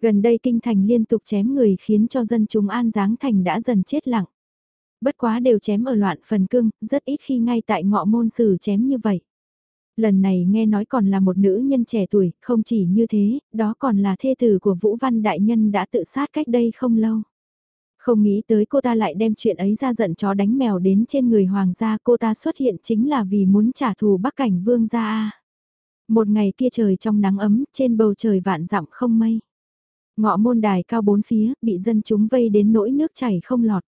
Speaker 1: Gần đây kinh thành liên tục chém người khiến cho dân chúng An Giáng Thành đã dần chết lặng. Bất quá đều chém ở loạn phần cương rất ít khi ngay tại ngọ môn xử chém như vậy. Lần này nghe nói còn là một nữ nhân trẻ tuổi, không chỉ như thế, đó còn là thê tử của Vũ Văn Đại Nhân đã tự sát cách đây không lâu. Không nghĩ tới cô ta lại đem chuyện ấy ra giận chó đánh mèo đến trên người hoàng gia cô ta xuất hiện chính là vì muốn trả thù bắc cảnh vương gia. Một ngày kia trời trong nắng ấm, trên bầu trời vạn dặm không mây. Ngọ môn đài cao bốn phía, bị dân chúng vây đến nỗi nước chảy không lọt.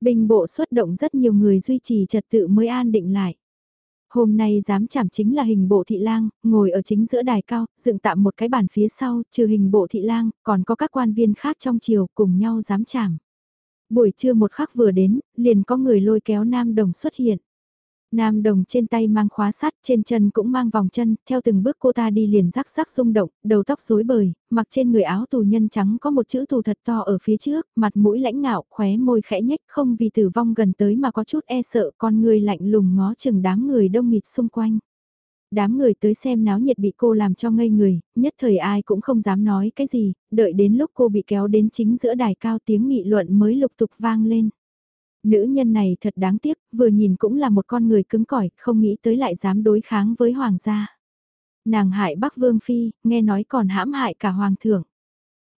Speaker 1: Bình bộ xuất động rất nhiều người duy trì trật tự mới an định lại. Hôm nay dám chảm chính là hình bộ thị lang, ngồi ở chính giữa đài cao, dựng tạm một cái bàn phía sau, trừ hình bộ thị lang, còn có các quan viên khác trong triều cùng nhau dám chảm. Buổi trưa một khắc vừa đến, liền có người lôi kéo Nam Đồng xuất hiện. Nam Đồng trên tay mang khóa sắt, trên chân cũng mang vòng chân, theo từng bước cô ta đi liền rắc rắc rung động, đầu tóc rối bời, mặc trên người áo tù nhân trắng có một chữ tù thật to ở phía trước, mặt mũi lãnh ngạo, khóe môi khẽ nhếch không vì tử vong gần tới mà có chút e sợ con người lạnh lùng ngó chừng đám người đông nghịt xung quanh. Đám người tới xem náo nhiệt bị cô làm cho ngây người, nhất thời ai cũng không dám nói cái gì, đợi đến lúc cô bị kéo đến chính giữa đài cao tiếng nghị luận mới lục tục vang lên. Nữ nhân này thật đáng tiếc, vừa nhìn cũng là một con người cứng cỏi, không nghĩ tới lại dám đối kháng với hoàng gia. Nàng hại Bắc Vương Phi, nghe nói còn hãm hại cả hoàng thượng.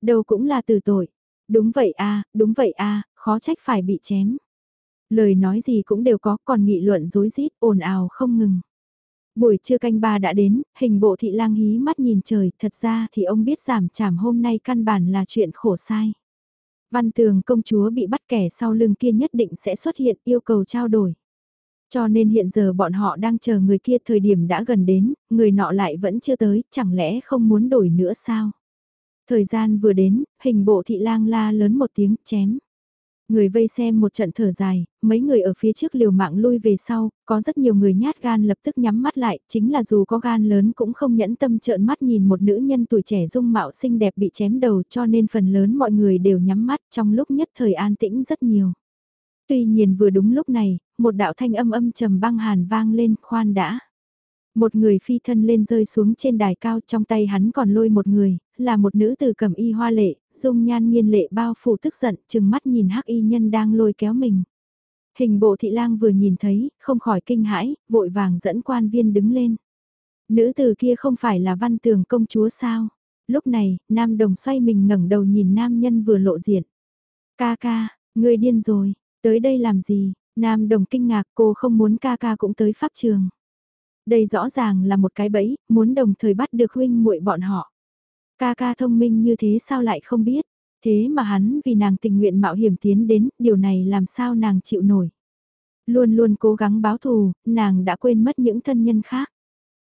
Speaker 1: Đâu cũng là từ tội. Đúng vậy a đúng vậy a khó trách phải bị chém. Lời nói gì cũng đều có, còn nghị luận dối rít ồn ào không ngừng. Buổi trưa canh ba đã đến, hình bộ thị lang hí mắt nhìn trời, thật ra thì ông biết giảm trảm hôm nay căn bản là chuyện khổ sai. Văn tường công chúa bị bắt kẻ sau lưng kia nhất định sẽ xuất hiện yêu cầu trao đổi. Cho nên hiện giờ bọn họ đang chờ người kia thời điểm đã gần đến, người nọ lại vẫn chưa tới, chẳng lẽ không muốn đổi nữa sao? Thời gian vừa đến, hình bộ thị lang la lớn một tiếng chém. Người vây xem một trận thở dài, mấy người ở phía trước liều mạng lui về sau, có rất nhiều người nhát gan lập tức nhắm mắt lại, chính là dù có gan lớn cũng không nhẫn tâm trợn mắt nhìn một nữ nhân tuổi trẻ dung mạo xinh đẹp bị chém đầu cho nên phần lớn mọi người đều nhắm mắt trong lúc nhất thời an tĩnh rất nhiều. Tuy nhiên vừa đúng lúc này, một đạo thanh âm âm trầm băng hàn vang lên khoan đã. Một người phi thân lên rơi xuống trên đài cao trong tay hắn còn lôi một người, là một nữ từ cầm y hoa lệ, dung nhan nghiên lệ bao phủ tức giận, chừng mắt nhìn hắc y nhân đang lôi kéo mình. Hình bộ thị lang vừa nhìn thấy, không khỏi kinh hãi, vội vàng dẫn quan viên đứng lên. Nữ từ kia không phải là văn tường công chúa sao? Lúc này, nam đồng xoay mình ngẩng đầu nhìn nam nhân vừa lộ diện. Ca ca, ngươi điên rồi, tới đây làm gì? Nam đồng kinh ngạc cô không muốn ca ca cũng tới pháp trường. Đây rõ ràng là một cái bẫy, muốn đồng thời bắt được huynh muội bọn họ. Ca ca thông minh như thế sao lại không biết, thế mà hắn vì nàng tình nguyện mạo hiểm tiến đến, điều này làm sao nàng chịu nổi. Luôn luôn cố gắng báo thù, nàng đã quên mất những thân nhân khác.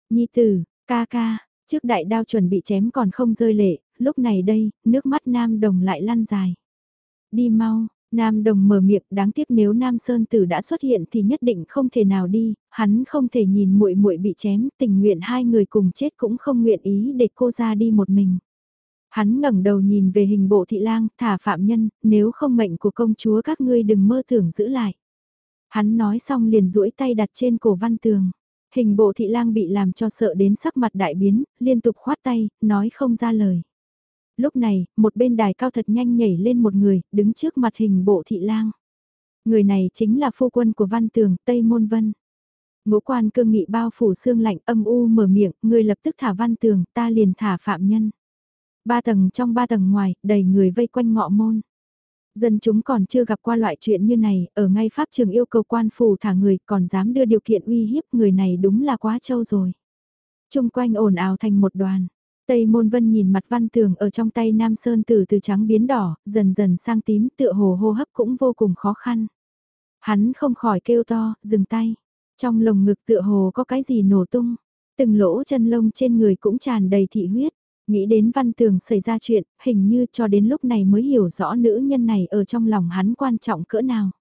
Speaker 1: Nhi tử, ca ca, trước đại đao chuẩn bị chém còn không rơi lệ, lúc này đây, nước mắt nam đồng lại lăn dài. Đi mau, Nam Đồng mở miệng, đáng tiếc nếu Nam Sơn Tử đã xuất hiện thì nhất định không thể nào đi, hắn không thể nhìn muội muội bị chém, tình nguyện hai người cùng chết cũng không nguyện ý để cô ra đi một mình. Hắn ngẩng đầu nhìn về hình bộ thị lang, thả phạm nhân, nếu không mệnh của công chúa các ngươi đừng mơ tưởng giữ lại. Hắn nói xong liền duỗi tay đặt trên cổ văn tường. Hình bộ thị lang bị làm cho sợ đến sắc mặt đại biến, liên tục khoát tay, nói không ra lời. Lúc này, một bên đài cao thật nhanh nhảy lên một người, đứng trước mặt hình bộ thị lang. Người này chính là phu quân của văn tường, Tây Môn Vân. Ngũ quan cương nghị bao phủ xương lạnh âm u mở miệng, người lập tức thả văn tường, ta liền thả phạm nhân. Ba tầng trong ba tầng ngoài, đầy người vây quanh ngọ môn. Dân chúng còn chưa gặp qua loại chuyện như này, ở ngay pháp trường yêu cầu quan phủ thả người còn dám đưa điều kiện uy hiếp người này đúng là quá trâu rồi. Trung quanh ồn ào thành một đoàn, Tây Môn Vân nhìn mặt văn tường ở trong tay Nam Sơn Tử từ trắng biến đỏ, dần dần sang tím tựa hồ hô hấp cũng vô cùng khó khăn. Hắn không khỏi kêu to, dừng tay. Trong lồng ngực tựa hồ có cái gì nổ tung. Từng lỗ chân lông trên người cũng tràn đầy thị huyết. Nghĩ đến văn tường xảy ra chuyện, hình như cho đến lúc này mới hiểu rõ nữ nhân này ở trong lòng hắn quan trọng cỡ nào.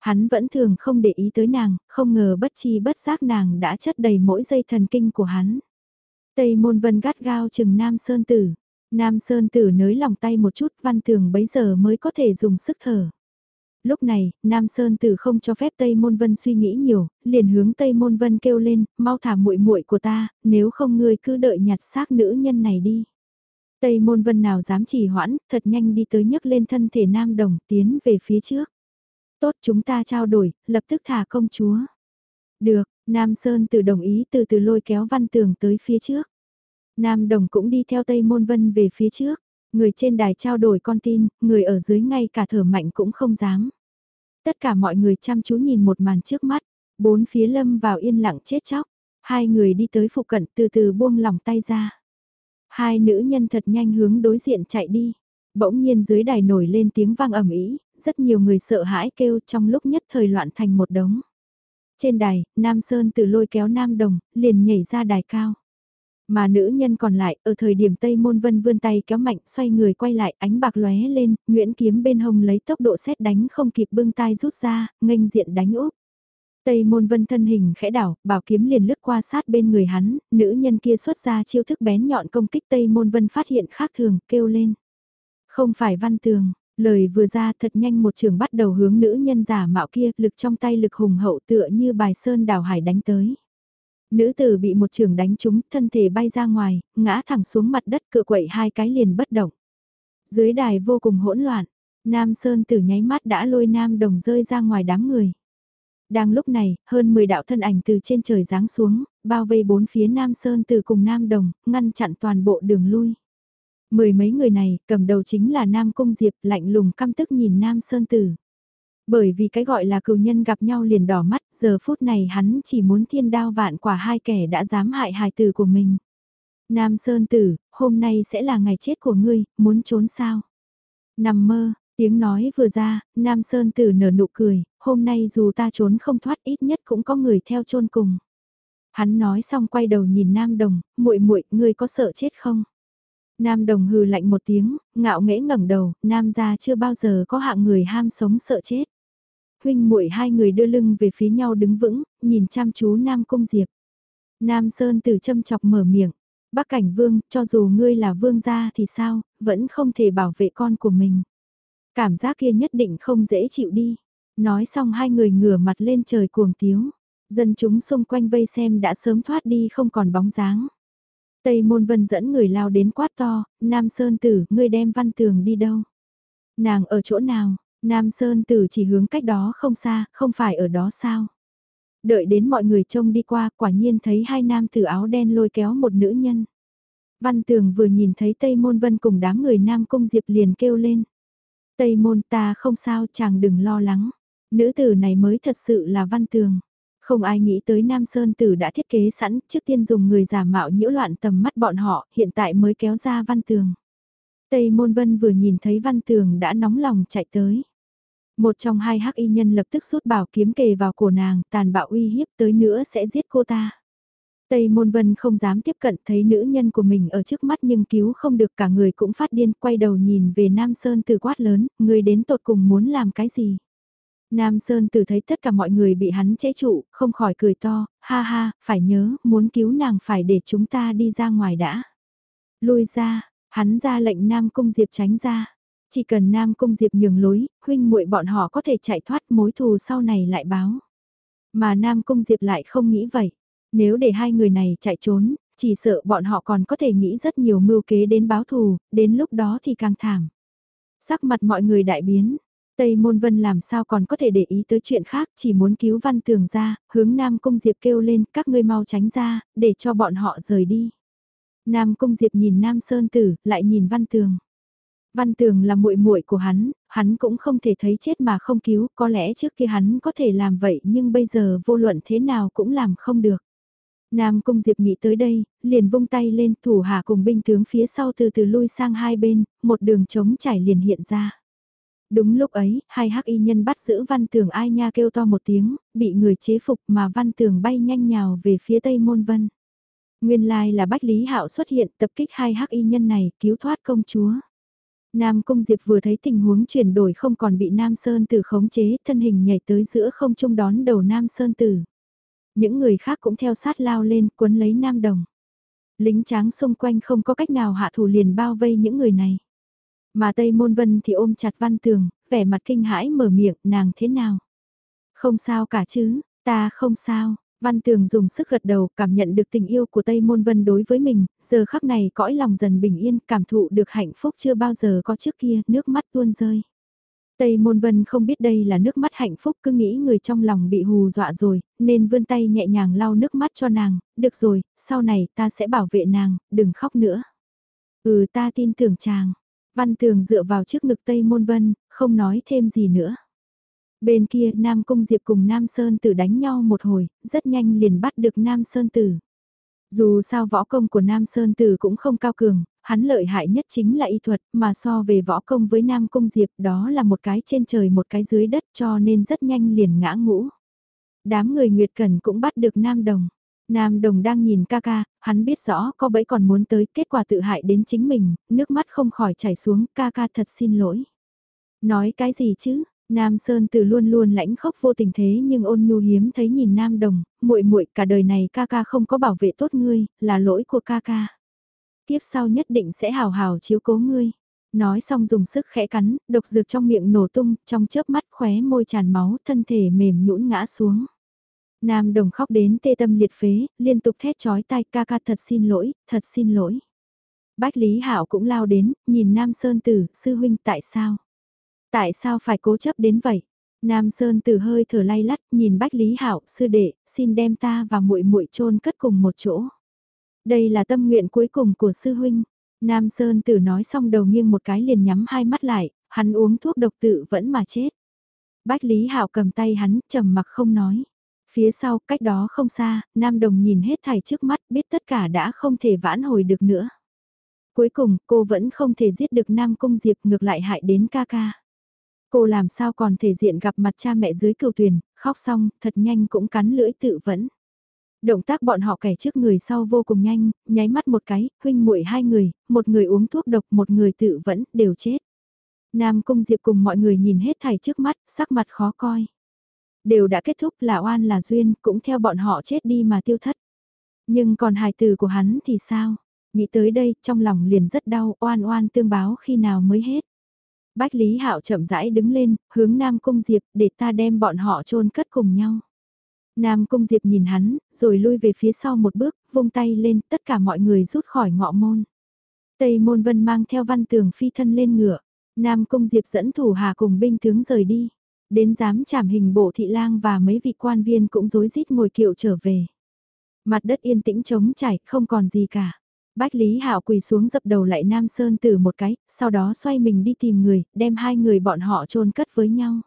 Speaker 1: Hắn vẫn thường không để ý tới nàng, không ngờ bất chi bất giác nàng đã chất đầy mỗi dây thần kinh của hắn. Tây môn vân gắt gao chừng Nam Sơn Tử. Nam Sơn Tử nới lòng tay một chút văn thường bấy giờ mới có thể dùng sức thở. Lúc này, Nam Sơn Tử không cho phép Tây Môn Vân suy nghĩ nhiều, liền hướng Tây Môn Vân kêu lên, mau thả muội muội của ta, nếu không ngươi cứ đợi nhặt xác nữ nhân này đi. Tây Môn Vân nào dám trì hoãn, thật nhanh đi tới nhấc lên thân thể Nam Đồng tiến về phía trước. Tốt chúng ta trao đổi, lập tức thả công chúa. Được, Nam Sơn từ đồng ý từ từ lôi kéo văn tường tới phía trước. Nam Đồng cũng đi theo Tây Môn Vân về phía trước. Người trên đài trao đổi con tin, người ở dưới ngay cả thở mạnh cũng không dám. Tất cả mọi người chăm chú nhìn một màn trước mắt, bốn phía lâm vào yên lặng chết chóc. Hai người đi tới phụ cận từ từ buông lỏng tay ra. Hai nữ nhân thật nhanh hướng đối diện chạy đi. Bỗng nhiên dưới đài nổi lên tiếng vang ầm ĩ, rất nhiều người sợ hãi kêu trong lúc nhất thời loạn thành một đống. Trên đài, Nam Sơn từ lôi kéo Nam Đồng, liền nhảy ra đài cao. Mà nữ nhân còn lại, ở thời điểm Tây Môn Vân vươn tay kéo mạnh, xoay người quay lại, ánh bạc lóe lên, Nguyễn Kiếm bên hông lấy tốc độ xét đánh không kịp bưng tay rút ra, nghênh diện đánh úp. Tây Môn Vân thân hình khẽ đảo, bảo kiếm liền lướt qua sát bên người hắn, nữ nhân kia xuất ra chiêu thức bén nhọn công kích Tây Môn Vân phát hiện khác thường, kêu lên. Không phải văn tường, Lời vừa ra thật nhanh một trường bắt đầu hướng nữ nhân giả mạo kia, lực trong tay lực hùng hậu tựa như bài sơn đảo hải đánh tới. Nữ tử bị một trường đánh trúng, thân thể bay ra ngoài, ngã thẳng xuống mặt đất cựa quậy hai cái liền bất động. Dưới đài vô cùng hỗn loạn, Nam Sơn tử nháy mắt đã lôi Nam Đồng rơi ra ngoài đám người. Đang lúc này, hơn 10 đạo thân ảnh từ trên trời giáng xuống, bao vây bốn phía Nam Sơn tử cùng Nam Đồng, ngăn chặn toàn bộ đường lui. Mười mấy người này, cầm đầu chính là Nam Cung Diệp, lạnh lùng căm tức nhìn Nam Sơn Tử. Bởi vì cái gọi là cừu nhân gặp nhau liền đỏ mắt, giờ phút này hắn chỉ muốn thiên đao vạn quả hai kẻ đã dám hại hài tử của mình. Nam Sơn Tử, hôm nay sẽ là ngày chết của ngươi, muốn trốn sao? Nằm mơ, tiếng nói vừa ra, Nam Sơn Tử nở nụ cười, hôm nay dù ta trốn không thoát ít nhất cũng có người theo chôn cùng. Hắn nói xong quay đầu nhìn Nam Đồng, muội muội, ngươi có sợ chết không? Nam đồng hừ lạnh một tiếng, ngạo nghễ ngẩng đầu, nam gia chưa bao giờ có hạng người ham sống sợ chết. Huynh muội hai người đưa lưng về phía nhau đứng vững, nhìn chăm chú Nam Cung Diệp. Nam Sơn từ châm chọc mở miệng, Bắc Cảnh Vương, cho dù ngươi là vương gia thì sao, vẫn không thể bảo vệ con của mình. Cảm giác kia nhất định không dễ chịu đi. Nói xong hai người ngửa mặt lên trời cuồng tiếu. Dân chúng xung quanh vây xem đã sớm thoát đi không còn bóng dáng. Tây Môn Vân dẫn người lao đến quát to, Nam Sơn Tử, ngươi đem văn tường đi đâu? Nàng ở chỗ nào? Nam Sơn Tử chỉ hướng cách đó không xa, không phải ở đó sao? Đợi đến mọi người trông đi qua, quả nhiên thấy hai nam tử áo đen lôi kéo một nữ nhân. Văn Tường vừa nhìn thấy Tây Môn Vân cùng đám người Nam Cung Diệp liền kêu lên. Tây Môn ta không sao chàng đừng lo lắng. Nữ tử này mới thật sự là Văn Tường. Không ai nghĩ tới Nam Sơn Tử đã thiết kế sẵn, trước tiên dùng người giả mạo nhiễu loạn tầm mắt bọn họ, hiện tại mới kéo ra Văn Tường. Tây Môn Vân vừa nhìn thấy Văn Tường đã nóng lòng chạy tới. Một trong hai hắc y nhân lập tức rút bảo kiếm kề vào cổ nàng, tàn bạo uy hiếp tới nữa sẽ giết cô ta. Tây Môn Vân không dám tiếp cận thấy nữ nhân của mình ở trước mắt nhưng cứu không được cả người cũng phát điên quay đầu nhìn về Nam Sơn từ quát lớn, người đến tột cùng muốn làm cái gì. Nam Sơn từ thấy tất cả mọi người bị hắn chế trụ, không khỏi cười to, ha ha, phải nhớ, muốn cứu nàng phải để chúng ta đi ra ngoài đã. Lui ra, hắn ra lệnh Nam Cung Diệp tránh ra. Chỉ cần Nam Cung Diệp nhường lối, huynh muội bọn họ có thể chạy thoát mối thù sau này lại báo. Mà Nam Cung Diệp lại không nghĩ vậy. Nếu để hai người này chạy trốn, chỉ sợ bọn họ còn có thể nghĩ rất nhiều mưu kế đến báo thù, đến lúc đó thì càng thảm. Sắc mặt mọi người đại biến, Tây Môn Vân làm sao còn có thể để ý tới chuyện khác, chỉ muốn cứu Văn Tường ra, hướng Nam Cung Diệp kêu lên, các ngươi mau tránh ra, để cho bọn họ rời đi. Nam Cung Diệp nhìn Nam Sơn Tử, lại nhìn Văn Tường. Văn Tường là muội muội của hắn, hắn cũng không thể thấy chết mà không cứu, có lẽ trước kia hắn có thể làm vậy nhưng bây giờ vô luận thế nào cũng làm không được. Nam Cung Diệp nghĩ tới đây, liền vung tay lên thủ hạ cùng binh tướng phía sau từ từ lui sang hai bên, một đường trống trải liền hiện ra. Đúng lúc ấy, hai hắc y nhân bắt giữ văn tường ai nha kêu to một tiếng, bị người chế phục mà văn tường bay nhanh nhào về phía tây môn vân. Nguyên lai là Bách Lý Hạo xuất hiện tập kích hai hắc y nhân này cứu thoát công chúa. Nam Cung Diệp vừa thấy tình huống chuyển đổi không còn bị Nam Sơn Tử khống chế, thân hình nhảy tới giữa không trung đón đầu Nam Sơn Tử. Những người khác cũng theo sát lao lên cuốn lấy Nam Đồng. Lính tráng xung quanh không có cách nào hạ thủ liền bao vây những người này. Mà Tây Môn Vân thì ôm chặt Văn Tường, vẻ mặt kinh hãi mở miệng, nàng thế nào? Không sao cả chứ, ta không sao. Văn Tường dùng sức gật đầu cảm nhận được tình yêu của Tây Môn Vân đối với mình, giờ khắc này cõi lòng dần bình yên, cảm thụ được hạnh phúc chưa bao giờ có trước kia, nước mắt tuôn rơi. Tây Môn Vân không biết đây là nước mắt hạnh phúc cứ nghĩ người trong lòng bị hù dọa rồi, nên vươn tay nhẹ nhàng lau nước mắt cho nàng, được rồi, sau này ta sẽ bảo vệ nàng, đừng khóc nữa. Ừ ta tin tưởng chàng, Văn Tường dựa vào trước ngực Tây Môn Vân, không nói thêm gì nữa. Bên kia Nam Cung Diệp cùng Nam Sơn Tử đánh nhau một hồi, rất nhanh liền bắt được Nam Sơn Tử. Dù sao võ công của Nam Sơn Tử cũng không cao cường, hắn lợi hại nhất chính là y thuật, mà so về võ công với Nam Cung Diệp đó là một cái trên trời một cái dưới đất cho nên rất nhanh liền ngã ngũ. Đám người Nguyệt Cẩn cũng bắt được Nam Đồng. Nam Đồng đang nhìn ca ca, hắn biết rõ có bẫy còn muốn tới, kết quả tự hại đến chính mình, nước mắt không khỏi chảy xuống, ca ca thật xin lỗi. Nói cái gì chứ, Nam Sơn từ luôn luôn lãnh khốc vô tình thế nhưng ôn nhu hiếm thấy nhìn Nam Đồng, muội muội cả đời này ca ca không có bảo vệ tốt ngươi, là lỗi của ca ca. Tiếp sau nhất định sẽ hào hào chiếu cố ngươi. Nói xong dùng sức khẽ cắn, độc dược trong miệng nổ tung, trong chớp mắt khóe môi tràn máu, thân thể mềm nhũn ngã xuống. Nam đồng khóc đến tê tâm liệt phế, liên tục thét chói tai ca ca thật xin lỗi, thật xin lỗi. Bách Lý Hạo cũng lao đến, nhìn Nam Sơn Tử, sư huynh tại sao? Tại sao phải cố chấp đến vậy? Nam Sơn Tử hơi thở lay lắt, nhìn Bách Lý Hạo, sư đệ, xin đem ta và muội muội chôn cất cùng một chỗ. Đây là tâm nguyện cuối cùng của sư huynh. Nam Sơn Tử nói xong đầu nghiêng một cái liền nhắm hai mắt lại, hắn uống thuốc độc tự vẫn mà chết. Bách Lý Hạo cầm tay hắn, trầm mặc không nói. Phía sau, cách đó không xa, Nam Đồng nhìn hết thảy trước mắt, biết tất cả đã không thể vãn hồi được nữa. Cuối cùng, cô vẫn không thể giết được Nam Cung Diệp ngược lại hại đến ca ca. Cô làm sao còn thể diện gặp mặt cha mẹ dưới cầu thuyền, khóc xong, thật nhanh cũng cắn lưỡi tự vẫn. Động tác bọn họ kẻ trước người sau vô cùng nhanh, nháy mắt một cái, huynh muội hai người, một người uống thuốc độc, một người tự vẫn, đều chết. Nam Cung Diệp cùng mọi người nhìn hết thảy trước mắt, sắc mặt khó coi. Đều đã kết thúc là oan là duyên, cũng theo bọn họ chết đi mà tiêu thất. Nhưng còn hài tử của hắn thì sao? Nghĩ tới đây, trong lòng liền rất đau, oan oan tương báo khi nào mới hết. Bách Lý Hạo chậm rãi đứng lên, hướng Nam Cung Diệp, để ta đem bọn họ chôn cất cùng nhau. Nam Cung Diệp nhìn hắn, rồi lui về phía sau một bước, vung tay lên, tất cả mọi người rút khỏi ngọ môn. Tây Môn Vân mang theo văn tường phi thân lên ngựa, Nam Cung Diệp dẫn thủ hà cùng binh tướng rời đi. Đến giám trảm hình bộ thị lang và mấy vị quan viên cũng rối rít ngồi kiệu trở về. Mặt đất yên tĩnh trống trải, không còn gì cả. Bách Lý Hạo quỳ xuống dập đầu lại Nam Sơn Tử một cái, sau đó xoay mình đi tìm người, đem hai người bọn họ chôn cất với nhau.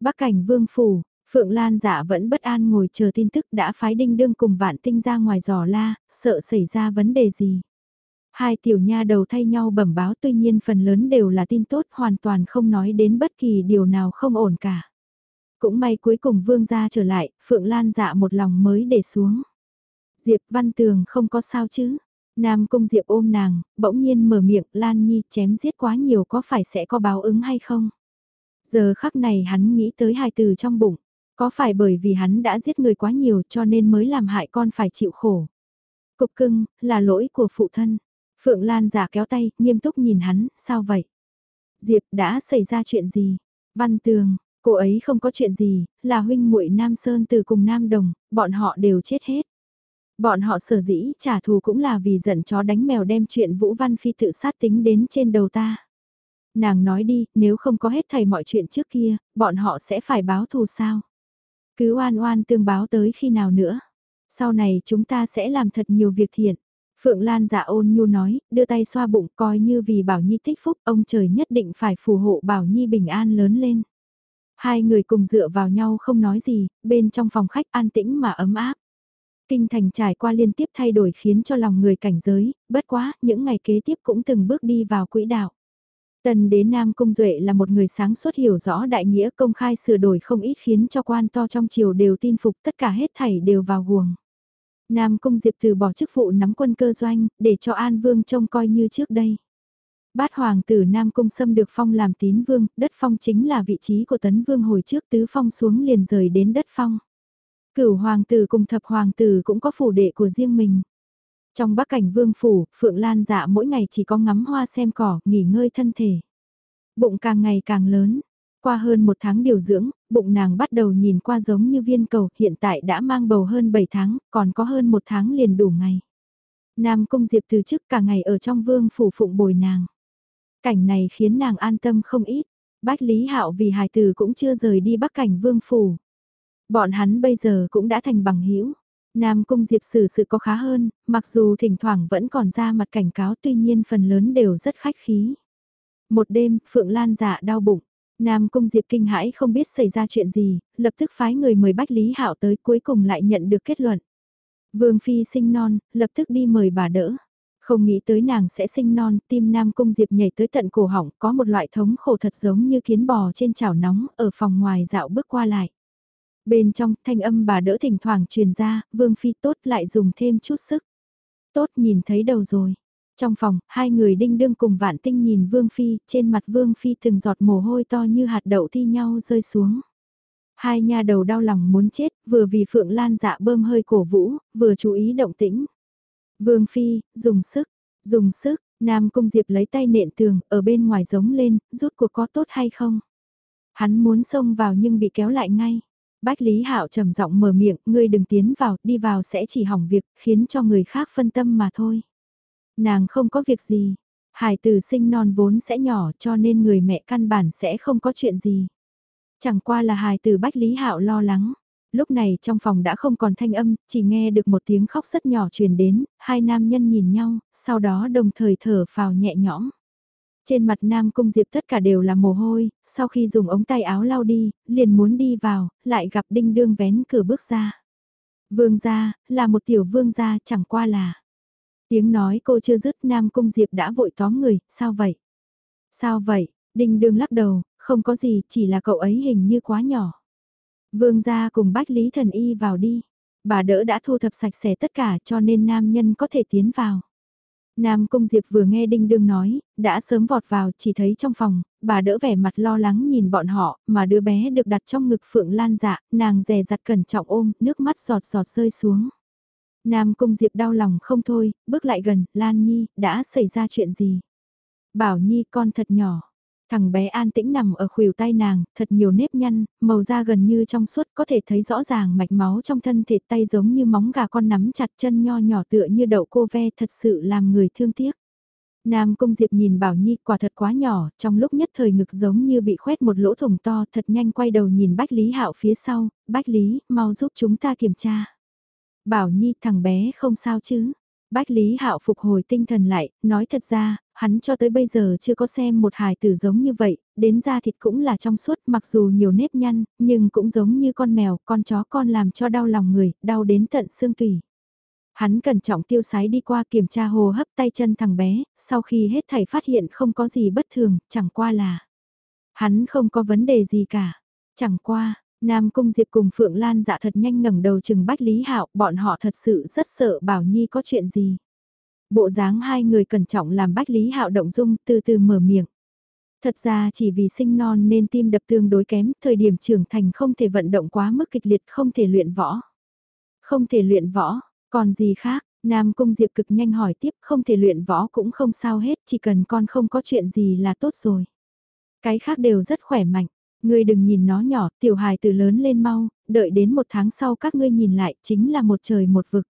Speaker 1: Bắc cảnh vương phủ, Phượng Lan dạ vẫn bất an ngồi chờ tin tức đã phái đinh đương cùng vạn tinh ra ngoài giò la, sợ xảy ra vấn đề gì. Hai tiểu nha đầu thay nhau bẩm báo tuy nhiên phần lớn đều là tin tốt hoàn toàn không nói đến bất kỳ điều nào không ổn cả. Cũng may cuối cùng vương gia trở lại, Phượng Lan dạ một lòng mới để xuống. Diệp Văn Tường không có sao chứ. Nam Cung Diệp ôm nàng, bỗng nhiên mở miệng Lan Nhi chém giết quá nhiều có phải sẽ có báo ứng hay không? Giờ khắc này hắn nghĩ tới hai từ trong bụng. Có phải bởi vì hắn đã giết người quá nhiều cho nên mới làm hại con phải chịu khổ? Cục cưng, là lỗi của phụ thân. Phượng Lan giả kéo tay, nghiêm túc nhìn hắn, sao vậy? Diệp đã xảy ra chuyện gì? Văn Tường, cô ấy không có chuyện gì, là huynh muội Nam Sơn từ cùng Nam Đồng, bọn họ đều chết hết. Bọn họ sở dĩ trả thù cũng là vì giận chó đánh mèo đem chuyện Vũ Văn Phi tự sát tính đến trên đầu ta. Nàng nói đi, nếu không có hết thầy mọi chuyện trước kia, bọn họ sẽ phải báo thù sao? Cứ oan oan tương báo tới khi nào nữa? Sau này chúng ta sẽ làm thật nhiều việc thiện. Phượng Lan dạ ôn nhu nói, đưa tay xoa bụng coi như vì Bảo Nhi tích phúc, ông trời nhất định phải phù hộ Bảo Nhi bình an lớn lên. Hai người cùng dựa vào nhau không nói gì, bên trong phòng khách an tĩnh mà ấm áp. Kinh thành trải qua liên tiếp thay đổi khiến cho lòng người cảnh giới, bất quá, những ngày kế tiếp cũng từng bước đi vào quỹ đạo. Tần đế Nam Cung Duệ là một người sáng suốt hiểu rõ đại nghĩa công khai sửa đổi không ít khiến cho quan to trong triều đều tin phục tất cả hết thảy đều vào guồng. Nam Cung Diệp từ bỏ chức vụ nắm quân cơ doanh, để cho An Vương trông coi như trước đây. Bát hoàng tử Nam Cung Sâm được phong làm tín vương, đất phong chính là vị trí của tấn vương hồi trước tứ phong xuống liền rời đến đất phong. Cửu hoàng tử cùng thập hoàng tử cũng có phủ đệ của riêng mình. Trong bắc cảnh vương phủ, Phượng Lan dạ mỗi ngày chỉ có ngắm hoa xem cỏ, nghỉ ngơi thân thể. Bụng càng ngày càng lớn. Qua hơn một tháng điều dưỡng, bụng nàng bắt đầu nhìn qua giống như viên cầu, hiện tại đã mang bầu hơn 7 tháng, còn có hơn một tháng liền đủ ngày. Nam Cung Diệp từ chức cả ngày ở trong vương phủ phụng bồi nàng. Cảnh này khiến nàng an tâm không ít. Bách Lý Hạo vì hài tử cũng chưa rời đi bắc cảnh vương phủ. Bọn hắn bây giờ cũng đã thành bằng hữu Nam Cung Diệp xử sự có khá hơn, mặc dù thỉnh thoảng vẫn còn ra mặt cảnh cáo tuy nhiên phần lớn đều rất khách khí. Một đêm, Phượng Lan dạ đau bụng. Nam Cung Diệp kinh hãi không biết xảy ra chuyện gì, lập tức phái người mời Bách Lý Hạo tới cuối cùng lại nhận được kết luận. Vương Phi sinh non, lập tức đi mời bà đỡ. Không nghĩ tới nàng sẽ sinh non, tim Nam Cung Diệp nhảy tới tận cổ họng, có một loại thống khổ thật giống như kiến bò trên chảo nóng, ở phòng ngoài dạo bước qua lại. Bên trong, thanh âm bà đỡ thỉnh thoảng truyền ra, Vương Phi tốt lại dùng thêm chút sức. Tốt nhìn thấy đầu rồi. Trong phòng, hai người đinh đương cùng vạn tinh nhìn Vương Phi, trên mặt Vương Phi từng giọt mồ hôi to như hạt đậu thi nhau rơi xuống. Hai nha đầu đau lòng muốn chết, vừa vì Phượng Lan dạ bơm hơi cổ vũ, vừa chú ý động tĩnh. Vương Phi, dùng sức, dùng sức, Nam Cung Diệp lấy tay nện tường, ở bên ngoài giống lên, rút cuộc có tốt hay không? Hắn muốn xông vào nhưng bị kéo lại ngay. Bách Lý Hạo trầm giọng mở miệng, ngươi đừng tiến vào, đi vào sẽ chỉ hỏng việc, khiến cho người khác phân tâm mà thôi. Nàng không có việc gì, hải tử sinh non vốn sẽ nhỏ cho nên người mẹ căn bản sẽ không có chuyện gì. Chẳng qua là hài tử Bách Lý Hạo lo lắng. Lúc này trong phòng đã không còn thanh âm, chỉ nghe được một tiếng khóc rất nhỏ truyền đến, hai nam nhân nhìn nhau, sau đó đồng thời thở phào nhẹ nhõm. Trên mặt Nam Cung Diệp tất cả đều là mồ hôi, sau khi dùng ống tay áo lau đi, liền muốn đi vào, lại gặp Đinh Đương vén cửa bước ra. Vương gia, là một tiểu vương gia chẳng qua là. Tiếng nói cô chưa dứt Nam Cung Diệp đã vội tóm người, sao vậy? Sao vậy? Đinh Đương lắc đầu, không có gì, chỉ là cậu ấy hình như quá nhỏ. Vương gia cùng Bách Lý Thần Y vào đi. Bà đỡ đã thu thập sạch sẽ tất cả cho nên nam nhân có thể tiến vào. Nam Cung Diệp vừa nghe Đinh Đương nói, đã sớm vọt vào chỉ thấy trong phòng, bà đỡ vẻ mặt lo lắng nhìn bọn họ, mà đứa bé được đặt trong ngực Phượng Lan dạ, nàng dè dặt cẩn trọng ôm, nước mắt giọt giọt rơi xuống. Nam Cung Diệp đau lòng không thôi, bước lại gần, Lan Nhi, đã xảy ra chuyện gì? Bảo Nhi con thật nhỏ. Thằng bé an tĩnh nằm ở khuỷu tay nàng, thật nhiều nếp nhăn, màu da gần như trong suốt có thể thấy rõ ràng mạch máu trong thân thể tay giống như móng gà con nắm chặt chân nho nhỏ tựa như đậu cô ve thật sự làm người thương tiếc. Nam Cung Diệp nhìn Bảo Nhi quả thật quá nhỏ, trong lúc nhất thời ngực giống như bị khoét một lỗ thủng to thật nhanh quay đầu nhìn Bách Lý Hạo phía sau, Bách Lý, mau giúp chúng ta kiểm tra. Bảo Nhi thằng bé không sao chứ. Bách Lý Hạo phục hồi tinh thần lại, nói thật ra, hắn cho tới bây giờ chưa có xem một hài tử giống như vậy, đến da thịt cũng là trong suốt mặc dù nhiều nếp nhăn, nhưng cũng giống như con mèo, con chó con làm cho đau lòng người, đau đến tận xương tủy. Hắn cẩn trọng tiêu sái đi qua kiểm tra hồ hấp tay chân thằng bé, sau khi hết thảy phát hiện không có gì bất thường, chẳng qua là. Hắn không có vấn đề gì cả, chẳng qua, Nam Cung Diệp cùng Phượng Lan dạ thật nhanh ngẩng đầu chừng Bách Lý Hạo, bọn họ thật sự rất sợ Bảo Nhi có chuyện gì. Bộ dáng hai người cẩn trọng làm Bách Lý Hạo động dung từ từ mở miệng. Thật ra chỉ vì sinh non nên tim đập tương đối kém, thời điểm trưởng thành không thể vận động quá mức kịch liệt, không thể luyện võ. Không thể luyện võ, còn gì khác, Nam Cung Diệp cực nhanh hỏi tiếp, không thể luyện võ cũng không sao hết, chỉ cần con không có chuyện gì là tốt rồi. Cái khác đều rất khỏe mạnh, ngươi đừng nhìn nó nhỏ, tiểu hài từ lớn lên mau, đợi đến một tháng sau các ngươi nhìn lại, chính là một trời một vực.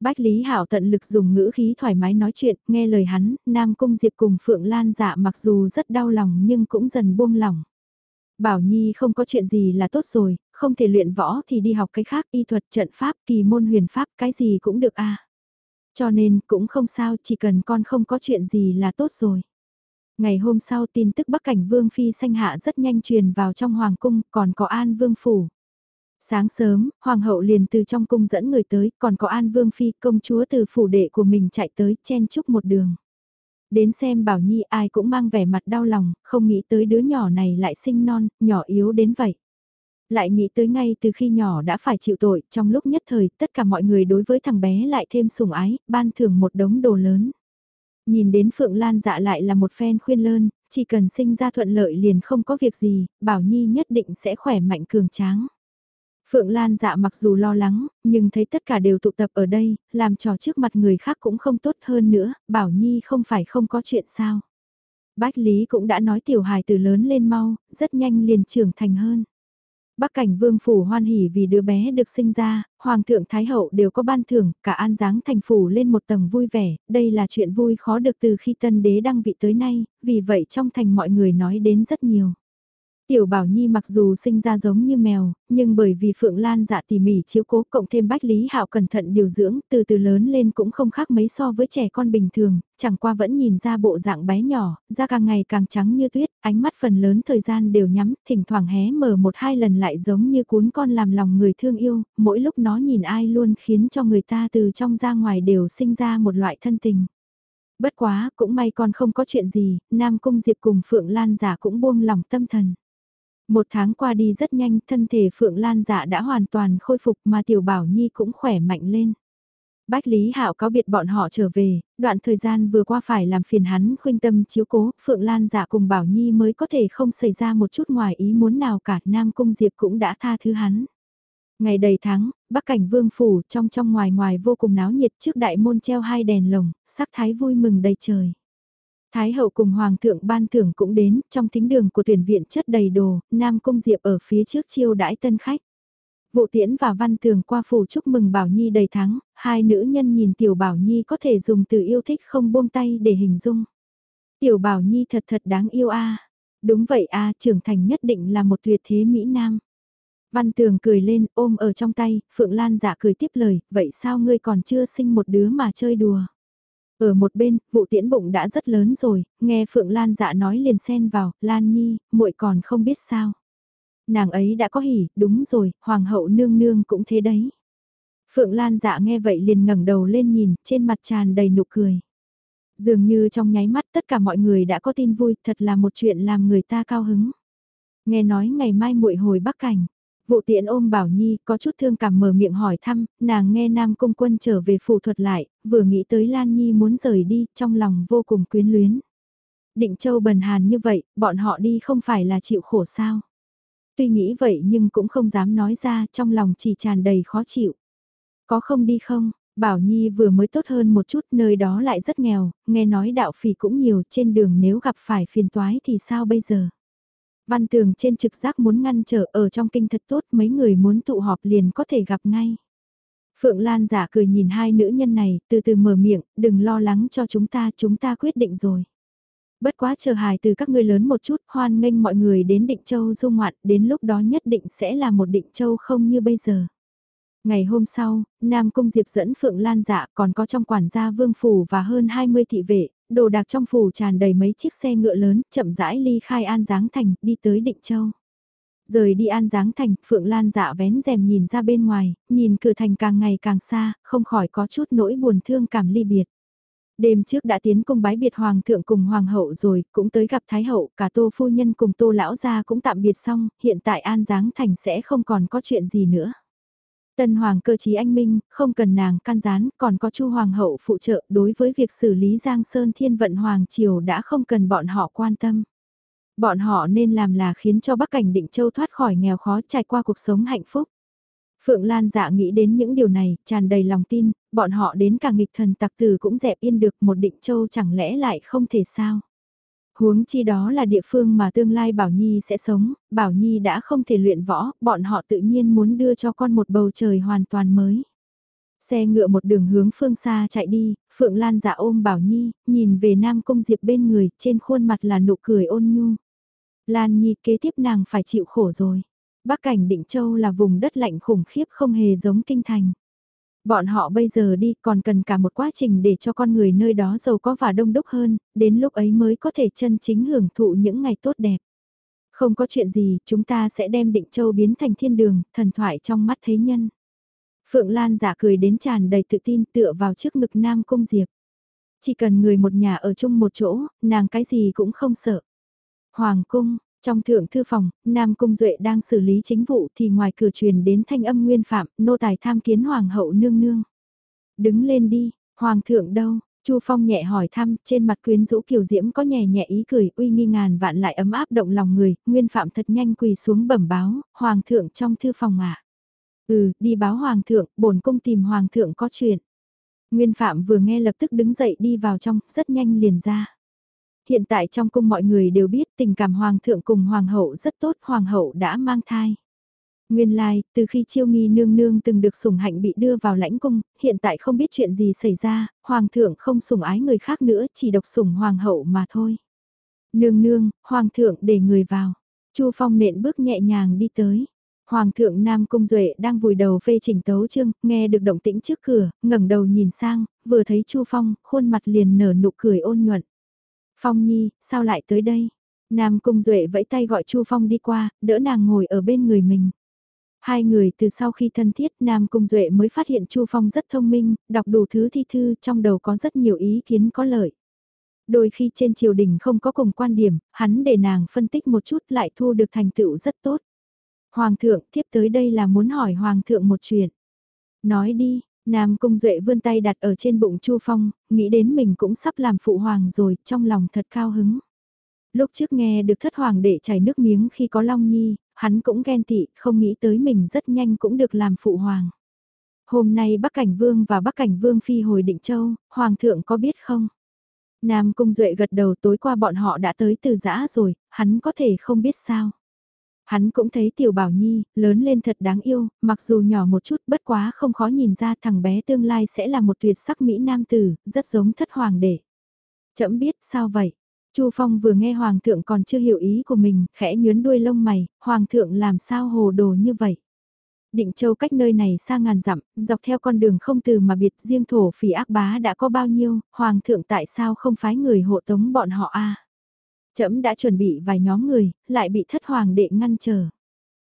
Speaker 1: Bách Lý Hảo tận lực dùng ngữ khí thoải mái nói chuyện, nghe lời hắn, Nam Cung Diệp cùng Phượng Lan dạ mặc dù rất đau lòng nhưng cũng dần buông lòng. Bảo Nhi không có chuyện gì là tốt rồi, không thể luyện võ thì đi học cái khác, y thuật, trận pháp, kỳ môn huyền pháp, cái gì cũng được a. Cho nên cũng không sao, chỉ cần con không có chuyện gì là tốt rồi. Ngày hôm sau tin tức Bắc Cảnh Vương Phi sanh hạ rất nhanh truyền vào trong Hoàng Cung, còn có An Vương Phủ. Sáng sớm, Hoàng hậu liền từ trong cung dẫn người tới, còn có An Vương Phi công chúa từ phủ đệ của mình chạy tới, chen chúc một đường. Đến xem Bảo Nhi ai cũng mang vẻ mặt đau lòng, không nghĩ tới đứa nhỏ này lại sinh non, nhỏ yếu đến vậy. Lại nghĩ tới ngay từ khi nhỏ đã phải chịu tội, trong lúc nhất thời tất cả mọi người đối với thằng bé lại thêm sủng ái, ban thưởng một đống đồ lớn. Nhìn đến Phượng Lan dạ lại là một phen khuyên lơn, chỉ cần sinh ra thuận lợi liền không có việc gì, Bảo Nhi nhất định sẽ khỏe mạnh cường tráng. Phượng Lan dạ mặc dù lo lắng, nhưng thấy tất cả đều tụ tập ở đây, làm trò trước mặt người khác cũng không tốt hơn nữa, Bảo Nhi không phải không có chuyện sao. Bách Lý cũng đã nói tiểu hài từ lớn lên mau, rất nhanh liền trưởng thành hơn. Bắc cảnh vương phủ hoan hỉ vì đứa bé được sinh ra, hoàng thượng thái hậu đều có ban thưởng, cả an giáng thành phủ lên một tầng vui vẻ, đây là chuyện vui khó được từ khi tân đế đăng vị tới nay, vì vậy trong thành mọi người nói đến rất nhiều. Tiểu Bảo Nhi mặc dù sinh ra giống như mèo, nhưng bởi vì Phượng Lan dạ tỉ mỉ chiếu cố cộng thêm Bách Lý Hạo cẩn thận điều dưỡng, từ từ lớn lên cũng không khác mấy so với trẻ con bình thường, chẳng qua vẫn nhìn ra bộ dạng bé nhỏ, da càng ngày càng trắng như tuyết, ánh mắt phần lớn thời gian đều nhắm, thỉnh thoảng hé mở một hai lần lại giống như cuốn con làm lòng người thương yêu, mỗi lúc nó nhìn ai luôn khiến cho người ta từ trong ra ngoài đều sinh ra một loại thân tình. Bất quá, cũng may con không có chuyện gì, Nam Cung Diệp cùng Phượng Lan giả cũng buông lòng tâm thần. Một tháng qua đi rất nhanh, thân thể Phượng Lan dạ đã hoàn toàn khôi phục mà Tiểu Bảo Nhi cũng khỏe mạnh lên. Bách Lý Hạo cáo biệt bọn họ trở về, đoạn thời gian vừa qua phải làm phiền hắn khuyên tâm chiếu cố, Phượng Lan dạ cùng Bảo Nhi mới có thể không xảy ra một chút ngoài ý muốn nào cả, Nam Cung Diệp cũng đã tha thứ hắn. Ngày đầy tháng, Bắc Cảnh Vương Phủ trong trong ngoài ngoài vô cùng náo nhiệt trước đại môn treo hai đèn lồng, sắc thái vui mừng đầy trời. Thái hậu cùng hoàng thượng ban thưởng cũng đến, trong thính đường của tuyển viện chất đầy đồ, Nam Cung Diệp ở phía trước chiêu đãi tân khách. Vụ tiễn và văn thường qua phủ chúc mừng Bảo Nhi đầy thắng, hai nữ nhân nhìn Tiểu Bảo Nhi có thể dùng từ yêu thích không buông tay để hình dung. Tiểu Bảo Nhi thật thật đáng yêu a Đúng vậy a trưởng thành nhất định là một tuyệt thế Mỹ Nam. Văn tường cười lên ôm ở trong tay, Phượng Lan giả cười tiếp lời, vậy sao ngươi còn chưa sinh một đứa mà chơi đùa. Ở một bên, vụ tiễn bụng đã rất lớn rồi, nghe Phượng Lan dạ nói liền xen vào, Lan Nhi, muội còn không biết sao. Nàng ấy đã có hỉ, đúng rồi, Hoàng hậu nương nương cũng thế đấy. Phượng Lan dạ nghe vậy liền ngẩng đầu lên nhìn, trên mặt tràn đầy nụ cười. Dường như trong nháy mắt tất cả mọi người đã có tin vui, thật là một chuyện làm người ta cao hứng. Nghe nói ngày mai muội hồi Bắc Cảnh, Vụ tiện ôm Bảo Nhi có chút thương cảm mở miệng hỏi thăm, nàng nghe Nam Cung Quân trở về phủ thuật lại, vừa nghĩ tới Lan Nhi muốn rời đi, trong lòng vô cùng quyến luyến. Định Châu bần hàn như vậy, bọn họ đi không phải là chịu khổ sao. Tuy nghĩ vậy nhưng cũng không dám nói ra, trong lòng chỉ tràn đầy khó chịu. Có không đi không, Bảo Nhi vừa mới tốt hơn một chút nơi đó lại rất nghèo, nghe nói đạo phỉ cũng nhiều trên đường nếu gặp phải phiền toái thì sao bây giờ. Văn tường trên trực giác muốn ngăn trở ở trong kinh thật tốt mấy người muốn tụ họp liền có thể gặp ngay. Phượng Lan giả cười nhìn hai nữ nhân này, từ từ mở miệng, đừng lo lắng cho chúng ta, chúng ta quyết định rồi. Bất quá chờ hài từ các ngươi lớn một chút, hoan nghênh mọi người đến Định Châu du ngoạn, đến lúc đó nhất định sẽ là một Định Châu không như bây giờ. Ngày hôm sau, Nam Cung Diệp dẫn Phượng Lan dạ còn có trong quản gia Vương Phủ và hơn 20 thị vệ, đồ đạc trong phủ tràn đầy mấy chiếc xe ngựa lớn, chậm rãi ly khai An Giáng Thành, đi tới Định Châu. Rời đi An Giáng Thành, Phượng Lan dạ vén rèm nhìn ra bên ngoài, nhìn cửa thành càng ngày càng xa, không khỏi có chút nỗi buồn thương cảm ly biệt. Đêm trước đã tiến cung bái biệt hoàng thượng cùng hoàng hậu rồi, cũng tới gặp thái hậu, cả tô phu nhân cùng tô lão gia cũng tạm biệt xong, hiện tại An Giáng Thành sẽ không còn có chuyện gì nữa. Tân hoàng cơ trí anh minh, không cần nàng can gián, còn có chu hoàng hậu phụ trợ đối với việc xử lý Giang Sơn Thiên vận hoàng triều đã không cần bọn họ quan tâm. Bọn họ nên làm là khiến cho Bắc Cảnh Định Châu thoát khỏi nghèo khó trải qua cuộc sống hạnh phúc. Phượng Lan dạ nghĩ đến những điều này, tràn đầy lòng tin, bọn họ đến cả nghịch thần tặc tử cũng dẹp yên được một định châu chẳng lẽ lại không thể sao. Huống chi đó là địa phương mà tương lai Bảo Nhi sẽ sống, Bảo Nhi đã không thể luyện võ, bọn họ tự nhiên muốn đưa cho con một bầu trời hoàn toàn mới. Xe ngựa một đường hướng phương xa chạy đi, Phượng Lan dạ ôm Bảo Nhi, nhìn về Nam công Diệp bên người, trên khuôn mặt là nụ cười ôn nhu. Lan Nhi kế tiếp nàng phải chịu khổ rồi. Bắc cảnh Định Châu là vùng đất lạnh khủng khiếp không hề giống kinh thành. Bọn họ bây giờ đi còn cần cả một quá trình để cho con người nơi đó giàu có và đông đúc hơn, đến lúc ấy mới có thể chân chính hưởng thụ những ngày tốt đẹp. Không có chuyện gì, chúng ta sẽ đem Định Châu biến thành thiên đường, thần thoại trong mắt thế nhân. Phượng Lan giả cười đến tràn đầy tự tin tựa vào trước ngực Nam Cung Diệp. Chỉ cần người một nhà ở chung một chỗ, nàng cái gì cũng không sợ. Hoàng Cung, trong thượng thư phòng, Nam Cung Duệ đang xử lý chính vụ thì ngoài cửa truyền đến thanh âm nguyên phạm, nô tài tham kiến Hoàng hậu nương nương. Đứng lên đi, Hoàng thượng đâu? Chu Phong nhẹ hỏi thăm, trên mặt quyến rũ kiều diễm có nhẹ nhẹ ý cười, uy nghi ngàn vạn lại ấm áp động lòng người, nguyên phạm thật nhanh quỳ xuống bẩm báo, Hoàng thượng trong thư phòng ạ. Ừ, đi báo Hoàng thượng, bổn cung tìm Hoàng thượng có chuyện. Nguyên phạm vừa nghe lập tức đứng dậy đi vào trong, rất nhanh liền ra. Hiện tại trong cung mọi người đều biết tình cảm hoàng thượng cùng hoàng hậu rất tốt, hoàng hậu đã mang thai. Nguyên lai, like, từ khi chiêu nghi nương nương từng được sủng hạnh bị đưa vào lãnh cung, hiện tại không biết chuyện gì xảy ra, hoàng thượng không sủng ái người khác nữa, chỉ độc sủng hoàng hậu mà thôi. Nương nương, hoàng thượng để người vào. Chu Phong nện bước nhẹ nhàng đi tới. Hoàng thượng Nam Cung Duệ đang vùi đầu phê chỉnh tấu chương, nghe được động tĩnh trước cửa, ngẩng đầu nhìn sang, vừa thấy Chu Phong, khuôn mặt liền nở nụ cười ôn nhuận. Phong Nhi, sao lại tới đây? Nam Cung Duệ vẫy tay gọi Chu Phong đi qua, đỡ nàng ngồi ở bên người mình. Hai người từ sau khi thân thiết Nam Cung Duệ mới phát hiện Chu Phong rất thông minh, đọc đủ thứ thi thư trong đầu có rất nhiều ý kiến có lợi. Đôi khi trên triều đình không có cùng quan điểm, hắn để nàng phân tích một chút lại thu được thành tựu rất tốt. Hoàng thượng, tiếp tới đây là muốn hỏi Hoàng thượng một chuyện. Nói đi, Nam Cung Duệ vươn tay đặt ở trên bụng Chu Phong, nghĩ đến mình cũng sắp làm phụ hoàng rồi, trong lòng thật cao hứng. Lúc trước nghe được thất hoàng đệ chảy nước miếng khi có Long Nhi, hắn cũng ghen tị, không nghĩ tới mình rất nhanh cũng được làm phụ hoàng. Hôm nay Bắc Cảnh Vương và Bắc Cảnh Vương phi hồi Định Châu, Hoàng thượng có biết không? Nam Cung Duệ gật đầu tối qua bọn họ đã tới từ giã rồi, hắn có thể không biết sao. Hắn cũng thấy Tiểu Bảo Nhi, lớn lên thật đáng yêu, mặc dù nhỏ một chút bất quá không khó nhìn ra thằng bé tương lai sẽ là một tuyệt sắc Mỹ Nam Tử, rất giống thất hoàng đệ. Chậm biết sao vậy? Chu Phong vừa nghe Hoàng thượng còn chưa hiểu ý của mình, khẽ nhướn đuôi lông mày, Hoàng thượng làm sao hồ đồ như vậy? Định Châu cách nơi này xa ngàn dặm, dọc theo con đường không từ mà biệt riêng thổ phỉ ác bá đã có bao nhiêu, Hoàng thượng tại sao không phái người hộ tống bọn họ a Trẫm đã chuẩn bị vài nhóm người, lại bị thất hoàng đệ ngăn trở.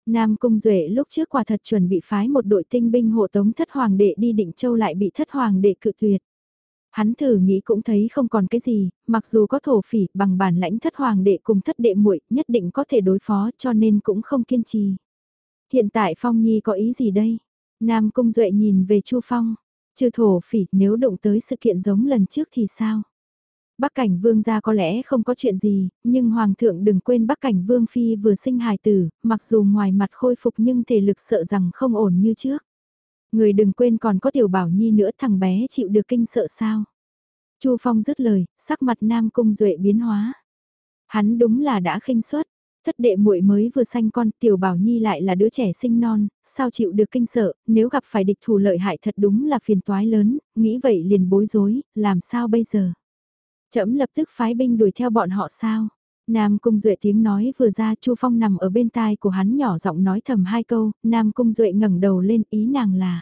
Speaker 1: Nam Cung Duệ lúc trước quả thật chuẩn bị phái một đội tinh binh hộ tống thất hoàng đệ đi định châu lại bị thất hoàng đệ cự tuyệt. Hắn thử nghĩ cũng thấy không còn cái gì, mặc dù có thổ phỉ bằng bản lãnh thất hoàng đệ cùng thất đệ muội nhất định có thể đối phó cho nên cũng không kiên trì. Hiện tại Phong Nhi có ý gì đây? Nam Cung Duệ nhìn về Chu Phong. Trừ thổ phỉ nếu đụng tới sự kiện giống lần trước thì sao? Bắc cảnh vương gia có lẽ không có chuyện gì, nhưng hoàng thượng đừng quên bắc cảnh vương phi vừa sinh hài tử, mặc dù ngoài mặt khôi phục nhưng thể lực sợ rằng không ổn như trước. Người đừng quên còn có tiểu bảo nhi nữa thằng bé chịu được kinh sợ sao. Chu Phong dứt lời, sắc mặt Nam Cung Duệ biến hóa. Hắn đúng là đã khinh suất, thất đệ muội mới vừa sanh con, tiểu bảo nhi lại là đứa trẻ sinh non, sao chịu được kinh sợ, nếu gặp phải địch thủ lợi hại thật đúng là phiền toái lớn, nghĩ vậy liền bối rối, làm sao bây giờ? Chậm lập tức phái binh đuổi theo bọn họ sao? Nam Cung Duệ tiếng nói vừa ra Chu Phong nằm ở bên tai của hắn nhỏ giọng nói thầm hai câu, Nam Cung Duệ ngẩng đầu lên ý nàng là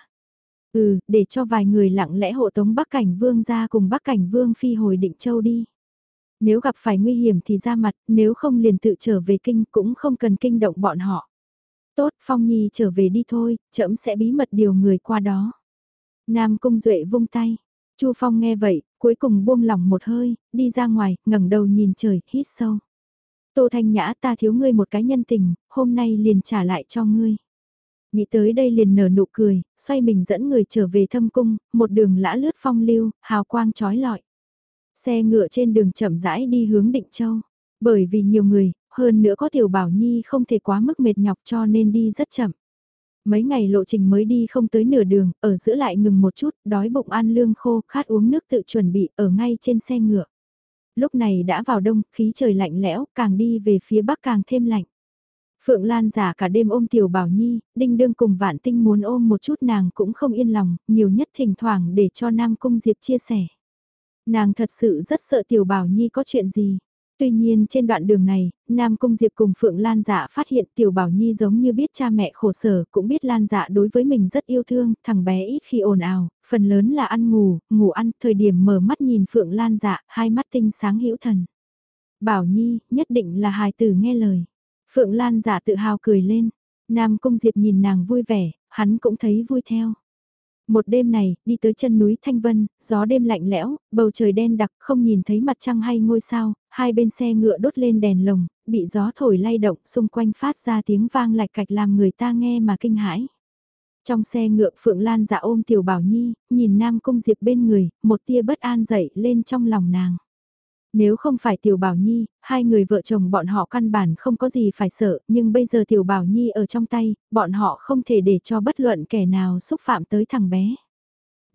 Speaker 1: Ừ, để cho vài người lặng lẽ hộ tống Bắc Cảnh Vương ra cùng Bắc Cảnh Vương phi hồi định châu đi. Nếu gặp phải nguy hiểm thì ra mặt, nếu không liền tự trở về kinh cũng không cần kinh động bọn họ. Tốt, Phong Nhi trở về đi thôi, trẫm sẽ bí mật điều người qua đó. Nam Cung Duệ vung tay. Chu Phong nghe vậy, cuối cùng buông lỏng một hơi, đi ra ngoài, ngẩng đầu nhìn trời, hít sâu. Tô Thanh Nhã ta thiếu ngươi một cái nhân tình, hôm nay liền trả lại cho ngươi. Nghĩ tới đây liền nở nụ cười, xoay mình dẫn người trở về thâm cung, một đường lã lướt phong lưu, hào quang trói lọi. Xe ngựa trên đường chậm rãi đi hướng Định Châu. Bởi vì nhiều người, hơn nữa có Tiểu Bảo Nhi không thể quá mức mệt nhọc cho nên đi rất chậm. Mấy ngày lộ trình mới đi không tới nửa đường, ở giữa lại ngừng một chút, đói bụng ăn lương khô, khát uống nước tự chuẩn bị ở ngay trên xe ngựa. Lúc này đã vào đông, khí trời lạnh lẽo, càng đi về phía bắc càng thêm lạnh. Phượng Lan giả cả đêm ôm Tiểu Bảo Nhi, đinh đương cùng vạn tinh muốn ôm một chút nàng cũng không yên lòng, nhiều nhất thỉnh thoảng để cho Nam Cung Diệp chia sẻ. Nàng thật sự rất sợ Tiểu Bảo Nhi có chuyện gì. Tuy nhiên trên đoạn đường này, Nam Cung Diệp cùng Phượng Lan dạ phát hiện Tiểu Bảo Nhi giống như biết cha mẹ khổ sở, cũng biết Lan dạ đối với mình rất yêu thương, thằng bé ít khi ồn ào, phần lớn là ăn ngủ, ngủ ăn, thời điểm mở mắt nhìn Phượng Lan dạ, hai mắt tinh sáng hữu thần. Bảo Nhi, nhất định là hài tử nghe lời. Phượng Lan dạ tự hào cười lên. Nam Cung Diệp nhìn nàng vui vẻ, hắn cũng thấy vui theo. Một đêm này, đi tới chân núi Thanh Vân, gió đêm lạnh lẽo, bầu trời đen đặc, không nhìn thấy mặt trăng hay ngôi sao, hai bên xe ngựa đốt lên đèn lồng, bị gió thổi lay động, xung quanh phát ra tiếng vang lạch cạch làm người ta nghe mà kinh hãi. Trong xe ngựa Phượng Lan dạ ôm Tiểu Bảo Nhi, nhìn Nam Cung Diệp bên người, một tia bất an dậy lên trong lòng nàng. Nếu không phải Tiểu Bảo Nhi, hai người vợ chồng bọn họ căn bản không có gì phải sợ, nhưng bây giờ Tiểu Bảo Nhi ở trong tay, bọn họ không thể để cho bất luận kẻ nào xúc phạm tới thằng bé.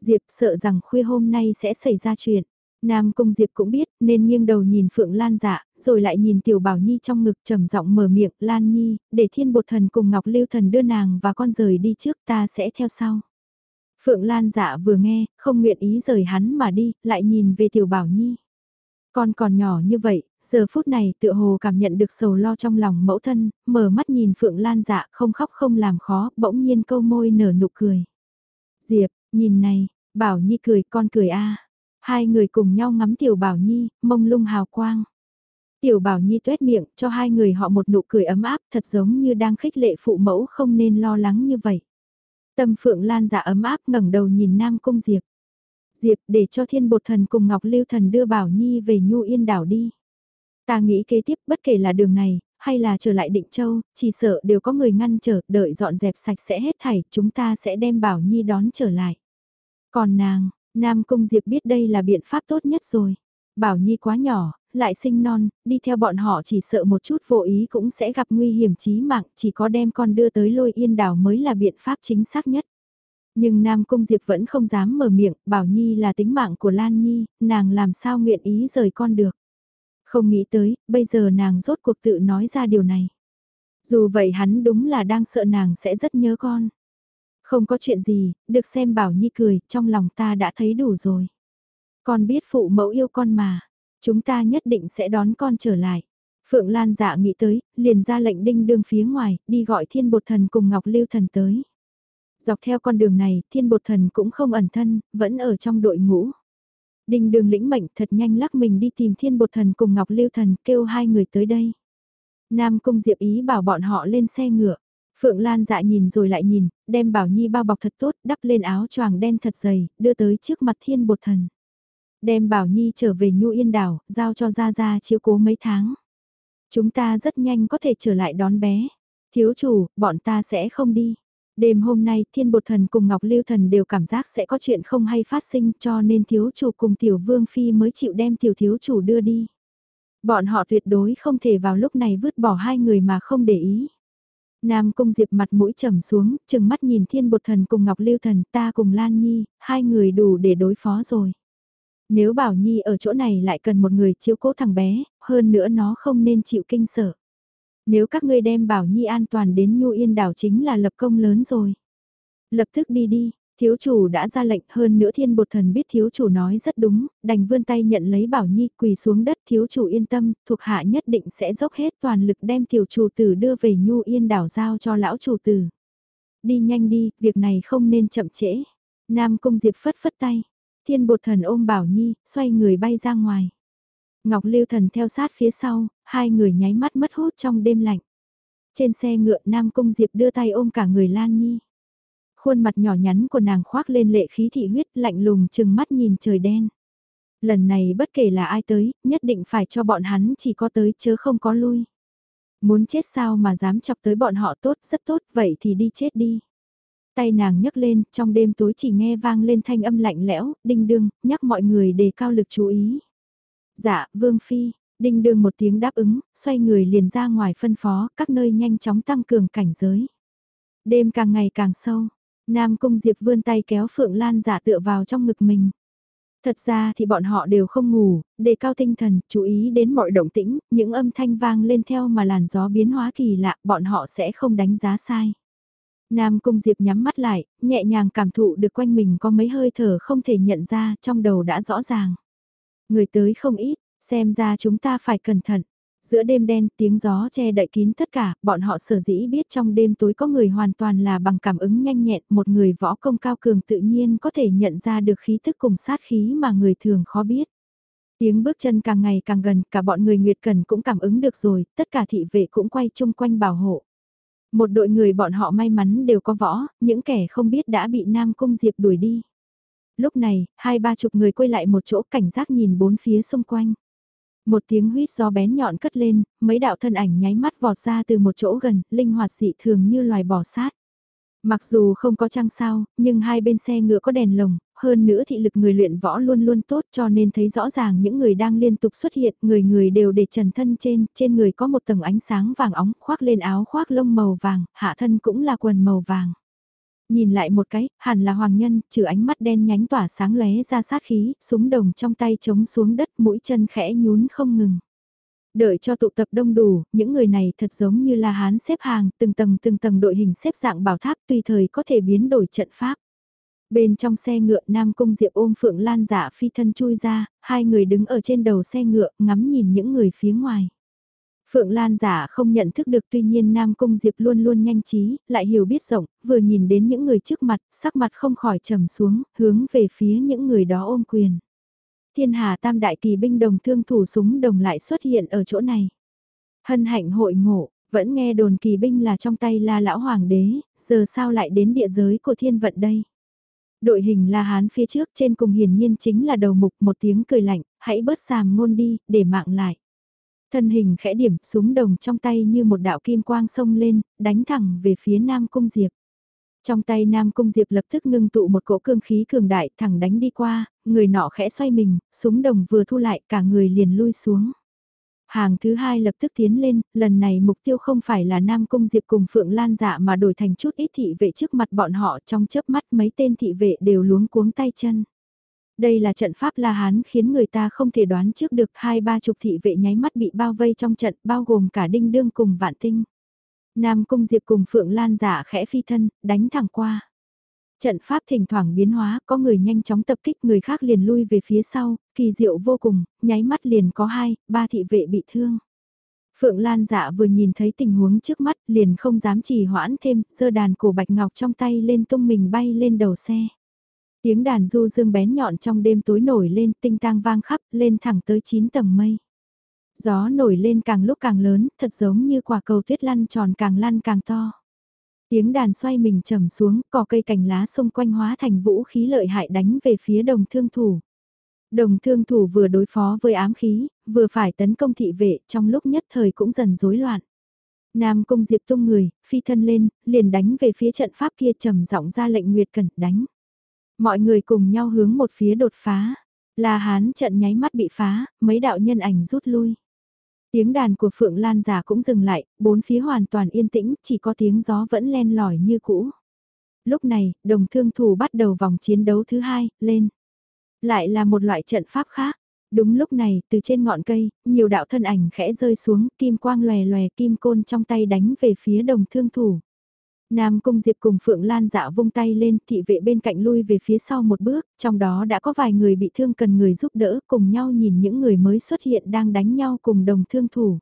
Speaker 1: Diệp sợ rằng khuya hôm nay sẽ xảy ra chuyện. Nam Cung Diệp cũng biết nên nghiêng đầu nhìn Phượng Lan dạ, rồi lại nhìn Tiểu Bảo Nhi trong ngực trầm giọng mở miệng Lan Nhi, để thiên bột thần cùng Ngọc Lưu Thần đưa nàng và con rời đi trước ta sẽ theo sau. Phượng Lan dạ vừa nghe, không nguyện ý rời hắn mà đi, lại nhìn về Tiểu Bảo Nhi. Con còn nhỏ như vậy, giờ phút này tựa hồ cảm nhận được sầu lo trong lòng mẫu thân, mở mắt nhìn Phượng Lan dạ không khóc không làm khó, bỗng nhiên câu môi nở nụ cười. Diệp, nhìn này, Bảo Nhi cười con cười a Hai người cùng nhau ngắm Tiểu Bảo Nhi, mông lung hào quang. Tiểu Bảo Nhi tuét miệng cho hai người họ một nụ cười ấm áp thật giống như đang khích lệ phụ mẫu không nên lo lắng như vậy. Tâm Phượng Lan dạ ấm áp ngẩng đầu nhìn Nam Cung Diệp. Diệp để cho thiên bột thần cùng Ngọc Lưu thần đưa Bảo Nhi về Nhu Yên đảo đi. Ta nghĩ kế tiếp bất kể là đường này, hay là trở lại Định Châu, chỉ sợ đều có người ngăn trở, đợi dọn dẹp sạch sẽ hết thảy, chúng ta sẽ đem Bảo Nhi đón trở lại. Còn nàng, Nam Cung Diệp biết đây là biện pháp tốt nhất rồi. Bảo Nhi quá nhỏ, lại sinh non, đi theo bọn họ chỉ sợ một chút vô ý cũng sẽ gặp nguy hiểm chí mạng, chỉ có đem con đưa tới lôi yên đảo mới là biện pháp chính xác nhất. Nhưng Nam Cung Diệp vẫn không dám mở miệng, Bảo Nhi là tính mạng của Lan Nhi, nàng làm sao nguyện ý rời con được. Không nghĩ tới, bây giờ nàng rốt cuộc tự nói ra điều này. Dù vậy hắn đúng là đang sợ nàng sẽ rất nhớ con. Không có chuyện gì, được xem Bảo Nhi cười, trong lòng ta đã thấy đủ rồi. Con biết phụ mẫu yêu con mà, chúng ta nhất định sẽ đón con trở lại. Phượng Lan dạ nghĩ tới, liền ra lệnh đinh đương phía ngoài, đi gọi thiên bột thần cùng Ngọc Lưu thần tới. Dọc theo con đường này, thiên bột thần cũng không ẩn thân, vẫn ở trong đội ngũ. Đình đường lĩnh mệnh thật nhanh lắc mình đi tìm thiên bột thần cùng Ngọc Lưu thần kêu hai người tới đây. Nam Cung Diệp ý bảo bọn họ lên xe ngựa. Phượng Lan dạ nhìn rồi lại nhìn, đem Bảo Nhi bao bọc thật tốt, đắp lên áo choàng đen thật dày, đưa tới trước mặt thiên bột thần. Đem Bảo Nhi trở về Nhu Yên đảo, giao cho Gia Gia chiếu cố mấy tháng. Chúng ta rất nhanh có thể trở lại đón bé. Thiếu chủ, bọn ta sẽ không đi. Đêm hôm nay thiên bột thần cùng Ngọc Lưu thần đều cảm giác sẽ có chuyện không hay phát sinh cho nên thiếu chủ cùng tiểu vương phi mới chịu đem tiểu thiếu chủ đưa đi. Bọn họ tuyệt đối không thể vào lúc này vứt bỏ hai người mà không để ý. Nam Cung Diệp mặt mũi trầm xuống, chừng mắt nhìn thiên bột thần cùng Ngọc Lưu thần ta cùng Lan Nhi, hai người đủ để đối phó rồi. Nếu Bảo Nhi ở chỗ này lại cần một người chiếu cố thằng bé, hơn nữa nó không nên chịu kinh sợ. Nếu các ngươi đem Bảo Nhi an toàn đến Nhu Yên đảo chính là lập công lớn rồi. Lập tức đi đi, thiếu chủ đã ra lệnh hơn nữa thiên bột thần biết thiếu chủ nói rất đúng, đành vươn tay nhận lấy Bảo Nhi quỳ xuống đất thiếu chủ yên tâm, thuộc hạ nhất định sẽ dốc hết toàn lực đem tiểu chủ tử đưa về Nhu Yên đảo giao cho lão chủ tử. Đi nhanh đi, việc này không nên chậm trễ. Nam Cung Diệp phất phất tay, thiên bột thần ôm Bảo Nhi, xoay người bay ra ngoài. Ngọc Lưu Thần theo sát phía sau, hai người nháy mắt mất hút trong đêm lạnh. Trên xe ngựa Nam Cung Diệp đưa tay ôm cả người Lan Nhi. Khuôn mặt nhỏ nhắn của nàng khoác lên lệ khí thị huyết lạnh lùng chừng mắt nhìn trời đen. Lần này bất kể là ai tới, nhất định phải cho bọn hắn chỉ có tới chứ không có lui. Muốn chết sao mà dám chọc tới bọn họ tốt rất tốt vậy thì đi chết đi. Tay nàng nhấc lên, trong đêm tối chỉ nghe vang lên thanh âm lạnh lẽo, đinh đương, nhắc mọi người đề cao lực chú ý. Dạ, Vương Phi, đinh đương một tiếng đáp ứng, xoay người liền ra ngoài phân phó, các nơi nhanh chóng tăng cường cảnh giới. Đêm càng ngày càng sâu, Nam Cung Diệp vươn tay kéo Phượng Lan giả tựa vào trong ngực mình. Thật ra thì bọn họ đều không ngủ, đề cao tinh thần, chú ý đến mọi động tĩnh, những âm thanh vang lên theo mà làn gió biến hóa kỳ lạ, bọn họ sẽ không đánh giá sai. Nam Cung Diệp nhắm mắt lại, nhẹ nhàng cảm thụ được quanh mình có mấy hơi thở không thể nhận ra, trong đầu đã rõ ràng. Người tới không ít, xem ra chúng ta phải cẩn thận. Giữa đêm đen tiếng gió che đậy kín tất cả, bọn họ sở dĩ biết trong đêm tối có người hoàn toàn là bằng cảm ứng nhanh nhẹn, một người võ công cao cường tự nhiên có thể nhận ra được khí thức cùng sát khí mà người thường khó biết. Tiếng bước chân càng ngày càng gần, cả bọn người Nguyệt Cần cũng cảm ứng được rồi, tất cả thị vệ cũng quay chung quanh bảo hộ. Một đội người bọn họ may mắn đều có võ, những kẻ không biết đã bị Nam Cung Diệp đuổi đi lúc này, hai ba chục người quay lại một chỗ cảnh giác nhìn bốn phía xung quanh. Một tiếng huyết gió bén nhọn cất lên, mấy đạo thân ảnh nháy mắt vọt ra từ một chỗ gần, linh hoạt dị thường như loài bò sát. Mặc dù không có trăng sao, nhưng hai bên xe ngựa có đèn lồng, hơn nữa thị lực người luyện võ luôn luôn tốt cho nên thấy rõ ràng những người đang liên tục xuất hiện, người người đều để trần thân trên, trên người có một tầng ánh sáng vàng óng khoác lên áo khoác lông màu vàng, hạ thân cũng là quần màu vàng. Nhìn lại một cái, hẳn là hoàng nhân, trừ ánh mắt đen nhánh tỏa sáng lóe ra sát khí, súng đồng trong tay chống xuống đất mũi chân khẽ nhún không ngừng. Đợi cho tụ tập đông đủ, những người này thật giống như là hán xếp hàng, từng tầng từng tầng đội hình xếp dạng bảo tháp tùy thời có thể biến đổi trận pháp. Bên trong xe ngựa Nam Cung Diệp ôm Phượng Lan giả phi thân chui ra, hai người đứng ở trên đầu xe ngựa ngắm nhìn những người phía ngoài. Phượng Lan giả không nhận thức được tuy nhiên Nam Cung Diệp luôn luôn nhanh trí, lại hiểu biết rộng, vừa nhìn đến những người trước mặt, sắc mặt không khỏi trầm xuống, hướng về phía những người đó ôm quyền. Thiên Hà Tam Đại Kỳ binh đồng thương thủ súng đồng lại xuất hiện ở chỗ này. Hân hạnh hội ngộ, vẫn nghe đồn kỳ binh là trong tay la lão hoàng đế, giờ sao lại đến địa giới của thiên vận đây. Đội hình La Hán phía trước trên cùng hiển nhiên chính là đầu mục một tiếng cười lạnh, hãy bớt sàm ngôn đi, để mạng lại. Thân hình khẽ điểm, súng đồng trong tay như một đạo kim quang sông lên, đánh thẳng về phía Nam Cung Diệp. Trong tay Nam Cung Diệp lập tức ngưng tụ một cỗ cương khí cường đại thẳng đánh đi qua, người nọ khẽ xoay mình, súng đồng vừa thu lại cả người liền lui xuống. Hàng thứ hai lập tức tiến lên, lần này mục tiêu không phải là Nam Cung Diệp cùng Phượng Lan dạ mà đổi thành chút ít thị vệ trước mặt bọn họ trong chớp mắt mấy tên thị vệ đều luống cuống tay chân. Đây là trận pháp La Hán khiến người ta không thể đoán trước được hai ba chục thị vệ nháy mắt bị bao vây trong trận bao gồm cả đinh đương cùng vạn tinh. Nam Cung Diệp cùng Phượng Lan giả khẽ phi thân, đánh thẳng qua. Trận pháp thỉnh thoảng biến hóa, có người nhanh chóng tập kích, người khác liền lui về phía sau, kỳ diệu vô cùng, nháy mắt liền có hai, ba thị vệ bị thương. Phượng Lan dạ vừa nhìn thấy tình huống trước mắt, liền không dám trì hoãn thêm, giơ đàn cổ bạch ngọc trong tay lên tung mình bay lên đầu xe. Tiếng đàn du dương bén nhọn trong đêm tối nổi lên tinh tang vang khắp lên thẳng tới 9 tầng mây. Gió nổi lên càng lúc càng lớn, thật giống như quả cầu tuyết lăn tròn càng lăn càng to. Tiếng đàn xoay mình trầm xuống, cỏ cây cành lá xung quanh hóa thành vũ khí lợi hại đánh về phía đồng thương thủ. Đồng thương thủ vừa đối phó với ám khí, vừa phải tấn công thị vệ trong lúc nhất thời cũng dần rối loạn. Nam Cung Diệp tung người, phi thân lên, liền đánh về phía trận pháp kia trầm giọng ra lệnh Nguyệt Cẩn đánh. Mọi người cùng nhau hướng một phía đột phá. La Hán trận nháy mắt bị phá, mấy đạo nhân ảnh rút lui. Tiếng đàn của Phượng Lan giả cũng dừng lại, bốn phía hoàn toàn yên tĩnh, chỉ có tiếng gió vẫn len lỏi như cũ. Lúc này, đồng thương thủ bắt đầu vòng chiến đấu thứ hai, lên. Lại là một loại trận pháp khác. Đúng lúc này, từ trên ngọn cây, nhiều đạo thân ảnh khẽ rơi xuống, kim quang lòe lòe kim côn trong tay đánh về phía đồng thương thủ. Nam Cung Diệp cùng Phượng Lan dạ vung tay lên, thị vệ bên cạnh lui về phía sau một bước, trong đó đã có vài người bị thương cần người giúp đỡ, cùng nhau nhìn những người mới xuất hiện đang đánh nhau cùng đồng thương thủ.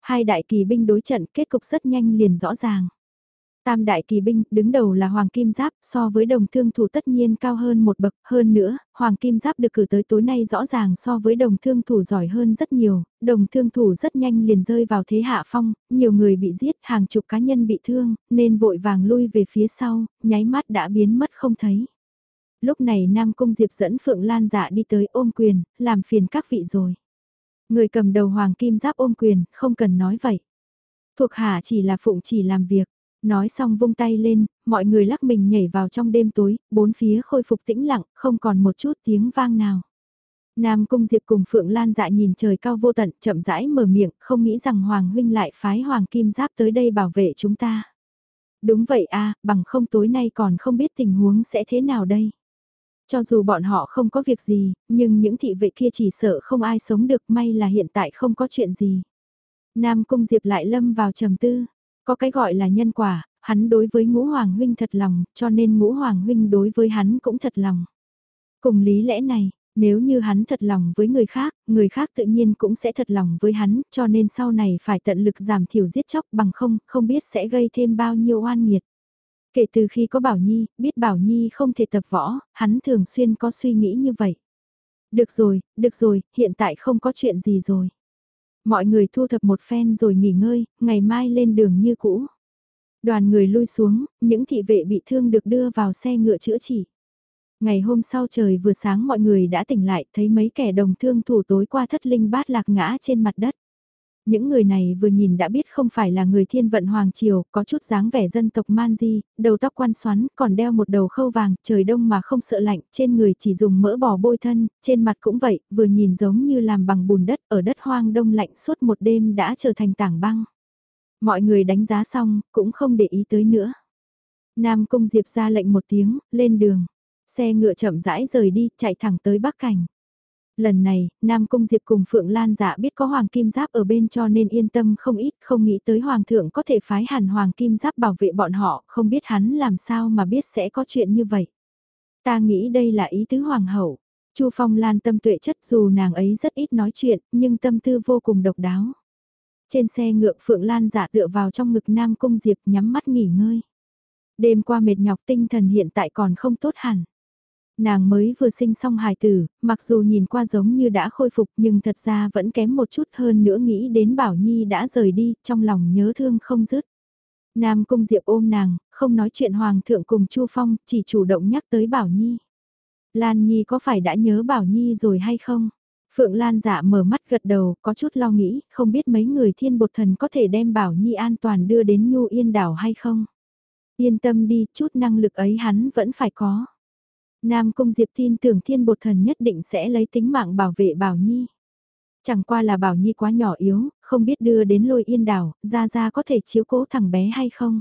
Speaker 1: Hai đại kỳ binh đối trận kết cục rất nhanh liền rõ ràng. Tam đại kỳ binh, đứng đầu là Hoàng Kim Giáp, so với đồng thương thủ tất nhiên cao hơn một bậc, hơn nữa, Hoàng Kim Giáp được cử tới tối nay rõ ràng so với đồng thương thủ giỏi hơn rất nhiều, đồng thương thủ rất nhanh liền rơi vào thế hạ phong, nhiều người bị giết, hàng chục cá nhân bị thương, nên vội vàng lui về phía sau, nháy mắt đã biến mất không thấy. Lúc này Nam Cung Diệp dẫn Phượng Lan dạ đi tới ôm quyền, làm phiền các vị rồi. Người cầm đầu Hoàng Kim Giáp ôm quyền, không cần nói vậy. Thuộc hạ chỉ là phụng chỉ làm việc. Nói xong vung tay lên, mọi người lắc mình nhảy vào trong đêm tối, bốn phía khôi phục tĩnh lặng, không còn một chút tiếng vang nào. Nam Cung Diệp cùng Phượng Lan dạ nhìn trời cao vô tận, chậm rãi mở miệng, không nghĩ rằng Hoàng Huynh lại phái Hoàng Kim Giáp tới đây bảo vệ chúng ta. Đúng vậy a bằng không tối nay còn không biết tình huống sẽ thế nào đây. Cho dù bọn họ không có việc gì, nhưng những thị vệ kia chỉ sợ không ai sống được may là hiện tại không có chuyện gì. Nam Cung Diệp lại lâm vào trầm tư, có cái gọi là nhân quả, hắn đối với ngũ hoàng huynh thật lòng, cho nên ngũ hoàng huynh đối với hắn cũng thật lòng. Cùng lý lẽ này, nếu như hắn thật lòng với người khác, người khác tự nhiên cũng sẽ thật lòng với hắn, cho nên sau này phải tận lực giảm thiểu giết chóc bằng không, không biết sẽ gây thêm bao nhiêu oan nghiệt. Kể từ khi có Bảo Nhi, biết Bảo Nhi không thể tập võ, hắn thường xuyên có suy nghĩ như vậy. Được rồi, được rồi, hiện tại không có chuyện gì rồi. Mọi người thu thập một phen rồi nghỉ ngơi, ngày mai lên đường như cũ. Đoàn người lui xuống, những thị vệ bị thương được đưa vào xe ngựa chữa trị. Ngày hôm sau trời vừa sáng mọi người đã tỉnh lại thấy mấy kẻ đồng thương thủ tối qua thất linh bát lạc ngã trên mặt đất. Những người này vừa nhìn đã biết không phải là người thiên vận Hoàng Triều, có chút dáng vẻ dân tộc man di, đầu tóc quan xoắn, còn đeo một đầu khâu vàng, trời đông mà không sợ lạnh, trên người chỉ dùng mỡ bò bôi thân, trên mặt cũng vậy, vừa nhìn giống như làm bằng bùn đất, ở đất hoang đông lạnh suốt một đêm đã trở thành tảng băng. Mọi người đánh giá xong, cũng không để ý tới nữa. Nam Cung Diệp ra lệnh một tiếng, lên đường. Xe ngựa chậm rãi rời đi, chạy thẳng tới Bắc Cảnh. Lần này, Nam Cung Diệp cùng Phượng Lan dạ biết có Hoàng Kim Giáp ở bên cho nên yên tâm không ít, không nghĩ tới Hoàng thượng có thể phái hẳn Hoàng Kim Giáp bảo vệ bọn họ, không biết hắn làm sao mà biết sẽ có chuyện như vậy. Ta nghĩ đây là ý tứ Hoàng hậu. Chu Phong Lan tâm tuệ chất dù nàng ấy rất ít nói chuyện, nhưng tâm tư vô cùng độc đáo. Trên xe ngựa Phượng Lan dạ tựa vào trong ngực Nam Cung Diệp nhắm mắt nghỉ ngơi. Đêm qua mệt nhọc tinh thần hiện tại còn không tốt hẳn nàng mới vừa sinh xong hài tử, mặc dù nhìn qua giống như đã khôi phục nhưng thật ra vẫn kém một chút hơn nữa nghĩ đến Bảo Nhi đã rời đi, trong lòng nhớ thương không dứt. Nam Cung Diệp ôm nàng, không nói chuyện Hoàng thượng cùng Chu Phong, chỉ chủ động nhắc tới Bảo Nhi. Lan Nhi có phải đã nhớ Bảo Nhi rồi hay không? Phượng Lan dạ mở mắt gật đầu, có chút lo nghĩ, không biết mấy người thiên bột thần có thể đem Bảo Nhi an toàn đưa đến Nhu Yên đảo hay không? Yên tâm đi, chút năng lực ấy hắn vẫn phải có. Nam Cung Diệp tin tưởng thiên bột thần nhất định sẽ lấy tính mạng bảo vệ Bảo Nhi. Chẳng qua là Bảo Nhi quá nhỏ yếu, không biết đưa đến lôi yên đảo, ra ra có thể chiếu cố thằng bé hay không.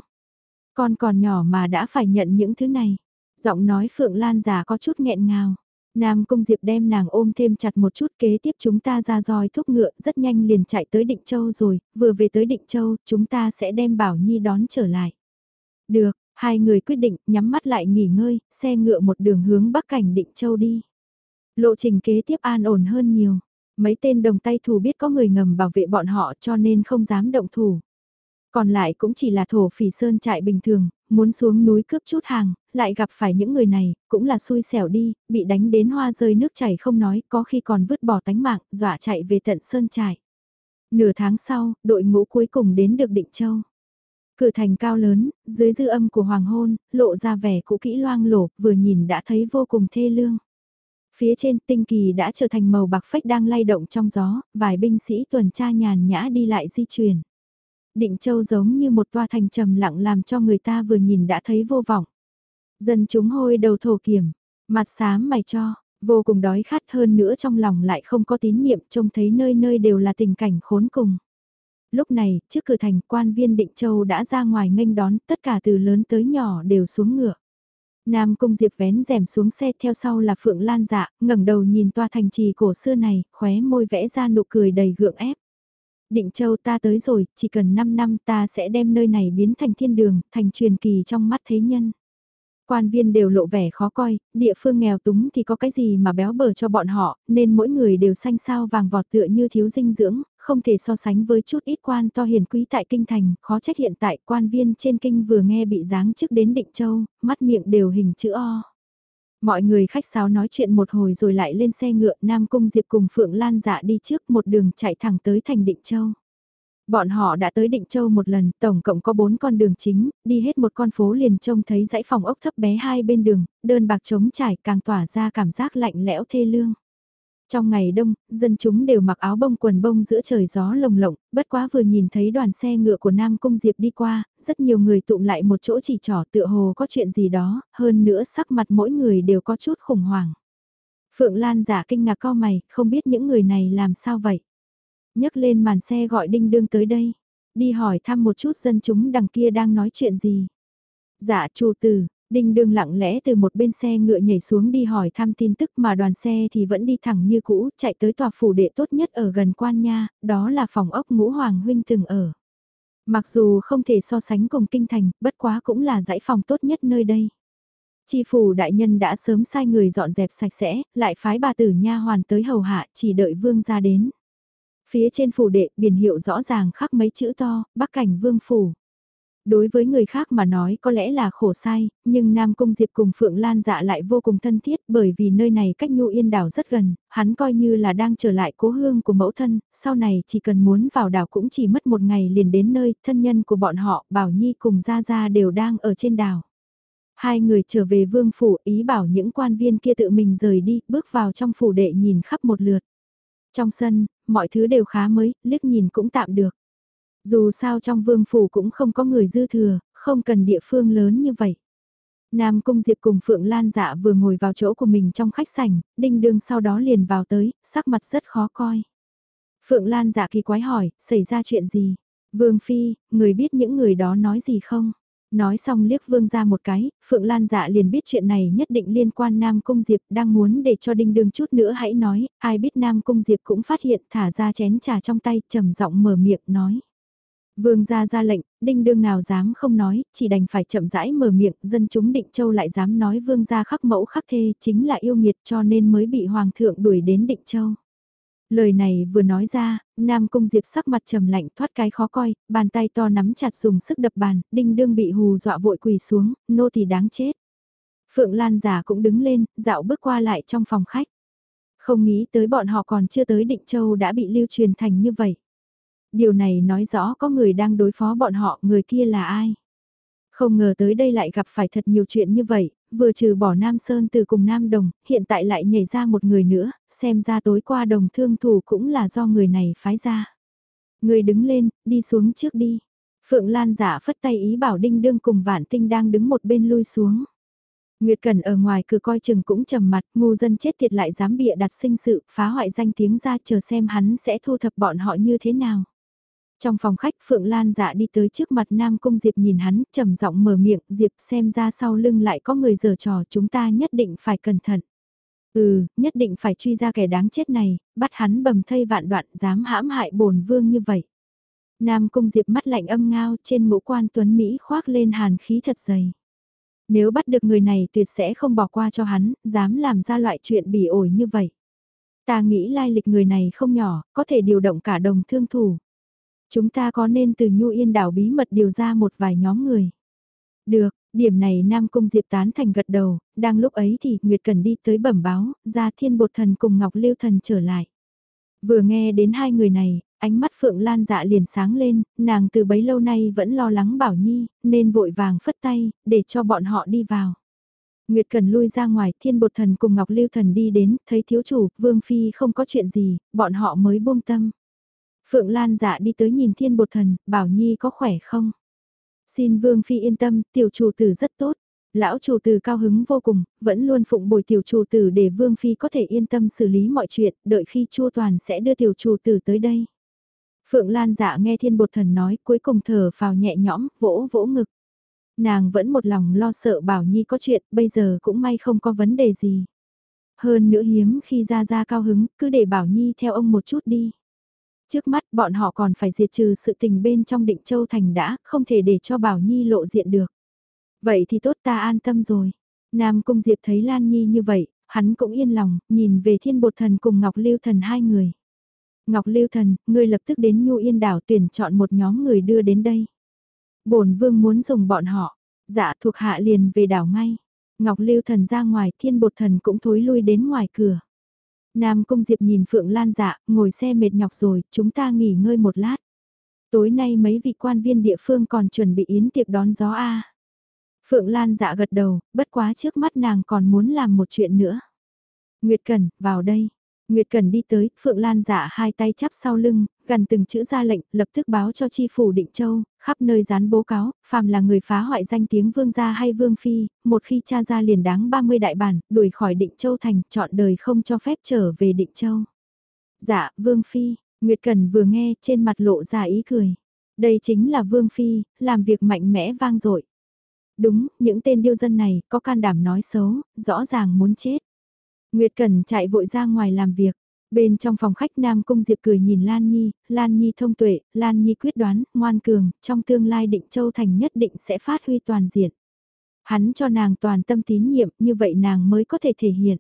Speaker 1: Con còn nhỏ mà đã phải nhận những thứ này. Giọng nói Phượng Lan già có chút nghẹn ngào. Nam Cung Diệp đem nàng ôm thêm chặt một chút kế tiếp chúng ta ra roi thúc ngựa rất nhanh liền chạy tới Định Châu rồi, vừa về tới Định Châu chúng ta sẽ đem Bảo Nhi đón trở lại. Được, Hai người quyết định nhắm mắt lại nghỉ ngơi, xe ngựa một đường hướng Bắc Cảnh Định Châu đi. Lộ trình kế tiếp an ổn hơn nhiều. Mấy tên đồng tay thù biết có người ngầm bảo vệ bọn họ cho nên không dám động thủ. Còn lại cũng chỉ là thổ phỉ sơn trại bình thường, muốn xuống núi cướp chút hàng, lại gặp phải những người này, cũng là xui xẻo đi, bị đánh đến hoa rơi nước chảy không nói, có khi còn vứt bỏ tánh mạng, dọa chạy về tận sơn trại. Nửa tháng sau, đội ngũ cuối cùng đến được Định Châu. Cửa thành cao lớn, dưới dư âm của hoàng hôn, lộ ra vẻ cũ kỹ loang lổ, vừa nhìn đã thấy vô cùng thê lương. Phía trên tinh kỳ đã trở thành màu bạc phách đang lay động trong gió, vài binh sĩ tuần tra nhàn nhã đi lại di chuyển. Định Châu giống như một toa thành trầm lặng làm cho người ta vừa nhìn đã thấy vô vọng. Dân chúng hôi đầu thổ kiểm, mặt xám mày cho, vô cùng đói khát hơn nữa trong lòng lại không có tín niệm trông thấy nơi nơi đều là tình cảnh khốn cùng. Lúc này, trước cửa thành quan viên Định Châu đã ra ngoài nghênh đón tất cả từ lớn tới nhỏ đều xuống ngựa. Nam Cung Diệp vén rèm xuống xe theo sau là Phượng Lan dạ, ngẩng đầu nhìn toa thành trì cổ xưa này, khóe môi vẽ ra nụ cười đầy gượng ép. Định Châu ta tới rồi, chỉ cần 5 năm ta sẽ đem nơi này biến thành thiên đường, thành truyền kỳ trong mắt thế nhân. Quan viên đều lộ vẻ khó coi, địa phương nghèo túng thì có cái gì mà béo bở cho bọn họ, nên mỗi người đều xanh sao vàng vọt tựa như thiếu dinh dưỡng, không thể so sánh với chút ít quan to hiền quý tại kinh thành, khó trách hiện tại quan viên trên kinh vừa nghe bị giáng chức đến định châu, mắt miệng đều hình chữ O. Mọi người khách sáo nói chuyện một hồi rồi lại lên xe ngựa Nam Cung Diệp cùng Phượng Lan dạ đi trước một đường chạy thẳng tới thành Định Châu. Bọn họ đã tới Định Châu một lần, tổng cộng có bốn con đường chính, đi hết một con phố liền trông thấy dãy phòng ốc thấp bé hai bên đường, đơn bạc trống trải càng tỏa ra cảm giác lạnh lẽo thê lương. Trong ngày đông, dân chúng đều mặc áo bông quần bông giữa trời gió lồng lộng, bất quá vừa nhìn thấy đoàn xe ngựa của Nam Cung Diệp đi qua, rất nhiều người tụm lại một chỗ chỉ trỏ tựa hồ có chuyện gì đó, hơn nữa sắc mặt mỗi người đều có chút khủng hoảng. Phượng Lan giả kinh ngạc co mày, không biết những người này làm sao vậy. nhấc lên màn xe gọi đinh đương tới đây, đi hỏi thăm một chút dân chúng đằng kia đang nói chuyện gì. Dạ chủ tử, Đinh đường lặng lẽ từ một bên xe ngựa nhảy xuống đi hỏi thăm tin tức mà đoàn xe thì vẫn đi thẳng như cũ, chạy tới tòa phủ đệ tốt nhất ở gần quan nha, đó là phòng ốc ngũ hoàng huynh từng ở. Mặc dù không thể so sánh cùng kinh thành, bất quá cũng là dãy phòng tốt nhất nơi đây. Chi phủ đại nhân đã sớm sai người dọn dẹp sạch sẽ, lại phái bà tử nha hoàn tới hầu hạ, chỉ đợi vương ra đến. Phía trên phủ đệ, biển hiệu rõ ràng khắc mấy chữ to, bắc cảnh vương phủ. Đối với người khác mà nói có lẽ là khổ sai, nhưng Nam Cung Diệp cùng Phượng Lan dạ lại vô cùng thân thiết bởi vì nơi này cách Nhu Yên đảo rất gần, hắn coi như là đang trở lại cố hương của mẫu thân, sau này chỉ cần muốn vào đảo cũng chỉ mất một ngày liền đến nơi, thân nhân của bọn họ, Bảo Nhi cùng Gia Gia đều đang ở trên đảo. Hai người trở về vương phủ ý bảo những quan viên kia tự mình rời đi, bước vào trong phủ đệ nhìn khắp một lượt. Trong sân, mọi thứ đều khá mới, liếc nhìn cũng tạm được. Dù sao trong vương phủ cũng không có người dư thừa, không cần địa phương lớn như vậy. Nam Cung Diệp cùng Phượng Lan dạ vừa ngồi vào chỗ của mình trong khách sảnh, đinh đương sau đó liền vào tới, sắc mặt rất khó coi. Phượng Lan dạ kỳ quái hỏi, xảy ra chuyện gì? Vương Phi, người biết những người đó nói gì không? Nói xong liếc vương ra một cái, Phượng Lan dạ liền biết chuyện này nhất định liên quan Nam Cung Diệp đang muốn để cho đinh đương chút nữa hãy nói, ai biết Nam Cung Diệp cũng phát hiện thả ra chén trà trong tay trầm giọng mở miệng nói. Vương gia ra lệnh, đinh đương nào dám không nói, chỉ đành phải chậm rãi mở miệng, dân chúng định châu lại dám nói vương gia khắc mẫu khắc thê chính là yêu nghiệt cho nên mới bị hoàng thượng đuổi đến định châu. Lời này vừa nói ra, Nam Cung Diệp sắc mặt trầm lạnh thoát cái khó coi, bàn tay to nắm chặt dùng sức đập bàn, đinh đương bị hù dọa vội quỳ xuống, nô thì đáng chết. Phượng Lan giả cũng đứng lên, dạo bước qua lại trong phòng khách. Không nghĩ tới bọn họ còn chưa tới định châu đã bị lưu truyền thành như vậy điều này nói rõ có người đang đối phó bọn họ, người kia là ai. Không ngờ tới đây lại gặp phải thật nhiều chuyện như vậy, vừa trừ bỏ Nam Sơn từ cùng Nam Đồng, hiện tại lại nhảy ra một người nữa, xem ra tối qua đồng thương thủ cũng là do người này phái ra. Người đứng lên, đi xuống trước đi. Phượng Lan giả phất tay ý bảo Đinh Đương cùng Vạn Tinh đang đứng một bên lui xuống. Nguyệt Cần ở ngoài cửa coi chừng cũng trầm mặt, ngu dân chết thiệt lại dám bịa đặt sinh sự, phá hoại danh tiếng ra chờ xem hắn sẽ thu thập bọn họ như thế nào. Trong phòng khách Phượng Lan dạ đi tới trước mặt Nam Cung Diệp nhìn hắn, trầm giọng mở miệng, Diệp xem ra sau lưng lại có người giở trò chúng ta nhất định phải cẩn thận. Ừ, nhất định phải truy ra kẻ đáng chết này, bắt hắn bầm thây vạn đoạn dám hãm hại bổn vương như vậy. Nam Cung Diệp mắt lạnh âm ngao trên ngũ quan tuấn Mỹ khoác lên hàn khí thật dày. Nếu bắt được người này tuyệt sẽ không bỏ qua cho hắn, dám làm ra loại chuyện bỉ ổi như vậy. Ta nghĩ lai lịch người này không nhỏ, có thể điều động cả đồng thương thủ. Chúng ta có nên từ Nhu Yên đảo bí mật điều ra một vài nhóm người. Được, điểm này Nam Cung Diệp tán thành gật đầu, đang lúc ấy thì Nguyệt Cần đi tới bẩm báo, ra thiên bột thần cùng Ngọc Lưu Thần trở lại. Vừa nghe đến hai người này, ánh mắt Phượng Lan dạ liền sáng lên, nàng từ bấy lâu nay vẫn lo lắng Bảo Nhi, nên vội vàng phất tay, để cho bọn họ đi vào. Nguyệt Cần lui ra ngoài, thiên bột thần cùng Ngọc Lưu Thần đi đến, thấy thiếu chủ, Vương Phi không có chuyện gì, bọn họ mới buông tâm. Phượng Lan dạ đi tới nhìn thiên bột thần, bảo Nhi có khỏe không? Xin Vương Phi yên tâm, tiểu chủ tử rất tốt. Lão chủ tử cao hứng vô cùng, vẫn luôn phụng bồi tiểu chủ tử để Vương Phi có thể yên tâm xử lý mọi chuyện, đợi khi chua toàn sẽ đưa tiểu chủ tử tới đây. Phượng Lan dạ nghe thiên bột thần nói cuối cùng thở phào nhẹ nhõm, vỗ vỗ ngực. Nàng vẫn một lòng lo sợ Bảo Nhi có chuyện, bây giờ cũng may không có vấn đề gì. Hơn nữa hiếm khi ra ra cao hứng, cứ để Bảo Nhi theo ông một chút đi. Trước mắt bọn họ còn phải diệt trừ sự tình bên trong định châu thành đã, không thể để cho Bảo Nhi lộ diện được. Vậy thì tốt ta an tâm rồi. Nam Cung Diệp thấy Lan Nhi như vậy, hắn cũng yên lòng, nhìn về thiên bột thần cùng Ngọc Lưu Thần hai người. Ngọc Lưu Thần, ngươi lập tức đến Nhu Yên đảo tuyển chọn một nhóm người đưa đến đây. bổn vương muốn dùng bọn họ, dạ thuộc hạ liền về đảo ngay. Ngọc Lưu Thần ra ngoài, thiên bột thần cũng thối lui đến ngoài cửa. Nam Cung Diệp nhìn Phượng Lan dạ, ngồi xe mệt nhọc rồi, chúng ta nghỉ ngơi một lát. Tối nay mấy vị quan viên địa phương còn chuẩn bị yến tiệc đón gió A. Phượng Lan dạ gật đầu, bất quá trước mắt nàng còn muốn làm một chuyện nữa. Nguyệt Cần, vào đây. Nguyệt Cần đi tới, Phượng Lan dạ hai tay chắp sau lưng, gần từng chữ ra lệnh, lập tức báo cho chi phủ Định Châu, khắp nơi dán bố cáo, phàm là người phá hoại danh tiếng vương gia hay vương phi, một khi cha ra liền đáng 30 đại bản, đuổi khỏi Định Châu thành, chọn đời không cho phép trở về Định Châu. Dạ, vương phi, Nguyệt Cần vừa nghe, trên mặt lộ ra ý cười. Đây chính là vương phi, làm việc mạnh mẽ vang dội. Đúng, những tên điêu dân này có can đảm nói xấu, rõ ràng muốn chết. Nguyệt Cần chạy vội ra ngoài làm việc. Bên trong phòng khách Nam Cung Diệp cười nhìn Lan Nhi, Lan Nhi thông tuệ, Lan Nhi quyết đoán, ngoan cường, trong tương lai định Châu Thành nhất định sẽ phát huy toàn diện. Hắn cho nàng toàn tâm tín nhiệm, như vậy nàng mới có thể thể hiện.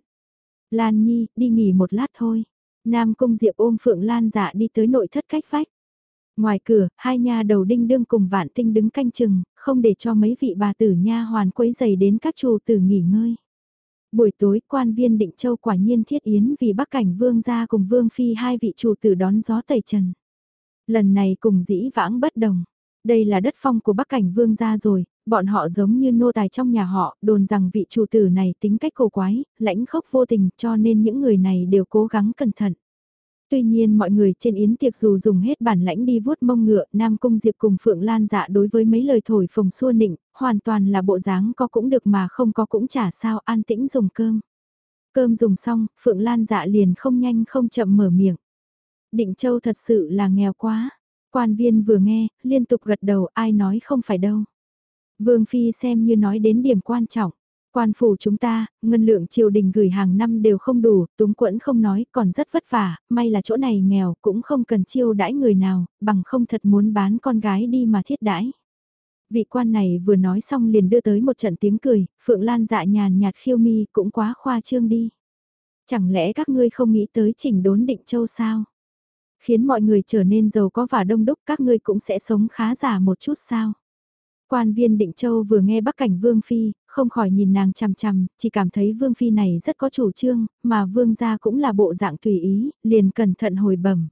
Speaker 1: Lan Nhi, đi nghỉ một lát thôi. Nam Cung Diệp ôm Phượng Lan dạ đi tới nội thất cách vách. Ngoài cửa, hai nha đầu đinh đương cùng vạn tinh đứng canh chừng, không để cho mấy vị bà tử nha hoàn quấy giày đến các chủ tử nghỉ ngơi. Buổi tối quan viên định châu quả nhiên thiết yến vì bắc cảnh vương gia cùng vương phi hai vị chủ tử đón gió tẩy trần. Lần này cùng dĩ vãng bất đồng. Đây là đất phong của bắc cảnh vương gia rồi, bọn họ giống như nô tài trong nhà họ, đồn rằng vị chủ tử này tính cách cổ quái, lãnh khốc vô tình cho nên những người này đều cố gắng cẩn thận. Tuy nhiên mọi người trên yến tiệc dù dùng hết bản lãnh đi vuốt mông ngựa, Nam Cung Diệp cùng Phượng Lan dạ đối với mấy lời thổi phồng xua nịnh, hoàn toàn là bộ dáng có cũng được mà không có cũng chả sao an tĩnh dùng cơm. Cơm dùng xong, Phượng Lan dạ liền không nhanh không chậm mở miệng. Định Châu thật sự là nghèo quá. Quan viên vừa nghe, liên tục gật đầu ai nói không phải đâu. Vương Phi xem như nói đến điểm quan trọng. Quan phủ chúng ta, ngân lượng triều đình gửi hàng năm đều không đủ, túng quẫn không nói, còn rất vất vả, may là chỗ này nghèo, cũng không cần chiêu đãi người nào, bằng không thật muốn bán con gái đi mà thiết đãi. Vị quan này vừa nói xong liền đưa tới một trận tiếng cười, Phượng Lan dạ nhàn nhạt khiêu mi cũng quá khoa trương đi. Chẳng lẽ các ngươi không nghĩ tới chỉnh đốn định châu sao? Khiến mọi người trở nên giàu có và đông đúc các ngươi cũng sẽ sống khá giả một chút sao? Quan viên Định Châu vừa nghe Bắc Cảnh Vương Phi, không khỏi nhìn nàng chằm chằm, chỉ cảm thấy Vương Phi này rất có chủ trương, mà Vương gia cũng là bộ dạng tùy ý, liền cẩn thận hồi bẩm.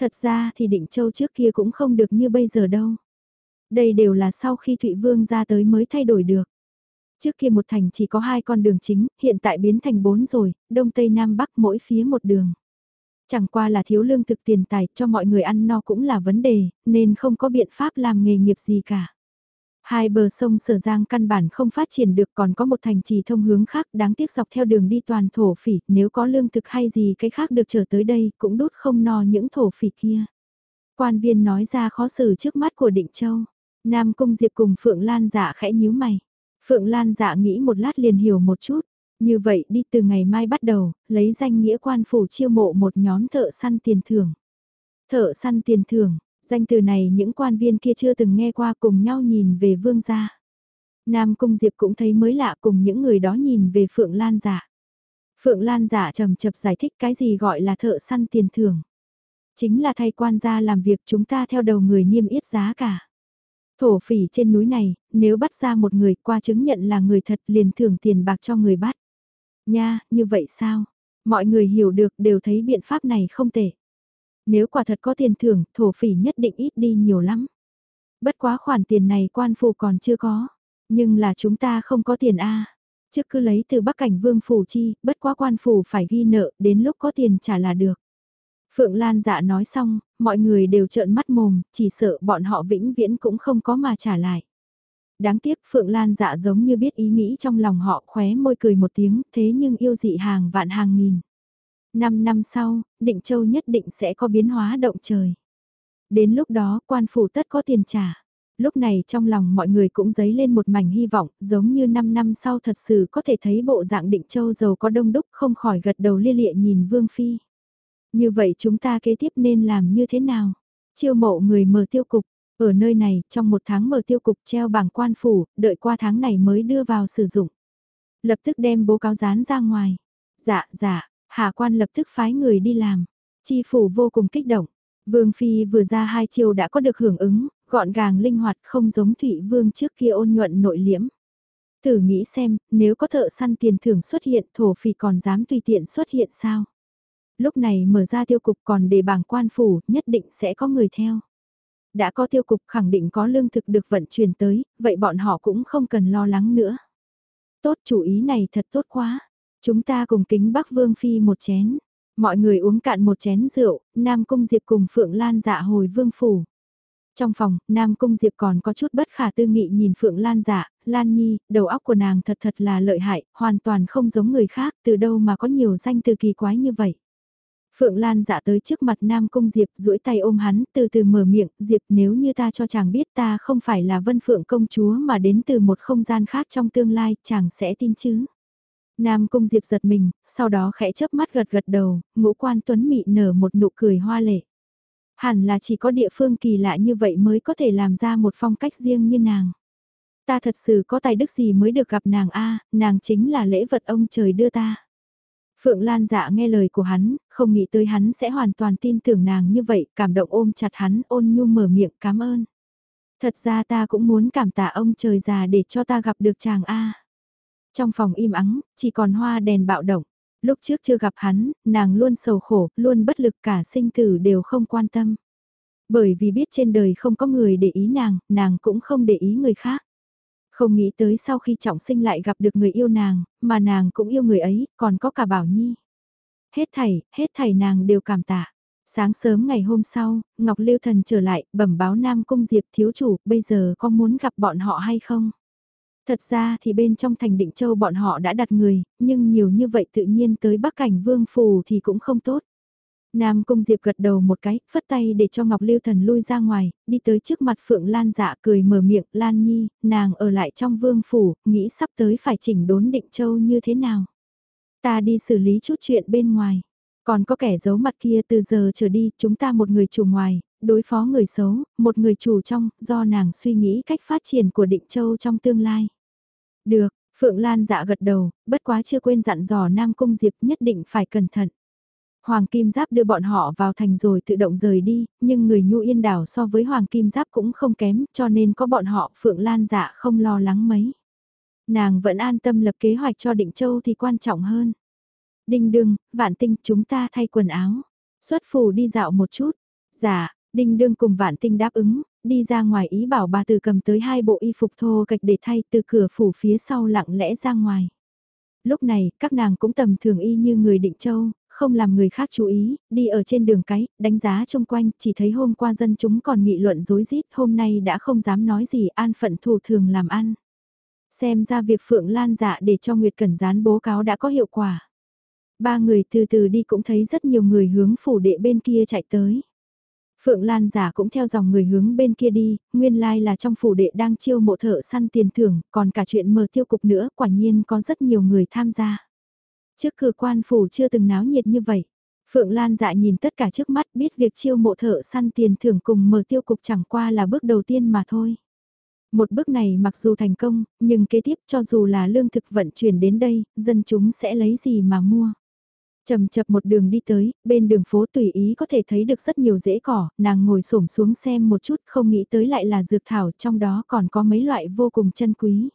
Speaker 1: Thật ra thì Định Châu trước kia cũng không được như bây giờ đâu. Đây đều là sau khi Thụy Vương ra tới mới thay đổi được. Trước kia một thành chỉ có hai con đường chính, hiện tại biến thành bốn rồi, đông tây nam bắc mỗi phía một đường. Chẳng qua là thiếu lương thực tiền tài cho mọi người ăn no cũng là vấn đề, nên không có biện pháp làm nghề nghiệp gì cả. Hai bờ sông Sở Giang căn bản không phát triển được còn có một thành trì thông hướng khác đáng tiếc dọc theo đường đi toàn thổ phỉ, nếu có lương thực hay gì cái khác được trở tới đây cũng đốt không no những thổ phỉ kia. Quan viên nói ra khó xử trước mắt của Định Châu. Nam Cung Diệp cùng Phượng Lan dạ khẽ nhíu mày. Phượng Lan dạ nghĩ một lát liền hiểu một chút. Như vậy đi từ ngày mai bắt đầu, lấy danh nghĩa quan phủ chiêu mộ một nhóm thợ săn tiền thưởng. Thợ săn tiền thưởng, Danh từ này những quan viên kia chưa từng nghe qua cùng nhau nhìn về vương gia. Nam Cung Diệp cũng thấy mới lạ cùng những người đó nhìn về Phượng Lan giả. Phượng Lan giả trầm chập giải thích cái gì gọi là thợ săn tiền thưởng. Chính là thay quan gia làm việc chúng ta theo đầu người niêm yết giá cả. Thổ phỉ trên núi này, nếu bắt ra một người qua chứng nhận là người thật liền thưởng tiền bạc cho người bắt. Nha, như vậy sao? Mọi người hiểu được đều thấy biện pháp này không tệ. Nếu quả thật có tiền thưởng, thổ phỉ nhất định ít đi nhiều lắm. Bất quá khoản tiền này quan phủ còn chưa có. Nhưng là chúng ta không có tiền A. Trước cứ lấy từ bắc cảnh vương phủ chi, bất quá quan phủ phải ghi nợ, đến lúc có tiền trả là được. Phượng Lan dạ nói xong, mọi người đều trợn mắt mồm, chỉ sợ bọn họ vĩnh viễn cũng không có mà trả lại. Đáng tiếc Phượng Lan dạ giống như biết ý nghĩ trong lòng họ khóe môi cười một tiếng thế nhưng yêu dị hàng vạn hàng nghìn. Năm năm sau, Định Châu nhất định sẽ có biến hóa động trời. Đến lúc đó quan phủ tất có tiền trả. Lúc này trong lòng mọi người cũng dấy lên một mảnh hy vọng, giống như 5 năm sau thật sự có thể thấy bộ dạng định châu giàu có đông đúc không khỏi gật đầu lia lịa nhìn Vương Phi. Như vậy chúng ta kế tiếp nên làm như thế nào? Chiêu mộ người mở tiêu cục, ở nơi này trong một tháng mở tiêu cục treo bảng quan phủ, đợi qua tháng này mới đưa vào sử dụng. Lập tức đem bố cáo dán ra ngoài. Dạ, dạ, hạ quan lập tức phái người đi làm. Chi phủ vô cùng kích động. Vương Phi vừa ra hai chiều đã có được hưởng ứng, gọn gàng linh hoạt không giống Thụy Vương trước kia ôn nhuận nội liễm. Thử nghĩ xem, nếu có thợ săn tiền thưởng xuất hiện thổ phỉ còn dám tùy tiện xuất hiện sao? Lúc này mở ra tiêu cục còn để bảng quan phủ, nhất định sẽ có người theo. Đã có tiêu cục khẳng định có lương thực được vận chuyển tới, vậy bọn họ cũng không cần lo lắng nữa. Tốt chủ ý này thật tốt quá. Chúng ta cùng kính Bắc Vương Phi một chén. Mọi người uống cạn một chén rượu, Nam Cung Diệp cùng Phượng Lan dạ hồi vương phủ. Trong phòng, Nam Cung Diệp còn có chút bất khả tư nghị nhìn Phượng Lan dạ, Lan Nhi, đầu óc của nàng thật thật là lợi hại, hoàn toàn không giống người khác, từ đâu mà có nhiều danh từ kỳ quái như vậy. Phượng Lan dạ tới trước mặt Nam Cung Diệp duỗi tay ôm hắn, từ từ mở miệng, Diệp nếu như ta cho chàng biết ta không phải là vân phượng công chúa mà đến từ một không gian khác trong tương lai, chàng sẽ tin chứ. Nam Cung Diệp giật mình, sau đó khẽ chớp mắt gật gật đầu, ngũ quan tuấn mị nở một nụ cười hoa lệ. Hẳn là chỉ có địa phương kỳ lạ như vậy mới có thể làm ra một phong cách riêng như nàng. Ta thật sự có tài đức gì mới được gặp nàng a nàng chính là lễ vật ông trời đưa ta. Phượng Lan dạ nghe lời của hắn, không nghĩ tới hắn sẽ hoàn toàn tin tưởng nàng như vậy, cảm động ôm chặt hắn ôn nhu mở miệng cảm ơn. Thật ra ta cũng muốn cảm tạ ông trời già để cho ta gặp được chàng A. Trong phòng im ắng, chỉ còn hoa đèn bạo động. Lúc trước chưa gặp hắn, nàng luôn sầu khổ, luôn bất lực cả sinh tử đều không quan tâm. Bởi vì biết trên đời không có người để ý nàng, nàng cũng không để ý người khác. Không nghĩ tới sau khi trọng sinh lại gặp được người yêu nàng, mà nàng cũng yêu người ấy, còn có cả Bảo Nhi. Hết thảy, hết thảy nàng đều cảm tạ. Sáng sớm ngày hôm sau, Ngọc Lưu Thần trở lại, bẩm báo Nam Cung Diệp thiếu chủ, bây giờ có muốn gặp bọn họ hay không? Thật ra thì bên trong thành định châu bọn họ đã đặt người, nhưng nhiều như vậy tự nhiên tới Bắc Cảnh Vương Phù thì cũng không tốt. Nam Cung Diệp gật đầu một cái, phất tay để cho Ngọc Lưu Thần lui ra ngoài, đi tới trước mặt Phượng Lan dạ cười mở miệng, Lan Nhi, nàng ở lại trong vương phủ, nghĩ sắp tới phải chỉnh đốn định châu như thế nào. Ta đi xử lý chút chuyện bên ngoài, còn có kẻ giấu mặt kia từ giờ trở đi, chúng ta một người chủ ngoài, đối phó người xấu, một người chủ trong, do nàng suy nghĩ cách phát triển của định châu trong tương lai. Được, Phượng Lan dạ gật đầu, bất quá chưa quên dặn dò Nam Cung Diệp nhất định phải cẩn thận. Hoàng Kim Giáp đưa bọn họ vào thành rồi tự động rời đi, nhưng người Nhu Yên đảo so với Hoàng Kim Giáp cũng không kém, cho nên có bọn họ Phượng Lan dạ không lo lắng mấy. Nàng vẫn an tâm lập kế hoạch cho Định Châu thì quan trọng hơn. Đinh đương, vạn tinh chúng ta thay quần áo. Xuất phủ đi dạo một chút. Dạ, đinh đương cùng vạn tinh đáp ứng, đi ra ngoài ý bảo bà từ cầm tới hai bộ y phục thô gạch để thay từ cửa phủ phía sau lặng lẽ ra ngoài. Lúc này, các nàng cũng tầm thường y như người định châu, không làm người khác chú ý, đi ở trên đường cái, đánh giá xung quanh, chỉ thấy hôm qua dân chúng còn nghị luận dối rít hôm nay đã không dám nói gì an phận thủ thường làm ăn. Xem ra việc Phượng Lan dạ để cho Nguyệt Cẩn Gián bố cáo đã có hiệu quả. Ba người từ từ đi cũng thấy rất nhiều người hướng phủ đệ bên kia chạy tới. Phượng Lan giả cũng theo dòng người hướng bên kia đi, nguyên lai like là trong phủ đệ đang chiêu mộ thợ săn tiền thưởng, còn cả chuyện mở tiêu cục nữa, quả nhiên có rất nhiều người tham gia. Trước cửa quan phủ chưa từng náo nhiệt như vậy. Phượng Lan dạ nhìn tất cả trước mắt biết việc chiêu mộ thợ săn tiền thưởng cùng mở tiêu cục chẳng qua là bước đầu tiên mà thôi. Một bước này mặc dù thành công, nhưng kế tiếp cho dù là lương thực vận chuyển đến đây, dân chúng sẽ lấy gì mà mua. Chầm chập một đường đi tới, bên đường phố tùy ý có thể thấy được rất nhiều rễ cỏ, nàng ngồi xổm xuống xem một chút không nghĩ tới lại là dược thảo trong đó còn có mấy loại vô cùng chân quý.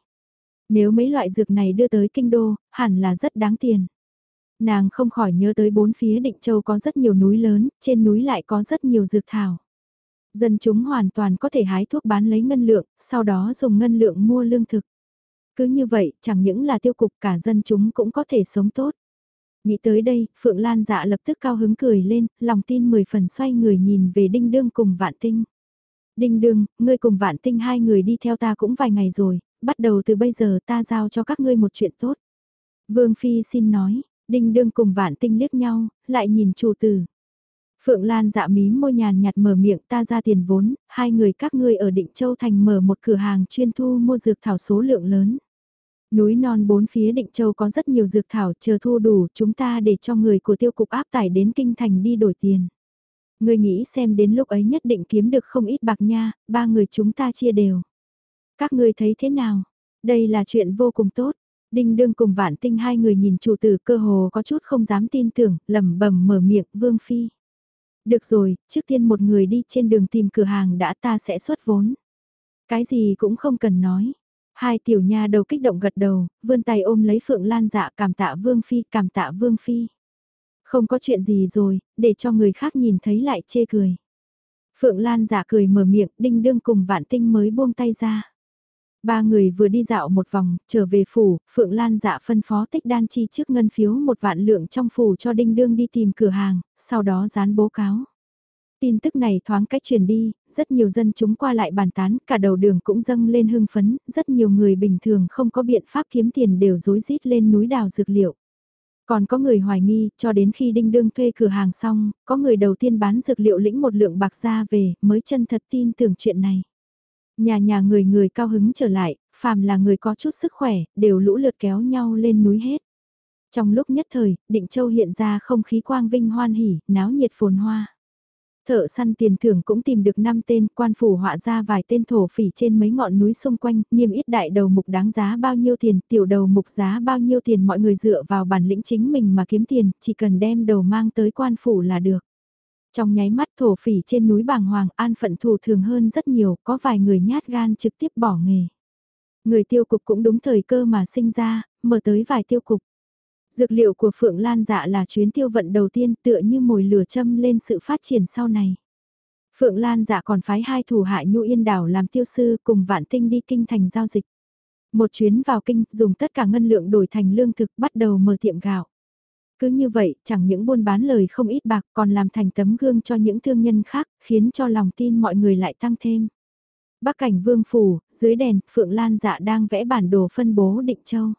Speaker 1: Nếu mấy loại dược này đưa tới kinh đô, hẳn là rất đáng tiền. Nàng không khỏi nhớ tới bốn phía định châu có rất nhiều núi lớn, trên núi lại có rất nhiều dược thảo. Dân chúng hoàn toàn có thể hái thuốc bán lấy ngân lượng, sau đó dùng ngân lượng mua lương thực. Cứ như vậy, chẳng những là tiêu cục cả dân chúng cũng có thể sống tốt. Nghĩ tới đây, Phượng Lan dạ lập tức cao hứng cười lên, lòng tin mười phần xoay người nhìn về Đinh Đương cùng Vạn Tinh. Đinh Đương, ngươi cùng Vạn Tinh hai người đi theo ta cũng vài ngày rồi, bắt đầu từ bây giờ ta giao cho các ngươi một chuyện tốt. Vương Phi xin nói, Đinh Đương cùng Vạn Tinh liếc nhau, lại nhìn chủ tử. Phượng Lan dạ mí môi nhàn nhạt mở miệng ta ra tiền vốn, hai người các ngươi ở Định Châu Thành mở một cửa hàng chuyên thu mua dược thảo số lượng lớn. Núi non bốn phía Định Châu có rất nhiều dược thảo chờ thu đủ chúng ta để cho người của tiêu cục áp tải đến Kinh Thành đi đổi tiền. Người nghĩ xem đến lúc ấy nhất định kiếm được không ít bạc nha, ba người chúng ta chia đều. Các ngươi thấy thế nào? Đây là chuyện vô cùng tốt. Đinh đương cùng vạn tinh hai người nhìn chủ tử cơ hồ có chút không dám tin tưởng, lẩm bẩm mở miệng vương phi. Được rồi, trước tiên một người đi trên đường tìm cửa hàng đã ta sẽ xuất vốn. Cái gì cũng không cần nói. Hai tiểu nha đầu kích động gật đầu, vươn tay ôm lấy Phượng Lan dạ cảm tạ Vương Phi, cảm tạ Vương Phi. Không có chuyện gì rồi, để cho người khác nhìn thấy lại chê cười. Phượng Lan dạ cười mở miệng, đinh đương cùng vạn tinh mới buông tay ra. Ba người vừa đi dạo một vòng, trở về phủ, Phượng Lan dạ phân phó tích đan chi trước ngân phiếu một vạn lượng trong phủ cho đinh đương đi tìm cửa hàng, sau đó dán bố cáo. Tin tức này thoáng cách truyền đi, rất nhiều dân chúng qua lại bàn tán, cả đầu đường cũng dâng lên hưng phấn, rất nhiều người bình thường không có biện pháp kiếm tiền đều rối rít lên núi đào dược liệu. Còn có người hoài nghi, cho đến khi đinh đương thuê cửa hàng xong, có người đầu tiên bán dược liệu lĩnh một lượng bạc ra về, mới chân thật tin tưởng chuyện này. Nhà nhà người người cao hứng trở lại, phàm là người có chút sức khỏe, đều lũ lượt kéo nhau lên núi hết. Trong lúc nhất thời, Định Châu hiện ra không khí quang vinh hoan hỉ, náo nhiệt phồn hoa. Thợ săn tiền thưởng cũng tìm được 5 tên, quan phủ họa ra vài tên thổ phỉ trên mấy ngọn núi xung quanh, niêm yết đại đầu mục đáng giá bao nhiêu tiền, tiểu đầu mục giá bao nhiêu tiền mọi người dựa vào bản lĩnh chính mình mà kiếm tiền, chỉ cần đem đầu mang tới quan phủ là được. Trong nháy mắt thổ phỉ trên núi bàng hoàng an phận thủ thường hơn rất nhiều, có vài người nhát gan trực tiếp bỏ nghề. Người tiêu cục cũng đúng thời cơ mà sinh ra, mở tới vài tiêu cục. Dược liệu của Phượng Lan dạ là chuyến tiêu vận đầu tiên tựa như mồi lửa châm lên sự phát triển sau này. Phượng Lan dạ còn phái hai thủ hạ nhu yên đảo làm tiêu sư cùng vạn tinh đi kinh thành giao dịch. Một chuyến vào kinh dùng tất cả ngân lượng đổi thành lương thực bắt đầu mở tiệm gạo. Cứ như vậy, chẳng những buôn bán lời không ít bạc còn làm thành tấm gương cho những thương nhân khác, khiến cho lòng tin mọi người lại tăng thêm. Bắc cảnh vương phủ, dưới đèn, Phượng Lan dạ đang vẽ bản đồ phân bố định châu.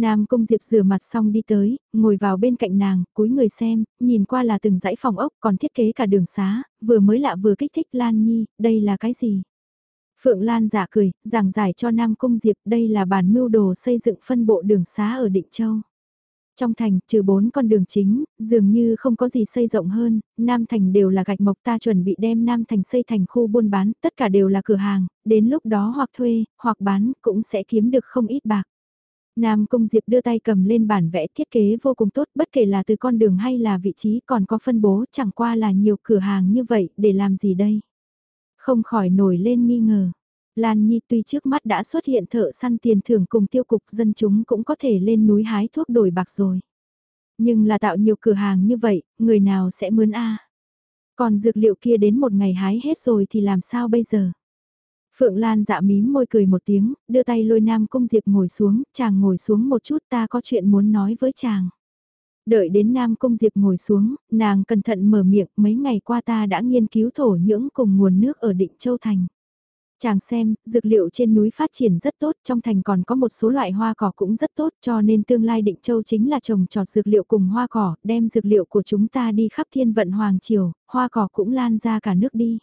Speaker 1: Nam Cung Diệp rửa mặt xong đi tới, ngồi vào bên cạnh nàng, cúi người xem, nhìn qua là từng dãy phòng ốc còn thiết kế cả đường xá, vừa mới lạ vừa kích thích Lan Nhi, đây là cái gì? Phượng Lan giả cười, giảng giải cho Nam Cung Diệp đây là bản mưu đồ xây dựng phân bộ đường xá ở Định Châu. Trong thành, trừ bốn con đường chính, dường như không có gì xây rộng hơn, Nam Thành đều là gạch mộc ta chuẩn bị đem Nam Thành xây thành khu buôn bán, tất cả đều là cửa hàng, đến lúc đó hoặc thuê, hoặc bán, cũng sẽ kiếm được không ít bạc. Nam Cung Diệp đưa tay cầm lên bản vẽ thiết kế vô cùng tốt bất kể là từ con đường hay là vị trí còn có phân bố chẳng qua là nhiều cửa hàng như vậy để làm gì đây. Không khỏi nổi lên nghi ngờ. Lan Nhi tuy trước mắt đã xuất hiện thợ săn tiền thưởng cùng tiêu cục dân chúng cũng có thể lên núi hái thuốc đổi bạc rồi. Nhưng là tạo nhiều cửa hàng như vậy, người nào sẽ mướn a? Còn dược liệu kia đến một ngày hái hết rồi thì làm sao bây giờ? Phượng Lan dạ mím môi cười một tiếng, đưa tay lôi Nam Cung Diệp ngồi xuống, chàng ngồi xuống một chút ta có chuyện muốn nói với chàng. Đợi đến Nam Cung Diệp ngồi xuống, nàng cẩn thận mở miệng mấy ngày qua ta đã nghiên cứu thổ nhưỡng cùng nguồn nước ở Định Châu Thành. Chàng xem, dược liệu trên núi phát triển rất tốt, trong thành còn có một số loại hoa cỏ cũng rất tốt, cho nên tương lai Định Châu chính là trồng trọt dược liệu cùng hoa cỏ, đem dược liệu của chúng ta đi khắp thiên vận hoàng triều, hoa cỏ cũng lan ra cả nước đi.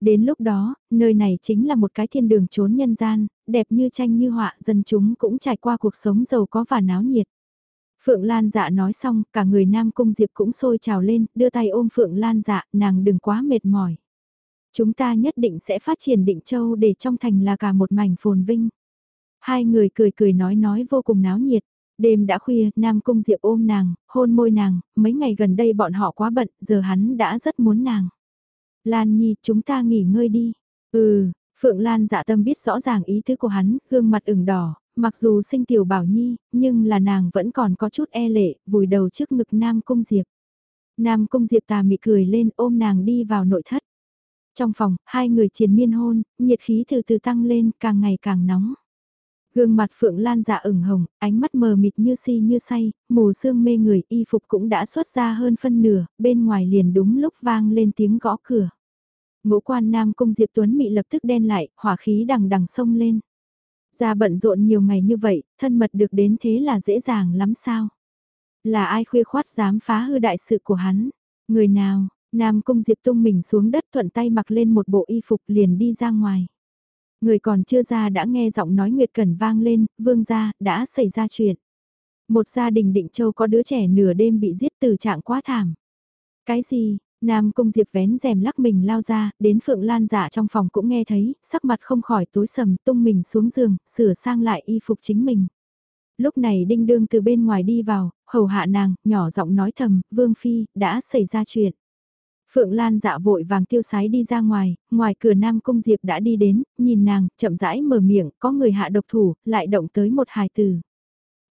Speaker 1: Đến lúc đó, nơi này chính là một cái thiên đường trốn nhân gian, đẹp như tranh như họa, dân chúng cũng trải qua cuộc sống giàu có và náo nhiệt. Phượng Lan dạ nói xong, cả người Nam Cung Diệp cũng sôi trào lên, đưa tay ôm Phượng Lan dạ, nàng đừng quá mệt mỏi. Chúng ta nhất định sẽ phát triển định châu để trong thành là cả một mảnh phồn vinh. Hai người cười cười nói nói vô cùng náo nhiệt. Đêm đã khuya, Nam Cung Diệp ôm nàng, hôn môi nàng, mấy ngày gần đây bọn họ quá bận, giờ hắn đã rất muốn nàng. Lan Nhi, chúng ta nghỉ ngơi đi. Ừ, Phượng Lan dạ tâm biết rõ ràng ý tứ của hắn, gương mặt ửng đỏ, mặc dù sinh tiểu bảo nhi, nhưng là nàng vẫn còn có chút e lệ, vùi đầu trước ngực Nam Cung Diệp. Nam Cung Diệp tà mị cười lên ôm nàng đi vào nội thất. Trong phòng, hai người triền miên hôn, nhiệt khí từ từ tăng lên, càng ngày càng nóng. Gương mặt Phượng Lan dạ ửng hồng, ánh mắt mờ mịt như si như say, mù sương mê người y phục cũng đã xuất ra hơn phân nửa, bên ngoài liền đúng lúc vang lên tiếng gõ cửa. Ngũ quan nam cung Diệp Tuấn Mị lập tức đen lại, hỏa khí đằng đằng sông lên. Ra bận rộn nhiều ngày như vậy, thân mật được đến thế là dễ dàng lắm sao? Là ai khuya khoát dám phá hư đại sự của hắn? Người nào? Nam cung Diệp tung mình xuống đất thuận tay mặc lên một bộ y phục liền đi ra ngoài. Người còn chưa ra đã nghe giọng nói Nguyệt Cẩn vang lên, vương gia, đã xảy ra chuyện. Một gia đình định châu có đứa trẻ nửa đêm bị giết từ trạng quá thảm. Cái gì, Nam Cung Diệp vén rèm lắc mình lao ra, đến Phượng Lan giả trong phòng cũng nghe thấy, sắc mặt không khỏi tối sầm tung mình xuống giường, sửa sang lại y phục chính mình. Lúc này Đinh Đương từ bên ngoài đi vào, hầu hạ nàng, nhỏ giọng nói thầm, Vương Phi, đã xảy ra chuyện. Phượng Lan dạ vội vàng tiêu sái đi ra ngoài, ngoài cửa Nam Cung Diệp đã đi đến, nhìn nàng, chậm rãi mở miệng, có người hạ độc thủ, lại động tới một hài tử.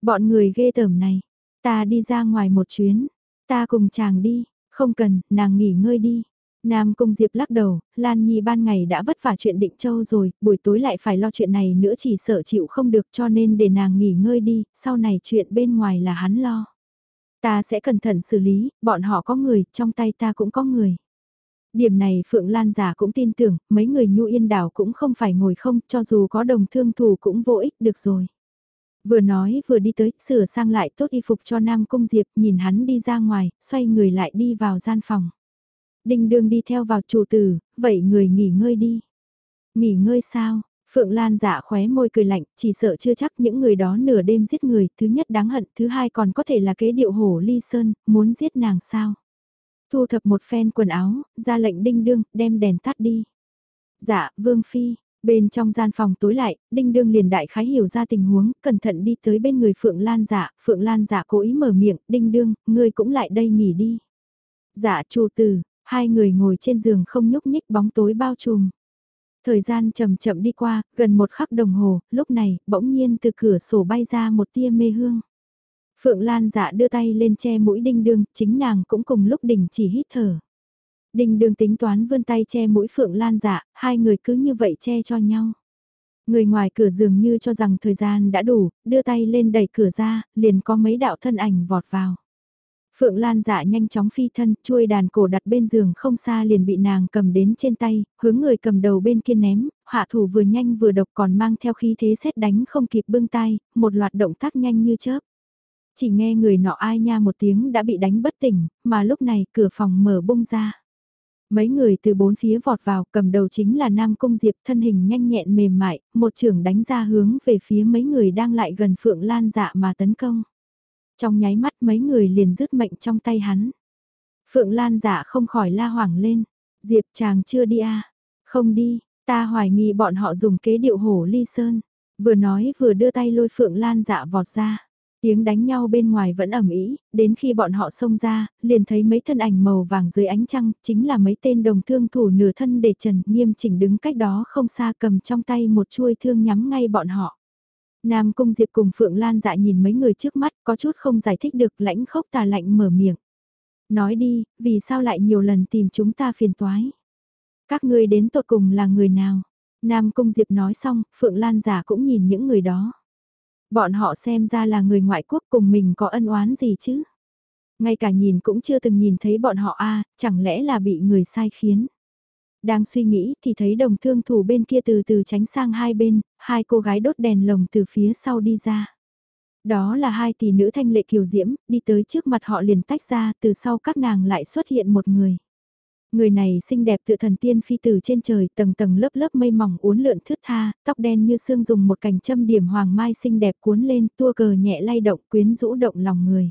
Speaker 1: Bọn người ghê tởm này, ta đi ra ngoài một chuyến, ta cùng chàng đi, không cần, nàng nghỉ ngơi đi. Nam Cung Diệp lắc đầu, Lan Nhi ban ngày đã vất vả chuyện định châu rồi, buổi tối lại phải lo chuyện này nữa chỉ sợ chịu không được cho nên để nàng nghỉ ngơi đi, sau này chuyện bên ngoài là hắn lo. Ta sẽ cẩn thận xử lý, bọn họ có người, trong tay ta cũng có người. Điểm này Phượng Lan giả cũng tin tưởng, mấy người nhu yên đảo cũng không phải ngồi không, cho dù có đồng thương thù cũng vô ích được rồi. Vừa nói vừa đi tới, sửa sang lại tốt y phục cho Nam Cung Diệp, nhìn hắn đi ra ngoài, xoay người lại đi vào gian phòng. Đinh đương đi theo vào chủ tử, vậy người nghỉ ngơi đi. Nghỉ ngơi sao? Phượng Lan dạ khóe môi cười lạnh, chỉ sợ chưa chắc những người đó nửa đêm giết người, thứ nhất đáng hận, thứ hai còn có thể là kế điệu hổ ly sơn, muốn giết nàng sao? Thu thập một phen quần áo, ra lệnh đinh đương, đem đèn tắt đi. Dạ, Vương Phi, Bên trong gian phòng tối lại, Đinh Đương liền đại khái hiểu ra tình huống, cẩn thận đi tới bên người Phượng Lan dạ, Phượng Lan dạ cố ý mở miệng, Đinh Đương, ngươi cũng lại đây nghỉ đi. Dạ chủ tử, hai người ngồi trên giường không nhúc nhích bóng tối bao trùm. Thời gian chậm chậm đi qua, gần một khắc đồng hồ, lúc này, bỗng nhiên từ cửa sổ bay ra một tia mê hương. Phượng Lan dạ đưa tay lên che mũi đinh đương, chính nàng cũng cùng lúc đình chỉ hít thở. Đinh đường tính toán vươn tay che mũi Phượng Lan dạ, hai người cứ như vậy che cho nhau. Người ngoài cửa dường như cho rằng thời gian đã đủ, đưa tay lên đẩy cửa ra, liền có mấy đạo thân ảnh vọt vào. Phượng Lan dạ nhanh chóng phi thân, chuôi đàn cổ đặt bên giường không xa liền bị nàng cầm đến trên tay, hướng người cầm đầu bên kia ném, hạ thủ vừa nhanh vừa độc còn mang theo khí thế xét đánh không kịp bưng tay, một loạt động tác nhanh như chớp. Chỉ nghe người nọ ai nha một tiếng đã bị đánh bất tỉnh, mà lúc này cửa phòng mở bung ra. Mấy người từ bốn phía vọt vào, cầm đầu chính là Nam Cung Diệp thân hình nhanh nhẹn mềm mại, một trưởng đánh ra hướng về phía mấy người đang lại gần Phượng Lan dạ mà tấn công. Trong nháy mắt mấy người liền rứt mệnh trong tay hắn. Phượng Lan dạ không khỏi la hoảng lên, Diệp chàng chưa đi à, không đi, ta hoài nghi bọn họ dùng kế điệu hổ ly sơn, vừa nói vừa đưa tay lôi Phượng Lan dạ vọt ra. Tiếng đánh nhau bên ngoài vẫn ẩm ý, đến khi bọn họ xông ra, liền thấy mấy thân ảnh màu vàng dưới ánh trăng, chính là mấy tên đồng thương thủ nửa thân để trần nghiêm chỉnh đứng cách đó không xa cầm trong tay một chuôi thương nhắm ngay bọn họ. Nam Cung Diệp cùng Phượng Lan dạ nhìn mấy người trước mắt có chút không giải thích được lãnh khốc tà lạnh mở miệng. Nói đi, vì sao lại nhiều lần tìm chúng ta phiền toái? Các ngươi đến tột cùng là người nào? Nam Cung Diệp nói xong, Phượng Lan giả cũng nhìn những người đó. Bọn họ xem ra là người ngoại quốc cùng mình có ân oán gì chứ? Ngay cả nhìn cũng chưa từng nhìn thấy bọn họ a chẳng lẽ là bị người sai khiến? Đang suy nghĩ thì thấy đồng thương thủ bên kia từ từ tránh sang hai bên, hai cô gái đốt đèn lồng từ phía sau đi ra. Đó là hai tỷ nữ thanh lệ kiều diễm, đi tới trước mặt họ liền tách ra, từ sau các nàng lại xuất hiện một người. Người này xinh đẹp tựa thần tiên phi từ trên trời, tầng tầng lớp lớp mây mỏng uốn lượn thướt tha, tóc đen như xương dùng một cành châm điểm hoàng mai xinh đẹp cuốn lên, tua cờ nhẹ lay động quyến rũ động lòng người.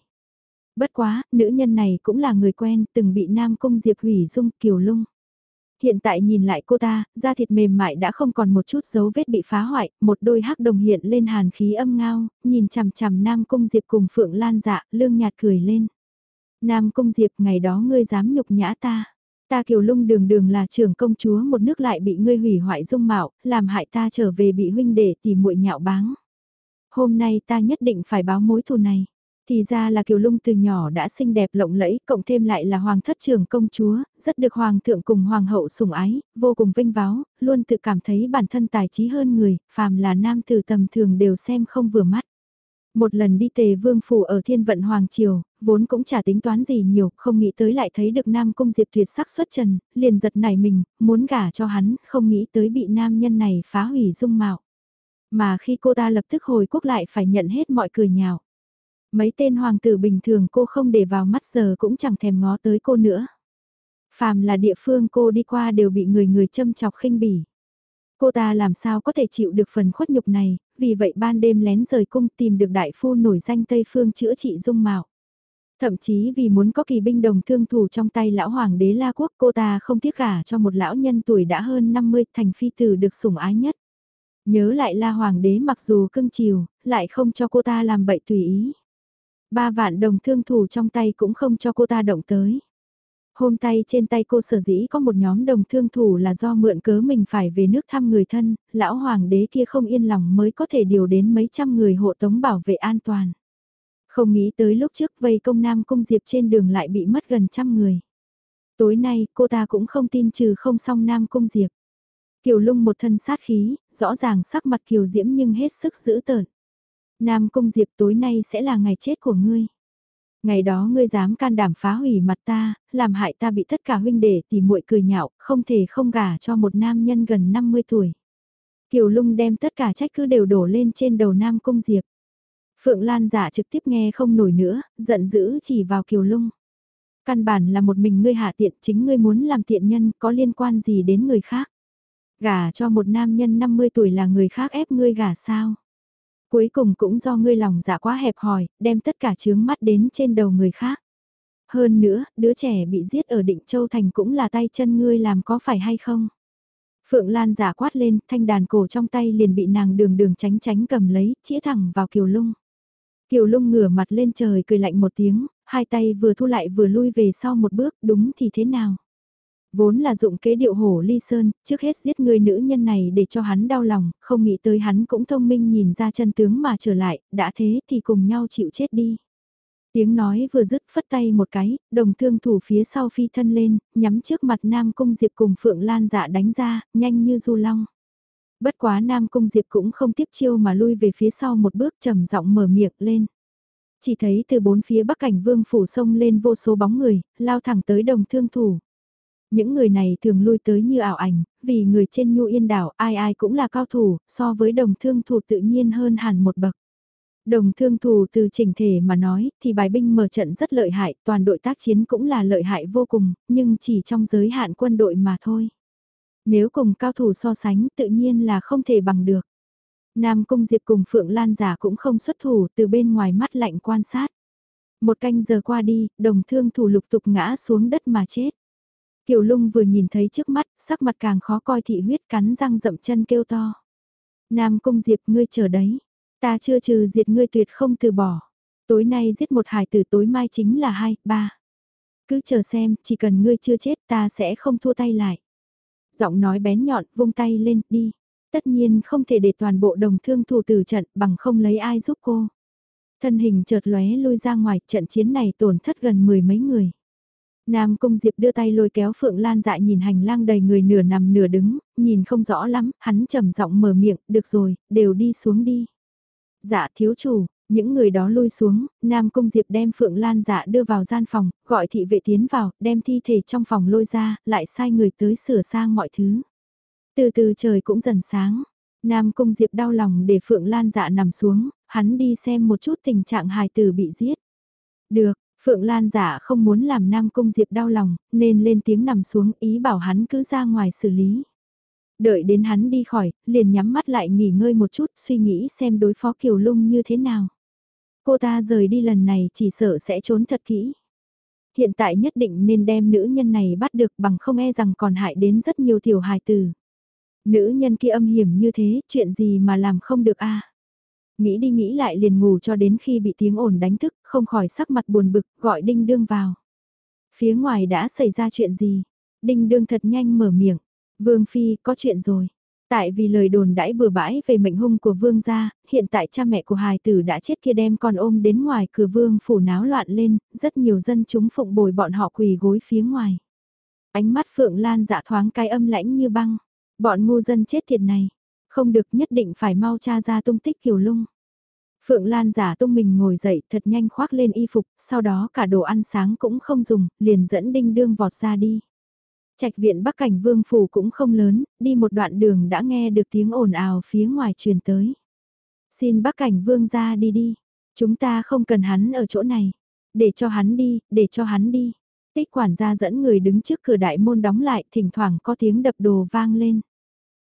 Speaker 1: Bất quá, nữ nhân này cũng là người quen, từng bị Nam Cung Diệp hủy dung kiều lung. Hiện tại nhìn lại cô ta, da thịt mềm mại đã không còn một chút dấu vết bị phá hoại, một đôi hắc đồng hiện lên hàn khí âm ngao, nhìn chằm chằm Nam Cung Diệp cùng Phượng Lan dạ, lương nhạt cười lên. Nam Cung Diệp ngày đó ngươi dám nhục nhã ta. Ta kiều lung đường đường là trưởng công chúa một nước lại bị ngươi hủy hoại dung mạo, làm hại ta trở về bị huynh đệ tìm muội nhạo báng. Hôm nay ta nhất định phải báo mối thù này. Thì ra là Kiều Lung từ nhỏ đã xinh đẹp lộng lẫy, cộng thêm lại là hoàng thất trưởng công chúa, rất được hoàng thượng cùng hoàng hậu sủng ái, vô cùng vinh váo, luôn tự cảm thấy bản thân tài trí hơn người, phàm là nam tử tầm thường đều xem không vừa mắt. Một lần đi tề vương phủ ở thiên vận hoàng triều, vốn cũng chả tính toán gì nhiều, không nghĩ tới lại thấy được nam cung diệp tuyệt sắc xuất trần, liền giật nảy mình, muốn gả cho hắn, không nghĩ tới bị nam nhân này phá hủy dung mạo. Mà khi cô ta lập tức hồi quốc lại phải nhận hết mọi cười nhạo. Mấy tên hoàng tử bình thường cô không để vào mắt giờ cũng chẳng thèm ngó tới cô nữa. Phàm là địa phương cô đi qua đều bị người người châm chọc khinh bỉ. Cô ta làm sao có thể chịu được phần khuất nhục này, vì vậy ban đêm lén rời cung tìm được đại phu nổi danh Tây Phương chữa trị dung mạo. Thậm chí vì muốn có kỳ binh đồng thương thủ trong tay lão hoàng đế La Quốc cô ta không tiếc gả cho một lão nhân tuổi đã hơn 50 thành phi tử được sủng ái nhất. Nhớ lại La Hoàng đế mặc dù cưng chiều, lại không cho cô ta làm bậy tùy ý. Ba vạn đồng thương thủ trong tay cũng không cho cô ta động tới. Hôm tay trên tay cô sở dĩ có một nhóm đồng thương thủ là do mượn cớ mình phải về nước thăm người thân, lão hoàng đế kia không yên lòng mới có thể điều đến mấy trăm người hộ tống bảo vệ an toàn. Không nghĩ tới lúc trước vây công nam cung diệp trên đường lại bị mất gần trăm người. Tối nay cô ta cũng không tin trừ không xong nam cung diệp. Kiều lung một thân sát khí, rõ ràng sắc mặt kiều diễm nhưng hết sức giữ tợn. Nam cung diệp tối nay sẽ là ngày chết của ngươi. Ngày đó ngươi dám can đảm phá hủy mặt ta, làm hại ta bị tất cả huynh đệ thì muội cười nhạo, không thể không gả cho một nam nhân gần 50 tuổi. Kiều lung đem tất cả trách cứ đều đổ lên trên đầu Nam Cung Diệp. Phượng Lan giả trực tiếp nghe không nổi nữa, giận dữ chỉ vào Kiều lung. Căn bản là một mình ngươi hạ tiện chính ngươi muốn làm tiện nhân có liên quan gì đến người khác. Gả cho một nam nhân 50 tuổi là người khác ép ngươi gả sao? Cuối cùng cũng do ngươi lòng dạ quá hẹp hòi, đem tất cả chướng mắt đến trên đầu người khác. Hơn nữa, đứa trẻ bị giết ở định Châu Thành cũng là tay chân ngươi làm có phải hay không? Phượng Lan giả quát lên, thanh đàn cổ trong tay liền bị nàng đường đường tránh tránh cầm lấy, chĩa thẳng vào Kiều Lung. Kiều Lung ngửa mặt lên trời cười lạnh một tiếng, hai tay vừa thu lại vừa lui về sau một bước, đúng thì thế nào? Vốn là dụng kế điệu hổ ly sơn, trước hết giết người nữ nhân này để cho hắn đau lòng, không nghĩ tới hắn cũng thông minh nhìn ra chân tướng mà trở lại, đã thế thì cùng nhau chịu chết đi. Tiếng nói vừa dứt phất tay một cái, đồng thương thủ phía sau phi thân lên, nhắm trước mặt Nam Cung Diệp cùng Phượng Lan dạ đánh ra, nhanh như du long. Bất quá Nam Cung Diệp cũng không tiếp chiêu mà lui về phía sau một bước trầm giọng mở miệng lên. Chỉ thấy từ bốn phía bắc cảnh vương phủ sông lên vô số bóng người, lao thẳng tới đồng thương thủ. Những người này thường lui tới như ảo ảnh, vì người trên nhu yên đảo ai ai cũng là cao thủ, so với đồng thương thủ tự nhiên hơn hẳn một bậc. Đồng thương thủ từ chỉnh thể mà nói thì bài binh mở trận rất lợi hại, toàn đội tác chiến cũng là lợi hại vô cùng, nhưng chỉ trong giới hạn quân đội mà thôi. Nếu cùng cao thủ so sánh tự nhiên là không thể bằng được. Nam Cung Diệp cùng Phượng Lan giả cũng không xuất thủ từ bên ngoài mắt lạnh quan sát. Một canh giờ qua đi, đồng thương thủ lục tục ngã xuống đất mà chết. Kiều lung vừa nhìn thấy trước mắt, sắc mặt càng khó coi thị huyết cắn răng rậm chân kêu to. Nam Cung Diệp ngươi chờ đấy, ta chưa trừ diệt ngươi tuyệt không từ bỏ. Tối nay giết một hải tử tối mai chính là hai, ba. Cứ chờ xem, chỉ cần ngươi chưa chết ta sẽ không thua tay lại. Giọng nói bén nhọn, vung tay lên, đi. Tất nhiên không thể để toàn bộ đồng thương thủ tử trận bằng không lấy ai giúp cô. Thân hình chợt lóe lui ra ngoài, trận chiến này tổn thất gần mười mấy người. Nam Cung Diệp đưa tay lôi kéo Phượng Lan dại nhìn hành lang đầy người nửa nằm nửa đứng, nhìn không rõ lắm, hắn trầm giọng mở miệng, được rồi, đều đi xuống đi. Dạ thiếu chủ, những người đó lui xuống, Nam Cung Diệp đem Phượng Lan dạ đưa vào gian phòng, gọi thị vệ tiến vào, đem thi thể trong phòng lôi ra, lại sai người tới sửa sang mọi thứ. Từ từ trời cũng dần sáng, Nam Cung Diệp đau lòng để Phượng Lan dạ nằm xuống, hắn đi xem một chút tình trạng hài tử bị giết. Được, Phượng Lan giả không muốn làm Nam Cung Diệp đau lòng, nên lên tiếng nằm xuống ý bảo hắn cứ ra ngoài xử lý. Đợi đến hắn đi khỏi, liền nhắm mắt lại nghỉ ngơi một chút suy nghĩ xem đối phó Kiều Lung như thế nào. Cô ta rời đi lần này chỉ sợ sẽ trốn thật kỹ. Hiện tại nhất định nên đem nữ nhân này bắt được bằng không e rằng còn hại đến rất nhiều tiểu hài tử. Nữ nhân kia âm hiểm như thế, chuyện gì mà làm không được a Nghĩ đi nghĩ lại liền ngủ cho đến khi bị tiếng ồn đánh thức, không khỏi sắc mặt buồn bực, gọi Đinh Đương vào. Phía ngoài đã xảy ra chuyện gì? Đinh Đương thật nhanh mở miệng. Vương Phi, có chuyện rồi. Tại vì lời đồn đãi bừa bãi về mệnh hung của vương gia, hiện tại cha mẹ của hài tử đã chết kia đem con ôm đến ngoài cửa vương phủ náo loạn lên, rất nhiều dân chúng phụng bồi bọn họ quỳ gối phía ngoài. Ánh mắt Phượng Lan dạ thoáng cái âm lãnh như băng. Bọn ngu dân chết thiệt này, không được nhất định phải mau tra ra tung tích kiều lung. Phượng Lan giả tung mình ngồi dậy thật nhanh khoác lên y phục, sau đó cả đồ ăn sáng cũng không dùng, liền dẫn đinh đương vọt ra đi. Trạch viện Bắc Cảnh Vương Phủ cũng không lớn, đi một đoạn đường đã nghe được tiếng ồn ào phía ngoài truyền tới. Xin Bắc Cảnh Vương ra đi đi, chúng ta không cần hắn ở chỗ này, để cho hắn đi, để cho hắn đi. Tích quản gia dẫn người đứng trước cửa đại môn đóng lại, thỉnh thoảng có tiếng đập đồ vang lên.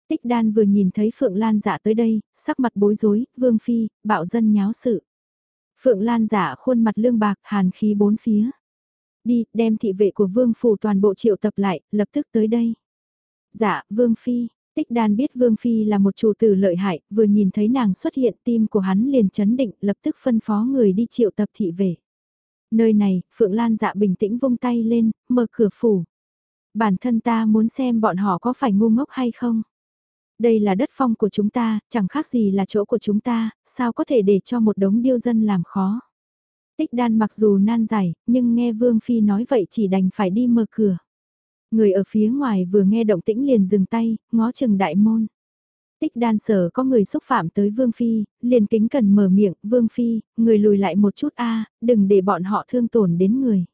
Speaker 1: Tích đan vừa nhìn thấy Phượng Lan dạ tới đây, sắc mặt bối rối, vương phi, bạo dân nháo sự. Phượng Lan dạ khuôn mặt lương bạc, hàn khí bốn phía. Đi, đem thị vệ của vương phủ toàn bộ triệu tập lại, lập tức tới đây. Dạ, vương phi, tích đan biết vương phi là một chủ tử lợi hại, vừa nhìn thấy nàng xuất hiện tim của hắn liền chấn định, lập tức phân phó người đi triệu tập thị vệ. Nơi này, Phượng Lan dạ bình tĩnh vung tay lên, mở cửa phủ. Bản thân ta muốn xem bọn họ có phải ngu ngốc hay không. Đây là đất phong của chúng ta, chẳng khác gì là chỗ của chúng ta, sao có thể để cho một đống điêu dân làm khó. Tích đan mặc dù nan giải, nhưng nghe Vương Phi nói vậy chỉ đành phải đi mở cửa. Người ở phía ngoài vừa nghe động tĩnh liền dừng tay, ngó chừng đại môn. Tích đan sở có người xúc phạm tới Vương Phi, liền kính cần mở miệng, Vương Phi, người lùi lại một chút a đừng để bọn họ thương tổn đến người.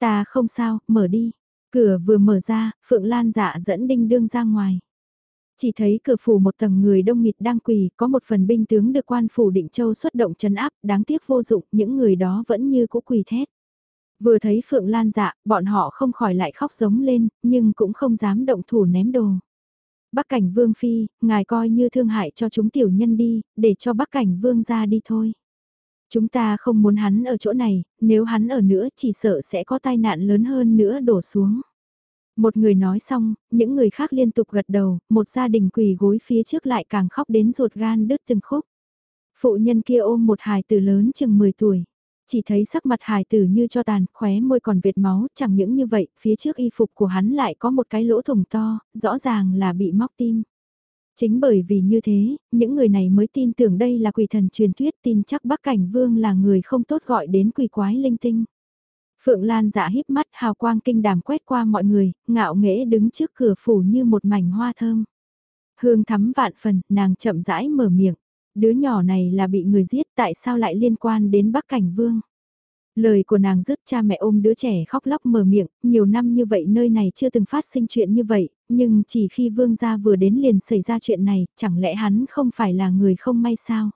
Speaker 1: Ta không sao, mở đi. Cửa vừa mở ra, Phượng Lan dạ dẫn đinh đương ra ngoài. Chỉ thấy cửa phủ một tầng người đông nghịt đang quỳ, có một phần binh tướng được quan phủ định châu xuất động chấn áp, đáng tiếc vô dụng, những người đó vẫn như cũ quỳ thét. Vừa thấy Phượng Lan dạ, bọn họ không khỏi lại khóc giống lên, nhưng cũng không dám động thủ ném đồ. Bắc cảnh vương phi, ngài coi như thương hại cho chúng tiểu nhân đi, để cho bắc cảnh vương ra đi thôi. Chúng ta không muốn hắn ở chỗ này, nếu hắn ở nữa chỉ sợ sẽ có tai nạn lớn hơn nữa đổ xuống. Một người nói xong, những người khác liên tục gật đầu, một gia đình quỳ gối phía trước lại càng khóc đến ruột gan đứt từng khúc. Phụ nhân kia ôm một hài tử lớn chừng 10 tuổi. Chỉ thấy sắc mặt hài tử như cho tàn, khóe môi còn vệt máu, chẳng những như vậy, phía trước y phục của hắn lại có một cái lỗ thủng to, rõ ràng là bị móc tim. Chính bởi vì như thế, những người này mới tin tưởng đây là quỷ thần truyền thuyết tin chắc Bắc Cảnh Vương là người không tốt gọi đến quỷ quái linh tinh. Phượng Lan dạ híp mắt hào quang kinh đàm quét qua mọi người, ngạo nghễ đứng trước cửa phủ như một mảnh hoa thơm. Hương thắm vạn phần, nàng chậm rãi mở miệng. Đứa nhỏ này là bị người giết tại sao lại liên quan đến Bắc Cảnh Vương. Lời của nàng dứt cha mẹ ôm đứa trẻ khóc lóc mở miệng, nhiều năm như vậy nơi này chưa từng phát sinh chuyện như vậy, nhưng chỉ khi vương gia vừa đến liền xảy ra chuyện này, chẳng lẽ hắn không phải là người không may sao?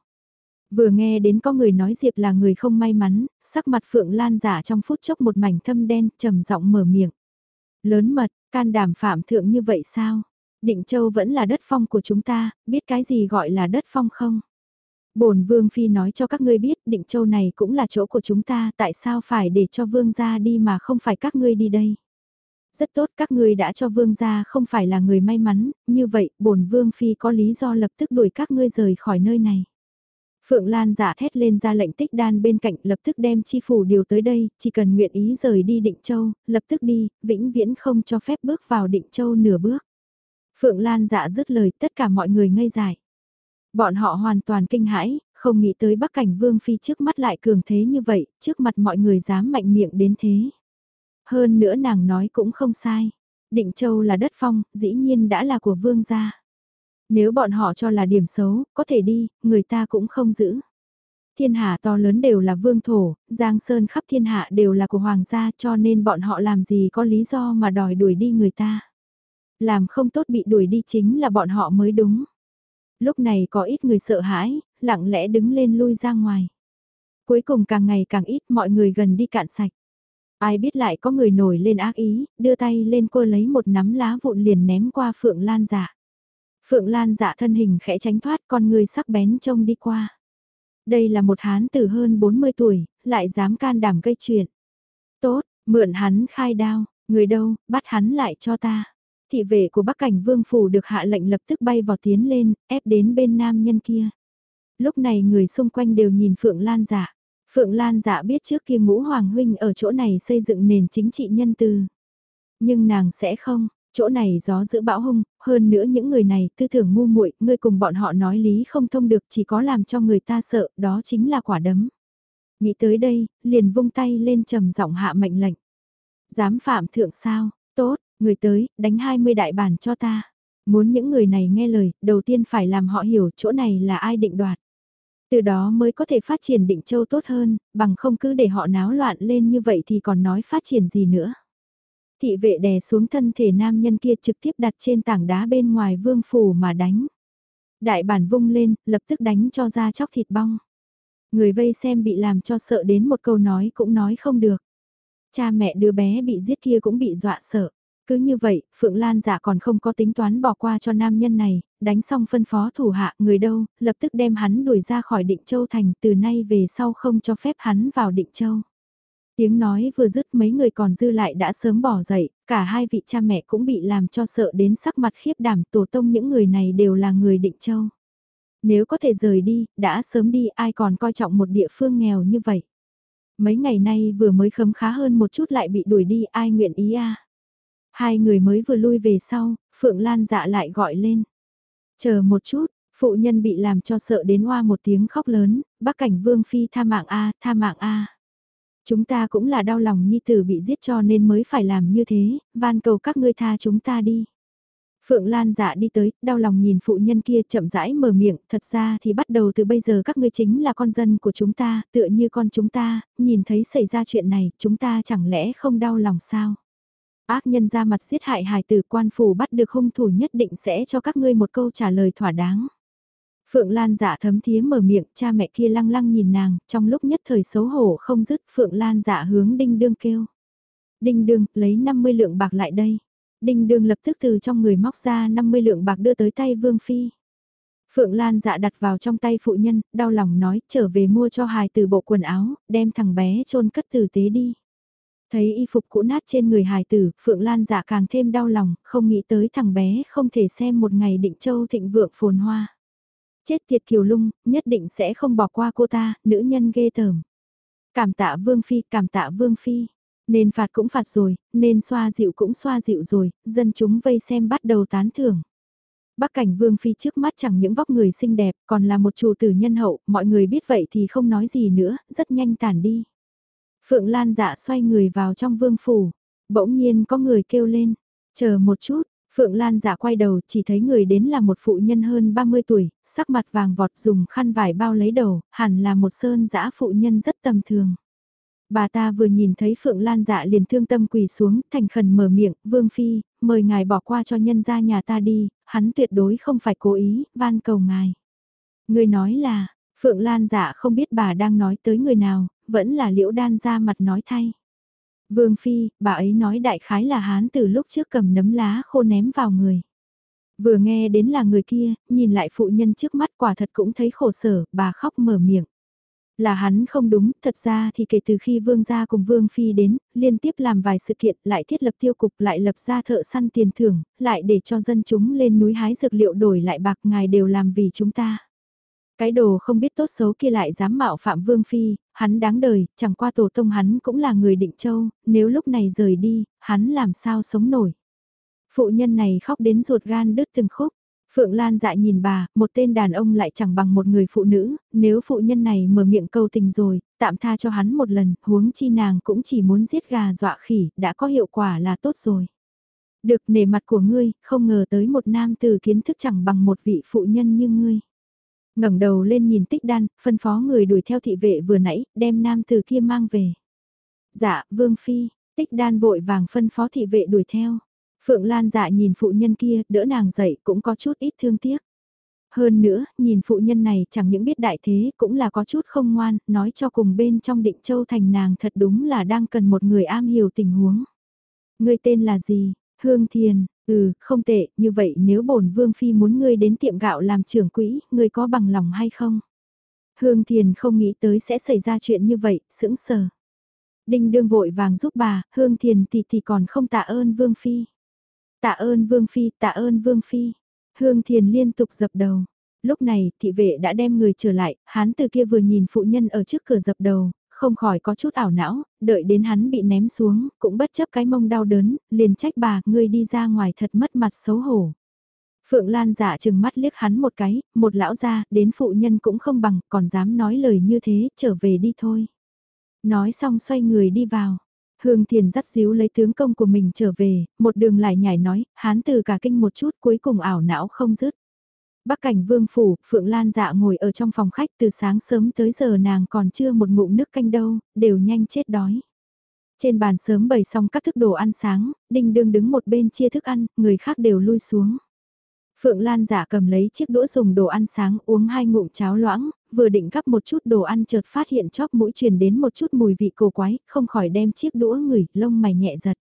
Speaker 1: Vừa nghe đến có người nói Diệp là người không may mắn, sắc mặt Phượng Lan giả trong phút chốc một mảnh thâm đen, trầm giọng mở miệng. Lớn mật, can đảm phạm thượng như vậy sao? Định Châu vẫn là đất phong của chúng ta, biết cái gì gọi là đất phong không? bổn Vương Phi nói cho các ngươi biết Định Châu này cũng là chỗ của chúng ta, tại sao phải để cho Vương gia đi mà không phải các ngươi đi đây? Rất tốt các ngươi đã cho Vương gia không phải là người may mắn, như vậy bổn Vương Phi có lý do lập tức đuổi các ngươi rời khỏi nơi này. Phượng Lan giả thét lên ra lệnh tích đan bên cạnh lập tức đem chi phủ điều tới đây, chỉ cần nguyện ý rời đi Định Châu, lập tức đi, vĩnh viễn không cho phép bước vào Định Châu nửa bước. Phượng Lan dạ dứt lời tất cả mọi người ngây dại. Bọn họ hoàn toàn kinh hãi, không nghĩ tới Bắc Cảnh Vương Phi trước mắt lại cường thế như vậy, trước mặt mọi người dám mạnh miệng đến thế. Hơn nữa nàng nói cũng không sai. Định Châu là đất phong, dĩ nhiên đã là của vương gia. Nếu bọn họ cho là điểm xấu, có thể đi, người ta cũng không giữ. Thiên hạ to lớn đều là vương thổ, Giang Sơn khắp thiên hạ đều là của hoàng gia cho nên bọn họ làm gì có lý do mà đòi đuổi đi người ta. Làm không tốt bị đuổi đi chính là bọn họ mới đúng. Lúc này có ít người sợ hãi, lặng lẽ đứng lên lui ra ngoài. Cuối cùng càng ngày càng ít mọi người gần đi cạn sạch. Ai biết lại có người nổi lên ác ý, đưa tay lên cô lấy một nắm lá vụn liền ném qua Phượng Lan dạ. Phượng Lan dạ thân hình khẽ tránh thoát con người sắc bén trông đi qua. Đây là một hán tử hơn 40 tuổi, lại dám can đảm gây chuyện. Tốt, mượn hắn khai đao, người đâu, bắt hắn lại cho ta. Thị vệ của Bắc Cảnh Vương Phủ được hạ lệnh lập tức bay vào tiến lên, ép đến bên nam nhân kia. Lúc này người xung quanh đều nhìn Phượng Lan dạ. Phượng Lan dạ biết trước kia ngũ Hoàng Huynh ở chỗ này xây dựng nền chính trị nhân từ. Nhưng nàng sẽ không, Chỗ này gió giữa bão hung, hơn nữa những người này tư tưởng ngu muội, ngươi cùng bọn họ nói lý không thông được chỉ có làm cho người ta sợ, đó chính là quả đấm. Nghĩ tới đây, liền vung tay lên trầm giọng hạ mệnh lệnh. Dám phạm thượng sao, tốt, người tới, đánh 20 đại bản cho ta. Muốn những người này nghe lời, đầu tiên phải làm họ hiểu chỗ này là ai định đoạt. Từ đó mới có thể phát triển định châu tốt hơn, bằng không cứ để họ náo loạn lên như vậy thì còn nói phát triển gì nữa. Thị vệ đè xuống thân thể nam nhân kia trực tiếp đặt trên tảng đá bên ngoài vương phủ mà đánh. Đại bản vung lên, lập tức đánh cho ra chóc thịt bong. Người vây xem bị làm cho sợ đến một câu nói cũng nói không được. Cha mẹ đứa bé bị giết kia cũng bị dọa sợ. Cứ như vậy, Phượng Lan giả còn không có tính toán bỏ qua cho nam nhân này, đánh xong phân phó thủ hạ người đâu, lập tức đem hắn đuổi ra khỏi định châu thành từ nay về sau không cho phép hắn vào định châu. Tiếng nói vừa dứt mấy người còn dư lại đã sớm bỏ dậy, cả hai vị cha mẹ cũng bị làm cho sợ đến sắc mặt khiếp đảm tổ tông những người này đều là người định châu. Nếu có thể rời đi, đã sớm đi ai còn coi trọng một địa phương nghèo như vậy. Mấy ngày nay vừa mới khấm khá hơn một chút lại bị đuổi đi ai nguyện ý à. Hai người mới vừa lui về sau, Phượng Lan dạ lại gọi lên. Chờ một chút, phụ nhân bị làm cho sợ đến hoa một tiếng khóc lớn, bác cảnh vương phi tha mạng A, tha mạng A. Chúng ta cũng là đau lòng nhi tử bị giết cho nên mới phải làm như thế, van cầu các ngươi tha chúng ta đi. Phượng Lan dạ đi tới, đau lòng nhìn phụ nhân kia chậm rãi mở miệng, thật ra thì bắt đầu từ bây giờ các ngươi chính là con dân của chúng ta, tựa như con chúng ta, nhìn thấy xảy ra chuyện này, chúng ta chẳng lẽ không đau lòng sao? Ác nhân ra mặt giết hại hài tử quan phủ bắt được hung thủ nhất định sẽ cho các ngươi một câu trả lời thỏa đáng. Phượng Lan dạ thấm thía mở miệng, cha mẹ kia lăng lăng nhìn nàng, trong lúc nhất thời xấu hổ không dứt, Phượng Lan dạ hướng đinh đương kêu. Đinh đương, lấy 50 lượng bạc lại đây. Đinh đương lập tức từ trong người móc ra 50 lượng bạc đưa tới tay Vương Phi. Phượng Lan dạ đặt vào trong tay phụ nhân, đau lòng nói, trở về mua cho hài từ bộ quần áo, đem thằng bé chôn cất tử tế đi. Thấy y phục cũ nát trên người hài tử, Phượng Lan dạ càng thêm đau lòng, không nghĩ tới thằng bé không thể xem một ngày định châu thịnh vượng phồn hoa. Chết tiệt kiều lung, nhất định sẽ không bỏ qua cô ta, nữ nhân ghê tởm. Cảm tạ Vương Phi, cảm tạ Vương Phi. Nên phạt cũng phạt rồi, nên xoa dịu cũng xoa dịu rồi, dân chúng vây xem bắt đầu tán thưởng. Bắc cảnh Vương Phi trước mắt chẳng những vóc người xinh đẹp, còn là một chủ tử nhân hậu, mọi người biết vậy thì không nói gì nữa, rất nhanh tản đi. Phượng Lan dạ xoay người vào trong vương phủ, bỗng nhiên có người kêu lên, chờ một chút, Phượng Lan dạ quay đầu chỉ thấy người đến là một phụ nhân hơn 30 tuổi, sắc mặt vàng vọt dùng khăn vải bao lấy đầu, hẳn là một sơn giả phụ nhân rất tầm thường. Bà ta vừa nhìn thấy Phượng Lan dạ liền thương tâm quỳ xuống, thành khẩn mở miệng, Vương Phi, mời ngài bỏ qua cho nhân gia nhà ta đi, hắn tuyệt đối không phải cố ý, van cầu ngài. Người nói là, Phượng Lan dạ không biết bà đang nói tới người nào, vẫn là liễu đan ra mặt nói thay. Vương Phi, bà ấy nói đại khái là hán từ lúc trước cầm nấm lá khô ném vào người. Vừa nghe đến là người kia, nhìn lại phụ nhân trước mắt quả thật cũng thấy khổ sở, bà khóc mở miệng. Là hắn không đúng, thật ra thì kể từ khi Vương gia cùng Vương Phi đến, liên tiếp làm vài sự kiện, lại thiết lập tiêu cục, lại lập ra thợ săn tiền thưởng, lại để cho dân chúng lên núi hái dược liệu đổi lại bạc ngài đều làm vì chúng ta. Cái đồ không biết tốt xấu kia lại dám mạo phạm Vương Phi, hắn đáng đời, chẳng qua tổ tông hắn cũng là người định châu, nếu lúc này rời đi, hắn làm sao sống nổi. Phụ nhân này khóc đến ruột gan đứt từng khúc. Phượng Lan dại nhìn bà, một tên đàn ông lại chẳng bằng một người phụ nữ, nếu phụ nhân này mở miệng câu tình rồi, tạm tha cho hắn một lần, huống chi nàng cũng chỉ muốn giết gà dọa khỉ, đã có hiệu quả là tốt rồi. Được nể mặt của ngươi, không ngờ tới một nam từ kiến thức chẳng bằng một vị phụ nhân như ngươi ngẩng đầu lên nhìn tích đan, phân phó người đuổi theo thị vệ vừa nãy, đem nam từ kia mang về. Dạ, vương phi, tích đan vội vàng phân phó thị vệ đuổi theo. Phượng Lan dạ nhìn phụ nhân kia, đỡ nàng dậy cũng có chút ít thương tiếc. Hơn nữa, nhìn phụ nhân này chẳng những biết đại thế cũng là có chút không ngoan, nói cho cùng bên trong định châu thành nàng thật đúng là đang cần một người am hiểu tình huống. Người tên là gì? Hương Thiền, Ừ, không tệ, như vậy nếu bổn vương phi muốn ngươi đến tiệm gạo làm trưởng quỹ, ngươi có bằng lòng hay không? Hương Thiền không nghĩ tới sẽ xảy ra chuyện như vậy, sững sờ. Đinh đương vội vàng giúp bà, Hương Thiền thì thì còn không tạ ơn vương phi. Tạ ơn vương phi, tạ ơn vương phi. Hương Thiền liên tục dập đầu. Lúc này, thị vệ đã đem người trở lại, hán từ kia vừa nhìn phụ nhân ở trước cửa dập đầu, không khỏi có chút ảo não, đợi đến hắn bị ném xuống, cũng bất chấp cái mông đau đớn, liền trách bà, ngươi đi ra ngoài thật mất mặt xấu hổ. Phượng Lan giả chừng mắt liếc hắn một cái, một lão ra, đến phụ nhân cũng không bằng, còn dám nói lời như thế, trở về đi thôi. Nói xong xoay người đi vào. Hương Thiền dắt díu lấy tướng công của mình trở về, một đường lại nhảy nói, hán từ cả kinh một chút cuối cùng ảo não không dứt. Bắc cảnh vương phủ, Phượng Lan dạ ngồi ở trong phòng khách từ sáng sớm tới giờ nàng còn chưa một ngụm nước canh đâu, đều nhanh chết đói. Trên bàn sớm bày xong các thức đồ ăn sáng, đinh đương đứng một bên chia thức ăn, người khác đều lui xuống. Phượng Lan giả cầm lấy chiếc đũa dùng đồ ăn sáng uống hai ngụm cháo loãng, vừa định gắp một chút đồ ăn chợt phát hiện chóp mũi truyền đến một chút mùi vị cổ quái, không khỏi đem chiếc đũa ngửi, lông mày nhẹ giật.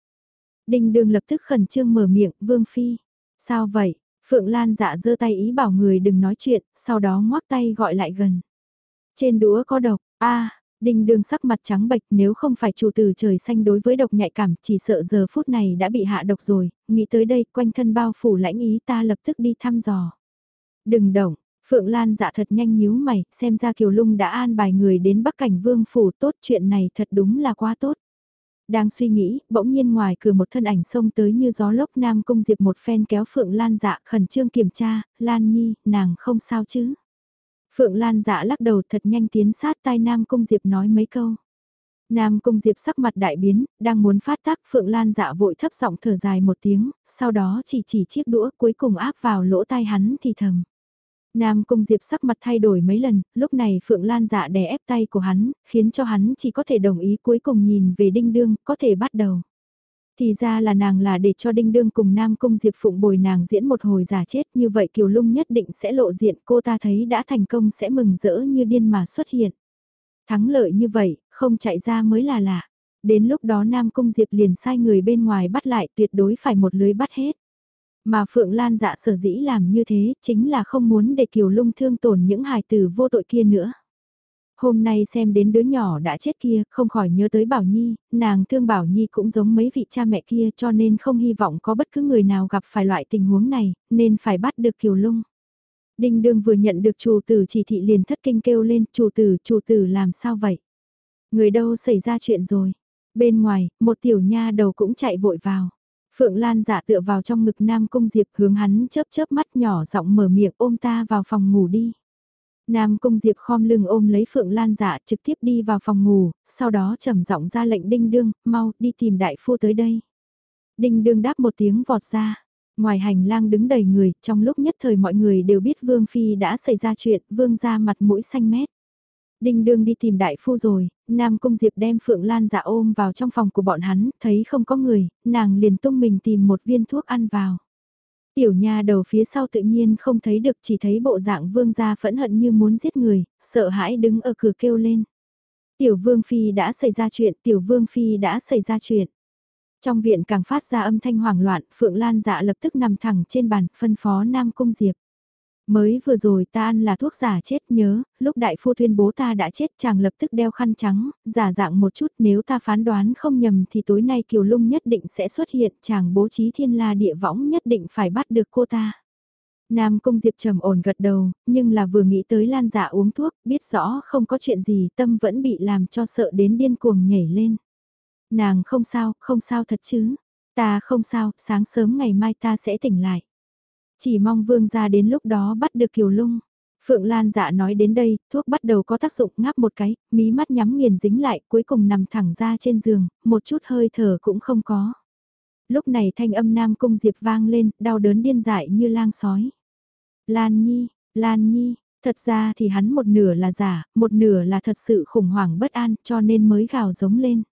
Speaker 1: Đinh đường lập tức khẩn trương mở miệng, Vương Phi. Sao vậy? Phượng Lan dạ giơ tay ý bảo người đừng nói chuyện, sau đó ngoắc tay gọi lại gần. Trên đũa có độc, a Đinh Đường sắc mặt trắng bệch nếu không phải chủ tử trời xanh đối với độc nhạy cảm chỉ sợ giờ phút này đã bị hạ độc rồi, nghĩ tới đây quanh thân bao phủ lãnh ý ta lập tức đi thăm dò. Đừng động, Phượng Lan dạ thật nhanh nhíu mày, xem ra Kiều Lung đã an bài người đến Bắc Cảnh Vương Phủ tốt chuyện này thật đúng là quá tốt. Đang suy nghĩ, bỗng nhiên ngoài cửa một thân ảnh xông tới như gió lốc Nam Cung Diệp một phen kéo Phượng Lan dạ khẩn trương kiểm tra, Lan Nhi, nàng không sao chứ. Phượng Lan dạ lắc đầu thật nhanh tiến sát tai Nam Cung Diệp nói mấy câu. Nam Cung Diệp sắc mặt đại biến, đang muốn phát tác Phượng Lan dạ vội thấp giọng thở dài một tiếng, sau đó chỉ chỉ chiếc đũa cuối cùng áp vào lỗ tai hắn thì thầm. Nam Cung Diệp sắc mặt thay đổi mấy lần, lúc này Phượng Lan dạ đè ép tay của hắn, khiến cho hắn chỉ có thể đồng ý cuối cùng nhìn về đinh đương, có thể bắt đầu. Thì ra là nàng là để cho Đinh Đương cùng Nam Cung Diệp Phụng bồi nàng diễn một hồi giả chết như vậy Kiều Lung nhất định sẽ lộ diện cô ta thấy đã thành công sẽ mừng rỡ như điên mà xuất hiện. Thắng lợi như vậy, không chạy ra mới là lạ. Đến lúc đó Nam Cung Diệp liền sai người bên ngoài bắt lại tuyệt đối phải một lưới bắt hết. Mà Phượng Lan dạ sở dĩ làm như thế chính là không muốn để Kiều Lung thương tổn những hài tử vô tội kia nữa. Hôm nay xem đến đứa nhỏ đã chết kia, không khỏi nhớ tới Bảo Nhi, nàng thương Bảo Nhi cũng giống mấy vị cha mẹ kia cho nên không hy vọng có bất cứ người nào gặp phải loại tình huống này, nên phải bắt được Kiều Lung. Đinh Đương vừa nhận được chủ tử chỉ thị liền thất kinh kêu lên, chủ tử, chủ tử làm sao vậy? Người đâu xảy ra chuyện rồi? Bên ngoài, một tiểu nha đầu cũng chạy vội vào. Phượng Lan giả tựa vào trong ngực Nam Cung Diệp hướng hắn chớp chớp mắt nhỏ giọng mở miệng ôm ta vào phòng ngủ đi. Nam Cung Diệp khom lưng ôm lấy Phượng Lan giả trực tiếp đi vào phòng ngủ, sau đó trầm giọng ra lệnh Đinh Đương, mau đi tìm đại phu tới đây. Đinh Đương đáp một tiếng vọt ra. Ngoài hành lang đứng đầy người, trong lúc nhất thời mọi người đều biết Vương Phi đã xảy ra chuyện, Vương ra mặt mũi xanh mét. Đinh đương đi tìm đại phu rồi, Nam Cung Diệp đem Phượng Lan dạ ôm vào trong phòng của bọn hắn, thấy không có người, nàng liền tung mình tìm một viên thuốc ăn vào. Tiểu nha đầu phía sau tự nhiên không thấy được chỉ thấy bộ dạng vương gia phẫn hận như muốn giết người, sợ hãi đứng ở cửa kêu lên. Tiểu vương phi đã xảy ra chuyện, tiểu vương phi đã xảy ra chuyện. Trong viện càng phát ra âm thanh hoảng loạn, Phượng Lan dạ lập tức nằm thẳng trên bàn, phân phó Nam Cung Diệp. Mới vừa rồi ta ăn là thuốc giả chết nhớ, lúc đại phu tuyên bố ta đã chết chàng lập tức đeo khăn trắng, giả dạng một chút nếu ta phán đoán không nhầm thì tối nay Kiều Lung nhất định sẽ xuất hiện chàng bố trí thiên la địa võng nhất định phải bắt được cô ta. Nam Cung Diệp trầm ổn gật đầu, nhưng là vừa nghĩ tới Lan dạ uống thuốc, biết rõ không có chuyện gì tâm vẫn bị làm cho sợ đến điên cuồng nhảy lên. Nàng không sao, không sao thật chứ. Ta không sao, sáng sớm ngày mai ta sẽ tỉnh lại. Chỉ mong vương gia đến lúc đó bắt được kiều lung. Phượng Lan dạ nói đến đây, thuốc bắt đầu có tác dụng ngáp một cái, mí mắt nhắm nghiền dính lại, cuối cùng nằm thẳng ra trên giường, một chút hơi thở cũng không có. Lúc này thanh âm Nam Cung Diệp vang lên, đau đớn điên dại như lang sói. Lan Nhi, Lan Nhi, thật ra thì hắn một nửa là giả, một nửa là thật sự khủng hoảng bất an cho nên mới gào giống lên.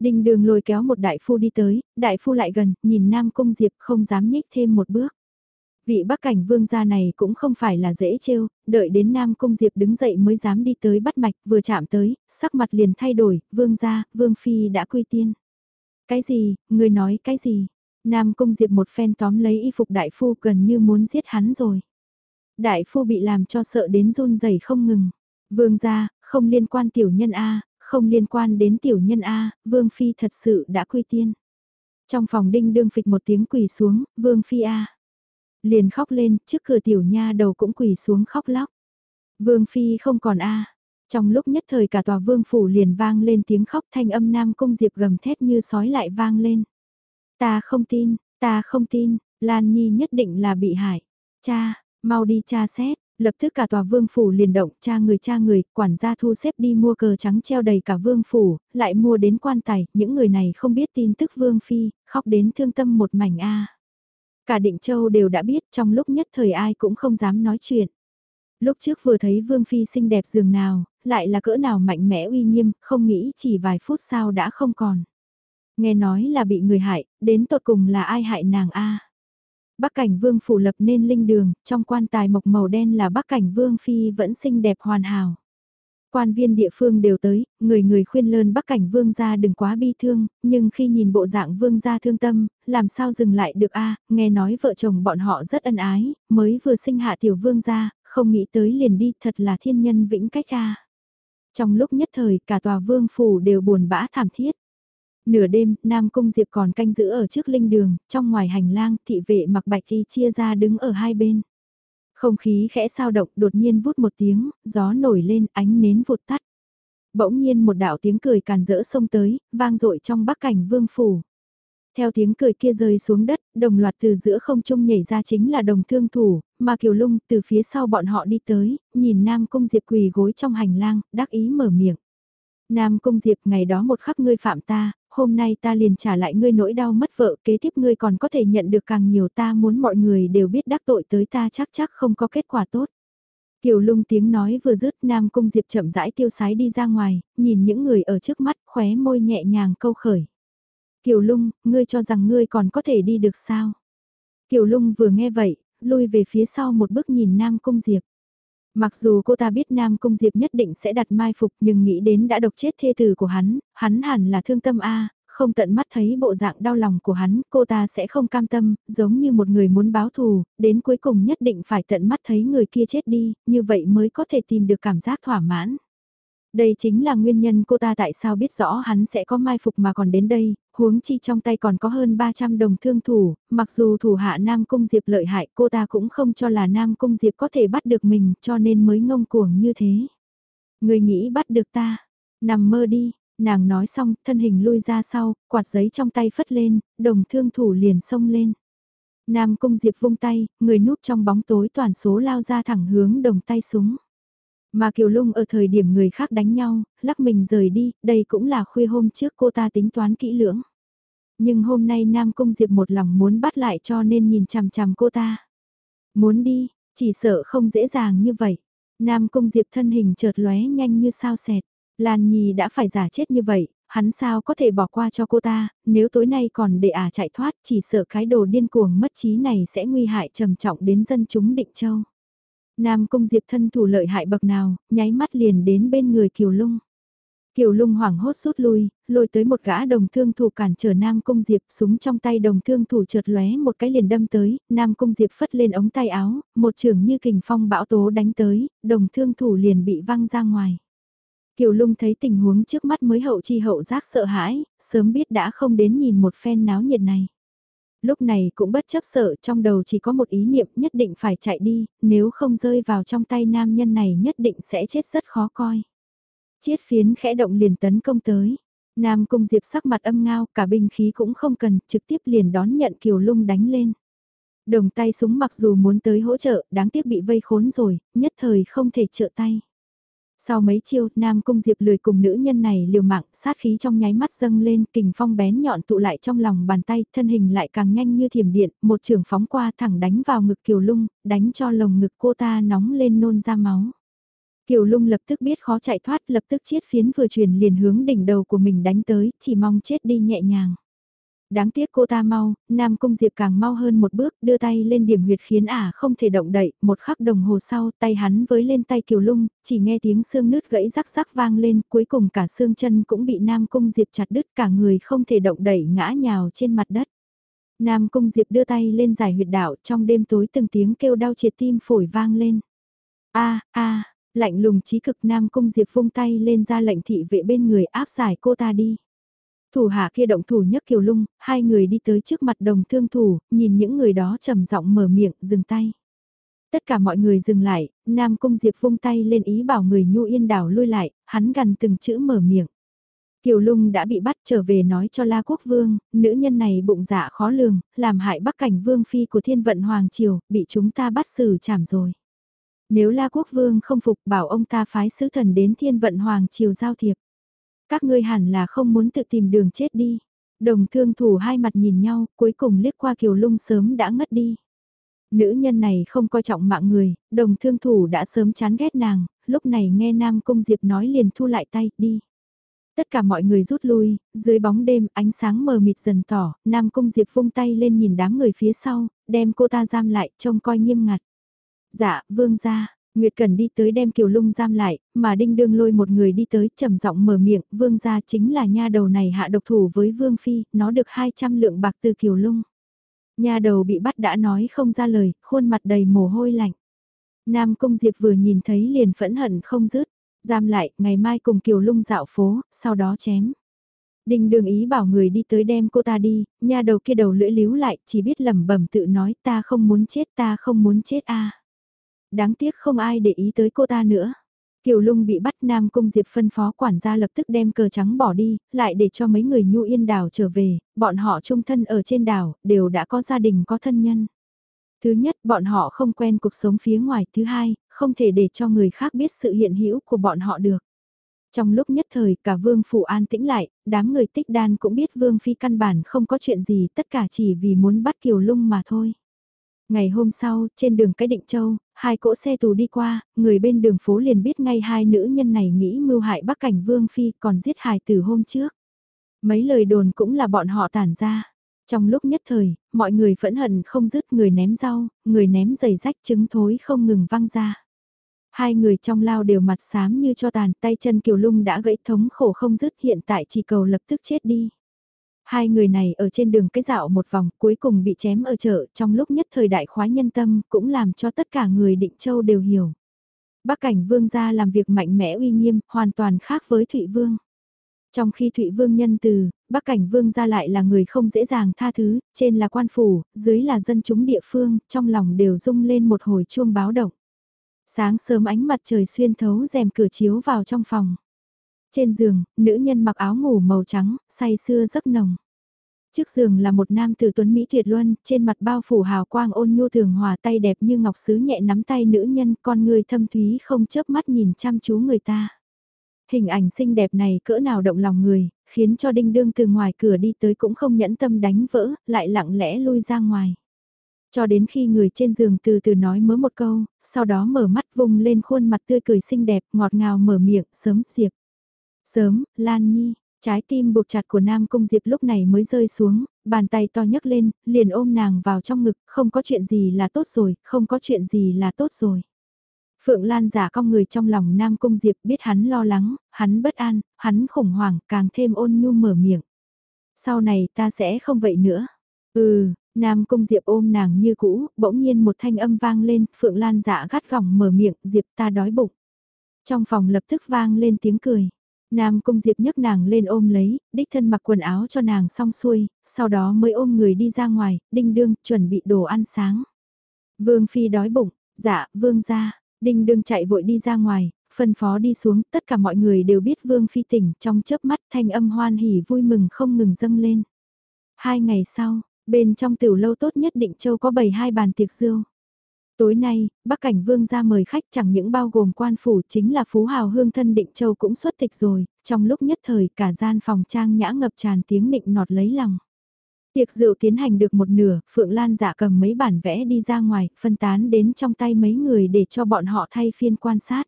Speaker 1: đình đường lôi kéo một đại phu đi tới, đại phu lại gần, nhìn Nam Cung Diệp không dám nhích thêm một bước. Vị bắc cảnh vương gia này cũng không phải là dễ trêu, đợi đến Nam Cung Diệp đứng dậy mới dám đi tới bắt mạch, vừa chạm tới, sắc mặt liền thay đổi, vương gia, vương phi đã quy tiên. Cái gì, người nói cái gì? Nam Cung Diệp một phen tóm lấy y phục đại phu gần như muốn giết hắn rồi. Đại phu bị làm cho sợ đến run rẩy không ngừng. Vương gia, không liên quan tiểu nhân A, không liên quan đến tiểu nhân A, vương phi thật sự đã quy tiên. Trong phòng đinh đương phịch một tiếng quỳ xuống, vương phi A liền khóc lên, trước cửa tiểu nha đầu cũng quỳ xuống khóc lóc. Vương Phi không còn a Trong lúc nhất thời cả tòa vương phủ liền vang lên tiếng khóc thanh âm Nam Cung Diệp gầm thét như sói lại vang lên. Ta không tin, ta không tin, Lan Nhi nhất định là bị hại. Cha, mau đi cha xét, lập tức cả tòa vương phủ liền động, cha người cha người, quản gia thu xếp đi mua cờ trắng treo đầy cả vương phủ, lại mua đến quan tài, những người này không biết tin tức vương phi, khóc đến thương tâm một mảnh a. Cả định châu đều đã biết trong lúc nhất thời ai cũng không dám nói chuyện. Lúc trước vừa thấy vương phi xinh đẹp dường nào, lại là cỡ nào mạnh mẽ uy nghiêm, không nghĩ chỉ vài phút sau đã không còn. Nghe nói là bị người hại, đến tột cùng là ai hại nàng a? Bắc cảnh vương phủ lập nên linh đường, trong quan tài mộc màu đen là bắc cảnh vương phi vẫn xinh đẹp hoàn hảo. Quan viên địa phương đều tới, người người khuyên lơn bắc cảnh vương gia đừng quá bi thương, nhưng khi nhìn bộ dạng vương gia thương tâm, làm sao dừng lại được a nghe nói vợ chồng bọn họ rất ân ái, mới vừa sinh hạ tiểu vương gia, không nghĩ tới liền đi thật là thiên nhân vĩnh cách a Trong lúc nhất thời cả tòa vương phủ đều buồn bã thảm thiết. Nửa đêm, Nam Cung Diệp còn canh giữ ở trước linh đường, trong ngoài hành lang, thị vệ mặc bạch y chia ra đứng ở hai bên. Không khí khẽ sao động, đột nhiên vút một tiếng, gió nổi lên, ánh nến vụt tắt. Bỗng nhiên một đạo tiếng cười càn rỡ xông tới, vang dội trong bắc cảnh vương phủ. Theo tiếng cười kia rơi xuống đất, đồng loạt từ giữa không trung nhảy ra chính là đồng thương thủ, mà Kiều Lung từ phía sau bọn họ đi tới, nhìn Nam Cung Diệp quỳ gối trong hành lang, đắc ý mở miệng. Nam Cung Diệp ngày đó một khắc ngươi phạm ta, hôm nay ta liền trả lại ngươi nỗi đau mất vợ, kế tiếp ngươi còn có thể nhận được càng nhiều ta muốn mọi người đều biết đắc tội tới ta chắc chắc không có kết quả tốt. Kiều lung tiếng nói vừa dứt Nam Cung Diệp chậm rãi tiêu sái đi ra ngoài, nhìn những người ở trước mắt khóe môi nhẹ nhàng câu khởi. Kiều lung, ngươi cho rằng ngươi còn có thể đi được sao? Kiều lung vừa nghe vậy, lui về phía sau một bước nhìn Nam Cung Diệp. Mặc dù cô ta biết Nam Cung Diệp nhất định sẽ đặt mai phục nhưng nghĩ đến đã độc chết thê tử của hắn, hắn hẳn là thương tâm A, không tận mắt thấy bộ dạng đau lòng của hắn, cô ta sẽ không cam tâm, giống như một người muốn báo thù, đến cuối cùng nhất định phải tận mắt thấy người kia chết đi, như vậy mới có thể tìm được cảm giác thỏa mãn. Đây chính là nguyên nhân cô ta tại sao biết rõ hắn sẽ có mai phục mà còn đến đây, huống chi trong tay còn có hơn 300 đồng thương thủ, mặc dù thủ hạ Nam Cung Diệp lợi hại cô ta cũng không cho là Nam Cung Diệp có thể bắt được mình cho nên mới ngông cuồng như thế. Người nghĩ bắt được ta, nằm mơ đi, nàng nói xong thân hình lui ra sau, quạt giấy trong tay phất lên, đồng thương thủ liền xông lên. Nam Cung Diệp vung tay, người núp trong bóng tối toàn số lao ra thẳng hướng đồng tay súng. Mà Kiều Lung ở thời điểm người khác đánh nhau, lắc mình rời đi, đây cũng là khuya hôm trước cô ta tính toán kỹ lưỡng. Nhưng hôm nay Nam Cung Diệp một lòng muốn bắt lại cho nên nhìn chằm chằm cô ta. Muốn đi, chỉ sợ không dễ dàng như vậy. Nam Cung Diệp thân hình chợt lóe nhanh như sao xẹt. Lan Nhi đã phải giả chết như vậy, hắn sao có thể bỏ qua cho cô ta, nếu tối nay còn để ả chạy thoát chỉ sợ cái đồ điên cuồng mất trí này sẽ nguy hại trầm trọng đến dân chúng định châu. Nam Cung Diệp thân thủ lợi hại bậc nào, nháy mắt liền đến bên người Kiều Lung. Kiều Lung hoảng hốt rút lui, lôi tới một gã đồng thương thủ cản trở Nam Cung Diệp, súng trong tay đồng thương thủ chợt lóe một cái liền đâm tới, Nam Cung Diệp phất lên ống tay áo, một trường như kình phong bão tố đánh tới, đồng thương thủ liền bị văng ra ngoài. Kiều Lung thấy tình huống trước mắt mới hậu chi hậu giác sợ hãi, sớm biết đã không đến nhìn một phen náo nhiệt này lúc này cũng bất chấp sợ trong đầu chỉ có một ý niệm nhất định phải chạy đi, nếu không rơi vào trong tay nam nhân này nhất định sẽ chết rất khó coi. Chiết phiến khẽ động liền tấn công tới. Nam Cung Diệp sắc mặt âm ngao, cả binh khí cũng không cần, trực tiếp liền đón nhận Kiều Lung đánh lên. Đồng tay súng mặc dù muốn tới hỗ trợ, đáng tiếc bị vây khốn rồi, nhất thời không thể trợ tay. Sau mấy chiêu, Nam Cung Diệp lười cùng nữ nhân này liều mạng, sát khí trong nháy mắt dâng lên, kình phong bén nhọn tụ lại trong lòng bàn tay, thân hình lại càng nhanh như thiểm điện, một trường phóng qua thẳng đánh vào ngực Kiều Lung, đánh cho lồng ngực cô ta nóng lên nôn ra máu. Kiều Lung lập tức biết khó chạy thoát, lập tức chiết phiến vừa truyền liền hướng đỉnh đầu của mình đánh tới, chỉ mong chết đi nhẹ nhàng đáng tiếc cô ta mau, Nam Cung Diệp càng mau hơn một bước, đưa tay lên điểm huyệt khiến ả không thể động đậy, một khắc đồng hồ sau tay hắn với lên tay Kiều Lung, chỉ nghe tiếng xương nứt gãy rắc rắc vang lên, cuối cùng cả xương chân cũng bị Nam Cung Diệp chặt đứt cả người không thể động đậy ngã nhào trên mặt đất. Nam Cung Diệp đưa tay lên giải huyệt đạo trong đêm tối từng tiếng kêu đau triệt tim phổi vang lên. a a lạnh lùng trí cực Nam Cung Diệp vung tay lên ra lệnh thị vệ bên người áp giải cô ta đi. Thủ hạ kia động thủ nhấc kiều lung, hai người đi tới trước mặt đồng thương thủ, nhìn những người đó trầm giọng mở miệng, dừng tay. Tất cả mọi người dừng lại, Nam Cung Diệp vung tay lên ý bảo người nhu yên đảo lui lại, hắn gần từng chữ mở miệng. Kiều Lung đã bị bắt trở về nói cho La Quốc Vương, nữ nhân này bụng dạ khó lường, làm hại bắc cảnh vương phi của thiên vận Hoàng Triều, bị chúng ta bắt xử chảm rồi. Nếu La Quốc Vương không phục bảo ông ta phái sứ thần đến thiên vận Hoàng Triều giao thiệp. Các ngươi hẳn là không muốn tự tìm đường chết đi. Đồng thương thủ hai mặt nhìn nhau, cuối cùng liếc qua Kiều Lung sớm đã ngất đi. Nữ nhân này không coi trọng mạng người, đồng thương thủ đã sớm chán ghét nàng, lúc này nghe Nam Cung Diệp nói liền thu lại tay, đi. Tất cả mọi người rút lui, dưới bóng đêm ánh sáng mờ mịt dần tỏ, Nam Cung Diệp vung tay lên nhìn đám người phía sau, đem cô ta giam lại, trông coi nghiêm ngặt. Dạ, vương gia, Nguyệt Cần đi tới đem Kiều Lung giam lại, mà Đinh Đương lôi một người đi tới trầm giọng mở miệng, vương gia chính là nha đầu này hạ độc thủ với vương phi, nó được 200 lượng bạc từ Kiều Lung. Nha đầu bị bắt đã nói không ra lời, khuôn mặt đầy mồ hôi lạnh. Nam Cung Diệp vừa nhìn thấy liền phẫn hận không dứt, giam lại, ngày mai cùng Kiều Lung dạo phố, sau đó chém. Đinh đường ý bảo người đi tới đem cô ta đi, nha đầu kia đầu lưỡi líu lại, chỉ biết lẩm bẩm tự nói ta không muốn chết ta không muốn chết a Đáng tiếc không ai để ý tới cô ta nữa. Kiều Lung bị bắt Nam Cung Diệp phân phó quản gia lập tức đem cờ trắng bỏ đi, lại để cho mấy người nhu yên đảo trở về, bọn họ trung thân ở trên đảo, đều đã có gia đình có thân nhân. Thứ nhất, bọn họ không quen cuộc sống phía ngoài, thứ hai, không thể để cho người khác biết sự hiện hữu của bọn họ được. Trong lúc nhất thời cả vương phủ an tĩnh lại, đám người tích đan cũng biết vương phi căn bản không có chuyện gì tất cả chỉ vì muốn bắt Kiều Lung mà thôi. Ngày hôm sau, trên đường cái định châu, hai cỗ xe tù đi qua, người bên đường phố liền biết ngay hai nữ nhân này nghĩ mưu hại bắc cảnh vương phi còn giết hài từ hôm trước. Mấy lời đồn cũng là bọn họ tản ra. Trong lúc nhất thời, mọi người phẫn hận không dứt người ném rau, người ném giày rách trứng thối không ngừng văng ra. Hai người trong lao đều mặt xám như cho tàn, tay chân kiều lung đã gãy thống khổ không dứt hiện tại chỉ cầu lập tức chết đi. Hai người này ở trên đường cái dạo một vòng cuối cùng bị chém ở chợ trong lúc nhất thời đại khoái nhân tâm cũng làm cho tất cả người định châu đều hiểu. Bắc cảnh vương gia làm việc mạnh mẽ uy nghiêm, hoàn toàn khác với Thụy Vương. Trong khi Thụy Vương nhân từ, Bắc cảnh vương gia lại là người không dễ dàng tha thứ, trên là quan phủ, dưới là dân chúng địa phương, trong lòng đều rung lên một hồi chuông báo động. Sáng sớm ánh mặt trời xuyên thấu rèm cửa chiếu vào trong phòng. Trên giường, nữ nhân mặc áo ngủ màu trắng, say sưa giấc nồng. Trước giường là một nam tử tuấn Mỹ tuyệt luân, trên mặt bao phủ hào quang ôn nhu thường hòa tay đẹp như ngọc sứ nhẹ nắm tay nữ nhân, con người thâm thúy không chớp mắt nhìn chăm chú người ta. Hình ảnh xinh đẹp này cỡ nào động lòng người, khiến cho đinh đương từ ngoài cửa đi tới cũng không nhẫn tâm đánh vỡ, lại lặng lẽ lui ra ngoài. Cho đến khi người trên giường từ từ nói mớ một câu, sau đó mở mắt vùng lên khuôn mặt tươi cười xinh đẹp, ngọt ngào mở miệng, sớm, Diệp. Sớm, Lan Nhi, trái tim buộc chặt của Nam Cung Diệp lúc này mới rơi xuống, bàn tay to nhấc lên, liền ôm nàng vào trong ngực, không có chuyện gì là tốt rồi, không có chuyện gì là tốt rồi. Phượng Lan giả cong người trong lòng Nam Cung Diệp biết hắn lo lắng, hắn bất an, hắn khủng hoảng, càng thêm ôn nhu mở miệng. Sau này ta sẽ không vậy nữa. Ừ, Nam Cung Diệp ôm nàng như cũ, bỗng nhiên một thanh âm vang lên, Phượng Lan dạ gắt gỏng mở miệng, Diệp ta đói bụng. Trong phòng lập tức vang lên tiếng cười. Nam Cung Diệp nhấc nàng lên ôm lấy, đích thân mặc quần áo cho nàng xong xuôi, sau đó mới ôm người đi ra ngoài, đinh đương, chuẩn bị đồ ăn sáng. Vương Phi đói bụng, dạ, vương ra, đinh đương chạy vội đi ra ngoài, phân phó đi xuống, tất cả mọi người đều biết Vương Phi tỉnh, trong chớp mắt thanh âm hoan hỉ vui mừng không ngừng dâng lên. Hai ngày sau, Bên trong tiểu lâu tốt nhất định châu có bầy hai bàn tiệc rượu. Tối nay, Bắc Cảnh Vương ra mời khách chẳng những bao gồm quan phủ chính là Phú Hào Hương thân định châu cũng xuất tịch rồi, trong lúc nhất thời cả gian phòng trang nhã ngập tràn tiếng định nọt lấy lòng. Tiệc rượu tiến hành được một nửa, Phượng Lan giả cầm mấy bản vẽ đi ra ngoài, phân tán đến trong tay mấy người để cho bọn họ thay phiên quan sát.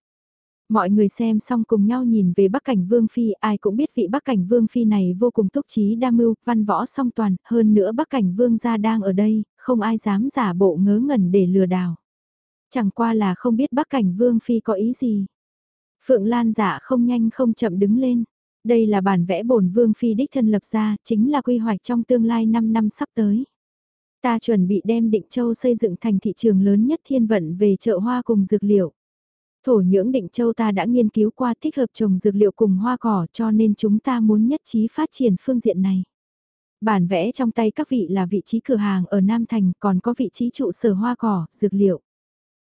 Speaker 1: Mọi người xem xong cùng nhau nhìn về Bắc Cảnh Vương Phi, ai cũng biết vị Bắc Cảnh Vương Phi này vô cùng túc trí đa mưu, văn võ song toàn, hơn nữa Bắc Cảnh Vương gia đang ở đây, không ai dám giả bộ ngớ ngẩn để lừa đảo. Chẳng qua là không biết Bắc Cảnh Vương Phi có ý gì. Phượng Lan giả không nhanh không chậm đứng lên. Đây là bản vẽ bổn Vương Phi đích thân lập ra, chính là quy hoạch trong tương lai 5 năm sắp tới. Ta chuẩn bị đem Định Châu xây dựng thành thị trường lớn nhất thiên vận về chợ hoa cùng dược liệu. Thổ nhưỡng định châu ta đã nghiên cứu qua thích hợp trồng dược liệu cùng hoa cỏ cho nên chúng ta muốn nhất trí phát triển phương diện này. Bản vẽ trong tay các vị là vị trí cửa hàng ở Nam Thành còn có vị trí trụ sở hoa cỏ, dược liệu.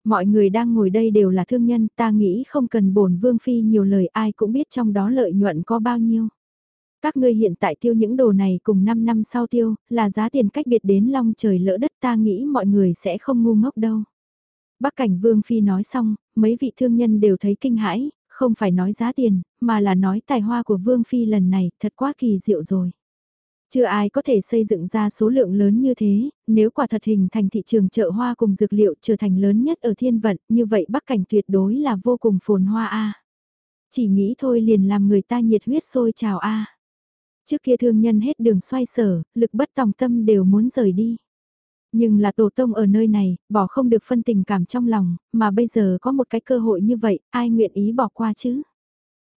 Speaker 1: Mọi người đang ngồi đây đều là thương nhân, ta nghĩ không cần bổn vương phi nhiều lời ai cũng biết trong đó lợi nhuận có bao nhiêu. Các ngươi hiện tại tiêu những đồ này cùng 5 năm sau tiêu, là giá tiền cách biệt đến long trời lỡ đất ta nghĩ mọi người sẽ không ngu ngốc đâu. Bắc cảnh vương phi nói xong, mấy vị thương nhân đều thấy kinh hãi, không phải nói giá tiền, mà là nói tài hoa của vương phi lần này thật quá kỳ diệu rồi. Chưa ai có thể xây dựng ra số lượng lớn như thế, nếu quả thật hình thành thị trường chợ hoa cùng dược liệu trở thành lớn nhất ở thiên vận, như vậy Bắc Cảnh tuyệt đối là vô cùng phồn hoa a. Chỉ nghĩ thôi liền làm người ta nhiệt huyết sôi trào a. Trước kia thương nhân hết đường xoay sở, lực bất tòng tâm đều muốn rời đi. Nhưng là tổ tông ở nơi này, bỏ không được phân tình cảm trong lòng, mà bây giờ có một cái cơ hội như vậy, ai nguyện ý bỏ qua chứ?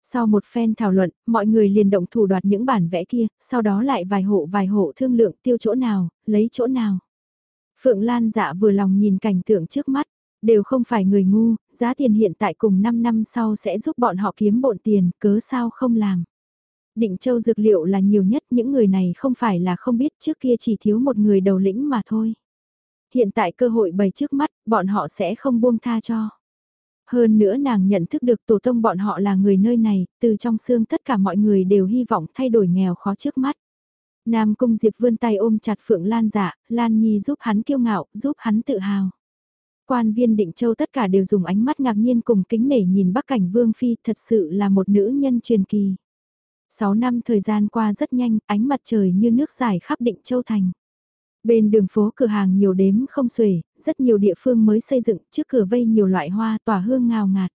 Speaker 1: Sau một phen thảo luận, mọi người liền động thủ đoạt những bản vẽ kia, sau đó lại vài hộ vài hộ thương lượng tiêu chỗ nào, lấy chỗ nào. Phượng Lan dạ vừa lòng nhìn cảnh tượng trước mắt, đều không phải người ngu, giá tiền hiện tại cùng 5 năm sau sẽ giúp bọn họ kiếm bộn tiền, cớ sao không làm. Định châu dược liệu là nhiều nhất những người này không phải là không biết trước kia chỉ thiếu một người đầu lĩnh mà thôi. Hiện tại cơ hội bày trước mắt, bọn họ sẽ không buông tha cho. Hơn nữa nàng nhận thức được tổ tông bọn họ là người nơi này, từ trong xương tất cả mọi người đều hy vọng thay đổi nghèo khó trước mắt. Nam Cung Diệp vươn tay ôm chặt Phượng Lan dạ, Lan Nhi giúp hắn kiêu ngạo, giúp hắn tự hào. Quan viên định châu tất cả đều dùng ánh mắt ngạc nhiên cùng kính nể nhìn Bắc Cảnh Vương Phi thật sự là một nữ nhân truyền kỳ. Sáu năm thời gian qua rất nhanh, ánh mặt trời như nước dài khắp định châu thành. Bên đường phố cửa hàng nhiều đếm không xuể, rất nhiều địa phương mới xây dựng, trước cửa vây nhiều loại hoa tỏa hương ngào ngạt.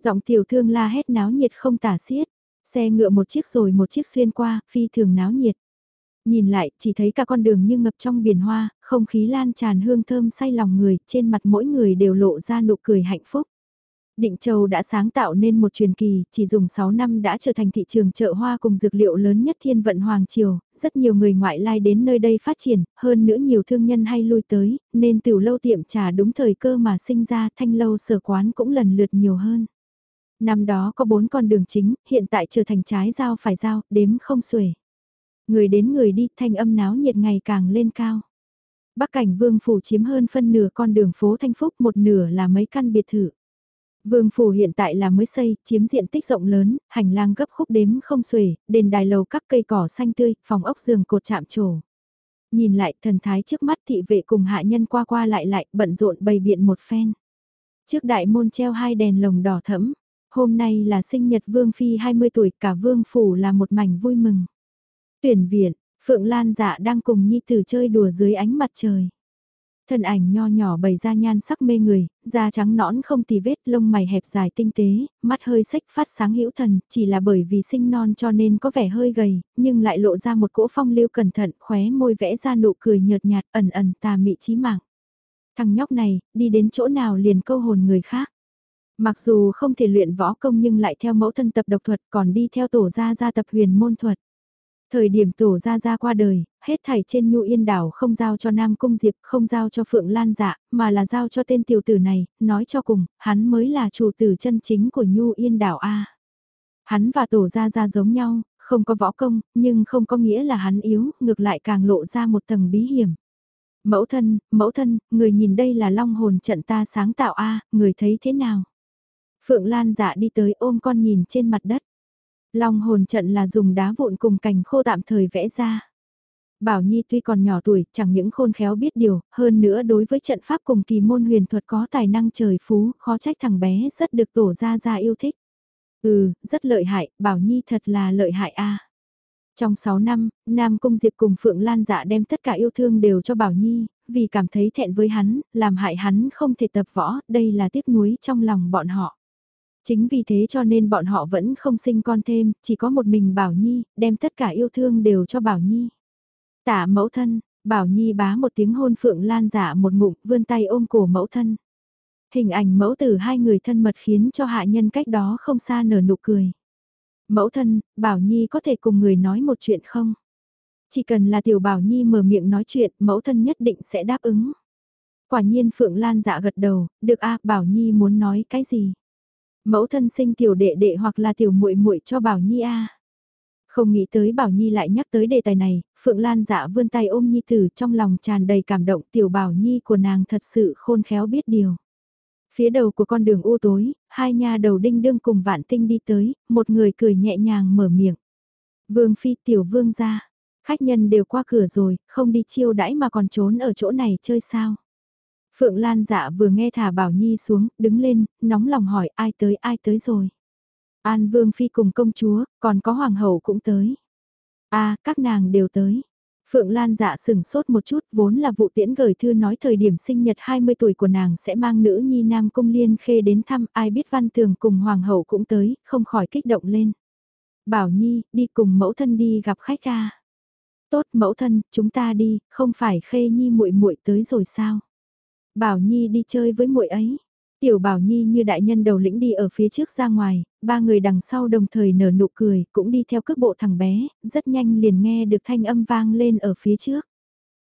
Speaker 1: Giọng tiểu thương la hét náo nhiệt không tả xiết, xe ngựa một chiếc rồi một chiếc xuyên qua, phi thường náo nhiệt. Nhìn lại, chỉ thấy cả con đường như ngập trong biển hoa, không khí lan tràn hương thơm say lòng người, trên mặt mỗi người đều lộ ra nụ cười hạnh phúc. Định Châu đã sáng tạo nên một truyền kỳ, chỉ dùng 6 năm đã trở thành thị trường chợ hoa cùng dược liệu lớn nhất thiên vận Hoàng Triều, rất nhiều người ngoại lai đến nơi đây phát triển, hơn nữa nhiều thương nhân hay lui tới, nên tiểu lâu tiệm trà đúng thời cơ mà sinh ra thanh lâu sở quán cũng lần lượt nhiều hơn. Năm đó có 4 con đường chính, hiện tại trở thành trái giao phải giao, đếm không xuể. Người đến người đi, thanh âm náo nhiệt ngày càng lên cao. Bắc cảnh vương phủ chiếm hơn phân nửa con đường phố Thanh Phúc, một nửa là mấy căn biệt thự. Vương phủ hiện tại là mới xây, chiếm diện tích rộng lớn, hành lang gấp khúc đếm không xuể, đền đài lầu các cây cỏ xanh tươi, phòng ốc giường cột chạm trổ. Nhìn lại thần thái trước mắt thị vệ cùng hạ nhân qua qua lại lại bận rộn bày biện một phen. Trước đại môn treo hai đèn lồng đỏ thẫm, hôm nay là sinh nhật Vương Phi 20 tuổi cả Vương Phủ là một mảnh vui mừng. Tuyển viện, Phượng Lan dạ đang cùng Nhi Tử chơi đùa dưới ánh mặt trời. Thân ảnh nho nhỏ bày ra nhan sắc mê người, da trắng nõn không tì vết, lông mày hẹp dài tinh tế, mắt hơi sách phát sáng hữu thần, chỉ là bởi vì sinh non cho nên có vẻ hơi gầy, nhưng lại lộ ra một cỗ phong lưu cẩn thận, khóe môi vẽ ra nụ cười nhợt nhạt, ẩn ẩn tà mị trí mạng. Thằng nhóc này, đi đến chỗ nào liền câu hồn người khác. Mặc dù không thể luyện võ công nhưng lại theo mẫu thân tập độc thuật còn đi theo tổ gia gia tập huyền môn thuật. Thời điểm tổ gia gia qua đời, hết thảy trên nhu yên đảo không giao cho Nam Cung Diệp, không giao cho Phượng Lan dạ, mà là giao cho tên tiểu tử này, nói cho cùng, hắn mới là chủ tử chân chính của nhu yên đảo A. Hắn và tổ gia gia giống nhau, không có võ công, nhưng không có nghĩa là hắn yếu, ngược lại càng lộ ra một tầng bí hiểm. Mẫu thân, mẫu thân, người nhìn đây là long hồn trận ta sáng tạo A, người thấy thế nào? Phượng Lan dạ đi tới ôm con nhìn trên mặt đất. Long hồn trận là dùng đá vụn cùng cành khô tạm thời vẽ ra. Bảo Nhi tuy còn nhỏ tuổi, chẳng những khôn khéo biết điều, hơn nữa đối với trận pháp cùng kỳ môn huyền thuật có tài năng trời phú, khó trách thằng bé rất được tổ ra ra yêu thích. Ừ, rất lợi hại, Bảo Nhi thật là lợi hại a. Trong 6 năm, Nam Cung Diệp cùng Phượng Lan dạ đem tất cả yêu thương đều cho Bảo Nhi, vì cảm thấy thẹn với hắn, làm hại hắn không thể tập võ, đây là tiếc nuối trong lòng bọn họ. Chính vì thế cho nên bọn họ vẫn không sinh con thêm, chỉ có một mình Bảo Nhi, đem tất cả yêu thương đều cho Bảo Nhi. Tả mẫu thân, Bảo Nhi bá một tiếng hôn Phượng Lan giả một ngụm vươn tay ôm cổ mẫu thân. Hình ảnh mẫu tử hai người thân mật khiến cho hạ nhân cách đó không xa nở nụ cười. Mẫu thân, Bảo Nhi có thể cùng người nói một chuyện không? Chỉ cần là tiểu Bảo Nhi mở miệng nói chuyện, mẫu thân nhất định sẽ đáp ứng. Quả nhiên Phượng Lan dạ gật đầu, được a Bảo Nhi muốn nói cái gì? Mẫu thân sinh tiểu đệ đệ hoặc là tiểu muội muội cho Bảo Nhi a. Không nghĩ tới Bảo Nhi lại nhắc tới đề tài này, Phượng Lan dạ vươn tay ôm Nhi tử trong lòng tràn đầy cảm động tiểu Bảo Nhi của nàng thật sự khôn khéo biết điều. Phía đầu của con đường u tối, hai nha đầu đinh đương cùng vạn tinh đi tới, một người cười nhẹ nhàng mở miệng. Vương phi tiểu vương ra, khách nhân đều qua cửa rồi, không đi chiêu đãi mà còn trốn ở chỗ này chơi sao. Phượng Lan dạ vừa nghe thả Bảo Nhi xuống, đứng lên, nóng lòng hỏi ai tới ai tới rồi. An Vương Phi cùng công chúa, còn có Hoàng hậu cũng tới. a à, các nàng đều tới. Phượng Lan dạ sừng sốt một chút, vốn là vụ tiễn gửi thư nói thời điểm sinh nhật 20 tuổi của nàng sẽ mang nữ nhi Nam Cung Liên Khê đến thăm, ai biết Văn Tường cùng Hoàng hậu cũng tới, không khỏi kích động lên. Bảo Nhi, đi cùng mẫu thân đi gặp khách ca. Tốt mẫu thân, chúng ta đi, không phải Khê Nhi muội muội tới rồi sao? Bảo Nhi đi chơi với muội ấy. Tiểu Bảo Nhi như đại nhân đầu lĩnh đi ở phía trước ra ngoài, ba người đằng sau đồng thời nở nụ cười, cũng đi theo cước bộ thằng bé, rất nhanh liền nghe được thanh âm vang lên ở phía trước.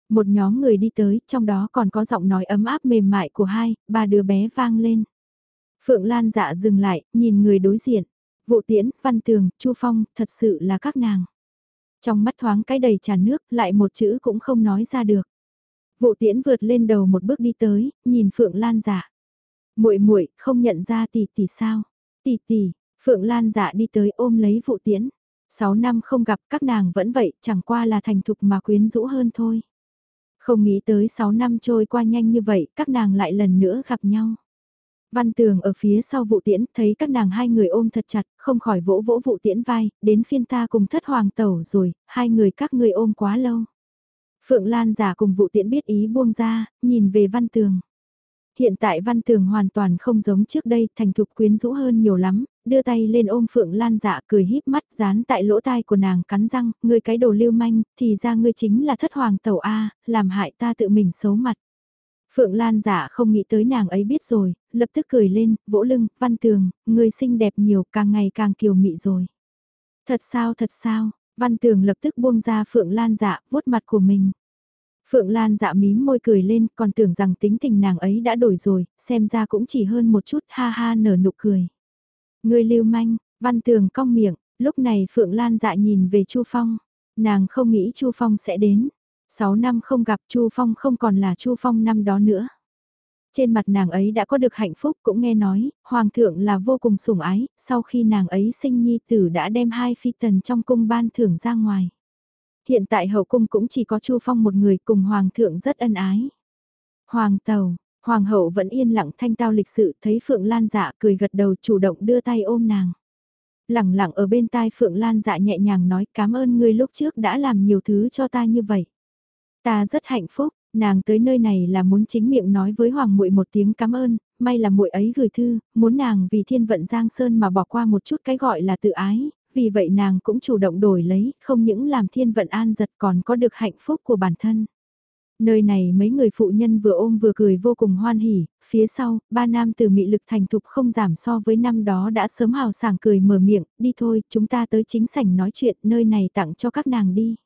Speaker 1: Một nhóm người đi tới, trong đó còn có giọng nói ấm áp mềm mại của hai, ba đứa bé vang lên. Phượng Lan dạ dừng lại, nhìn người đối diện. Vụ tiễn, văn tường, chu phong, thật sự là các nàng. Trong mắt thoáng cái đầy tràn nước, lại một chữ cũng không nói ra được. Vụ tiễn vượt lên đầu một bước đi tới, nhìn Phượng Lan dạ. muội muội không nhận ra tỷ tỷ sao? Tỷ tỷ, Phượng Lan dạ đi tới ôm lấy vụ tiễn. Sáu năm không gặp các nàng vẫn vậy, chẳng qua là thành thục mà quyến rũ hơn thôi. Không nghĩ tới sáu năm trôi qua nhanh như vậy, các nàng lại lần nữa gặp nhau. Văn tường ở phía sau vụ tiễn, thấy các nàng hai người ôm thật chặt, không khỏi vỗ vỗ vụ tiễn vai, đến phiên ta cùng thất hoàng tẩu rồi, hai người các ngươi ôm quá lâu. Phượng Lan giả cùng vụ tiễn biết ý buông ra, nhìn về văn tường. Hiện tại văn tường hoàn toàn không giống trước đây, thành thục quyến rũ hơn nhiều lắm, đưa tay lên ôm Phượng Lan dạ cười híp mắt dán tại lỗ tai của nàng cắn răng, ngươi cái đồ lưu manh, thì ra ngươi chính là thất hoàng tẩu A, làm hại ta tự mình xấu mặt. Phượng Lan dạ không nghĩ tới nàng ấy biết rồi, lập tức cười lên, vỗ lưng, văn tường, ngươi xinh đẹp nhiều, càng ngày càng kiều mị rồi. Thật sao thật sao, văn tường lập tức buông ra Phượng Lan dạ, vuốt mặt của mình. Phượng Lan dạ mím môi cười lên, còn tưởng rằng tính tình nàng ấy đã đổi rồi, xem ra cũng chỉ hơn một chút ha ha nở nụ cười. Người lưu manh, văn tường cong miệng, lúc này Phượng Lan dạ nhìn về Chu Phong, nàng không nghĩ Chu Phong sẽ đến. Sáu năm không gặp Chu Phong không còn là Chu Phong năm đó nữa. Trên mặt nàng ấy đã có được hạnh phúc cũng nghe nói, Hoàng thượng là vô cùng sủng ái, sau khi nàng ấy sinh nhi tử đã đem hai phi tần trong cung ban thưởng ra ngoài. Hiện tại hậu cung cũng chỉ có Chu Phong một người cùng Hoàng thượng rất ân ái. Hoàng tàu, Hoàng hậu vẫn yên lặng thanh tao lịch sự thấy Phượng Lan dạ cười gật đầu chủ động đưa tay ôm nàng. lẳng lặng ở bên tai Phượng Lan dạ nhẹ nhàng nói cảm ơn ngươi lúc trước đã làm nhiều thứ cho ta như vậy. Ta rất hạnh phúc, nàng tới nơi này là muốn chính miệng nói với Hoàng muội một tiếng cảm ơn, may là muội ấy gửi thư, muốn nàng vì thiên vận Giang Sơn mà bỏ qua một chút cái gọi là tự ái, vì vậy nàng cũng chủ động đổi lấy, không những làm thiên vận an giật còn có được hạnh phúc của bản thân. Nơi này mấy người phụ nhân vừa ôm vừa cười vô cùng hoan hỉ, phía sau, ba nam từ mị lực thành thục không giảm so với năm đó đã sớm hào sảng cười mở miệng, đi thôi, chúng ta tới chính sảnh nói chuyện, nơi này tặng cho các nàng đi.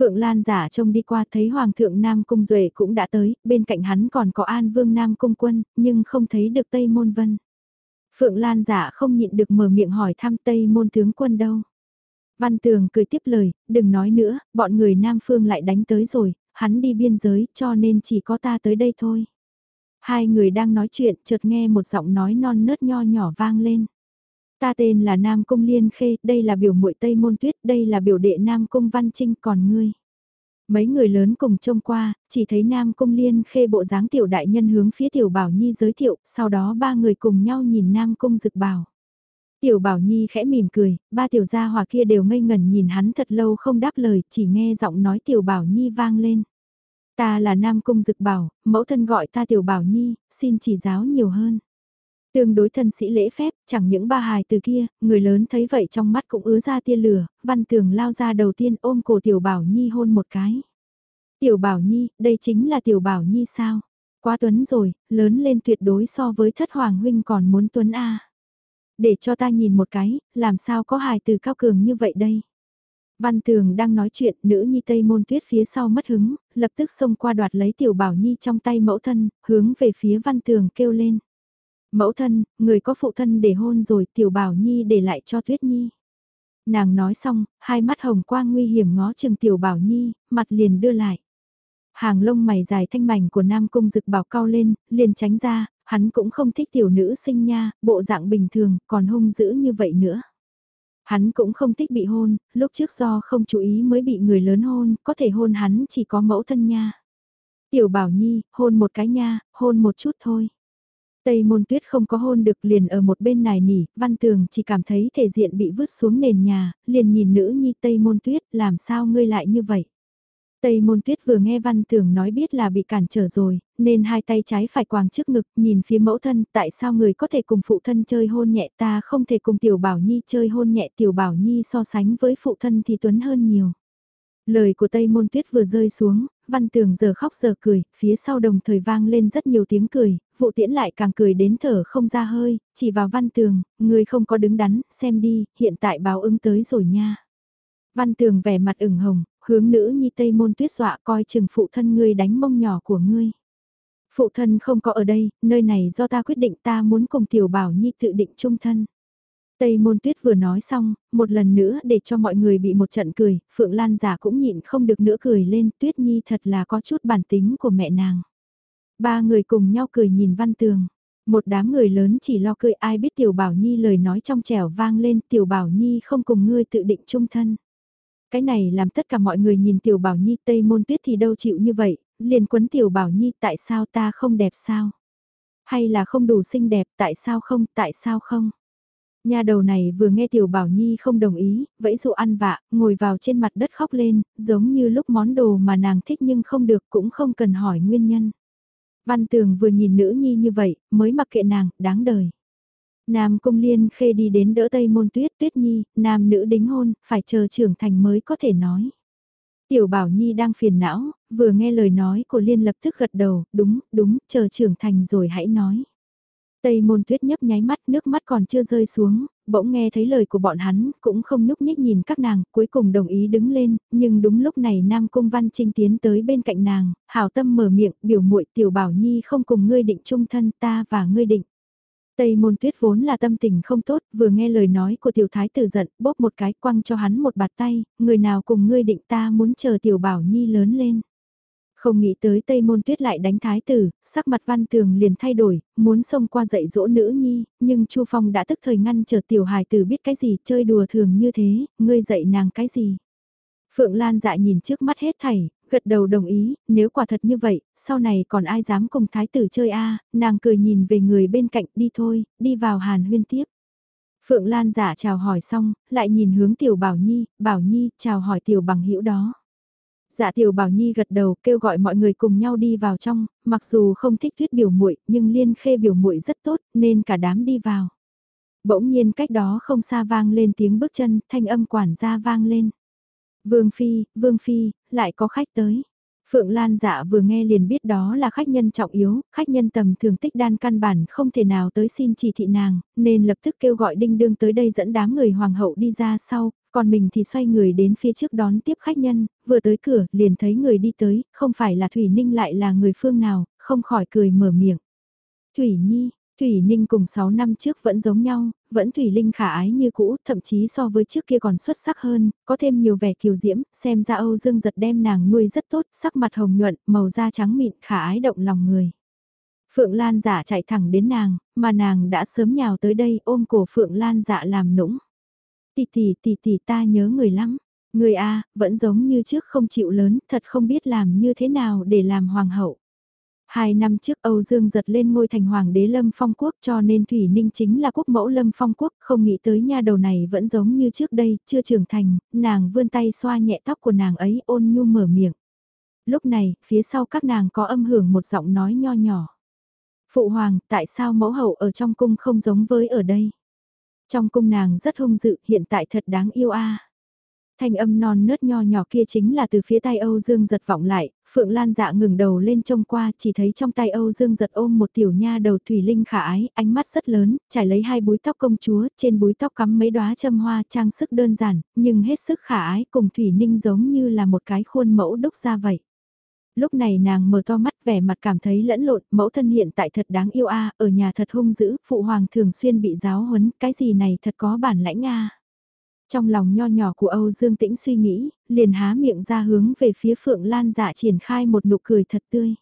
Speaker 1: Phượng Lan giả trông đi qua thấy Hoàng thượng Nam Cung Duệ cũng đã tới, bên cạnh hắn còn có An Vương Nam Cung Quân, nhưng không thấy được Tây Môn Vân. Phượng Lan giả không nhịn được mở miệng hỏi thăm Tây Môn tướng quân đâu. Văn Tường cười tiếp lời, đừng nói nữa, bọn người Nam Phương lại đánh tới rồi, hắn đi biên giới cho nên chỉ có ta tới đây thôi. Hai người đang nói chuyện chợt nghe một giọng nói non nớt nho nhỏ vang lên. Ta tên là Nam Cung Liên Khê, đây là biểu muội Tây Môn Tuyết, đây là biểu đệ Nam Cung Văn Trinh còn ngươi. Mấy người lớn cùng trông qua, chỉ thấy Nam Cung Liên Khê bộ dáng tiểu đại nhân hướng phía tiểu Bảo Nhi giới thiệu, sau đó ba người cùng nhau nhìn Nam Cung Dực Bảo. Tiểu Bảo Nhi khẽ mỉm cười, ba tiểu gia hòa kia đều ngây ngẩn nhìn hắn thật lâu không đáp lời, chỉ nghe giọng nói Tiểu Bảo Nhi vang lên. Ta là Nam Cung Dực Bảo, mẫu thân gọi ta Tiểu Bảo Nhi, xin chỉ giáo nhiều hơn. Tương đối thân sĩ lễ phép, chẳng những ba hài từ kia, người lớn thấy vậy trong mắt cũng ứa ra tia lửa, văn tường lao ra đầu tiên ôm cổ Tiểu Bảo Nhi hôn một cái. Tiểu Bảo Nhi, đây chính là Tiểu Bảo Nhi sao? Quá tuấn rồi, lớn lên tuyệt đối so với thất hoàng huynh còn muốn tuấn A. Để cho ta nhìn một cái, làm sao có hài từ cao cường như vậy đây? Văn Tường đang nói chuyện, nữ nhi Tây Môn Tuyết phía sau mất hứng, lập tức xông qua đoạt lấy Tiểu Bảo Nhi trong tay mẫu thân, hướng về phía Văn Tường kêu lên. Mẫu thân, người có phụ thân để hôn rồi Tiểu Bảo Nhi để lại cho Tuyết Nhi. Nàng nói xong, hai mắt hồng quang nguy hiểm ngó chừng Tiểu Bảo Nhi, mặt liền đưa lại. Hàng lông mày dài thanh mảnh của Nam Cung Dực Bảo cao lên, liền tránh ra, Hắn cũng không thích tiểu nữ sinh nha, bộ dạng bình thường, còn hung dữ như vậy nữa. Hắn cũng không thích bị hôn, lúc trước do không chú ý mới bị người lớn hôn, có thể hôn hắn chỉ có mẫu thân nha. Tiểu bảo nhi, hôn một cái nha, hôn một chút thôi. Tây môn tuyết không có hôn được liền ở một bên nài nỉ, văn tường chỉ cảm thấy thể diện bị vứt xuống nền nhà, liền nhìn nữ nhi Tây môn tuyết, làm sao ngươi lại như vậy. Tây môn tuyết vừa nghe văn tường nói biết là bị cản trở rồi, nên hai tay trái phải quàng trước ngực, nhìn phía mẫu thân, tại sao người có thể cùng phụ thân chơi hôn nhẹ ta không thể cùng tiểu bảo nhi chơi hôn nhẹ tiểu bảo nhi so sánh với phụ thân thì tuấn hơn nhiều. Lời của Tây Môn Tuyết vừa rơi xuống, Văn Tường giờ khóc giờ cười, phía sau đồng thời vang lên rất nhiều tiếng cười, vụ tiễn lại càng cười đến thở không ra hơi, chỉ vào Văn Tường, người không có đứng đắn, xem đi, hiện tại báo ứng tới rồi nha. Văn Tường vẻ mặt ửng hồng, hướng nữ nhi Tây Môn Tuyết dọa coi chừng phụ thân ngươi đánh mông nhỏ của ngươi. Phụ thân không có ở đây, nơi này do ta quyết định ta muốn cùng tiểu bảo nhi tự định chung thân. Tây môn tuyết vừa nói xong, một lần nữa để cho mọi người bị một trận cười, Phượng Lan giả cũng nhịn không được nữa cười lên, tuyết nhi thật là có chút bản tính của mẹ nàng. Ba người cùng nhau cười nhìn văn tường. Một đám người lớn chỉ lo cười ai biết tiểu bảo nhi lời nói trong trẻo vang lên tiểu bảo nhi không cùng ngươi tự định trung thân. Cái này làm tất cả mọi người nhìn tiểu bảo nhi tây môn tuyết thì đâu chịu như vậy, liền quấn tiểu bảo nhi tại sao ta không đẹp sao? Hay là không đủ xinh đẹp tại sao không, tại sao không? Nhà đầu này vừa nghe Tiểu Bảo Nhi không đồng ý, vẫy dụ ăn vạ, ngồi vào trên mặt đất khóc lên, giống như lúc món đồ mà nàng thích nhưng không được cũng không cần hỏi nguyên nhân. Văn Tường vừa nhìn nữ nhi như vậy, mới mặc kệ nàng, đáng đời. Nam Cung Liên khê đi đến đỡ Tây Môn Tuyết, Tuyết Nhi, nam nữ đính hôn, phải chờ trưởng thành mới có thể nói. Tiểu Bảo Nhi đang phiền não, vừa nghe lời nói của Liên lập tức gật đầu, đúng, đúng, chờ trưởng thành rồi hãy nói. Tây môn tuyết nhấp nháy mắt nước mắt còn chưa rơi xuống, bỗng nghe thấy lời của bọn hắn, cũng không nhúc nhích nhìn các nàng, cuối cùng đồng ý đứng lên, nhưng đúng lúc này Nam Cung Văn Trinh tiến tới bên cạnh nàng, hảo tâm mở miệng, biểu muội tiểu bảo nhi không cùng ngươi định chung thân ta và ngươi định. Tây môn tuyết vốn là tâm tình không tốt, vừa nghe lời nói của tiểu thái tử giận, bóp một cái quăng cho hắn một bạt tay, người nào cùng ngươi định ta muốn chờ tiểu bảo nhi lớn lên. Không nghĩ tới Tây Môn Tuyết lại đánh thái tử, sắc mặt văn tường liền thay đổi, muốn xông qua dạy dỗ nữ nhi, nhưng Chu Phong đã tức thời ngăn trở tiểu hài tử biết cái gì chơi đùa thường như thế, ngươi dạy nàng cái gì. Phượng Lan dạ nhìn trước mắt hết thảy, gật đầu đồng ý, nếu quả thật như vậy, sau này còn ai dám cùng thái tử chơi a nàng cười nhìn về người bên cạnh đi thôi, đi vào hàn huyên tiếp. Phượng Lan giả chào hỏi xong, lại nhìn hướng tiểu Bảo Nhi, Bảo Nhi chào hỏi tiểu bằng hữu đó. Dạ tiểu bảo nhi gật đầu kêu gọi mọi người cùng nhau đi vào trong, mặc dù không thích thuyết biểu muội nhưng liên khê biểu muội rất tốt nên cả đám đi vào. Bỗng nhiên cách đó không xa vang lên tiếng bước chân, thanh âm quản gia vang lên. Vương Phi, Vương Phi, lại có khách tới. Phượng Lan dạ vừa nghe liền biết đó là khách nhân trọng yếu, khách nhân tầm thường tích đan căn bản không thể nào tới xin chỉ thị nàng, nên lập tức kêu gọi đinh đương tới đây dẫn đám người hoàng hậu đi ra sau, còn mình thì xoay người đến phía trước đón tiếp khách nhân, vừa tới cửa liền thấy người đi tới, không phải là Thủy Ninh lại là người phương nào, không khỏi cười mở miệng. Thủy Nhi, Thủy Ninh cùng 6 năm trước vẫn giống nhau, vẫn Thủy Linh khả ái như cũ, thậm chí so với trước kia còn xuất sắc hơn, có thêm nhiều vẻ kiều diễm, xem ra Âu Dương giật đem nàng nuôi rất tốt, sắc mặt hồng nhuận, màu da trắng mịn, khả ái động lòng người. Phượng Lan giả chạy thẳng đến nàng, mà nàng đã sớm nhào tới đây ôm cổ Phượng Lan dạ làm nũng. Tỷ tỷ tỷ tỷ ta nhớ người lắm, người A, vẫn giống như trước không chịu lớn, thật không biết làm như thế nào để làm hoàng hậu. Hai năm trước Âu Dương giật lên ngôi thành hoàng đế Lâm Phong Quốc cho nên Thủy Ninh chính là quốc mẫu Lâm Phong Quốc, không nghĩ tới nha đầu này vẫn giống như trước đây, chưa trưởng thành, nàng vươn tay xoa nhẹ tóc của nàng ấy ôn nhu mở miệng. Lúc này, phía sau các nàng có âm hưởng một giọng nói nho nhỏ. Phụ hoàng, tại sao mẫu hậu ở trong cung không giống với ở đây? Trong cung nàng rất hung dự hiện tại thật đáng yêu a. Thanh âm non nớt nho nhỏ kia chính là từ phía tay Âu Dương giật vọng lại, Phượng Lan dạ ngừng đầu lên trông qua chỉ thấy trong tay Âu Dương giật ôm một tiểu nha đầu thủy linh khả ái, ánh mắt rất lớn, trải lấy hai búi tóc công chúa, trên búi tóc cắm mấy đóa châm hoa trang sức đơn giản, nhưng hết sức khả ái cùng thủy ninh giống như là một cái khuôn mẫu đúc ra vậy. Lúc này nàng mở to mắt vẻ mặt cảm thấy lẫn lộn, mẫu thân hiện tại thật đáng yêu a ở nhà thật hung dữ, phụ hoàng thường xuyên bị giáo huấn, cái gì này thật có bản lãnh a Trong lòng nho nhỏ của Âu Dương Tĩnh suy nghĩ, liền há miệng ra hướng về phía Phượng Lan dạ triển khai một nụ cười thật tươi.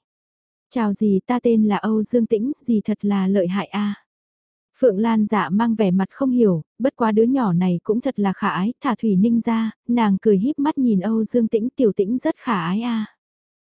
Speaker 1: Chào gì ta tên là Âu Dương Tĩnh, gì thật là lợi hại a. Phượng Lan dạ mang vẻ mặt không hiểu, bất quá đứa nhỏ này cũng thật là khả ái, thả Thủy Ninh ra, nàng cười híp mắt nhìn Âu Dương Tĩnh tiểu tĩnh rất khả ái a.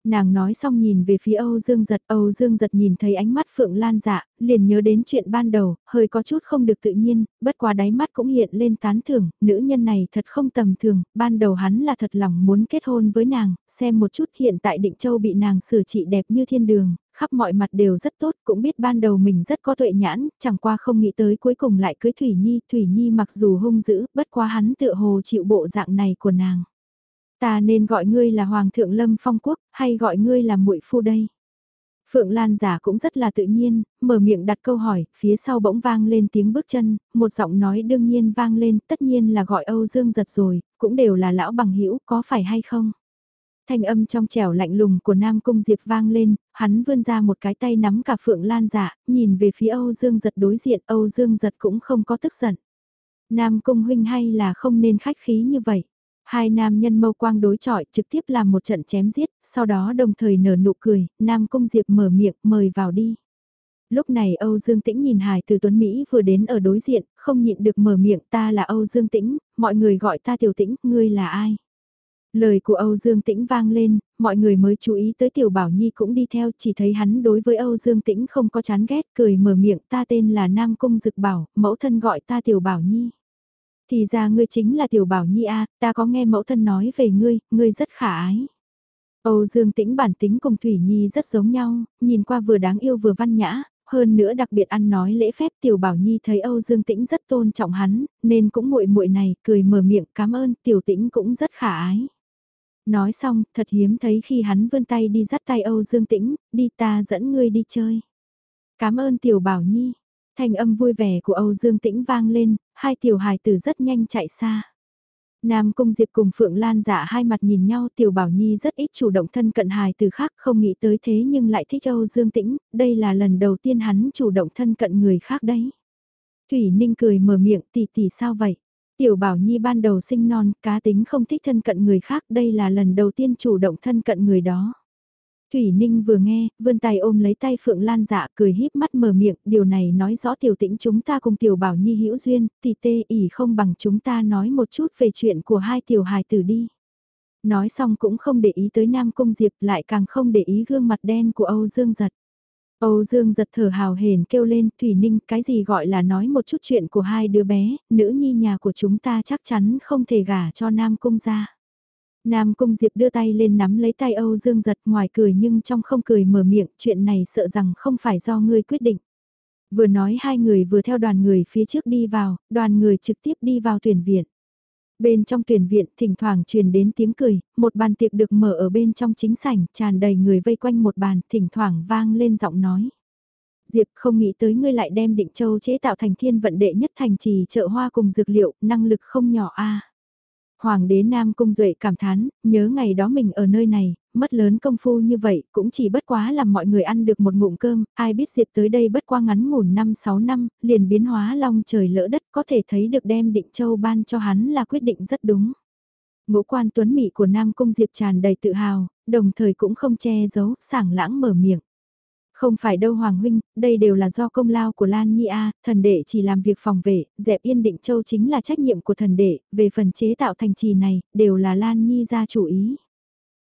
Speaker 1: Nàng nói xong nhìn về phía Âu Dương Giật, Âu Dương Giật nhìn thấy ánh mắt Phượng Lan dạ, liền nhớ đến chuyện ban đầu, hơi có chút không được tự nhiên, bất quá đáy mắt cũng hiện lên tán thưởng, nữ nhân này thật không tầm thường, ban đầu hắn là thật lòng muốn kết hôn với nàng, xem một chút hiện tại Định Châu bị nàng xử trị đẹp như thiên đường, khắp mọi mặt đều rất tốt, cũng biết ban đầu mình rất có tuệ nhãn, chẳng qua không nghĩ tới cuối cùng lại cưới Thủy Nhi, Thủy Nhi mặc dù hung dữ, bất quá hắn tựa hồ chịu bộ dạng này của nàng. Ta nên gọi ngươi là Hoàng thượng Lâm Phong Quốc, hay gọi ngươi là muội phu đây? Phượng Lan giả cũng rất là tự nhiên, mở miệng đặt câu hỏi, phía sau bỗng vang lên tiếng bước chân, một giọng nói đương nhiên vang lên, tất nhiên là gọi Âu Dương giật rồi, cũng đều là lão bằng hữu có phải hay không? Thanh âm trong trẻo lạnh lùng của Nam Cung Diệp vang lên, hắn vươn ra một cái tay nắm cả Phượng Lan giả, nhìn về phía Âu Dương giật đối diện, Âu Dương giật cũng không có tức giận. Nam Cung huynh hay là không nên khách khí như vậy? Hai nam nhân mâu quang đối chọi trực tiếp làm một trận chém giết, sau đó đồng thời nở nụ cười, Nam Cung Diệp mở miệng mời vào đi. Lúc này Âu Dương Tĩnh nhìn Hải từ Tuấn Mỹ vừa đến ở đối diện, không nhịn được mở miệng ta là Âu Dương Tĩnh, mọi người gọi ta Tiểu Tĩnh, ngươi là ai? Lời của Âu Dương Tĩnh vang lên, mọi người mới chú ý tới Tiểu Bảo Nhi cũng đi theo, chỉ thấy hắn đối với Âu Dương Tĩnh không có chán ghét, cười mở miệng ta tên là Nam Cung Dực Bảo, mẫu thân gọi ta Tiểu Bảo Nhi. Thì ra ngươi chính là tiểu bảo nhi a, ta có nghe mẫu thân nói về ngươi, ngươi rất khả ái. Âu Dương Tĩnh bản tính cùng Thủy Nhi rất giống nhau, nhìn qua vừa đáng yêu vừa văn nhã, hơn nữa đặc biệt ăn nói lễ phép Tiểu Bảo Nhi thấy Âu Dương Tĩnh rất tôn trọng hắn, nên cũng muội muội này cười mở miệng cảm ơn Tiểu Tĩnh cũng rất khả ái. Nói xong, thật hiếm thấy khi hắn vươn tay đi dắt tay Âu Dương Tĩnh, đi ta dẫn ngươi đi chơi. Cảm ơn Tiểu Bảo Nhi, Thanh âm vui vẻ của Âu Dương Tĩnh vang lên, hai tiểu hài tử rất nhanh chạy xa. Nam Cung Diệp cùng Phượng Lan giả hai mặt nhìn nhau tiểu bảo nhi rất ít chủ động thân cận hài từ khác không nghĩ tới thế nhưng lại thích Âu Dương Tĩnh, đây là lần đầu tiên hắn chủ động thân cận người khác đấy. Thủy Ninh cười mở miệng tỷ tỷ sao vậy? Tiểu bảo nhi ban đầu sinh non, cá tính không thích thân cận người khác, đây là lần đầu tiên chủ động thân cận người đó. Thủy Ninh vừa nghe, vươn tay ôm lấy tay Phượng Lan dạ cười híp mắt mở miệng, điều này nói rõ tiểu tĩnh chúng ta cùng tiểu bảo nhi hữu duyên, thì tê ỉ không bằng chúng ta nói một chút về chuyện của hai tiểu hài tử đi. Nói xong cũng không để ý tới Nam Cung Diệp lại càng không để ý gương mặt đen của Âu Dương Giật. Âu Dương giật thở hào hền kêu lên, Thủy Ninh, cái gì gọi là nói một chút chuyện của hai đứa bé, nữ nhi nhà của chúng ta chắc chắn không thể gả cho Nam Cung ra. Nam Cung Diệp đưa tay lên nắm lấy tay Âu Dương giật ngoài cười nhưng trong không cười mở miệng chuyện này sợ rằng không phải do ngươi quyết định. Vừa nói hai người vừa theo đoàn người phía trước đi vào, đoàn người trực tiếp đi vào tuyển viện. Bên trong tuyển viện thỉnh thoảng truyền đến tiếng cười, một bàn tiệc được mở ở bên trong chính sảnh, tràn đầy người vây quanh một bàn, thỉnh thoảng vang lên giọng nói. Diệp không nghĩ tới ngươi lại đem định châu chế tạo thành thiên vận đệ nhất thành trì chợ hoa cùng dược liệu, năng lực không nhỏ a Hoàng đế Nam Cung Duệ cảm thán, nhớ ngày đó mình ở nơi này, mất lớn công phu như vậy, cũng chỉ bất quá làm mọi người ăn được một ngụm cơm, ai biết Diệp tới đây bất qua ngắn ngủn 5-6 năm, liền biến hóa long trời lỡ đất có thể thấy được đem định châu ban cho hắn là quyết định rất đúng. Ngũ quan tuấn mỹ của Nam Cung Diệp tràn đầy tự hào, đồng thời cũng không che giấu, sảng lãng mở miệng. Không phải đâu Hoàng Huynh, đây đều là do công lao của Lan Nhi A, thần đệ chỉ làm việc phòng vệ, dẹp yên định châu chính là trách nhiệm của thần đệ, về phần chế tạo thành trì này, đều là Lan Nhi ra chủ ý.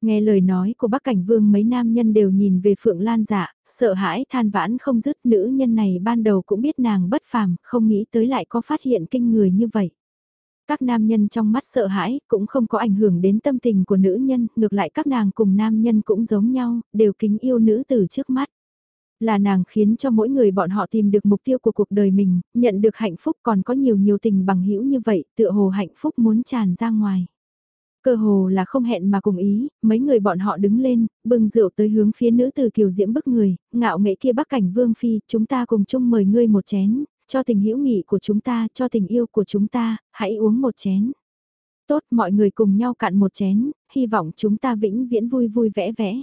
Speaker 1: Nghe lời nói của Bắc Cảnh Vương mấy nam nhân đều nhìn về Phượng Lan dạ, sợ hãi than vãn không dứt nữ nhân này ban đầu cũng biết nàng bất phàm, không nghĩ tới lại có phát hiện kinh người như vậy. Các nam nhân trong mắt sợ hãi cũng không có ảnh hưởng đến tâm tình của nữ nhân, ngược lại các nàng cùng nam nhân cũng giống nhau, đều kính yêu nữ từ trước mắt. Là nàng khiến cho mỗi người bọn họ tìm được mục tiêu của cuộc đời mình, nhận được hạnh phúc còn có nhiều nhiều tình bằng hữu như vậy, tựa hồ hạnh phúc muốn tràn ra ngoài. Cơ hồ là không hẹn mà cùng ý, mấy người bọn họ đứng lên, bưng rượu tới hướng phía nữ từ kiều diễm bức người, ngạo nghệ kia bắc cảnh vương phi, chúng ta cùng chung mời ngươi một chén, cho tình hữu nghị của chúng ta, cho tình yêu của chúng ta, hãy uống một chén. Tốt mọi người cùng nhau cạn một chén, hy vọng chúng ta vĩnh viễn vui vui vẻ vẻ.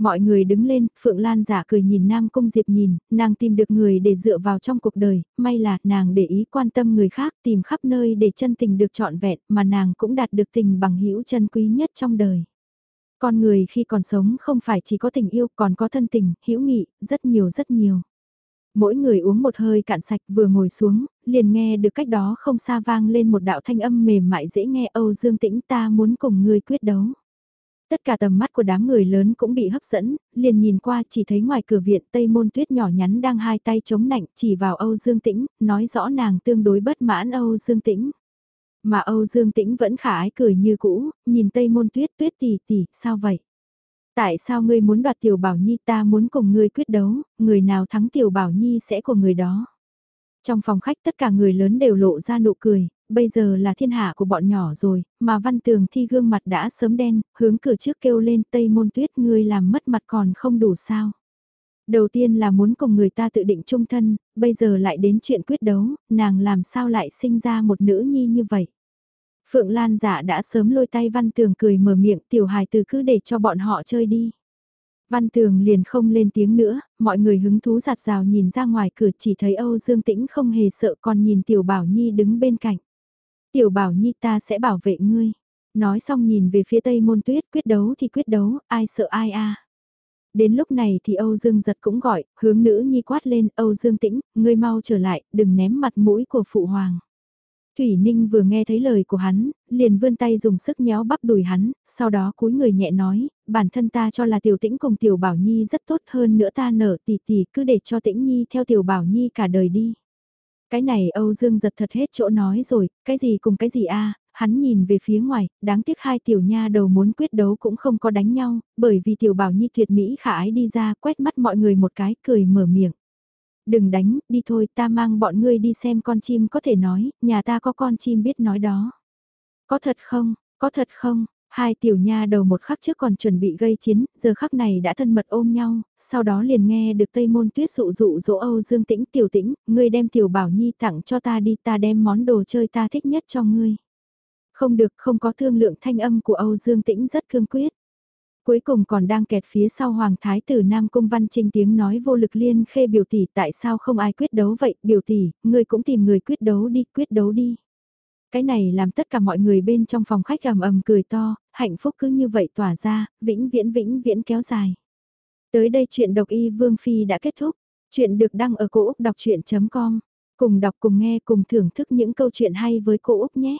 Speaker 1: Mọi người đứng lên, Phượng Lan giả cười nhìn Nam Cung Diệp nhìn, nàng tìm được người để dựa vào trong cuộc đời, may là nàng để ý quan tâm người khác tìm khắp nơi để chân tình được trọn vẹn mà nàng cũng đạt được tình bằng hữu chân quý nhất trong đời. Con người khi còn sống không phải chỉ có tình yêu còn có thân tình, hữu nghị, rất nhiều rất nhiều. Mỗi người uống một hơi cạn sạch vừa ngồi xuống, liền nghe được cách đó không xa vang lên một đạo thanh âm mềm mại dễ nghe Âu Dương Tĩnh ta muốn cùng ngươi quyết đấu. Tất cả tầm mắt của đám người lớn cũng bị hấp dẫn, liền nhìn qua chỉ thấy ngoài cửa viện Tây Môn Tuyết nhỏ nhắn đang hai tay chống nạnh chỉ vào Âu Dương Tĩnh, nói rõ nàng tương đối bất mãn Âu Dương Tĩnh. Mà Âu Dương Tĩnh vẫn khả ái cười như cũ, nhìn Tây Môn Tuyết Tuyết tỷ tỷ, sao vậy? Tại sao ngươi muốn đoạt Tiểu Bảo Nhi ta muốn cùng ngươi quyết đấu, người nào thắng Tiểu Bảo Nhi sẽ của người đó. Trong phòng khách tất cả người lớn đều lộ ra nụ cười, bây giờ là thiên hạ của bọn nhỏ rồi, mà văn tường thi gương mặt đã sớm đen, hướng cửa trước kêu lên Tây Môn Tuyết ngươi làm mất mặt còn không đủ sao. Đầu tiên là muốn cùng người ta tự định chung thân, bây giờ lại đến chuyện quyết đấu, nàng làm sao lại sinh ra một nữ nhi như vậy. Phượng Lan giả đã sớm lôi tay Văn Tường cười mở miệng tiểu hài từ cứ để cho bọn họ chơi đi. Văn Tường liền không lên tiếng nữa, mọi người hứng thú giạt rào nhìn ra ngoài cửa chỉ thấy Âu Dương Tĩnh không hề sợ còn nhìn Tiểu Bảo Nhi đứng bên cạnh. Tiểu Bảo Nhi ta sẽ bảo vệ ngươi. Nói xong nhìn về phía tây môn tuyết quyết đấu thì quyết đấu, ai sợ ai a Đến lúc này thì Âu Dương giật cũng gọi, hướng nữ nhi quát lên, Âu Dương tĩnh, ngươi mau trở lại, đừng ném mặt mũi của phụ hoàng. Thủy Ninh vừa nghe thấy lời của hắn, liền vươn tay dùng sức nhéo bắp đùi hắn, sau đó cúi người nhẹ nói, bản thân ta cho là tiểu tĩnh cùng tiểu bảo nhi rất tốt hơn nữa ta nở tỷ tỷ cứ để cho tĩnh nhi theo tiểu bảo nhi cả đời đi. Cái này Âu Dương giật thật hết chỗ nói rồi, cái gì cùng cái gì a hắn nhìn về phía ngoài, đáng tiếc hai tiểu nha đầu muốn quyết đấu cũng không có đánh nhau, bởi vì tiểu bảo nhi tuyệt mỹ khả ái đi ra quét mắt mọi người một cái cười mở miệng. Đừng đánh, đi thôi ta mang bọn ngươi đi xem con chim có thể nói, nhà ta có con chim biết nói đó. Có thật không, có thật không, Hai tiểu nha đầu một khắc trước còn chuẩn bị gây chiến, giờ khắc này đã thân mật ôm nhau, sau đó liền nghe được Tây Môn Tuyết dụ dụ dỗ Âu Dương Tĩnh tiểu tĩnh, ngươi đem tiểu bảo nhi tặng cho ta đi ta đem món đồ chơi ta thích nhất cho ngươi. Không được không có thương lượng thanh âm của Âu Dương Tĩnh rất cương quyết. Cuối cùng còn đang kẹt phía sau Hoàng Thái tử Nam Cung Văn Trinh tiếng nói vô lực liên khê biểu tỷ tại sao không ai quyết đấu vậy, biểu tỷ, ngươi cũng tìm người quyết đấu đi, quyết đấu đi. Cái này làm tất cả mọi người bên trong phòng khách ầm ầm cười to, hạnh phúc cứ như vậy tỏa ra, vĩnh viễn vĩnh viễn kéo dài. Tới đây chuyện độc y Vương Phi đã kết thúc. Chuyện được đăng ở cổ Úc đọc chuyện.com. Cùng đọc cùng nghe cùng thưởng thức những câu chuyện hay với cô Úc nhé.